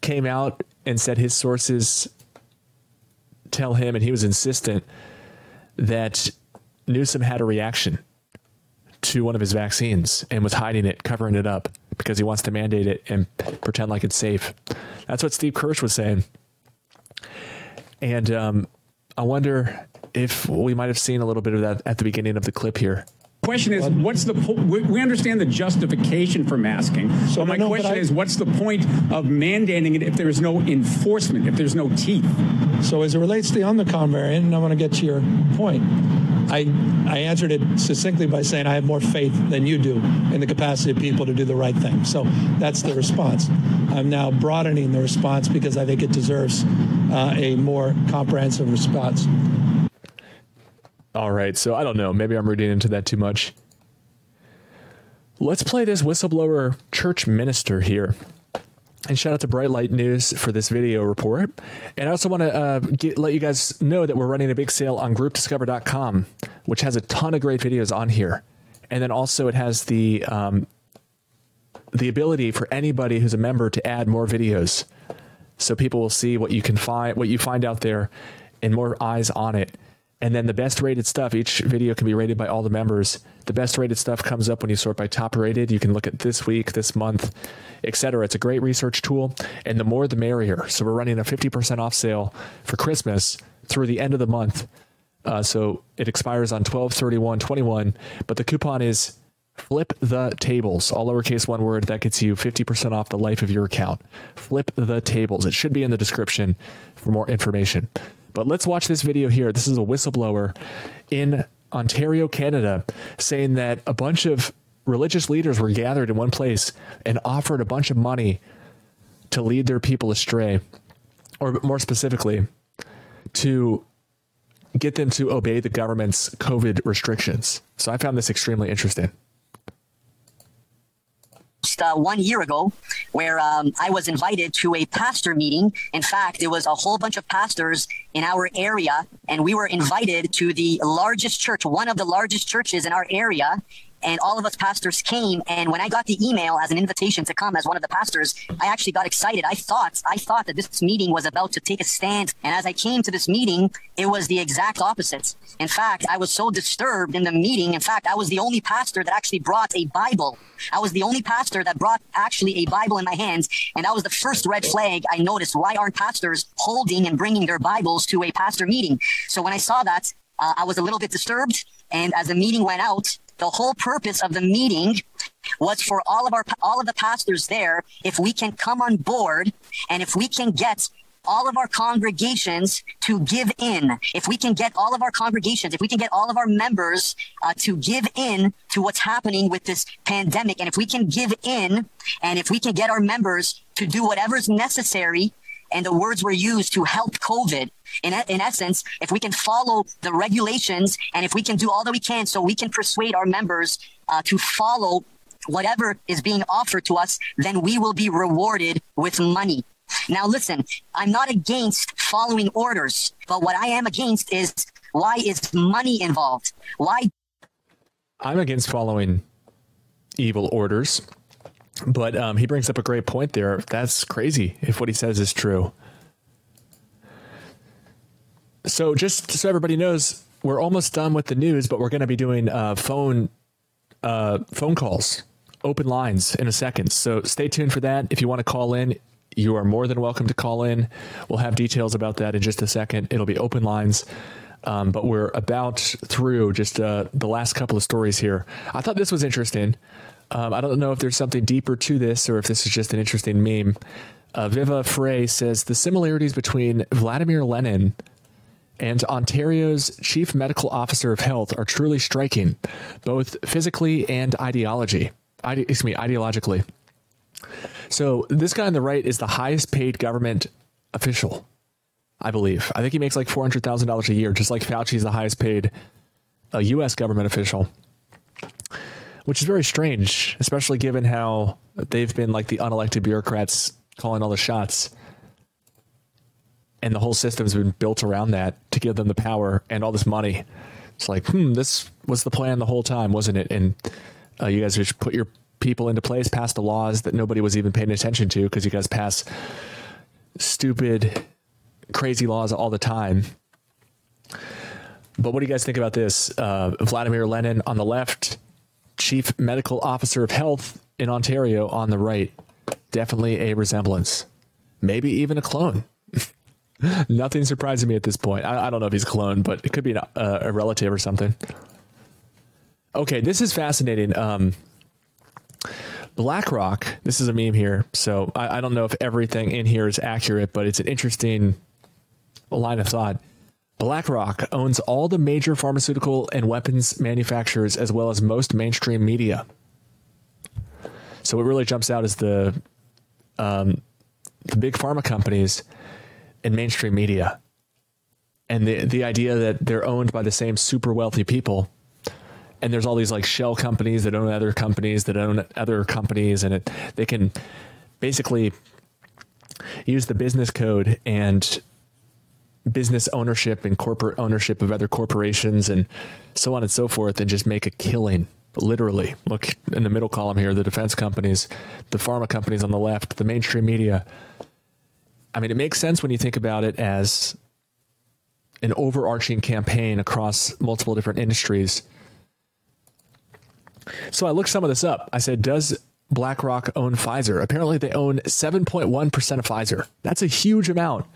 came out and said his sources tell him and he was insistent that Newsom had a reaction to one of his vaccines and was hiding it, covering it up because he wants to mandate it and pretend like it's safe. That's what Steve Kirsch was saying. And um, I wonder if we might have seen a little bit of that at the beginning of the clip here. Question is, what's the po- we, we understand the justification for masking. So my no, but question I- is, what's the point of mandating it if there is no enforcement, if there's no teeth? So as it relates to the Omicron variant, and I want to get to your point, I I answered it succinctly by saying I have more faith than you do in the capacity of people to do the right thing. So that's the response. I'm now broadening the response because I think it deserves uh, a more comprehensive response. All right, so I don't know. Maybe I'm reading into that too much. Let's play this whistleblower church minister here. And shout out to Bright Light News for this video report. And I also want to uh, get, let you guys know that we're running a big sale on groupdiscover.com, which has a ton of great videos on here. And then also it has the um, the ability for anybody who's a member to add more videos. So people will see what you can find what you find out there and more eyes on it. And then the best rated stuff, each video can be rated by all the members. The best rated stuff comes up when you sort by top rated. You can look at this week, this month, etc. It's a great research tool, and the more the merrier. So we're running a 50% off sale for Christmas through the end of the month. Uh, so it expires on 12 31 21, but the coupon is flip the tables, all lowercase one word. That gets you 50% off the life of your account. Flip the tables. It should be in the description for more information. But let's watch this video here. This is a whistleblower in Ontario, Canada, saying that a bunch of religious leaders were gathered in one place and offered a bunch of money to lead their people astray, or more specifically, to get them to obey the government's COVID restrictions. So I found this extremely interesting. Uh, one year ago where um, I was invited to a pastor meeting. In fact, it was a whole bunch of pastors in our area, and we were invited to the largest church, one of the largest churches in our area and all of us pastors came and when I got the email as an invitation to come as one of the pastors I actually got excited. I thought I thought that this meeting was about to take a stand and as I came to this meeting it was the exact opposite. In fact I was so disturbed in the meeting. In fact I was the only pastor that actually brought a bible. I was the only pastor that brought actually a bible in my hands and that was the first red flag I noticed. Why aren't pastors holding and bringing their bibles to a pastor meeting? So when I saw that uh, I was a little bit disturbed and as the meeting went out the whole purpose of the meeting was for all of our all of the pastors there if we can come on board and if we can get all of our congregations to give in if we can get all of our congregations if we can get all of our members uh, to give in to what's happening with this pandemic and if we can give in and if we can get our members to do whatever's necessary and the words were used to help COVID. In, in essence, if we can follow the regulations and if we can do all that we can so we can persuade our members uh, to follow whatever is being offered to us, then we will be rewarded with money. Now, listen, I'm not against following orders, but what I am against is why is money involved? Why? I'm against following evil orders. But um, he brings up a great point there. That's crazy if what he says is true. So just so everybody knows, we're almost done with the news, but we're going to be doing uh, phone uh, phone calls, open lines in a second. So stay tuned for that. If you want to call in, you are more than welcome to call in. We'll have details about that in just a second. It'll be open lines. Um, but we're about through just uh, the last couple of stories here. I thought this was interesting. Um, I don't know if there's something deeper to this or if this is just an interesting meme. Uh, Viva Frei says the similarities between Vladimir Lenin and Ontario's chief medical officer of health are truly striking, both physically and ideology. Ide- excuse me, ideologically. So this guy on the right is the highest paid government official, I believe. I think he makes like four hundred thousand dollars a year, just like Fauci is the highest paid uh, U.S. government official which is very strange, especially given how they've been like the unelected bureaucrats calling all the shots. And the whole system's been built around that to give them the power and all this money. It's like, hmm, this was the plan the whole time, wasn't it? And uh, you guys just put your people into place, passed the laws that nobody was even paying attention to because you guys pass stupid, crazy laws all the time. But what do you guys think about this? Uh, Vladimir Lenin on the left, chief medical officer of health in Ontario on the right. Definitely a resemblance. Maybe even a clone. [LAUGHS] Nothing surprising me at this point. I, I, don't know if he's a clone, but it could be an, uh, a relative or something. Okay, this is fascinating. Um, BlackRock, this is a meme here, so I, I don't know if everything in here is accurate, but it's an interesting line of thought. BlackRock owns all the major pharmaceutical and weapons manufacturers as well as most mainstream media. So what really jumps out is the um, the big pharma companies and mainstream media. And the the idea that they're owned by the same super wealthy people and there's all these like shell companies that own other companies that own other companies and it they can basically use the business code and business ownership and corporate ownership of other corporations and so on and so forth and just make a killing literally look in the middle column here the defense companies the pharma companies on the left the mainstream media i mean it makes sense when you think about it as an overarching campaign across multiple different industries so i looked some of this up i said does BlackRock own Pfizer apparently they own 7.1% of Pfizer that's a huge amount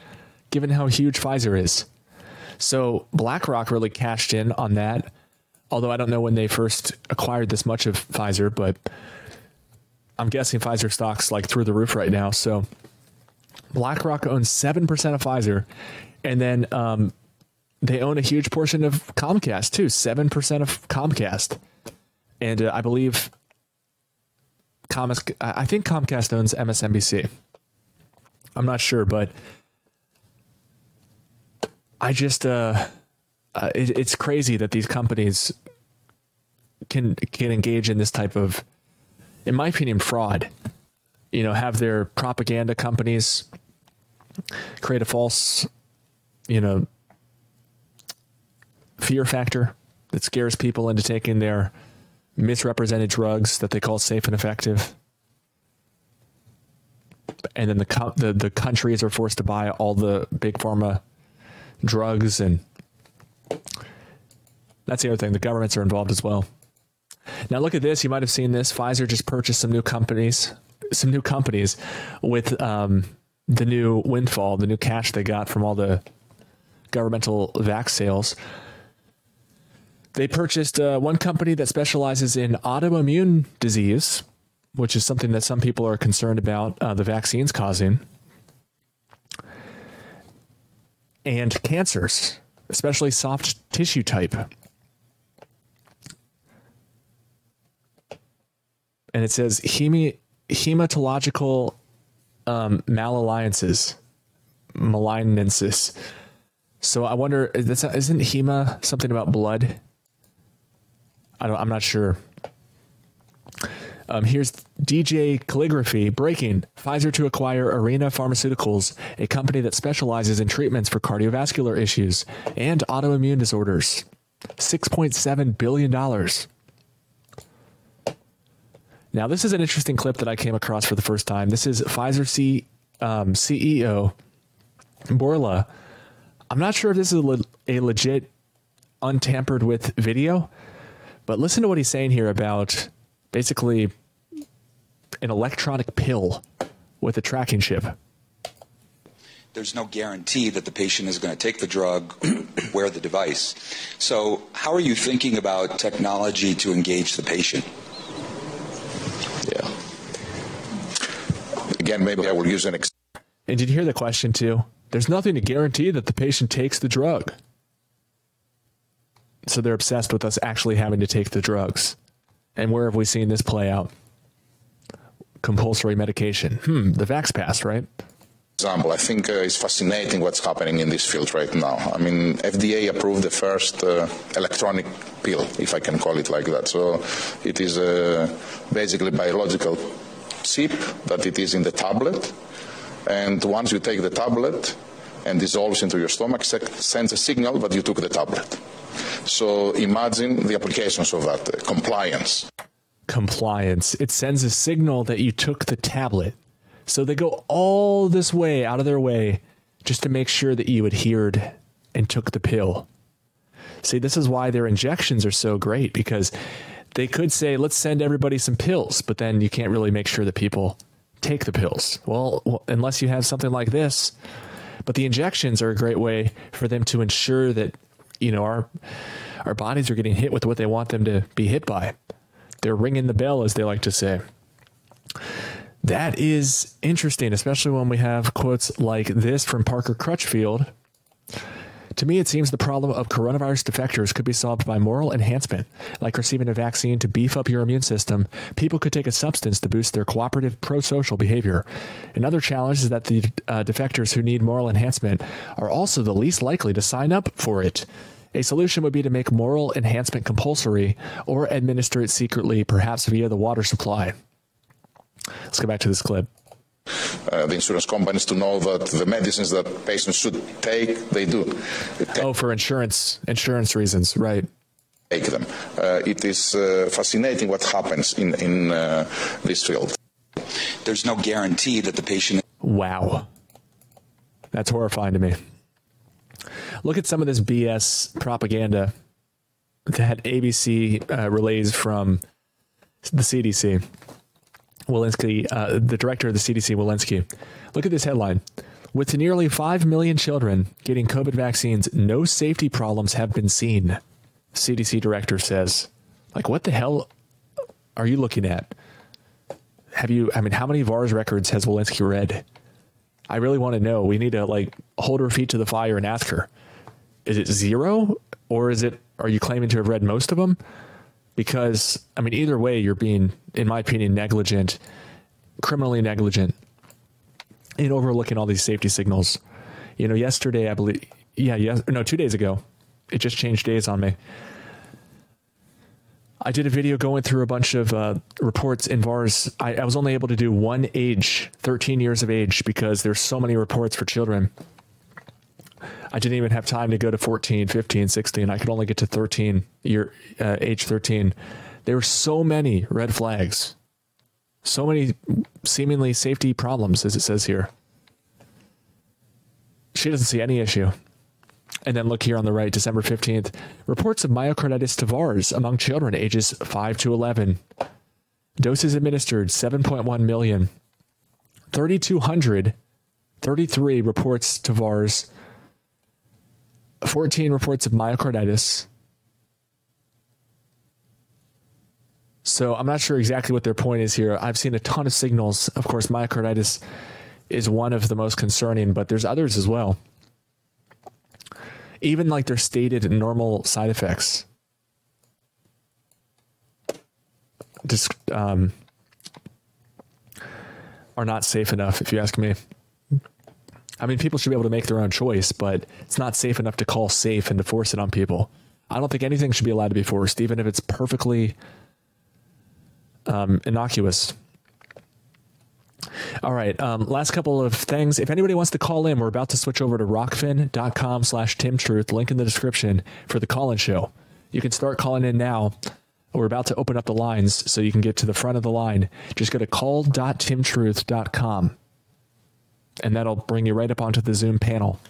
given how huge Pfizer is. So BlackRock really cashed in on that. Although I don't know when they first acquired this much of Pfizer, but I'm guessing Pfizer stocks like through the roof right now. So BlackRock owns 7% of Pfizer and then um, they own a huge portion of Comcast too, 7% of Comcast. And uh, I believe Comcast I think Comcast owns MSNBC. I'm not sure, but I just uh, uh it, it's crazy that these companies can can engage in this type of in my opinion fraud. You know, have their propaganda companies create a false, you know, fear factor that scares people into taking their misrepresented drugs that they call safe and effective. And then the the the countries are forced to buy all the big pharma drugs and that's the other thing the governments are involved as well. Now look at this, you might have seen this. Pfizer just purchased some new companies, some new companies with um, the new windfall, the new cash they got from all the governmental vac sales. They purchased uh, one company that specializes in autoimmune disease, which is something that some people are concerned about uh, the vaccines causing, and cancers, especially soft tissue type. And it says hematological um, malalliances, malignances. So I wonder, isn't hema something about blood? I don't, I'm not sure. Um, here's DJ Calligraphy breaking Pfizer to acquire Arena Pharmaceuticals, a company that specializes in treatments for cardiovascular issues and autoimmune disorders. $6.7 billion. Now, this is an interesting clip that I came across for the first time. This is Pfizer C, um, CEO Bourla. I'm not sure if this is a, le a legit untampered with video, but listen to what he's saying here about basically an electronic pill with a tracking chip. There's no guarantee that the patient is going to take the drug, wear the device. So, how are you thinking about technology to engage the patient? Again, maybe I will use an. and did you hear the question too? There's nothing to guarantee that the patient takes the drug. So they're obsessed with us actually having to take the drugs. And where have we seen this play out? Compulsory medication. Hmm, the Vax Pass, right? Example, I think uh, it's fascinating what's happening in this field right now. I mean, FDA approved the first uh, electronic pill, if I can call it like that. So it is uh, basically biological chip that it is in the tablet. And once you take the tablet and dissolves into your stomach, sends a signal that you took the tablet. So imagine the applications of that uh, compliance. Compliance. It sends a signal that you took the tablet. So they go all this way out of their way just to make sure that you adhered and took the pill. See, this is why their injections are so great because they could say, let's send everybody some pills, but then you can't really make sure that people take the pills. Well, unless you have something like this. But the injections are a great way for them to ensure that you know our our bodies are getting hit with what they want them to be hit by. They're ringing the bell as they like to say. That is interesting, especially when we have quotes like this from Parker Crutchfield. To me, it seems the problem of coronavirus defectors could be solved by moral enhancement, like receiving a vaccine to beef up your immune system. People could take a substance to boost their cooperative pro-social behavior. Another challenge is that the uh, defectors who need moral enhancement are also the least likely to sign up for it. A solution would be to make moral enhancement compulsory or administer it secretly, perhaps via the water supply. Let's go back to this clip. Uh, the insurance companies to know that the medicines that patients should take, they do. Oh, for insurance insurance reasons, right? Take them. Uh, it is uh, fascinating what happens in in uh, this field. There's no guarantee that the patient. Wow, that's horrifying to me. Look at some of this BS propaganda that ABC uh, relays from the CDC. Walensky, uh, the director of the CDC, Walensky. Look at this headline. With nearly 5 million children getting COVID vaccines, no safety problems have been seen. CDC director says. Like, what the hell are you looking at? Have you, I mean, how many VAERS records has Walensky read? I really want to know. We need to, like, hold her feet to the fire and ask her. Is it zero? Or is it, are you claiming to have read most of them? Because I mean either way you're being in my opinion negligent criminally negligent in overlooking all these safety signals you know yesterday I believe yeah yes no 2 days ago it just changed days on me I did a video going through a bunch of uh, reports in VAERS. I, I was only able to do one age, 13 years of age, because there's so many reports for children. I didn't even have time to go to 14, 15, 16. I could only get to 13 year uh, age 13. There were so many red flags. So many seemingly safety problems as it says here. She doesn't see any issue. And then look here on the right, December 15th, reports of myocarditis to among children ages 5 to 11. Doses administered 7.1 million. 3200 33 reports to VAERS. 14 reports of myocarditis. So I'm not sure exactly what their point is here. I've seen a ton of signals. Of course, myocarditis is one of the most concerning, but there's others as well even like their stated normal side effects just um, are not safe enough if you ask me. I mean, people should be able to make their own choice, but it's not safe enough to call safe and to force it on people. I don't think anything should be allowed to be forced, even if it's perfectly um, innocuous. All right. Um, last couple of things. If anybody wants to call in, we're about to switch over to rokfin.com slash timtruth. Link in the description for the call-in show. You can start calling in now. We're about to open up the lines so you can get to the front of the line. Just go to call.timtruth.com and that'll bring you right up onto the Zoom panel.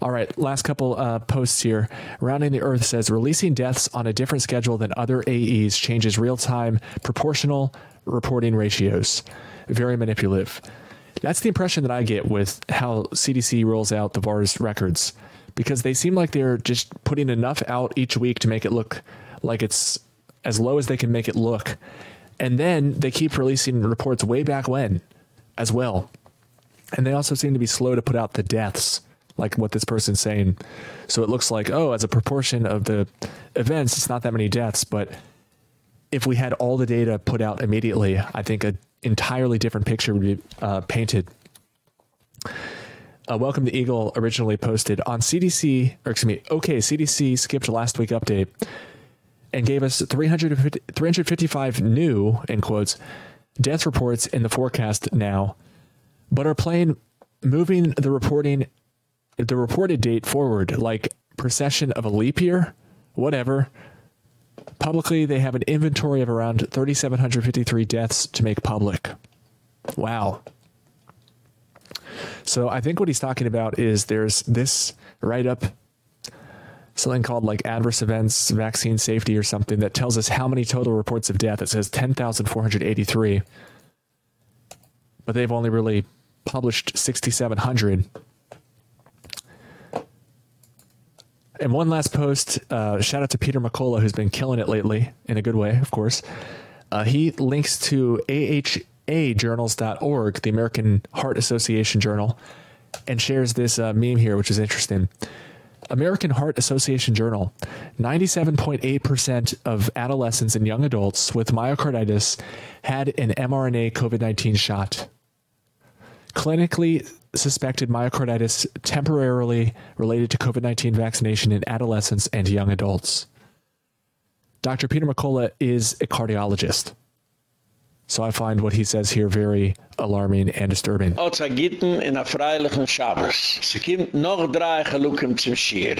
All right, last couple uh, posts here. Rounding the Earth says releasing deaths on a different schedule than other AEs changes real time proportional reporting ratios very manipulative. That's the impression that I get with how CDC rolls out the VAERS records because they seem like they're just putting enough out each week to make it look like it's as low as they can make it look. And then they keep releasing reports way back when as well. And they also seem to be slow to put out the deaths, like what this person's saying. So it looks like, oh, as a proportion of the events, it's not that many deaths, but if we had all the data put out immediately, I think a entirely different picture would be uh, painted. Uh, Welcome to Eagle originally posted on CDC, or excuse me, okay, CDC skipped last week update and gave us 350, 355 new, in quotes, death reports in the forecast now, but are playing moving the reporting, the reported date forward like procession of a leap year, whatever. Publicly, they have an inventory of around 3,753 deaths to make public. Wow. So I think what he's talking about is there's this write up something called like adverse events vaccine safety or something that tells us how many total reports of death it says 10,483 but they've only really published 6700 And one last post, uh, shout out to Peter McCullough, who's been killing it lately in a good way, of course. Uh, he links to ahajournals.org, the American Heart Association Journal, and shares this uh, meme here, which is interesting. American Heart Association Journal 97.8% of adolescents and young adults with myocarditis had an mRNA COVID 19 shot. Clinically suspected myocarditis temporarily related to COVID 19 vaccination in adolescents and young adults. Dr. Peter McCullough is a cardiologist. So I find what he says here very alarming and disturbing. In a freilichen Shabbos. Kommt noch drei zum vier.